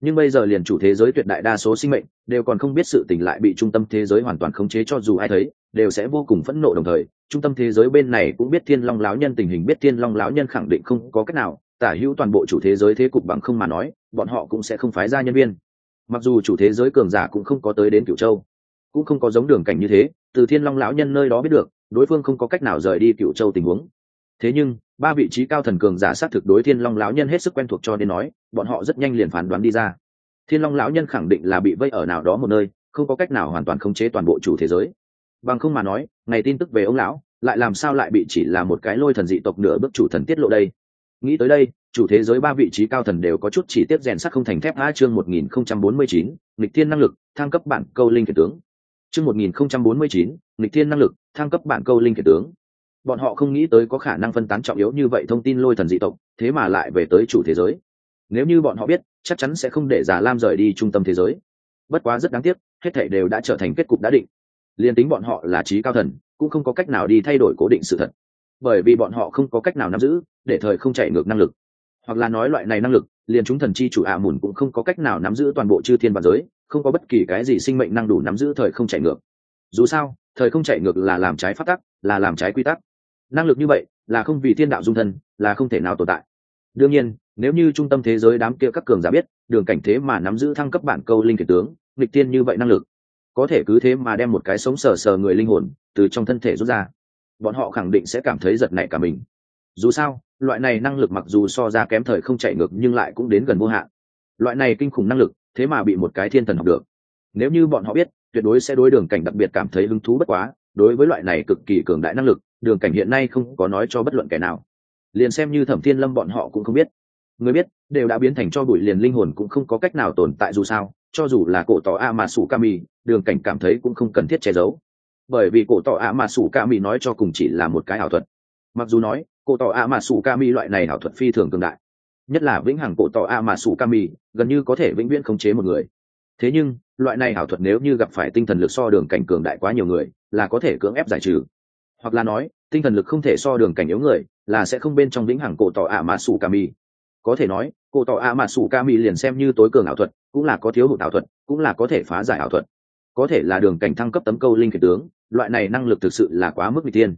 Nhưng bây giờ liền chủ thế giới tuyệt đại đa số sinh mệnh đều còn không biết sự tình lại bị trung tâm thế giới hoàn toàn khống chế cho dù ai thấy, đều sẽ vô cùng phẫn nộ đồng thời trung tâm thế giới bên này cũng biết thiên long lão nhân tình hình, biết thiên long lão nhân khẳng định không có cách nào, tả hữu toàn bộ chủ thế giới thế cục bằng không mà nói, bọn họ cũng sẽ không phái ra nhân viên. Mặc dù chủ thế giới cường giả cũng không có tới đến cửu châu, cũng không có giống đường cảnh như thế, từ thiên long lão nhân nơi đó biết được, đối phương không có cách nào rời đi cửu châu tình huống. Thế nhưng, ba vị trí cao thần cường giả sát thực đối thiên long lão nhân hết sức quen thuộc cho nên nói, bọn họ rất nhanh liền phán đoán đi ra. Thiên long lão nhân khẳng định là bị vây ở nào đó một nơi, không có cách nào hoàn toàn khống chế toàn bộ chủ thế giới bằng không mà nói ngày tin tức về ông lão, lại làm sao lại bị chỉ là một cái lôi thần dị tộc nửa bước chủ thần tiết lộ đây? Nghĩ tới đây, chủ thế giới ba vị trí cao thần đều có chút chỉ tiết rèn sắt không thành thép a chương một nghìn không trăm bốn mươi chín, nghịch thiên năng lực, thăng cấp bản câu linh kiệt tướng. Chương một nghìn không trăm bốn mươi chín, nghịch thiên năng lực, thăng cấp bản câu linh kiệt tướng. Bọn họ không nghĩ tới có khả năng phân tán trọng yếu như vậy thông tin lôi thần dị tộc, thế mà lại về tới chủ thế giới. Nếu như bọn họ biết, chắc chắn sẽ không để giả lam rời đi trung tâm thế giới. Bất quá rất đáng tiếc, hết thể đều đã trở thành kết cục đã định liền tính bọn họ là trí cao thần, cũng không có cách nào đi thay đổi cố định sự thật. Bởi vì bọn họ không có cách nào nắm giữ, để thời không chạy ngược năng lực. Hoặc là nói loại này năng lực, liền chúng thần chi chủ ạ mùn cũng không có cách nào nắm giữ toàn bộ chư thiên văn giới, không có bất kỳ cái gì sinh mệnh năng đủ nắm giữ thời không chạy ngược. Dù sao, thời không chạy ngược là làm trái phát tắc, là làm trái quy tắc. Năng lực như vậy, là không vì thiên đạo dung thân, là không thể nào tồn tại. Đương nhiên, nếu như trung tâm thế giới đám kia các cường giả biết, đường cảnh thế mà nắm giữ thăng cấp bản câu linh kiệt tướng, nghịch tiên như vậy năng lực có thể cứ thế mà đem một cái sống sờ sờ người linh hồn từ trong thân thể rút ra. Bọn họ khẳng định sẽ cảm thấy giật nảy cả mình. Dù sao, loại này năng lực mặc dù so ra kém thời không chạy ngược nhưng lại cũng đến gần vô hạn. Loại này kinh khủng năng lực, thế mà bị một cái thiên thần học được. Nếu như bọn họ biết, tuyệt đối sẽ đối đường cảnh đặc biệt cảm thấy hứng thú bất quá, đối với loại này cực kỳ cường đại năng lực, đường cảnh hiện nay không có nói cho bất luận kẻ nào. Liền xem như thẩm thiên lâm bọn họ cũng không biết. Người biết, đều đã biến thành cho bụi liền linh hồn cũng không có cách nào tồn tại dù sao cho dù là cổ tỏ a mà sủ ca mì đường cảnh cảm thấy cũng không cần thiết che giấu. Bởi vì cổ tỏ a mà sủ ca mì nói cho cùng chỉ là một cái ảo thuật. Mặc dù nói, cổ tỏ a mà sủ ca mì loại này ảo thuật phi thường cường đại. Nhất là vĩnh hằng cổ tỏ a mà sủ ca mì gần như có thể vĩnh viễn khống chế một người. Thế nhưng, loại này ảo thuật nếu như gặp phải tinh thần lực so đường cảnh cường đại quá nhiều người, là có thể cưỡng ép giải trừ. Hoặc là nói, tinh thần lực không thể so đường cảnh yếu người, là sẽ không bên trong vĩnh hằng cổ tỏ ạ mà sủ kami có thể nói cổ tỏ ạ mà sủ kami liền xem như tối cường ảo thuật, cũng là có thiếu hụt ảo thuật, cũng là có thể phá giải ảo thuật. Có thể là đường cảnh thăng cấp tấm câu linh kiệt tướng, loại này năng lực thực sự là quá mức bị tiên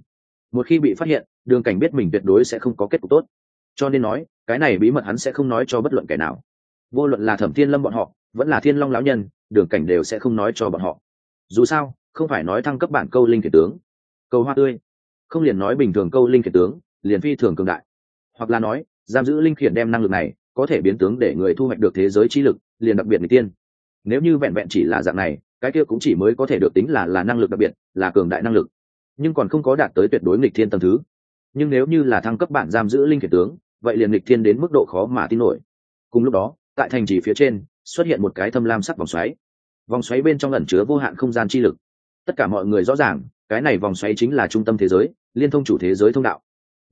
một khi bị phát hiện, đường cảnh biết mình tuyệt đối sẽ không có kết cục tốt. Cho nên nói, cái này bí mật hắn sẽ không nói cho bất luận kẻ nào. Vô luận là thẩm thiên lâm bọn họ, vẫn là thiên long lão nhân, đường cảnh đều sẽ không nói cho bọn họ. Dù sao, không phải nói thăng cấp bản câu linh kiệt tướng. Câu hoa tươi. Không liền nói bình thường câu linh kiệt tướng, liền phi thường cường đại. Hoặc là nói giam giữ linh khiển đem năng lực này có thể biến tướng để người thu hoạch được thế giới trí lực, liền đặc biệt người tiên. Nếu như vẹn vẹn chỉ là dạng này, cái kia cũng chỉ mới có thể được tính là là năng lực đặc biệt, là cường đại năng lực. Nhưng còn không có đạt tới tuyệt đối nghịch thiên tầm thứ. Nhưng nếu như là thăng cấp bản giam giữ linh khiển tướng, vậy liền nghịch thiên đến mức độ khó mà tin nổi. Cùng lúc đó, tại thành trì phía trên, xuất hiện một cái thâm lam sắc vòng xoáy. Vòng xoáy bên trong ẩn chứa vô hạn không gian chi lực. Tất cả mọi người rõ ràng, cái này vòng xoáy chính là trung tâm thế giới, liên thông chủ thế giới thông đạo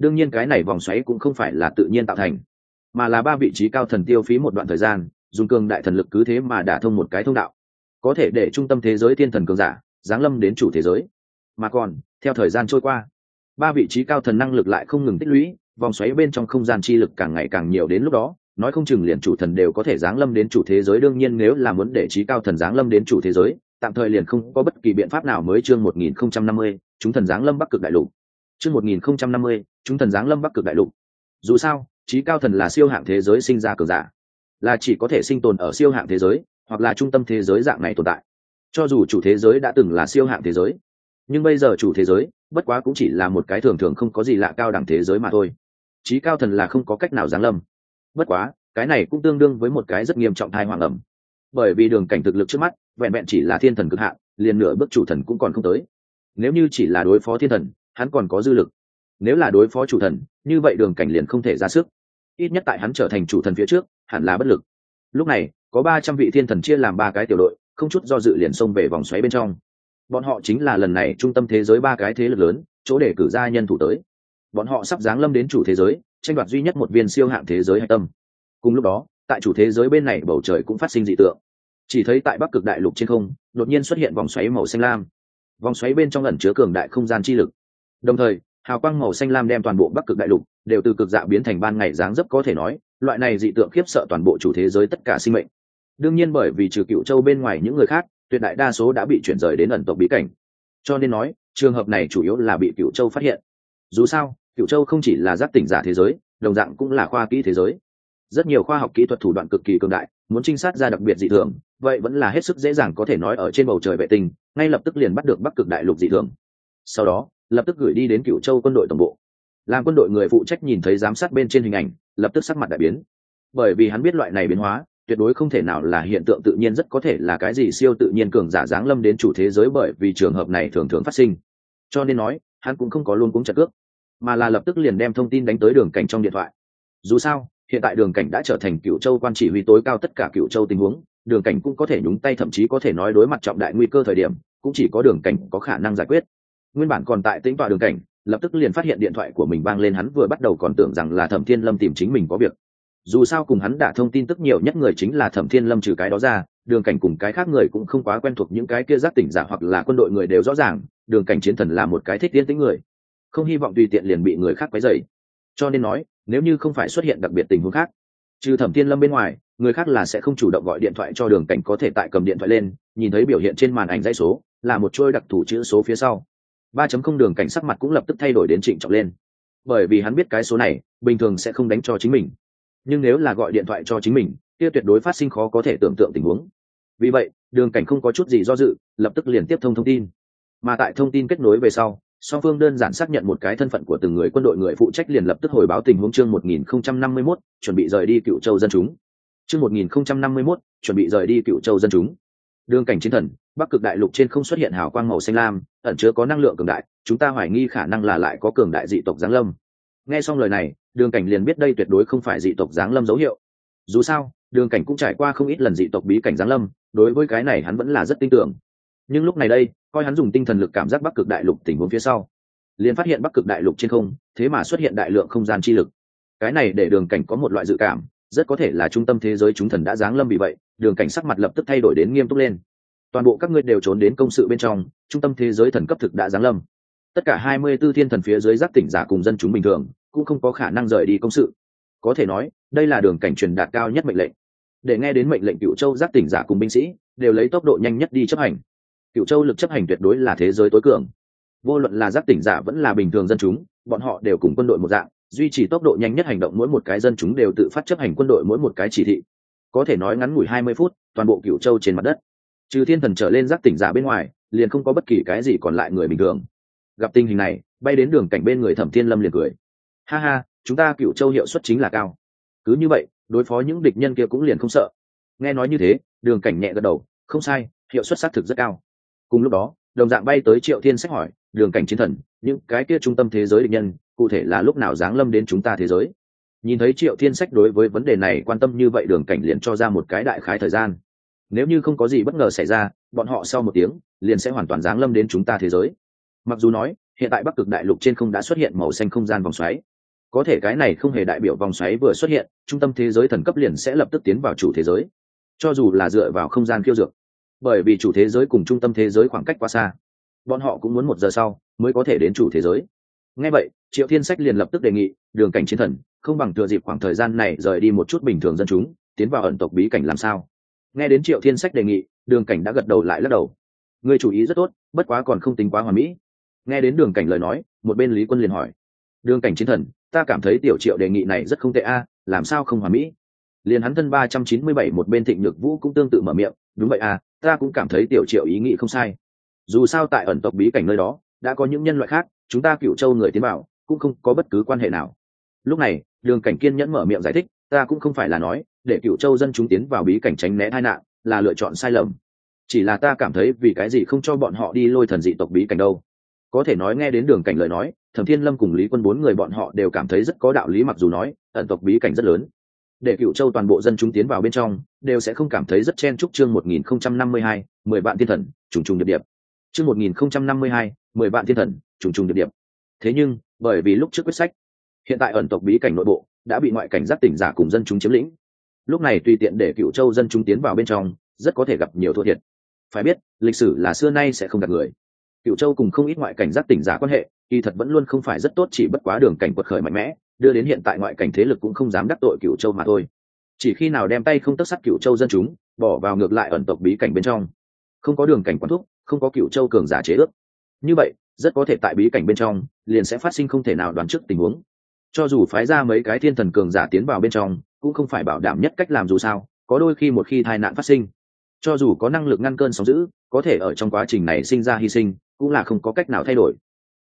đương nhiên cái này vòng xoáy cũng không phải là tự nhiên tạo thành mà là ba vị trí cao thần tiêu phí một đoạn thời gian dùng cường đại thần lực cứ thế mà đả thông một cái thông đạo. Có thể để trung tâm thế giới thiên thần cường giả giáng lâm đến chủ thế giới. Mà còn theo thời gian trôi qua ba vị trí cao thần năng lực lại không ngừng tích lũy vòng xoáy bên trong không gian chi lực càng ngày càng nhiều đến lúc đó nói không chừng liền chủ thần đều có thể giáng lâm đến chủ thế giới. Đương nhiên nếu là muốn để trí cao thần giáng lâm đến chủ thế giới tạm thời liền không có bất kỳ biện pháp nào mới chương 1050, chúng thần giáng lâm bắc cực đại lục chương 1050, chúng thần giáng lâm bắc cực đại lục. Dù sao trí cao thần là siêu hạng thế giới sinh ra cường giả. Là chỉ có thể sinh tồn ở siêu hạng thế giới hoặc là trung tâm thế giới dạng này tồn tại. Cho dù chủ thế giới đã từng là siêu hạng thế giới nhưng bây giờ chủ thế giới bất quá cũng chỉ là một cái thường thường không có gì lạ cao đẳng thế giới mà thôi. Trí cao thần là không có cách nào giáng lâm. Bất quá cái này cũng tương đương với một cái rất nghiêm trọng thai hoàng ẩm bởi vì đường cảnh thực lực trước mắt vẹn vẹn chỉ là thiên thần cực hạn liền nửa bước chủ thần cũng còn không tới. Nếu như chỉ là đối phó thiên thần hắn còn có dư lực. Nếu là đối phó chủ thần, như vậy đường cảnh liền không thể ra sức. Ít nhất tại hắn trở thành chủ thần phía trước, hẳn là bất lực. Lúc này, có ba trăm vị thiên thần chia làm ba cái tiểu đội, không chút do dự liền xông về vòng xoáy bên trong. Bọn họ chính là lần này trung tâm thế giới ba cái thế lực lớn, chỗ để cử ra nhân thủ tới. Bọn họ sắp giáng lâm đến chủ thế giới, tranh đoạt duy nhất một viên siêu hạng thế giới hạch tâm. Cùng lúc đó, tại chủ thế giới bên này bầu trời cũng phát sinh dị tượng. Chỉ thấy tại bắc cực đại lục trên không, đột nhiên xuất hiện vòng xoáy màu xanh lam. Vòng xoáy bên trong ẩn chứa cường đại không gian chi lực đồng thời, hào quang màu xanh lam đem toàn bộ bắc cực đại lục đều từ cực dạ biến thành ban ngày dáng dấp có thể nói, loại này dị tượng khiếp sợ toàn bộ chủ thế giới tất cả sinh mệnh. Đương nhiên bởi vì trừ cựu châu bên ngoài những người khác, tuyệt đại đa số đã bị chuyển rời đến ẩn tộc bí cảnh. Cho nên nói, trường hợp này chủ yếu là bị cựu châu phát hiện. Dù sao, cựu châu không chỉ là giác tỉnh giả thế giới, đồng dạng cũng là khoa kỹ thế giới. Rất nhiều khoa học kỹ thuật thủ đoạn cực kỳ cường đại, muốn trinh sát ra đặc biệt dị thường, vậy vẫn là hết sức dễ dàng có thể nói ở trên bầu trời vệ tinh, ngay lập tức liền bắt được bắc cực đại lục dị thường. Sau đó lập tức gửi đi đến cựu châu quân đội tổng bộ. Làm quân đội người phụ trách nhìn thấy giám sát bên trên hình ảnh, lập tức sắc mặt đại biến. Bởi vì hắn biết loại này biến hóa, tuyệt đối không thể nào là hiện tượng tự nhiên, rất có thể là cái gì siêu tự nhiên cường giả giáng lâm đến chủ thế giới bởi vì trường hợp này thường thường phát sinh. Cho nên nói, hắn cũng không có luôn cũng chặt cước, mà là lập tức liền đem thông tin đánh tới đường cảnh trong điện thoại. Dù sao, hiện tại đường cảnh đã trở thành cựu châu quan chỉ huy tối cao tất cả cựu châu tình huống, đường cảnh cũng có thể nhúng tay, thậm chí có thể nói đối mặt trọng đại nguy cơ thời điểm, cũng chỉ có đường cảnh có khả năng giải quyết nguyên bản còn tại tĩnh tọa đường cảnh, lập tức liền phát hiện điện thoại của mình vang lên hắn vừa bắt đầu còn tưởng rằng là thẩm thiên lâm tìm chính mình có việc. Dù sao cùng hắn đã thông tin tức nhiều nhất người chính là thẩm thiên lâm trừ cái đó ra, đường cảnh cùng cái khác người cũng không quá quen thuộc những cái kia giác tỉnh giả hoặc là quân đội người đều rõ ràng, đường cảnh chiến thần là một cái thích tiến tính người. Không hy vọng tùy tiện liền bị người khác quấy dày cho nên nói, nếu như không phải xuất hiện đặc biệt tình huống khác, trừ thẩm thiên lâm bên ngoài, người khác là sẽ không chủ động gọi điện thoại cho đường cảnh có thể tại cầm điện thoại lên, nhìn thấy biểu hiện trên màn ảnh dãy số, là một trôi đặc thù chữ số phía sau ba chấm không đường cảnh sắc mặt cũng lập tức thay đổi đến trịnh trọng lên. Bởi vì hắn biết cái số này bình thường sẽ không đánh cho chính mình. Nhưng nếu là gọi điện thoại cho chính mình kia tuyệt đối phát sinh khó có thể tưởng tượng tình huống. Vì vậy đường cảnh không có chút gì do dự lập tức liền tiếp thông thông tin. Mà tại thông tin kết nối về sau song phương đơn giản xác nhận một cái thân phận của từng người quân đội người phụ trách liền lập tức hồi báo tình huống chương 1051, chuẩn bị rời đi cựu châu dân chúng. Chương 1051, chuẩn bị rời đi cựu châu dân chúng đường cảnh chiến thần, bắc cực đại lục trên không xuất hiện hào quang màu xanh lam, ẩn chứa có năng lượng cường đại, chúng ta hoài nghi khả năng là lại có cường đại dị tộc giáng lâm. Nghe xong lời này, đường cảnh liền biết đây tuyệt đối không phải dị tộc giáng lâm dấu hiệu. Dù sao, đường cảnh cũng trải qua không ít lần dị tộc bí cảnh giáng lâm, đối với cái này hắn vẫn là rất tin tưởng. Nhưng lúc này đây, coi hắn dùng tinh thần lực cảm giác bắc cực đại lục tình huống phía sau, liền phát hiện bắc cực đại lục trên không, thế mà xuất hiện đại lượng không gian chi lực. Cái này để đường cảnh có một loại dự cảm, rất có thể là trung tâm thế giới chúng thần đã giáng lâm vì vậy đường cảnh sắc mặt lập tức thay đổi đến nghiêm túc lên. Toàn bộ các ngươi đều trốn đến công sự bên trong, trung tâm thế giới thần cấp thực đã giáng lâm. Tất cả hai mươi 24 thiên thần phía dưới giác tỉnh giả cùng dân chúng bình thường, cũng không có khả năng rời đi công sự. Có thể nói, đây là đường cảnh truyền đạt cao nhất mệnh lệnh. Để nghe đến mệnh lệnh cựu châu giác tỉnh giả cùng binh sĩ, đều lấy tốc độ nhanh nhất đi chấp hành. Cựu châu lực chấp hành tuyệt đối là thế giới tối cường. Vô luận là giác tỉnh giả vẫn là bình thường dân chúng, bọn họ đều cùng quân đội một dạng, duy trì tốc độ nhanh nhất hành động mỗi một cái dân chúng đều tự phát chấp hành quân đội mỗi một cái chỉ thị có thể nói ngắn ngủi hai mươi phút, toàn bộ cựu châu trên mặt đất. Trừ thiên thần trở lên giác tỉnh giả bên ngoài, liền không có bất kỳ cái gì còn lại người bình thường. Gặp tình hình này, bay đến đường cảnh bên người thẩm thiên lâm liền cười. Ha ha, chúng ta cựu châu hiệu suất chính là cao. Cứ như vậy, đối phó những địch nhân kia cũng liền không sợ. Nghe nói như thế, đường cảnh nhẹ gật đầu, không sai, hiệu suất xác thực rất cao. Cùng lúc đó, đồng dạng bay tới triệu thiên sách hỏi, đường cảnh chiến thần, những cái kia trung tâm thế giới địch nhân, cụ thể là lúc nào giáng lâm đến chúng ta thế giới? Nhìn thấy triệu thiên sách đối với vấn đề này quan tâm như vậy đường cảnh liền cho ra một cái đại khái thời gian. Nếu như không có gì bất ngờ xảy ra, bọn họ sau một tiếng, liền sẽ hoàn toàn giáng lâm đến chúng ta thế giới. Mặc dù nói, hiện tại bắc cực đại lục trên không đã xuất hiện màu xanh không gian vòng xoáy. Có thể cái này không hề đại biểu vòng xoáy vừa xuất hiện, trung tâm thế giới thần cấp liền sẽ lập tức tiến vào chủ thế giới. Cho dù là dựa vào không gian khiêu dược, bởi vì chủ thế giới cùng trung tâm thế giới khoảng cách quá xa, bọn họ cũng muốn một giờ sau mới có thể đến chủ thế giới. Ngay vậy, triệu thiên sách liền lập tức đề nghị, đường cảnh chiến thần không bằng thừa dịp khoảng thời gian này rời đi một chút bình thường dân chúng, tiến vào ẩn tộc bí cảnh làm sao? Nghe đến triệu thiên sách đề nghị, đường cảnh đã gật đầu lại lắc đầu. Người chủ ý rất tốt, bất quá còn không tính quá hoàn mỹ. Nghe đến đường cảnh lời nói, một bên lý quân liền hỏi. Đường cảnh chiến thần, ta cảm thấy tiểu triệu đề nghị này rất không tệ a, làm sao không hoàn mỹ? Liền hắn thân ba trăm chín mươi bảy một bên thịnh nhược vũ cũng tương tự mở miệng. Đúng vậy a, ta cũng cảm thấy tiểu triệu ý nghĩ không sai. Dù sao tại ẩn tộc bí cảnh nơi đó, đã có những nhân loại khác, chúng ta cựu châu người tiến bảo cũng không có bất cứ quan hệ nào lúc này, đường cảnh kiên nhẫn mở miệng giải thích, ta cũng không phải là nói, để cựu châu dân chúng tiến vào bí cảnh tránh né tai nạn, là lựa chọn sai lầm. Chỉ là ta cảm thấy vì cái gì không cho bọn họ đi lôi thần dị tộc bí cảnh đâu. Có thể nói nghe đến đường cảnh lời nói, thẩm thiên lâm cùng lý quân bốn người bọn họ đều cảm thấy rất có đạo lý mặc dù nói, ẩn tộc bí cảnh rất lớn. Để cựu châu toàn bộ dân chúng tiến vào bên trong, đều sẽ không cảm thấy rất chen chúc chương một nghìn không trăm năm mươi hai, mười vạn thiên thần, trùng trùng điệp điệp. Chương một nghìn không trăm năm mươi hai, mười vạn thiên thần, trùng trùng điệp điệp. Thế nhưng, bởi vì lúc trước quyết sách hiện tại ẩn tộc bí cảnh nội bộ đã bị ngoại cảnh giác tỉnh giả cùng dân chúng chiếm lĩnh. Lúc này tùy tiện để cựu châu dân chúng tiến vào bên trong, rất có thể gặp nhiều thua thiệt. Phải biết, lịch sử là xưa nay sẽ không gặp người. Cựu châu cùng không ít ngoại cảnh giác tỉnh giả quan hệ, kỳ thật vẫn luôn không phải rất tốt chỉ bất quá đường cảnh quật khởi mạnh mẽ, đưa đến hiện tại ngoại cảnh thế lực cũng không dám đắc tội cựu châu mà thôi. Chỉ khi nào đem tay không tất sắt cựu châu dân chúng, bỏ vào ngược lại ẩn tộc bí cảnh bên trong. Không có đường cảnh quán thúc, không có cựu châu cường giả chế ước. Như vậy, rất có thể tại bí cảnh bên trong, liền sẽ phát sinh không thể nào đoán trước tình huống cho dù phái ra mấy cái thiên thần cường giả tiến vào bên trong, cũng không phải bảo đảm nhất cách làm dù sao, có đôi khi một khi tai nạn phát sinh, cho dù có năng lực ngăn cơn sóng giữ có thể ở trong quá trình này sinh ra hy sinh, cũng là không có cách nào thay đổi.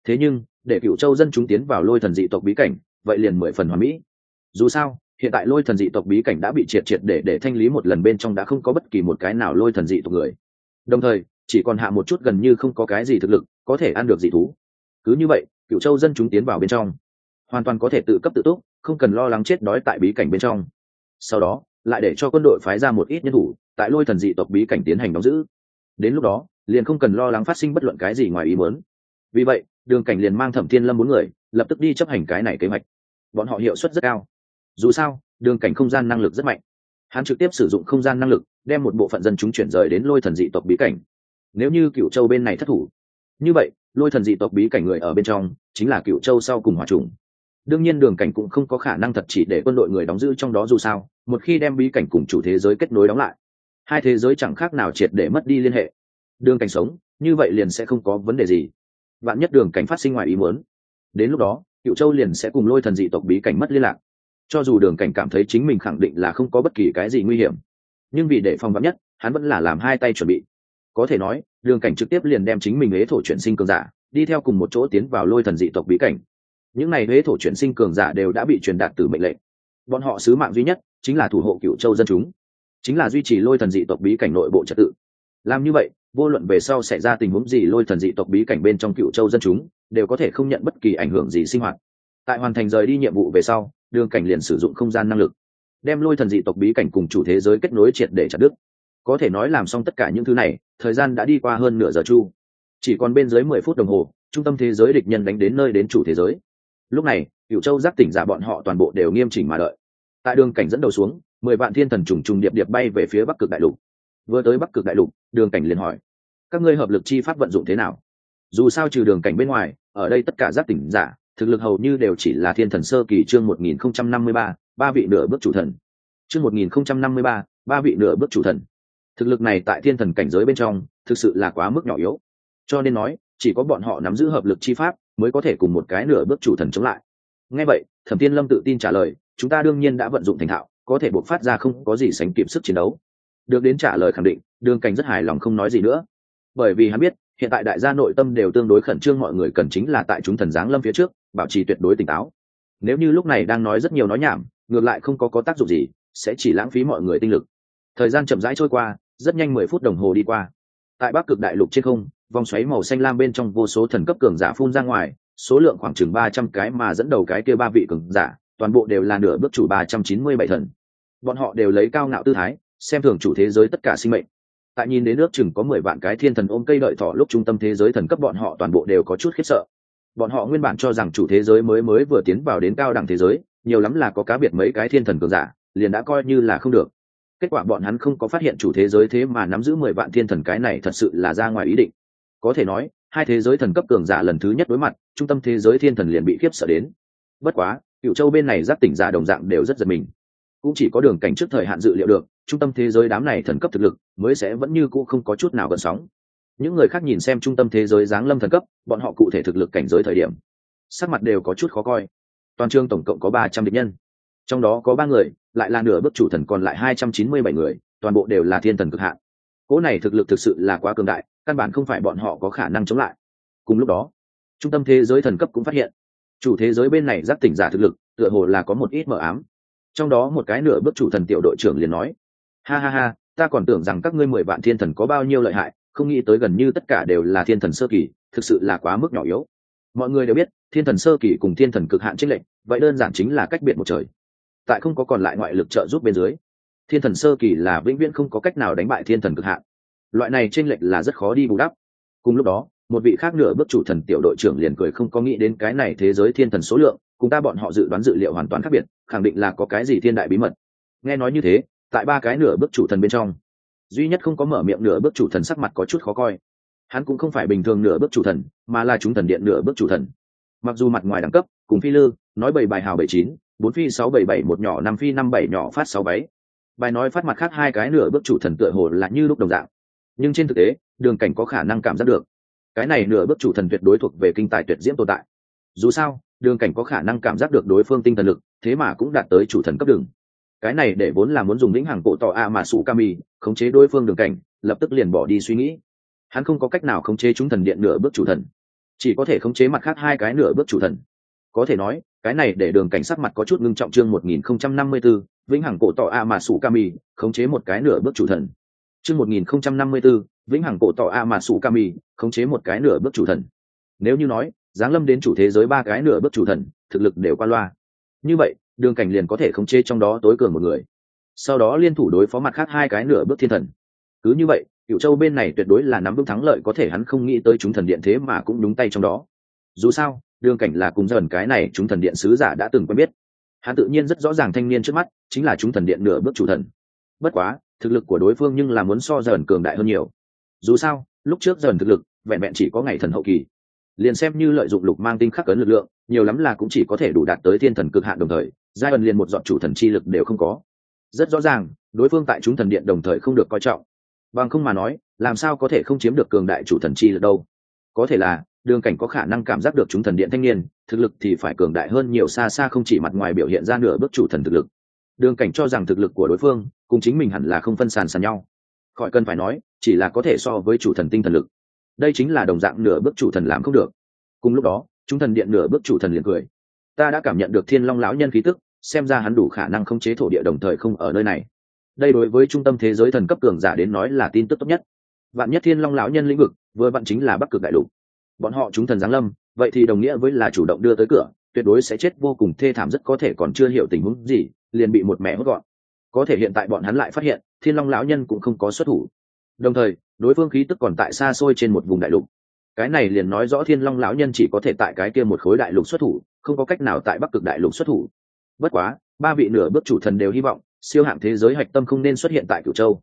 Thế nhưng, để cựu châu dân chúng tiến vào lôi thần dị tộc bí cảnh, vậy liền mười phần hoàn mỹ. Dù sao, hiện tại lôi thần dị tộc bí cảnh đã bị triệt triệt để để thanh lý một lần bên trong đã không có bất kỳ một cái nào lôi thần dị tộc người. Đồng thời, chỉ còn hạ một chút gần như không có cái gì thực lực, có thể ăn được dị thú. Cứ như vậy, cựu châu dân chúng tiến vào bên trong hoàn toàn có thể tự cấp tự túc, không cần lo lắng chết đói tại bí cảnh bên trong. Sau đó, lại để cho quân đội phái ra một ít nhân thủ, tại lôi thần dị tộc bí cảnh tiến hành đóng giữ. Đến lúc đó, liền không cần lo lắng phát sinh bất luận cái gì ngoài ý muốn. Vì vậy, đường cảnh liền mang thẩm thiên lâm bốn người, lập tức đi chấp hành cái này kế hoạch. Bọn họ hiệu suất rất cao. Dù sao, đường cảnh không gian năng lực rất mạnh. Hắn trực tiếp sử dụng không gian năng lực, đem một bộ phận dân chúng chuyển rời đến lôi thần dị tộc bí cảnh. Nếu như cựu châu bên này thất thủ. Như vậy, lôi thần dị tộc bí cảnh người ở bên trong, chính là cựu châu sau cùng hòa trùng đương nhiên đường cảnh cũng không có khả năng thật chỉ để quân đội người đóng giữ trong đó dù sao, một khi đem bí cảnh cùng chủ thế giới kết nối đóng lại, hai thế giới chẳng khác nào triệt để mất đi liên hệ. Đường cảnh sống, như vậy liền sẽ không có vấn đề gì. Vạn nhất đường cảnh phát sinh ngoài ý muốn, đến lúc đó, cựu châu liền sẽ cùng lôi thần dị tộc bí cảnh mất liên lạc. Cho dù đường cảnh cảm thấy chính mình khẳng định là không có bất kỳ cái gì nguy hiểm, nhưng vì để phòng vắn nhất, hắn vẫn là làm hai tay chuẩn bị. Có thể nói, đường cảnh trực tiếp liền đem chính mình ế thổ chuyển sinh cường giả, đi theo cùng một chỗ tiến vào lôi thần dị tộc bí cảnh những này huế thổ chuyển sinh cường giả đều đã bị truyền đạt từ mệnh lệnh. Bọn họ sứ mạng duy nhất chính là thủ hộ cựu châu dân chúng, chính là duy trì lôi thần dị tộc bí cảnh nội bộ trật tự. Làm như vậy, vô luận về sau xảy ra tình huống gì, lôi thần dị tộc bí cảnh bên trong cựu châu dân chúng đều có thể không nhận bất kỳ ảnh hưởng gì sinh hoạt. Tại hoàn thành rời đi nhiệm vụ về sau, đường cảnh liền sử dụng không gian năng lực, đem lôi thần dị tộc bí cảnh cùng chủ thế giới kết nối triệt để chặt đứt. Có thể nói làm xong tất cả những thứ này, thời gian đã đi qua hơn nửa giờ chu. Chỉ còn bên dưới mười phút đồng hồ, trung tâm thế giới địch nhân đánh đến nơi đến chủ thế giới lúc này cựu châu giác tỉnh giả bọn họ toàn bộ đều nghiêm chỉnh mà đợi. Tại đường cảnh dẫn đầu xuống, mười vạn thiên thần trùng trùng điệp điệp bay về phía bắc cực đại lục. Vừa tới bắc cực đại lục, đường cảnh liền hỏi, các ngươi hợp lực chi pháp vận dụng thế nào? Dù sao trừ đường cảnh bên ngoài, ở đây tất cả giáp tỉnh giả, thực lực hầu như đều chỉ là thiên thần sơ kỳ chương một nghìn không trăm năm mươi ba ba vị nửa bước chủ thần. Chương một nghìn không trăm năm mươi ba ba vị nửa bước chủ thần. Thực lực này tại thiên thần cảnh giới bên trong, thực sự là quá mức nhỏ yếu. Cho nên nói, chỉ có bọn họ nắm giữ hợp lực chi pháp mới có thể cùng một cái nửa bước chủ thần chống lại. Ngay vậy, thẩm tiên lâm tự tin trả lời, chúng ta đương nhiên đã vận dụng thành thạo, có thể buộc phát ra không có gì sánh kịp sức chiến đấu. Được đến trả lời khẳng định, đường cảnh rất hài lòng không nói gì nữa. Bởi vì hắn biết, hiện tại đại gia nội tâm đều tương đối khẩn trương mọi người cần chính là tại chúng thần giáng lâm phía trước, bảo trì tuyệt đối tỉnh táo. Nếu như lúc này đang nói rất nhiều nói nhảm, ngược lại không có có tác dụng gì, sẽ chỉ lãng phí mọi người tinh lực. Thời gian chậm rãi trôi qua, rất nhanh mười phút đồng hồ đi qua. Tại bắc cực đại lục trên không vòng xoáy màu xanh lam bên trong vô số thần cấp cường giả phun ra ngoài, số lượng khoảng chừng ba trăm cái mà dẫn đầu cái kia ba vị cường giả, toàn bộ đều là nửa bước chủ ba trăm chín mươi bảy thần. Bọn họ đều lấy cao ngạo tư thái, xem thường chủ thế giới tất cả sinh mệnh. Tại nhìn đến nước chừng có mười vạn cái thiên thần ôm cây đợi thỏ lúc trung tâm thế giới thần cấp bọn họ toàn bộ đều có chút khiếp sợ. Bọn họ nguyên bản cho rằng chủ thế giới mới mới vừa tiến vào đến cao đẳng thế giới, nhiều lắm là có cá biệt mấy cái thiên thần cường giả, liền đã coi như là không được. Kết quả bọn hắn không có phát hiện chủ thế giới thế mà nắm giữ mười vạn thiên thần cái này thật sự là ra ngoài ý định có thể nói, hai thế giới thần cấp cường giả lần thứ nhất đối mặt, trung tâm thế giới thiên thần liền bị khiếp sợ đến. Bất quá cựu châu bên này giáp tỉnh giả đồng dạng đều rất giật mình. Cũng chỉ có đường cảnh trước thời hạn dự liệu được, trung tâm thế giới đám này thần cấp thực lực mới sẽ vẫn như cũ không có chút nào gần sóng. Những người khác nhìn xem trung tâm thế giới giáng lâm thần cấp, bọn họ cụ thể thực lực cảnh giới thời điểm, sắc mặt đều có chút khó coi. Toàn trường tổng cộng có ba trăm địch nhân. Trong đó có ba người, lại là nửa bước chủ thần còn lại hai trăm chín mươi bảy người, toàn bộ đều là thiên thần cực hạn cỗ này thực lực thực sự là quá cường đại, căn bản không phải bọn họ có khả năng chống lại. Cùng lúc đó, trung tâm thế giới thần cấp cũng phát hiện, chủ thế giới bên này giác tỉnh giả thực lực, tựa hồ là có một ít mờ ám. Trong đó một cái nửa bước chủ thần tiểu đội trưởng liền nói, ha ha ha, ta còn tưởng rằng các ngươi mười vạn thiên thần có bao nhiêu lợi hại, không nghĩ tới gần như tất cả đều là thiên thần sơ kỳ, thực sự là quá mức nhỏ yếu. Mọi người đều biết, thiên thần sơ kỳ cùng thiên thần cực hạn trích lệnh vậy đơn giản chính là cách biệt một trời. Tại không có còn lại ngoại lực trợ giúp bên dưới thiên thần sơ kỳ là vĩnh viễn không có cách nào đánh bại thiên thần cực hạn. Loại này tranh lệch là rất khó đi bù đắp. Cùng lúc đó, một vị khác nửa bước chủ thần tiểu đội trưởng liền cười không có nghĩ đến cái này thế giới thiên thần số lượng, cùng ta bọn họ dự đoán dự liệu hoàn toàn khác biệt, khẳng định là có cái gì thiên đại bí mật. Nghe nói như thế, tại ba cái nửa bước chủ thần bên trong, duy nhất không có mở miệng nửa bước chủ thần sắc mặt có chút khó coi. Hắn cũng không phải bình thường nửa bước chủ thần, mà là chúng thần điện nửa bước chủ thần. Mặc dù mặt ngoài đẳng cấp, cùng phi lư, nói bảy bài hào bảy chín, bốn phi sáu bảy bảy một nhỏ, năm phi năm bảy nhỏ phát sáu bảy bài nói phát mặt khác hai cái nửa bước chủ thần tựa hồ là như lúc đồng dạng. Nhưng trên thực tế đường cảnh có khả năng cảm giác được. Cái này nửa bước chủ thần tuyệt đối thuộc về kinh tài tuyệt diễm tồn tại. Dù sao đường cảnh có khả năng cảm giác được đối phương tinh thần lực thế mà cũng đạt tới chủ thần cấp đường. Cái này để vốn là muốn dùng lĩnh hàng cổ tỏ a mà sụ kami khống chế đối phương đường cảnh lập tức liền bỏ đi suy nghĩ. Hắn không có cách nào khống chế chúng thần điện nửa bước chủ thần. Chỉ có thể khống chế mặt khác hai cái nửa bước chủ thần. Có thể nói cái này để đường cảnh sắc mặt có chút ngưng trọng chương một nghìn không trăm năm mươi 1054, vĩnh hằng cổ tỏ a mà sủ kami khống chế một cái nửa bước chủ thần. Chương một nghìn không trăm năm mươi 1054, vĩnh hằng cổ tỏ a mà sủ kami khống chế một cái nửa bước chủ thần. Nếu như nói giáng lâm đến chủ thế giới ba cái nửa bước chủ thần thực lực đều qua loa. Như vậy đường cảnh liền có thể khống chế trong đó tối cường một người. Sau đó liên thủ đối phó mặt khác hai cái nửa bước thiên thần. Cứ như vậy cựu châu bên này tuyệt đối là nắm vững thắng lợi có thể hắn không nghĩ tới chúng thần điện thế mà cũng đúng tay trong đó. Dù sao đường cảnh là cùng dần cái này chúng thần điện sứ giả đã từng quen biết hắn tự nhiên rất rõ ràng thanh niên trước mắt, chính là chúng thần điện nửa bước chủ thần. Bất quá, thực lực của đối phương nhưng là muốn so dần cường đại hơn nhiều. Dù sao, lúc trước dần thực lực, vẹn vẹn chỉ có ngày thần hậu kỳ. Liền xem như lợi dụng lục mang tinh khắc cấn lực lượng, nhiều lắm là cũng chỉ có thể đủ đạt tới thiên thần cực hạn đồng thời, giai ẩn liền một dọn chủ thần chi lực đều không có. Rất rõ ràng, đối phương tại chúng thần điện đồng thời không được coi trọng. Bằng không mà nói, làm sao có thể không chiếm được cường đại chủ thần chi lực đâu? Có thể là đường cảnh có khả năng cảm giác được chúng thần điện thanh niên, thực lực thì phải cường đại hơn nhiều xa xa không chỉ mặt ngoài biểu hiện ra nửa bước chủ thần thực lực. Đường cảnh cho rằng thực lực của đối phương, cùng chính mình hẳn là không phân sàn sàn nhau. Khỏi cần phải nói, chỉ là có thể so với chủ thần tinh thần lực. Đây chính là đồng dạng nửa bước chủ thần làm không được. Cùng lúc đó, chúng thần điện nửa bước chủ thần liền cười. Ta đã cảm nhận được thiên long lão nhân khí tức, xem ra hắn đủ khả năng khống chế thổ địa đồng thời không ở nơi này. Đây đối với trung tâm thế giới thần cấp cường giả đến nói là tin tức tốt nhất. Vạn nhất thiên long lão nhân lĩnh vực, vừa vặn chính là bắc cực đại lục bọn họ chúng thần giáng lâm, vậy thì đồng nghĩa với là chủ động đưa tới cửa, tuyệt đối sẽ chết vô cùng thê thảm rất có thể còn chưa hiểu tình huống gì, liền bị một mẹ hốt gọn. Có thể hiện tại bọn hắn lại phát hiện, thiên long lão nhân cũng không có xuất thủ. Đồng thời, đối phương khí tức còn tại xa xôi trên một vùng đại lục. Cái này liền nói rõ thiên long lão nhân chỉ có thể tại cái kia một khối đại lục xuất thủ, không có cách nào tại bắc cực đại lục xuất thủ. Bất quá, ba vị nửa bước chủ thần đều hy vọng, siêu hạng thế giới hạch tâm không nên xuất hiện tại cửu châu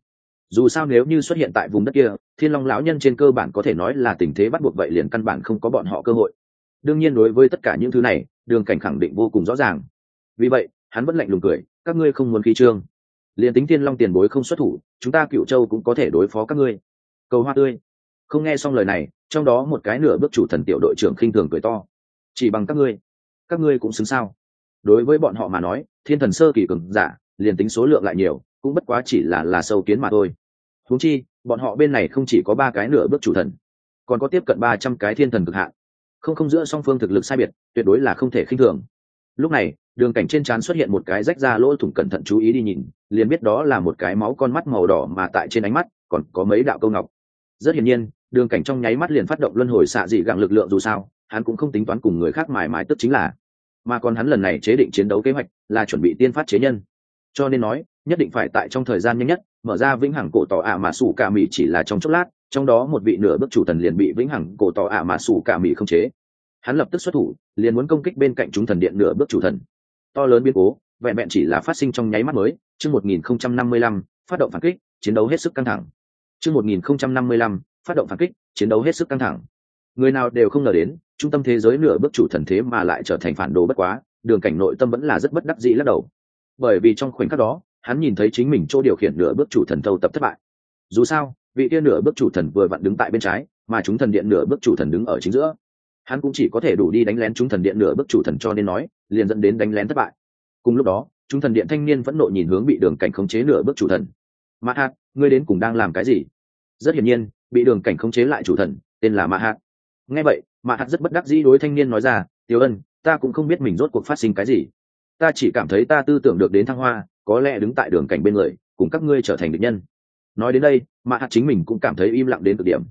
dù sao nếu như xuất hiện tại vùng đất kia, thiên long lão nhân trên cơ bản có thể nói là tình thế bắt buộc vậy liền căn bản không có bọn họ cơ hội. Đương nhiên đối với tất cả những thứ này, đường cảnh khẳng định vô cùng rõ ràng. Vì vậy, hắn vẫn lạnh lùng cười, các ngươi không muốn khí trương. Liền tính thiên long tiền bối không xuất thủ, chúng ta cựu châu cũng có thể đối phó các ngươi. Cầu hoa tươi. Không nghe xong lời này, trong đó một cái nửa bước chủ thần tiểu đội trưởng khinh thường cười to. Chỉ bằng các ngươi các ngươi cũng xứng sao? Đối với bọn họ mà nói, thiên thần sơ kỳ cường giả, liền tính số lượng lại nhiều cũng bất quá chỉ là là sâu kiến mà thôi. Huống chi, bọn họ bên này không chỉ có ba cái nửa bước chủ thần, còn có tiếp cận ba trăm cái thiên thần cực hạn. Không không giữa song phương thực lực sai biệt, tuyệt đối là không thể khinh thường. Lúc này, đường cảnh trên trán xuất hiện một cái rách ra lỗ thủng cẩn thận chú ý đi nhìn, liền biết đó là một cái máu con mắt màu đỏ mà tại trên ánh mắt còn có mấy đạo câu ngọc. Rất hiển nhiên, đường cảnh trong nháy mắt liền phát động luân hồi xạ dị gặng lực lượng dù sao, hắn cũng không tính toán cùng người khác mài mái tức chính là. Mà còn hắn lần này chế định chiến đấu kế hoạch là chuẩn bị tiên phát chế nhân. Cho nên nói nhất định phải tại trong thời gian nhanh nhất, mở ra vĩnh hằng cổ tỏ ạ mà sủ cả mỹ chỉ là trong chốc lát, trong đó một vị nửa bước chủ thần liền bị vĩnh hằng cổ tỏ ạ mà sủ cả mỹ không chế. Hắn lập tức xuất thủ, liền muốn công kích bên cạnh chúng thần điện nửa bước chủ thần. To lớn biến cố, vẹn vẹn chỉ là phát sinh trong nháy mắt mới, chương một nghìn không trăm năm mươi lăm, phát động phản kích, chiến đấu hết sức căng thẳng. Chương một nghìn không trăm năm mươi lăm, phát động phản kích, chiến đấu hết sức căng thẳng. Người nào đều không ngờ đến, trung tâm thế giới nửa bước chủ thần thế mà lại trở thành phản đồ bất quá, đường cảnh nội tâm vẫn là rất bất đắc dĩ lắc đầu. Bởi vì trong khoảnh khắc đó hắn nhìn thấy chính mình chỗ điều khiển nửa bước chủ thần thâu tập thất bại. Dù sao, vị tiên nửa bước chủ thần vừa vặn đứng tại bên trái, mà chúng thần điện nửa bước chủ thần đứng ở chính giữa. Hắn cũng chỉ có thể đủ đi đánh lén chúng thần điện nửa bước chủ thần cho nên nói, liền dẫn đến đánh lén thất bại. Cùng lúc đó, chúng thần điện thanh niên vẫn nộ nhìn hướng bị đường cảnh khống chế nửa bước chủ thần. Mã hạt ngươi đến cùng đang làm cái gì? Rất hiển nhiên, bị đường cảnh khống chế lại chủ thần, tên là mã hạt nghe vậy, mã hạt rất bất đắc dĩ đối thanh niên nói ra tiêu ân, ta cũng không biết mình rốt cuộc phát sinh cái gì ta chỉ cảm thấy ta tư tưởng được đến thăng hoa, có lẽ đứng tại đường cảnh bên người, cùng các ngươi trở thành địch nhân. Nói đến đây, mã hạt chính mình cũng cảm thấy im lặng đến cực điểm.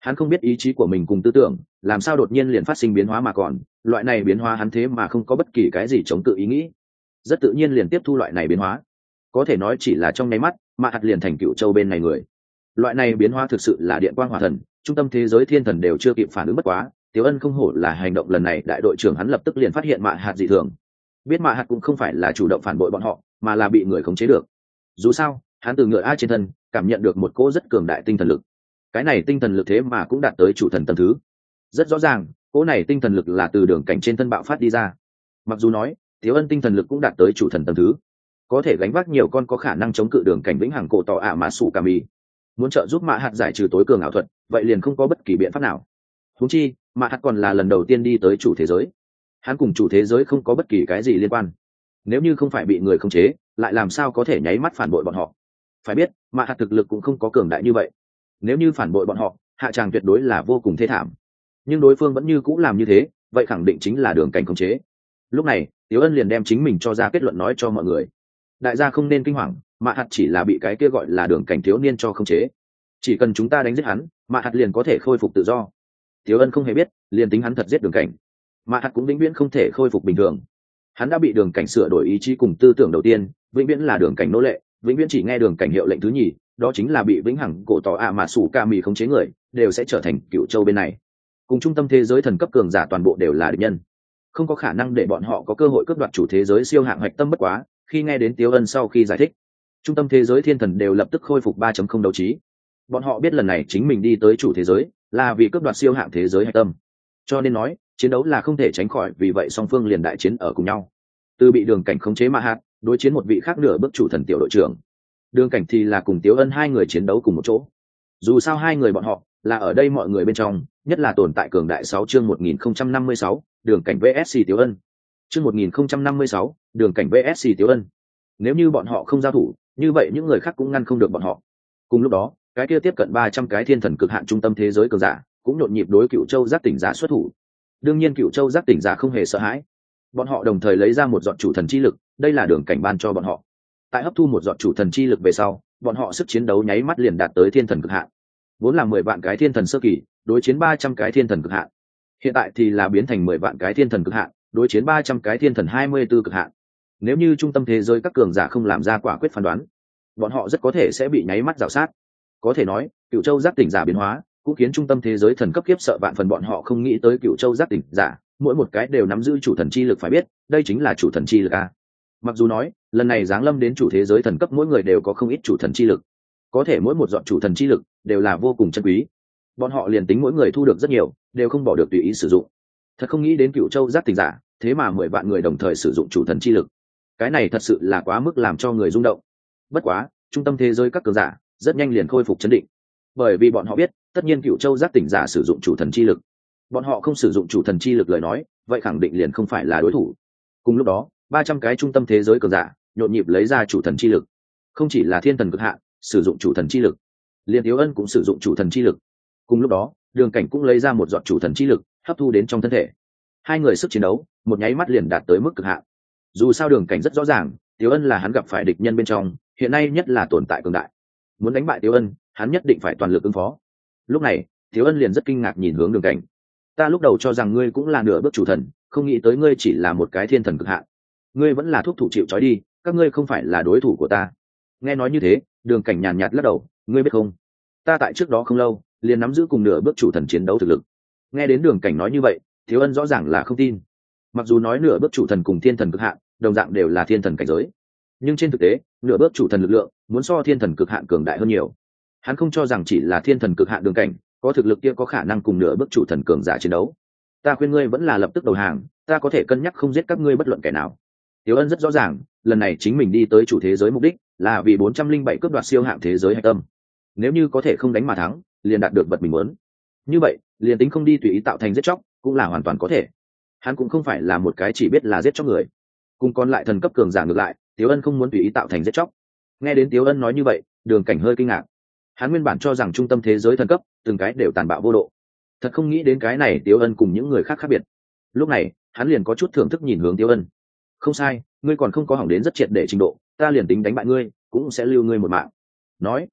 Hắn không biết ý chí của mình cùng tư tưởng, làm sao đột nhiên liền phát sinh biến hóa mà còn, loại này biến hóa hắn thế mà không có bất kỳ cái gì chống tự ý nghĩ. Rất tự nhiên liền tiếp thu loại này biến hóa. Có thể nói chỉ là trong nháy mắt mà hạt liền thành cựu châu bên này người. Loại này biến hóa thực sự là điện quang hòa thần, trung tâm thế giới thiên thần đều chưa kịp phản ứng bất quá tiếu ân không hổ là hành động lần này, đại đội trưởng hắn lập tức liền phát hiện mạ hạt dị thường biết mạ hạt cũng không phải là chủ động phản bội bọn họ, mà là bị người khống chế được. Dù sao, hắn từ ngựa a trên thân, cảm nhận được một cỗ rất cường đại tinh thần lực. Cái này tinh thần lực thế mà cũng đạt tới chủ thần tầm thứ. Rất rõ ràng, cỗ này tinh thần lực là từ đường cảnh trên thân bạo phát đi ra. Mặc dù nói thiếu ân tinh thần lực cũng đạt tới chủ thần tầm thứ. Có thể gánh vác nhiều con có khả năng chống cự đường cảnh vĩnh hằng cổ tỏ ạ mà sủ cà mì. Muốn trợ giúp mạ hạt giải trừ tối cường ảo thuật, vậy liền không có bất kỳ biện pháp nào. Húng chi, mạ hạt còn là lần đầu tiên đi tới chủ thế giới hắn cùng chủ thế giới không có bất kỳ cái gì liên quan. Nếu như không phải bị người khống chế, lại làm sao có thể nháy mắt phản bội bọn họ? Phải biết mà hạt thực lực cũng không có cường đại như vậy. Nếu như phản bội bọn họ, hạ tràng tuyệt đối là vô cùng thê thảm. Nhưng đối phương vẫn như cũng làm như thế, vậy khẳng định chính là đường cảnh khống chế. Lúc này tiếu ân liền đem chính mình cho ra kết luận nói cho mọi người. Đại gia không nên kinh hoàng, mạ hạt chỉ là bị cái kia gọi là đường cảnh thiếu niên cho khống chế. Chỉ cần chúng ta đánh giết hắn, mạ hạt liền có thể khôi phục tự do. Tiếu ân không hề biết, liền tính hắn thật giết đường cảnh mà hạt cũng vĩnh viễn không thể khôi phục bình thường. Hắn đã bị đường cảnh sửa đổi ý chí cùng tư tưởng đầu tiên, vĩnh viễn là đường cảnh nô lệ, vĩnh viễn chỉ nghe đường cảnh hiệu lệnh thứ nhì, đó chính là bị vĩnh hằng cổ tỏ ạ mà sủ ca mì khống chế người, đều sẽ trở thành cựu châu bên này. Cùng trung tâm thế giới thần cấp cường giả toàn bộ đều là địch nhân. Không có khả năng để bọn họ có cơ hội cướp đoạt chủ thế giới siêu hạng hạch tâm bất quá, khi nghe đến tiếu ân sau khi giải thích, trung tâm thế giới thiên thần đều lập tức khôi phục 3.0 đấu trí. Bọn họ biết lần này chính mình đi tới chủ thế giới, là vì cướp đoạt siêu hạng thế giới hạch tâm. Cho nên nói chiến đấu là không thể tránh khỏi, vì vậy song phương liền đại chiến ở cùng nhau. Từ bị đường cảnh khống chế ma hạt đối chiến một vị khác nửa bước chủ thần tiểu đội trưởng. Đường cảnh thì là cùng tiếu ân hai người chiến đấu cùng một chỗ. Dù sao hai người bọn họ là ở đây mọi người bên trong, nhất là tồn tại cường đại sáu chương một nghìn không trăm năm mươi sáu, đường cảnh vsc tiếu ân. Chương một nghìn không trăm năm mươi sáu, đường cảnh vsc tiếu ân. Nếu như bọn họ không giao thủ, như vậy những người khác cũng ngăn không được bọn họ. Cùng lúc đó, cái kia tiếp cận ba trăm cái thiên thần cực hạn trung tâm thế giới cường giả cũng nhộn nhịp đối cựu châu giác tỉnh giả xuất thủ đương nhiên cựu châu giác tỉnh giả không hề sợ hãi. Bọn họ đồng thời lấy ra một dọn chủ thần chi lực, đây là đường cảnh ban cho bọn họ. Tại hấp thu một dọn chủ thần chi lực về sau, bọn họ sức chiến đấu nháy mắt liền đạt tới thiên thần cực hạn. Vốn là mười vạn cái thiên thần sơ kỳ, đối chiến ba trăm cái thiên thần cực hạn. Hiện tại thì là biến thành mười vạn cái thiên thần cực hạn, đối chiến ba trăm cái thiên thần hai mươi b ố cực hạn. Nếu như trung tâm thế giới các cường giả không làm ra quả quyết phán đoán, bọn họ rất có thể sẽ bị nháy mắt rào sát. Có thể nói, cựu châu giác tỉnh giả biến hóa cũng khiến trung tâm thế giới thần cấp kiếp sợ vạn phần bọn họ không nghĩ tới cựu châu giác tỉnh giả, mỗi một cái đều nắm giữ chủ thần chi lực phải biết, đây chính là chủ thần chi lực a. Mặc dù nói, lần này giáng lâm đến chủ thế giới thần cấp mỗi người đều có không ít chủ thần chi lực. Có thể mỗi một dọn chủ thần chi lực đều là vô cùng chân quý. Bọn họ liền tính mỗi người thu được rất nhiều, đều không bỏ được tùy ý sử dụng. Thật không nghĩ đến cựu châu giác tỉnh giả, thế mà mười vạn người đồng thời sử dụng chủ thần chi lực. Cái này thật sự là quá mức làm cho người rung động. Bất quá, trung tâm thế giới các cường giả rất nhanh liền khôi phục chấn định. Bởi vì bọn họ biết tất nhiên cựu châu giác tỉnh giả sử dụng chủ thần chi lực. Bọn họ không sử dụng chủ thần chi lực lời nói, vậy khẳng định liền không phải là đối thủ. Cùng lúc đó, ba trăm cái trung tâm thế giới cường giả, nhộn nhịp lấy ra chủ thần chi lực. Không chỉ là thiên thần cực hạ, sử dụng chủ thần chi lực. Liền thiếu ân cũng sử dụng chủ thần chi lực. Cùng lúc đó, đường cảnh cũng lấy ra một giọt chủ thần chi lực, hấp thu đến trong thân thể. Hai người sức chiến đấu, một nháy mắt liền đạt tới mức cực hạn dù sao đường cảnh rất rõ ràng, tiếu ân là hắn gặp phải địch nhân bên trong, hiện nay nhất là tồn tại cường đại. Muốn đánh bại tiếu ân, hắn nhất định phải toàn lực ứng phó lúc này, thiếu ân liền rất kinh ngạc nhìn hướng đường cảnh. Ta lúc đầu cho rằng ngươi cũng là nửa bước chủ thần, không nghĩ tới ngươi chỉ là một cái thiên thần cực hạn ngươi vẫn là thuốc thủ chịu trói đi, các ngươi không phải là đối thủ của ta. Nghe nói như thế, đường cảnh nhàn nhạt lắc đầu, ngươi biết không? Ta tại trước đó không lâu, liền nắm giữ cùng nửa bước chủ thần chiến đấu thực lực. Nghe đến đường cảnh nói như vậy, thiếu ân rõ ràng là không tin. Mặc dù nói nửa bước chủ thần cùng thiên thần cực hạn đồng dạng đều là thiên thần cảnh giới. Nhưng trên thực tế, nửa bước chủ thần lực lượng, muốn so thiên thần cực hạn cường đại hơn nhiều hắn không cho rằng chỉ là thiên thần cực hạn đường cảnh có thực lực kia có khả năng cùng nửa bước chủ thần cường giả chiến đấu ta khuyên ngươi vẫn là lập tức đầu hàng ta có thể cân nhắc không giết các ngươi bất luận kẻ nào Tiểu Ân rất rõ ràng, lần này chính mình đi tới chủ thế giới mục đích là vì 407 cướp đoạt siêu hạng thế giới hạch tâm. Nếu như có thể không đánh mà thắng, liền đạt được vật mình muốn. Như vậy, liền tính không đi tùy ý tạo thành giết chóc, cũng là hoàn toàn có thể. Hắn cũng không phải là một cái chỉ biết là giết chóc người. Cùng còn lại thần cấp cường giả ngược lại, Tiểu Ân không muốn tùy ý tạo thành giết chóc. Nghe đến Tiểu Ân nói như vậy, Đường Cảnh hơi kinh ngạc. Hắn nguyên bản cho rằng trung tâm thế giới thần cấp, từng cái đều tàn bạo vô độ. Thật không nghĩ đến cái này Tiểu Ân cùng những người khác khác biệt. Lúc này, hắn liền có chút thưởng thức nhìn hướng Tiểu Ân không sai ngươi còn không có hỏng đến rất triệt để trình độ ta liền tính đánh bại ngươi cũng sẽ lưu ngươi một mạng nói